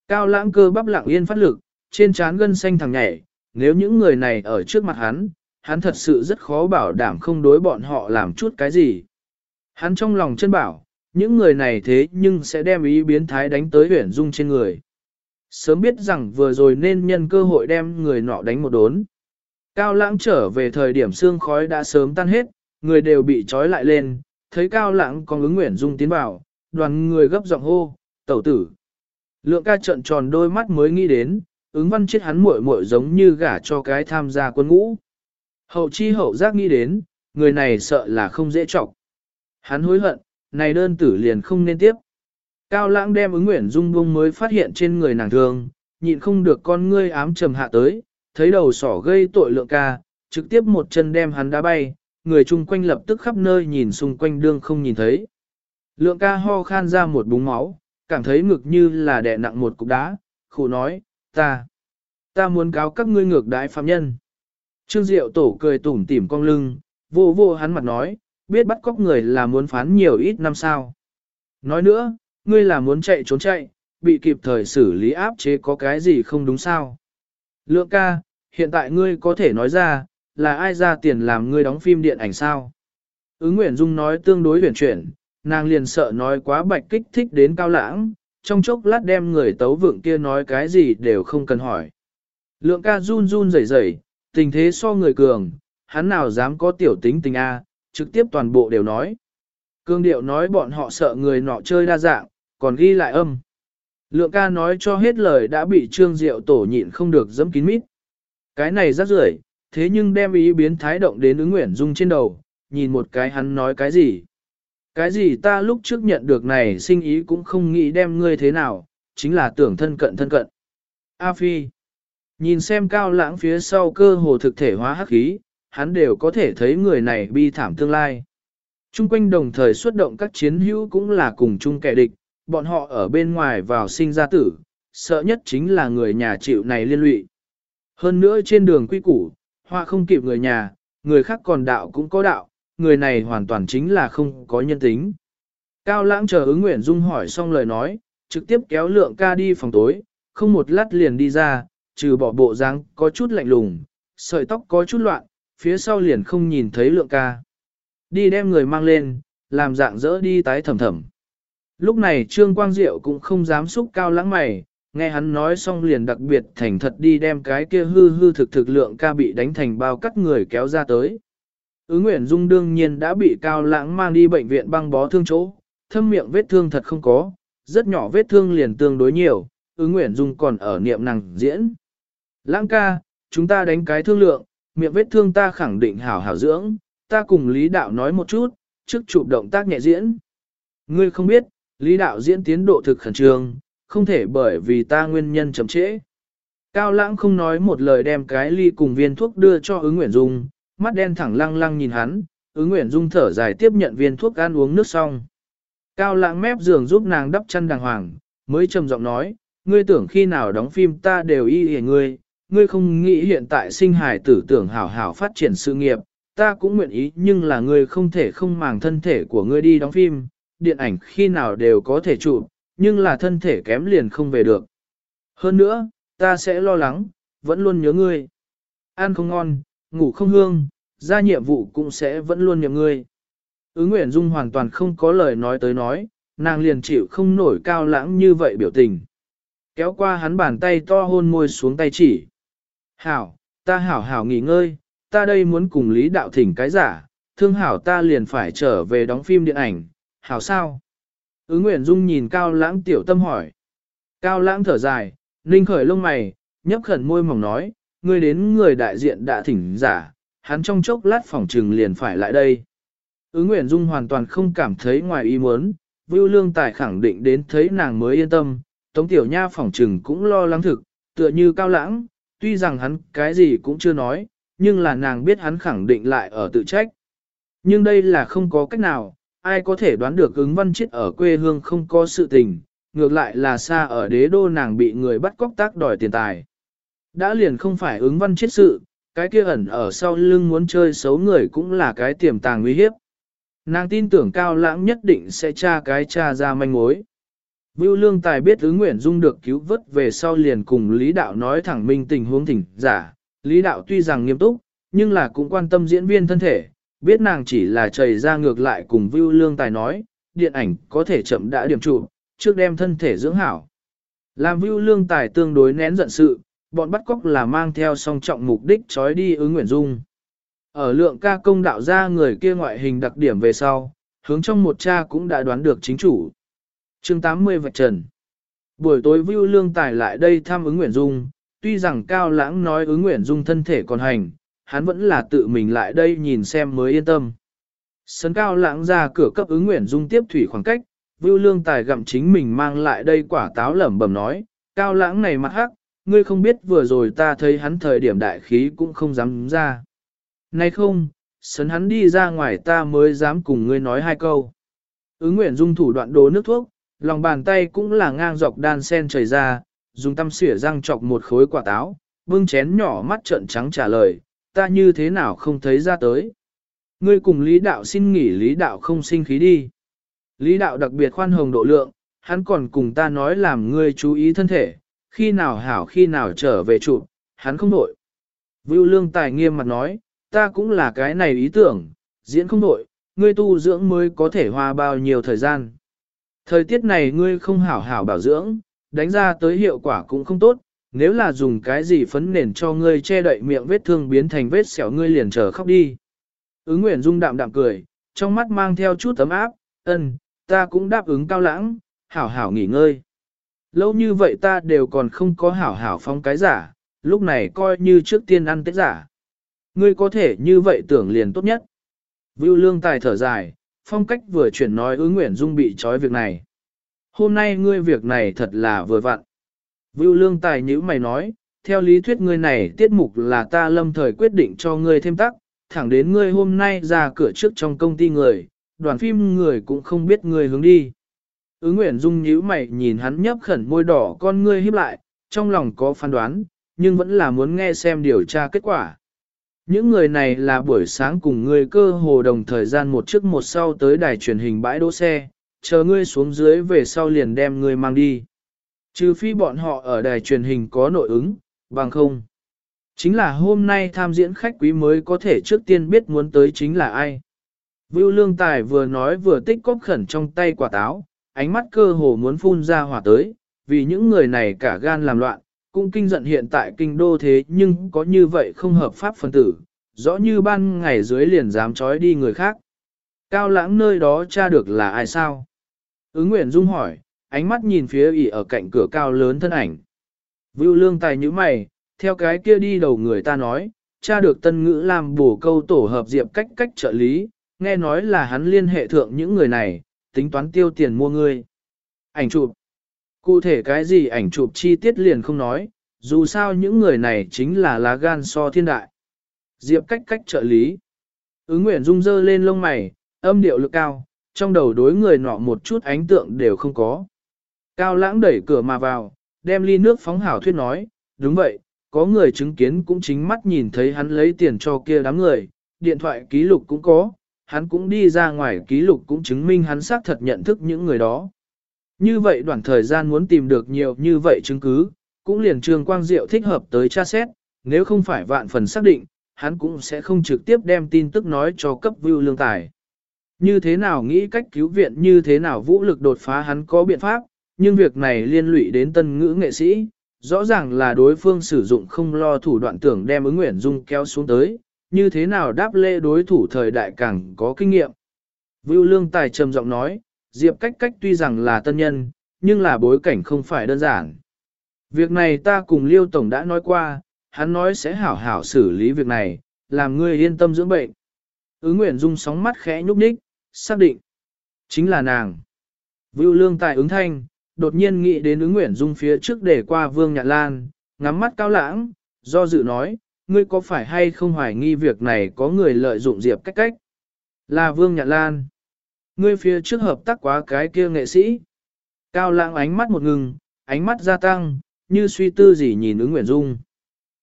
Cao lãng cơ bắp lặng yên phát lực, trên trán gân xanh thằng nhảy, nếu những người này ở trước mặt hắn, hắn thật sự rất khó bảo đảm không đối bọn họ làm chút cái gì. Hắn trong lòng chân bảo, những người này thế nhưng sẽ đem ý biến thái đánh tới huyển dung trên người. Sớm biết rằng vừa rồi nên nhân cơ hội đem người nọ đánh một đốn. Cao lãng trở về thời điểm xương khói đã sớm tan hết, người đều bị trói lại lên, thấy cao lãng còn ứng nguyện dung tiến vào, đoàn người gấp giọng hô, tẩu tử. Lượng ca trận tròn đôi mắt mới nghĩ đến, ứng văn chết hắn muội muội giống như gả cho cái tham gia quân ngũ. Hậu chi hậu giác nghĩ đến, người này sợ là không dễ trọng. Hắn hối hận, này đơn tử liền không nên tiếp. Cao lãng đem ứng nguyện dung bông mới phát hiện trên người nàng thường, nhịn không được con ngươi ám trầm hạ tới, thấy đầu sỏ gây tội lượng ca, trực tiếp một chân đem hắn đá bay, người chung quanh lập tức khắp nơi nhìn xung quanh đương không nhìn thấy. Lượng ca ho khan ra một búng máu, cảm thấy ngực như là đè nặng một cục đá, khổ nói, ta, ta muốn cáo các ngươi ngược đái phạm nhân. Trương Diệu Tổ cười tủm tỉm cong lưng, vô vô hắn mặt nói, biết bắt cóc người là muốn phán nhiều ít năm sao. Nói nữa, ngươi là muốn chạy trốn chạy, bị kịp thời xử lý áp chế có cái gì không đúng sao. Lượng ca, hiện tại ngươi có thể nói ra, là ai ra tiền làm ngươi đóng phim điện ảnh sao? Ứng Nguyễn Dung nói tương đối huyền chuyển, nàng liền sợ nói quá bạch kích thích đến cao lãng, trong chốc lát đem người tấu vượng kia nói cái gì đều không cần hỏi. Lượng ca run run rẩy rẩy, tình thế so người cường, hắn nào dám có tiểu tính tình A, trực tiếp toàn bộ đều nói. Cương điệu nói bọn họ sợ người nọ chơi đa dạng, còn ghi lại âm. Lượng ca nói cho hết lời đã bị trương diệu tổ nhịn không được dẫm kín mít. Cái này rắc rưởi, thế nhưng đem ý biến thái động đến ứng nguyện Dung trên đầu, nhìn một cái hắn nói cái gì. Cái gì ta lúc trước nhận được này sinh ý cũng không nghĩ đem ngươi thế nào, chính là tưởng thân cận thân cận. A Phi, nhìn xem cao lãng phía sau cơ hồ thực thể hóa hắc khí, hắn đều có thể thấy người này bi thảm tương lai. Trung quanh đồng thời xuất động các chiến hữu cũng là cùng chung kẻ địch, bọn họ ở bên ngoài vào sinh ra tử, sợ nhất chính là người nhà chịu này liên lụy. Hơn nữa trên đường quy củ, hoa không kịp người nhà, người khác còn đạo cũng có đạo, người này hoàn toàn chính là không có nhân tính. Cao lãng chờ ứng Nguyễn Dung hỏi xong lời nói, trực tiếp kéo lượng ca đi phòng tối, không một lát liền đi ra, trừ bỏ bộ dáng có chút lạnh lùng, sợi tóc có chút loạn, phía sau liền không nhìn thấy lượng ca. Đi đem người mang lên, làm dạng dỡ đi tái thầm thầm. Lúc này Trương Quang Diệu cũng không dám xúc cao lãng mày, nghe hắn nói xong liền đặc biệt thành thật đi đem cái kia hư hư thực thực lượng ca bị đánh thành bao cắt người kéo ra tới. Ứng Nguyễn Dung đương nhiên đã bị cao lãng mang đi bệnh viện băng bó thương chỗ, thâm miệng vết thương thật không có, rất nhỏ vết thương liền tương đối nhiều, ứng Nguyễn Dung còn ở niệm năng diễn. Lãng ca, chúng ta đánh cái thương lượng, miệng vết thương ta khẳng định hảo hảo dưỡng, ta cùng Lý Đạo nói một chút, trước chụp động tác nhẹ diễn. Ngươi không biết, Lý Đạo diễn tiến độ thực khẩn trương, không thể bởi vì ta nguyên nhân chậm trễ. Cao lãng không nói một lời đem cái ly cùng viên thuốc đưa cho ứng Nguyễn Dung, mắt đen thẳng lăng lăng nhìn hắn, ứng nguyện Dung thở dài tiếp nhận viên thuốc ăn uống nước xong. Cao lãng mép giường giúp nàng đắp chân đàng hoàng, mới trầm giọng nói, ngươi tưởng khi nào đóng phim ta đều y hề ngươi, ngươi không nghĩ hiện tại sinh hài tử tưởng hảo hảo phát triển sự nghiệp, ta cũng nguyện ý nhưng là ngươi không thể không màng thân thể của ngươi đi đóng phim, điện ảnh khi nào đều có thể chụp, nhưng là thân thể kém liền không về được. Hơn nữa, ta sẽ lo lắng, vẫn luôn nhớ ngươi. Ăn không ngon, ngủ không hương, ra nhiệm vụ cũng sẽ vẫn luôn nhớ ngươi. Ứ Nguyễn Dung hoàn toàn không có lời nói tới nói, nàng liền chịu không nổi cao lãng như vậy biểu tình. Kéo qua hắn bàn tay to hôn môi xuống tay chỉ. Hảo, ta hảo hảo nghỉ ngơi, ta đây muốn cùng Lý Đạo Thỉnh cái giả, thương hảo ta liền phải trở về đóng phim điện ảnh, hảo sao? Ứ Nguyễn Dung nhìn Cao Lãng tiểu tâm hỏi. Cao Lãng thở dài, ninh khởi lông mày, nhấp khẩn môi mỏng nói, ngươi đến người đại diện đã thỉnh giả, hắn trong chốc lát phòng trừng liền phải lại đây. Ứ Nguyễn Dung hoàn toàn không cảm thấy ngoài ý muốn, Vưu Lương Tài khẳng định đến thấy nàng mới yên tâm, Tống Tiểu Nha phòng trừng cũng lo lắng thực, tựa như Cao Lãng, tuy rằng hắn cái gì cũng chưa nói, nhưng là nàng biết hắn khẳng định lại ở tự trách. Nhưng đây là không có cách nào, ai có thể đoán được ứng văn chết ở quê hương không có sự tình, ngược lại là xa ở đế đô nàng bị người bắt cóc tác đòi tiền tài. Đã liền không phải ứng văn chết sự, cái kia ẩn ở sau lưng muốn chơi xấu người cũng là cái tiềm tàng nguy hiếp. Nàng tin tưởng cao lãng nhất định sẽ tra cái tra ra manh mối. Vưu Lương Tài biết ứng nguyện dung được cứu vớt về sau liền cùng Lý Đạo nói thẳng minh tình huống thỉnh giả. Lý Đạo tuy rằng nghiêm túc, nhưng là cũng quan tâm diễn viên thân thể, biết nàng chỉ là chảy ra ngược lại cùng Vưu Lương Tài nói, điện ảnh có thể chậm đã điểm trụ, trước đem thân thể dưỡng hảo. Làm Vưu Lương Tài tương đối nén giận sự, bọn bắt cóc là mang theo song trọng mục đích trói đi ứng nguyện dung. Ở lượng ca công đạo ra người kia ngoại hình đặc điểm về sau, hướng trong một cha cũng đã đoán được chính chủ. chương 80 vạch trần. Buổi tối Vưu Lương Tài lại đây thăm ứng nguyện dung, tuy rằng Cao Lãng nói ứng nguyện dung thân thể còn hành, hắn vẫn là tự mình lại đây nhìn xem mới yên tâm. Sấn cao lãng ra cửa cấp ứng nguyện dung tiếp thủy khoảng cách, Vưu Lương Tài gặm chính mình mang lại đây quả táo lẩm bẩm nói, cao lãng này mặt hắc, ngươi không biết vừa rồi ta thấy hắn thời điểm đại khí cũng không dám ra. nay không, sấn hắn đi ra ngoài ta mới dám cùng ngươi nói hai câu. Ứng nguyện dung thủ đoạn đồ nước thuốc, lòng bàn tay cũng là ngang dọc đan sen chảy ra, dùng tăm xỉa răng chọc một khối quả táo, bưng chén nhỏ mắt trợn trắng trả lời, ta như thế nào không thấy ra tới. Ngươi cùng lý đạo xin nghỉ lý đạo không sinh khí đi. Lý đạo đặc biệt khoan hồng độ lượng, hắn còn cùng ta nói làm ngươi chú ý thân thể, khi nào hảo khi nào trở về trụ, hắn không đổi. Vưu lương tài nghiêm mặt nói, ta cũng là cái này ý tưởng, diễn không đổi, ngươi tu dưỡng mới có thể hoa bao nhiêu thời gian. Thời tiết này ngươi không hảo hảo bảo dưỡng, đánh ra tới hiệu quả cũng không tốt, nếu là dùng cái gì phấn nền cho ngươi che đậy miệng vết thương biến thành vết sẹo ngươi liền trở khóc đi. Ứng Nguyễn Dung đạm đạm cười, trong mắt mang theo chút tấm áp, ân, ta cũng đáp ứng cao lãng, hảo hảo nghỉ ngơi. Lâu như vậy ta đều còn không có hảo hảo phong cái giả, lúc này coi như trước tiên ăn tết giả. Ngươi có thể như vậy tưởng liền tốt nhất. Vưu lương tài thở dài, phong cách vừa chuyển nói ứng nguyện dung bị trói việc này. Hôm nay ngươi việc này thật là vừa vặn. Vưu lương tài nhữ mày nói, theo lý thuyết ngươi này tiết mục là ta lâm thời quyết định cho ngươi thêm tắc, thẳng đến ngươi hôm nay ra cửa trước trong công ty người, đoàn phim người cũng không biết ngươi hướng đi. Ứng Nguyễn Dung nhíu mày nhìn hắn nhấp khẩn môi đỏ con ngươi híp lại, trong lòng có phán đoán, nhưng vẫn là muốn nghe xem điều tra kết quả. Những người này là buổi sáng cùng ngươi cơ hồ đồng thời gian một trước một sau tới đài truyền hình bãi đỗ xe, chờ ngươi xuống dưới về sau liền đem ngươi mang đi. Trừ phi bọn họ ở đài truyền hình có nội ứng, bằng không. Chính là hôm nay tham diễn khách quý mới có thể trước tiên biết muốn tới chính là ai. Vưu Lương Tài vừa nói vừa tích cóp khẩn trong tay quả táo, ánh mắt cơ hồ muốn phun ra hỏa tới, vì những người này cả gan làm loạn, cũng kinh giận hiện tại kinh đô thế nhưng có như vậy không hợp pháp phân tử, rõ như ban ngày dưới liền dám trói đi người khác. Cao lãng nơi đó tra được là ai sao? Ứng Nguyễn Dung hỏi, ánh mắt nhìn phía ỉ ở cạnh cửa cao lớn thân ảnh. Vưu lương tài như mày, theo cái kia đi đầu người ta nói, cha được tân ngữ làm bổ câu tổ hợp diệp cách cách trợ lý, nghe nói là hắn liên hệ thượng những người này, tính toán tiêu tiền mua ngươi. Ảnh chụp. Cụ thể cái gì ảnh chụp chi tiết liền không nói, dù sao những người này chính là lá gan so thiên đại. Diệp cách cách trợ lý. Ứng Nguyễn Dung dơ lên lông mày, âm điệu lực cao, trong đầu đối người nọ một chút ánh tượng đều không có. Cao lãng đẩy cửa mà vào, đem ly nước phóng hảo thuyết nói, đúng vậy, có người chứng kiến cũng chính mắt nhìn thấy hắn lấy tiền cho kia đám người, điện thoại ký lục cũng có, hắn cũng đi ra ngoài ký lục cũng chứng minh hắn xác thật nhận thức những người đó. Như vậy đoạn thời gian muốn tìm được nhiều như vậy chứng cứ, cũng liền trường quang diệu thích hợp tới tra xét, nếu không phải vạn phần xác định, hắn cũng sẽ không trực tiếp đem tin tức nói cho cấp view lương tài. Như thế nào nghĩ cách cứu viện như thế nào vũ lực đột phá hắn có biện pháp, nhưng việc này liên lụy đến tân ngữ nghệ sĩ, rõ ràng là đối phương sử dụng không lo thủ đoạn tưởng đem ứng nguyện dung kéo xuống tới, như thế nào đáp lễ đối thủ thời đại càng có kinh nghiệm. Vưu Lương Tài trầm giọng nói, Diệp cách cách tuy rằng là tân nhân, nhưng là bối cảnh không phải đơn giản. Việc này ta cùng Liêu Tổng đã nói qua, hắn nói sẽ hảo hảo xử lý việc này, làm ngươi yên tâm dưỡng bệnh. Ứng Nguyễn Dung sóng mắt khẽ nhúc nhích, xác định. Chính là nàng. Vưu Lương Tài ứng thanh, đột nhiên nghĩ đến ứng Nguyễn Dung phía trước để qua Vương Nhạn Lan, ngắm mắt cao lãng, do dự nói, ngươi có phải hay không hoài nghi việc này có người lợi dụng Diệp cách cách? Là Vương Nhạn Lan. Ngươi phía trước hợp tác quá cái kia nghệ sĩ. Cao lãng ánh mắt một ngừng, ánh mắt gia tăng, như suy tư gì nhìn ứng Nguyễn Dung.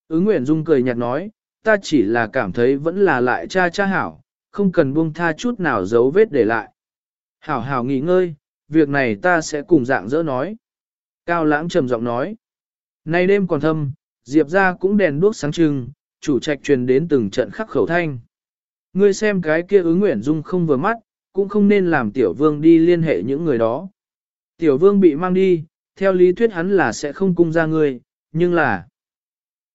Ứng Nguyễn Dung cười nhạt nói, ta chỉ là cảm thấy vẫn là lại cha cha hảo, không cần buông tha chút nào dấu vết để lại. Hảo hảo nghỉ ngơi, việc này ta sẽ cùng dạng dỡ nói. Cao lãng trầm giọng nói. Nay đêm còn thâm, Diệp ra cũng đèn đuốc sáng trưng, chủ trạch truyền đến từng trận khắc khẩu thanh. Ngươi xem cái kia ứng nguyện dung không vừa mắt, cũng không nên làm tiểu vương đi liên hệ những người đó. Tiểu vương bị mang đi, theo lý thuyết hắn là sẽ không cung ra ngươi, nhưng là...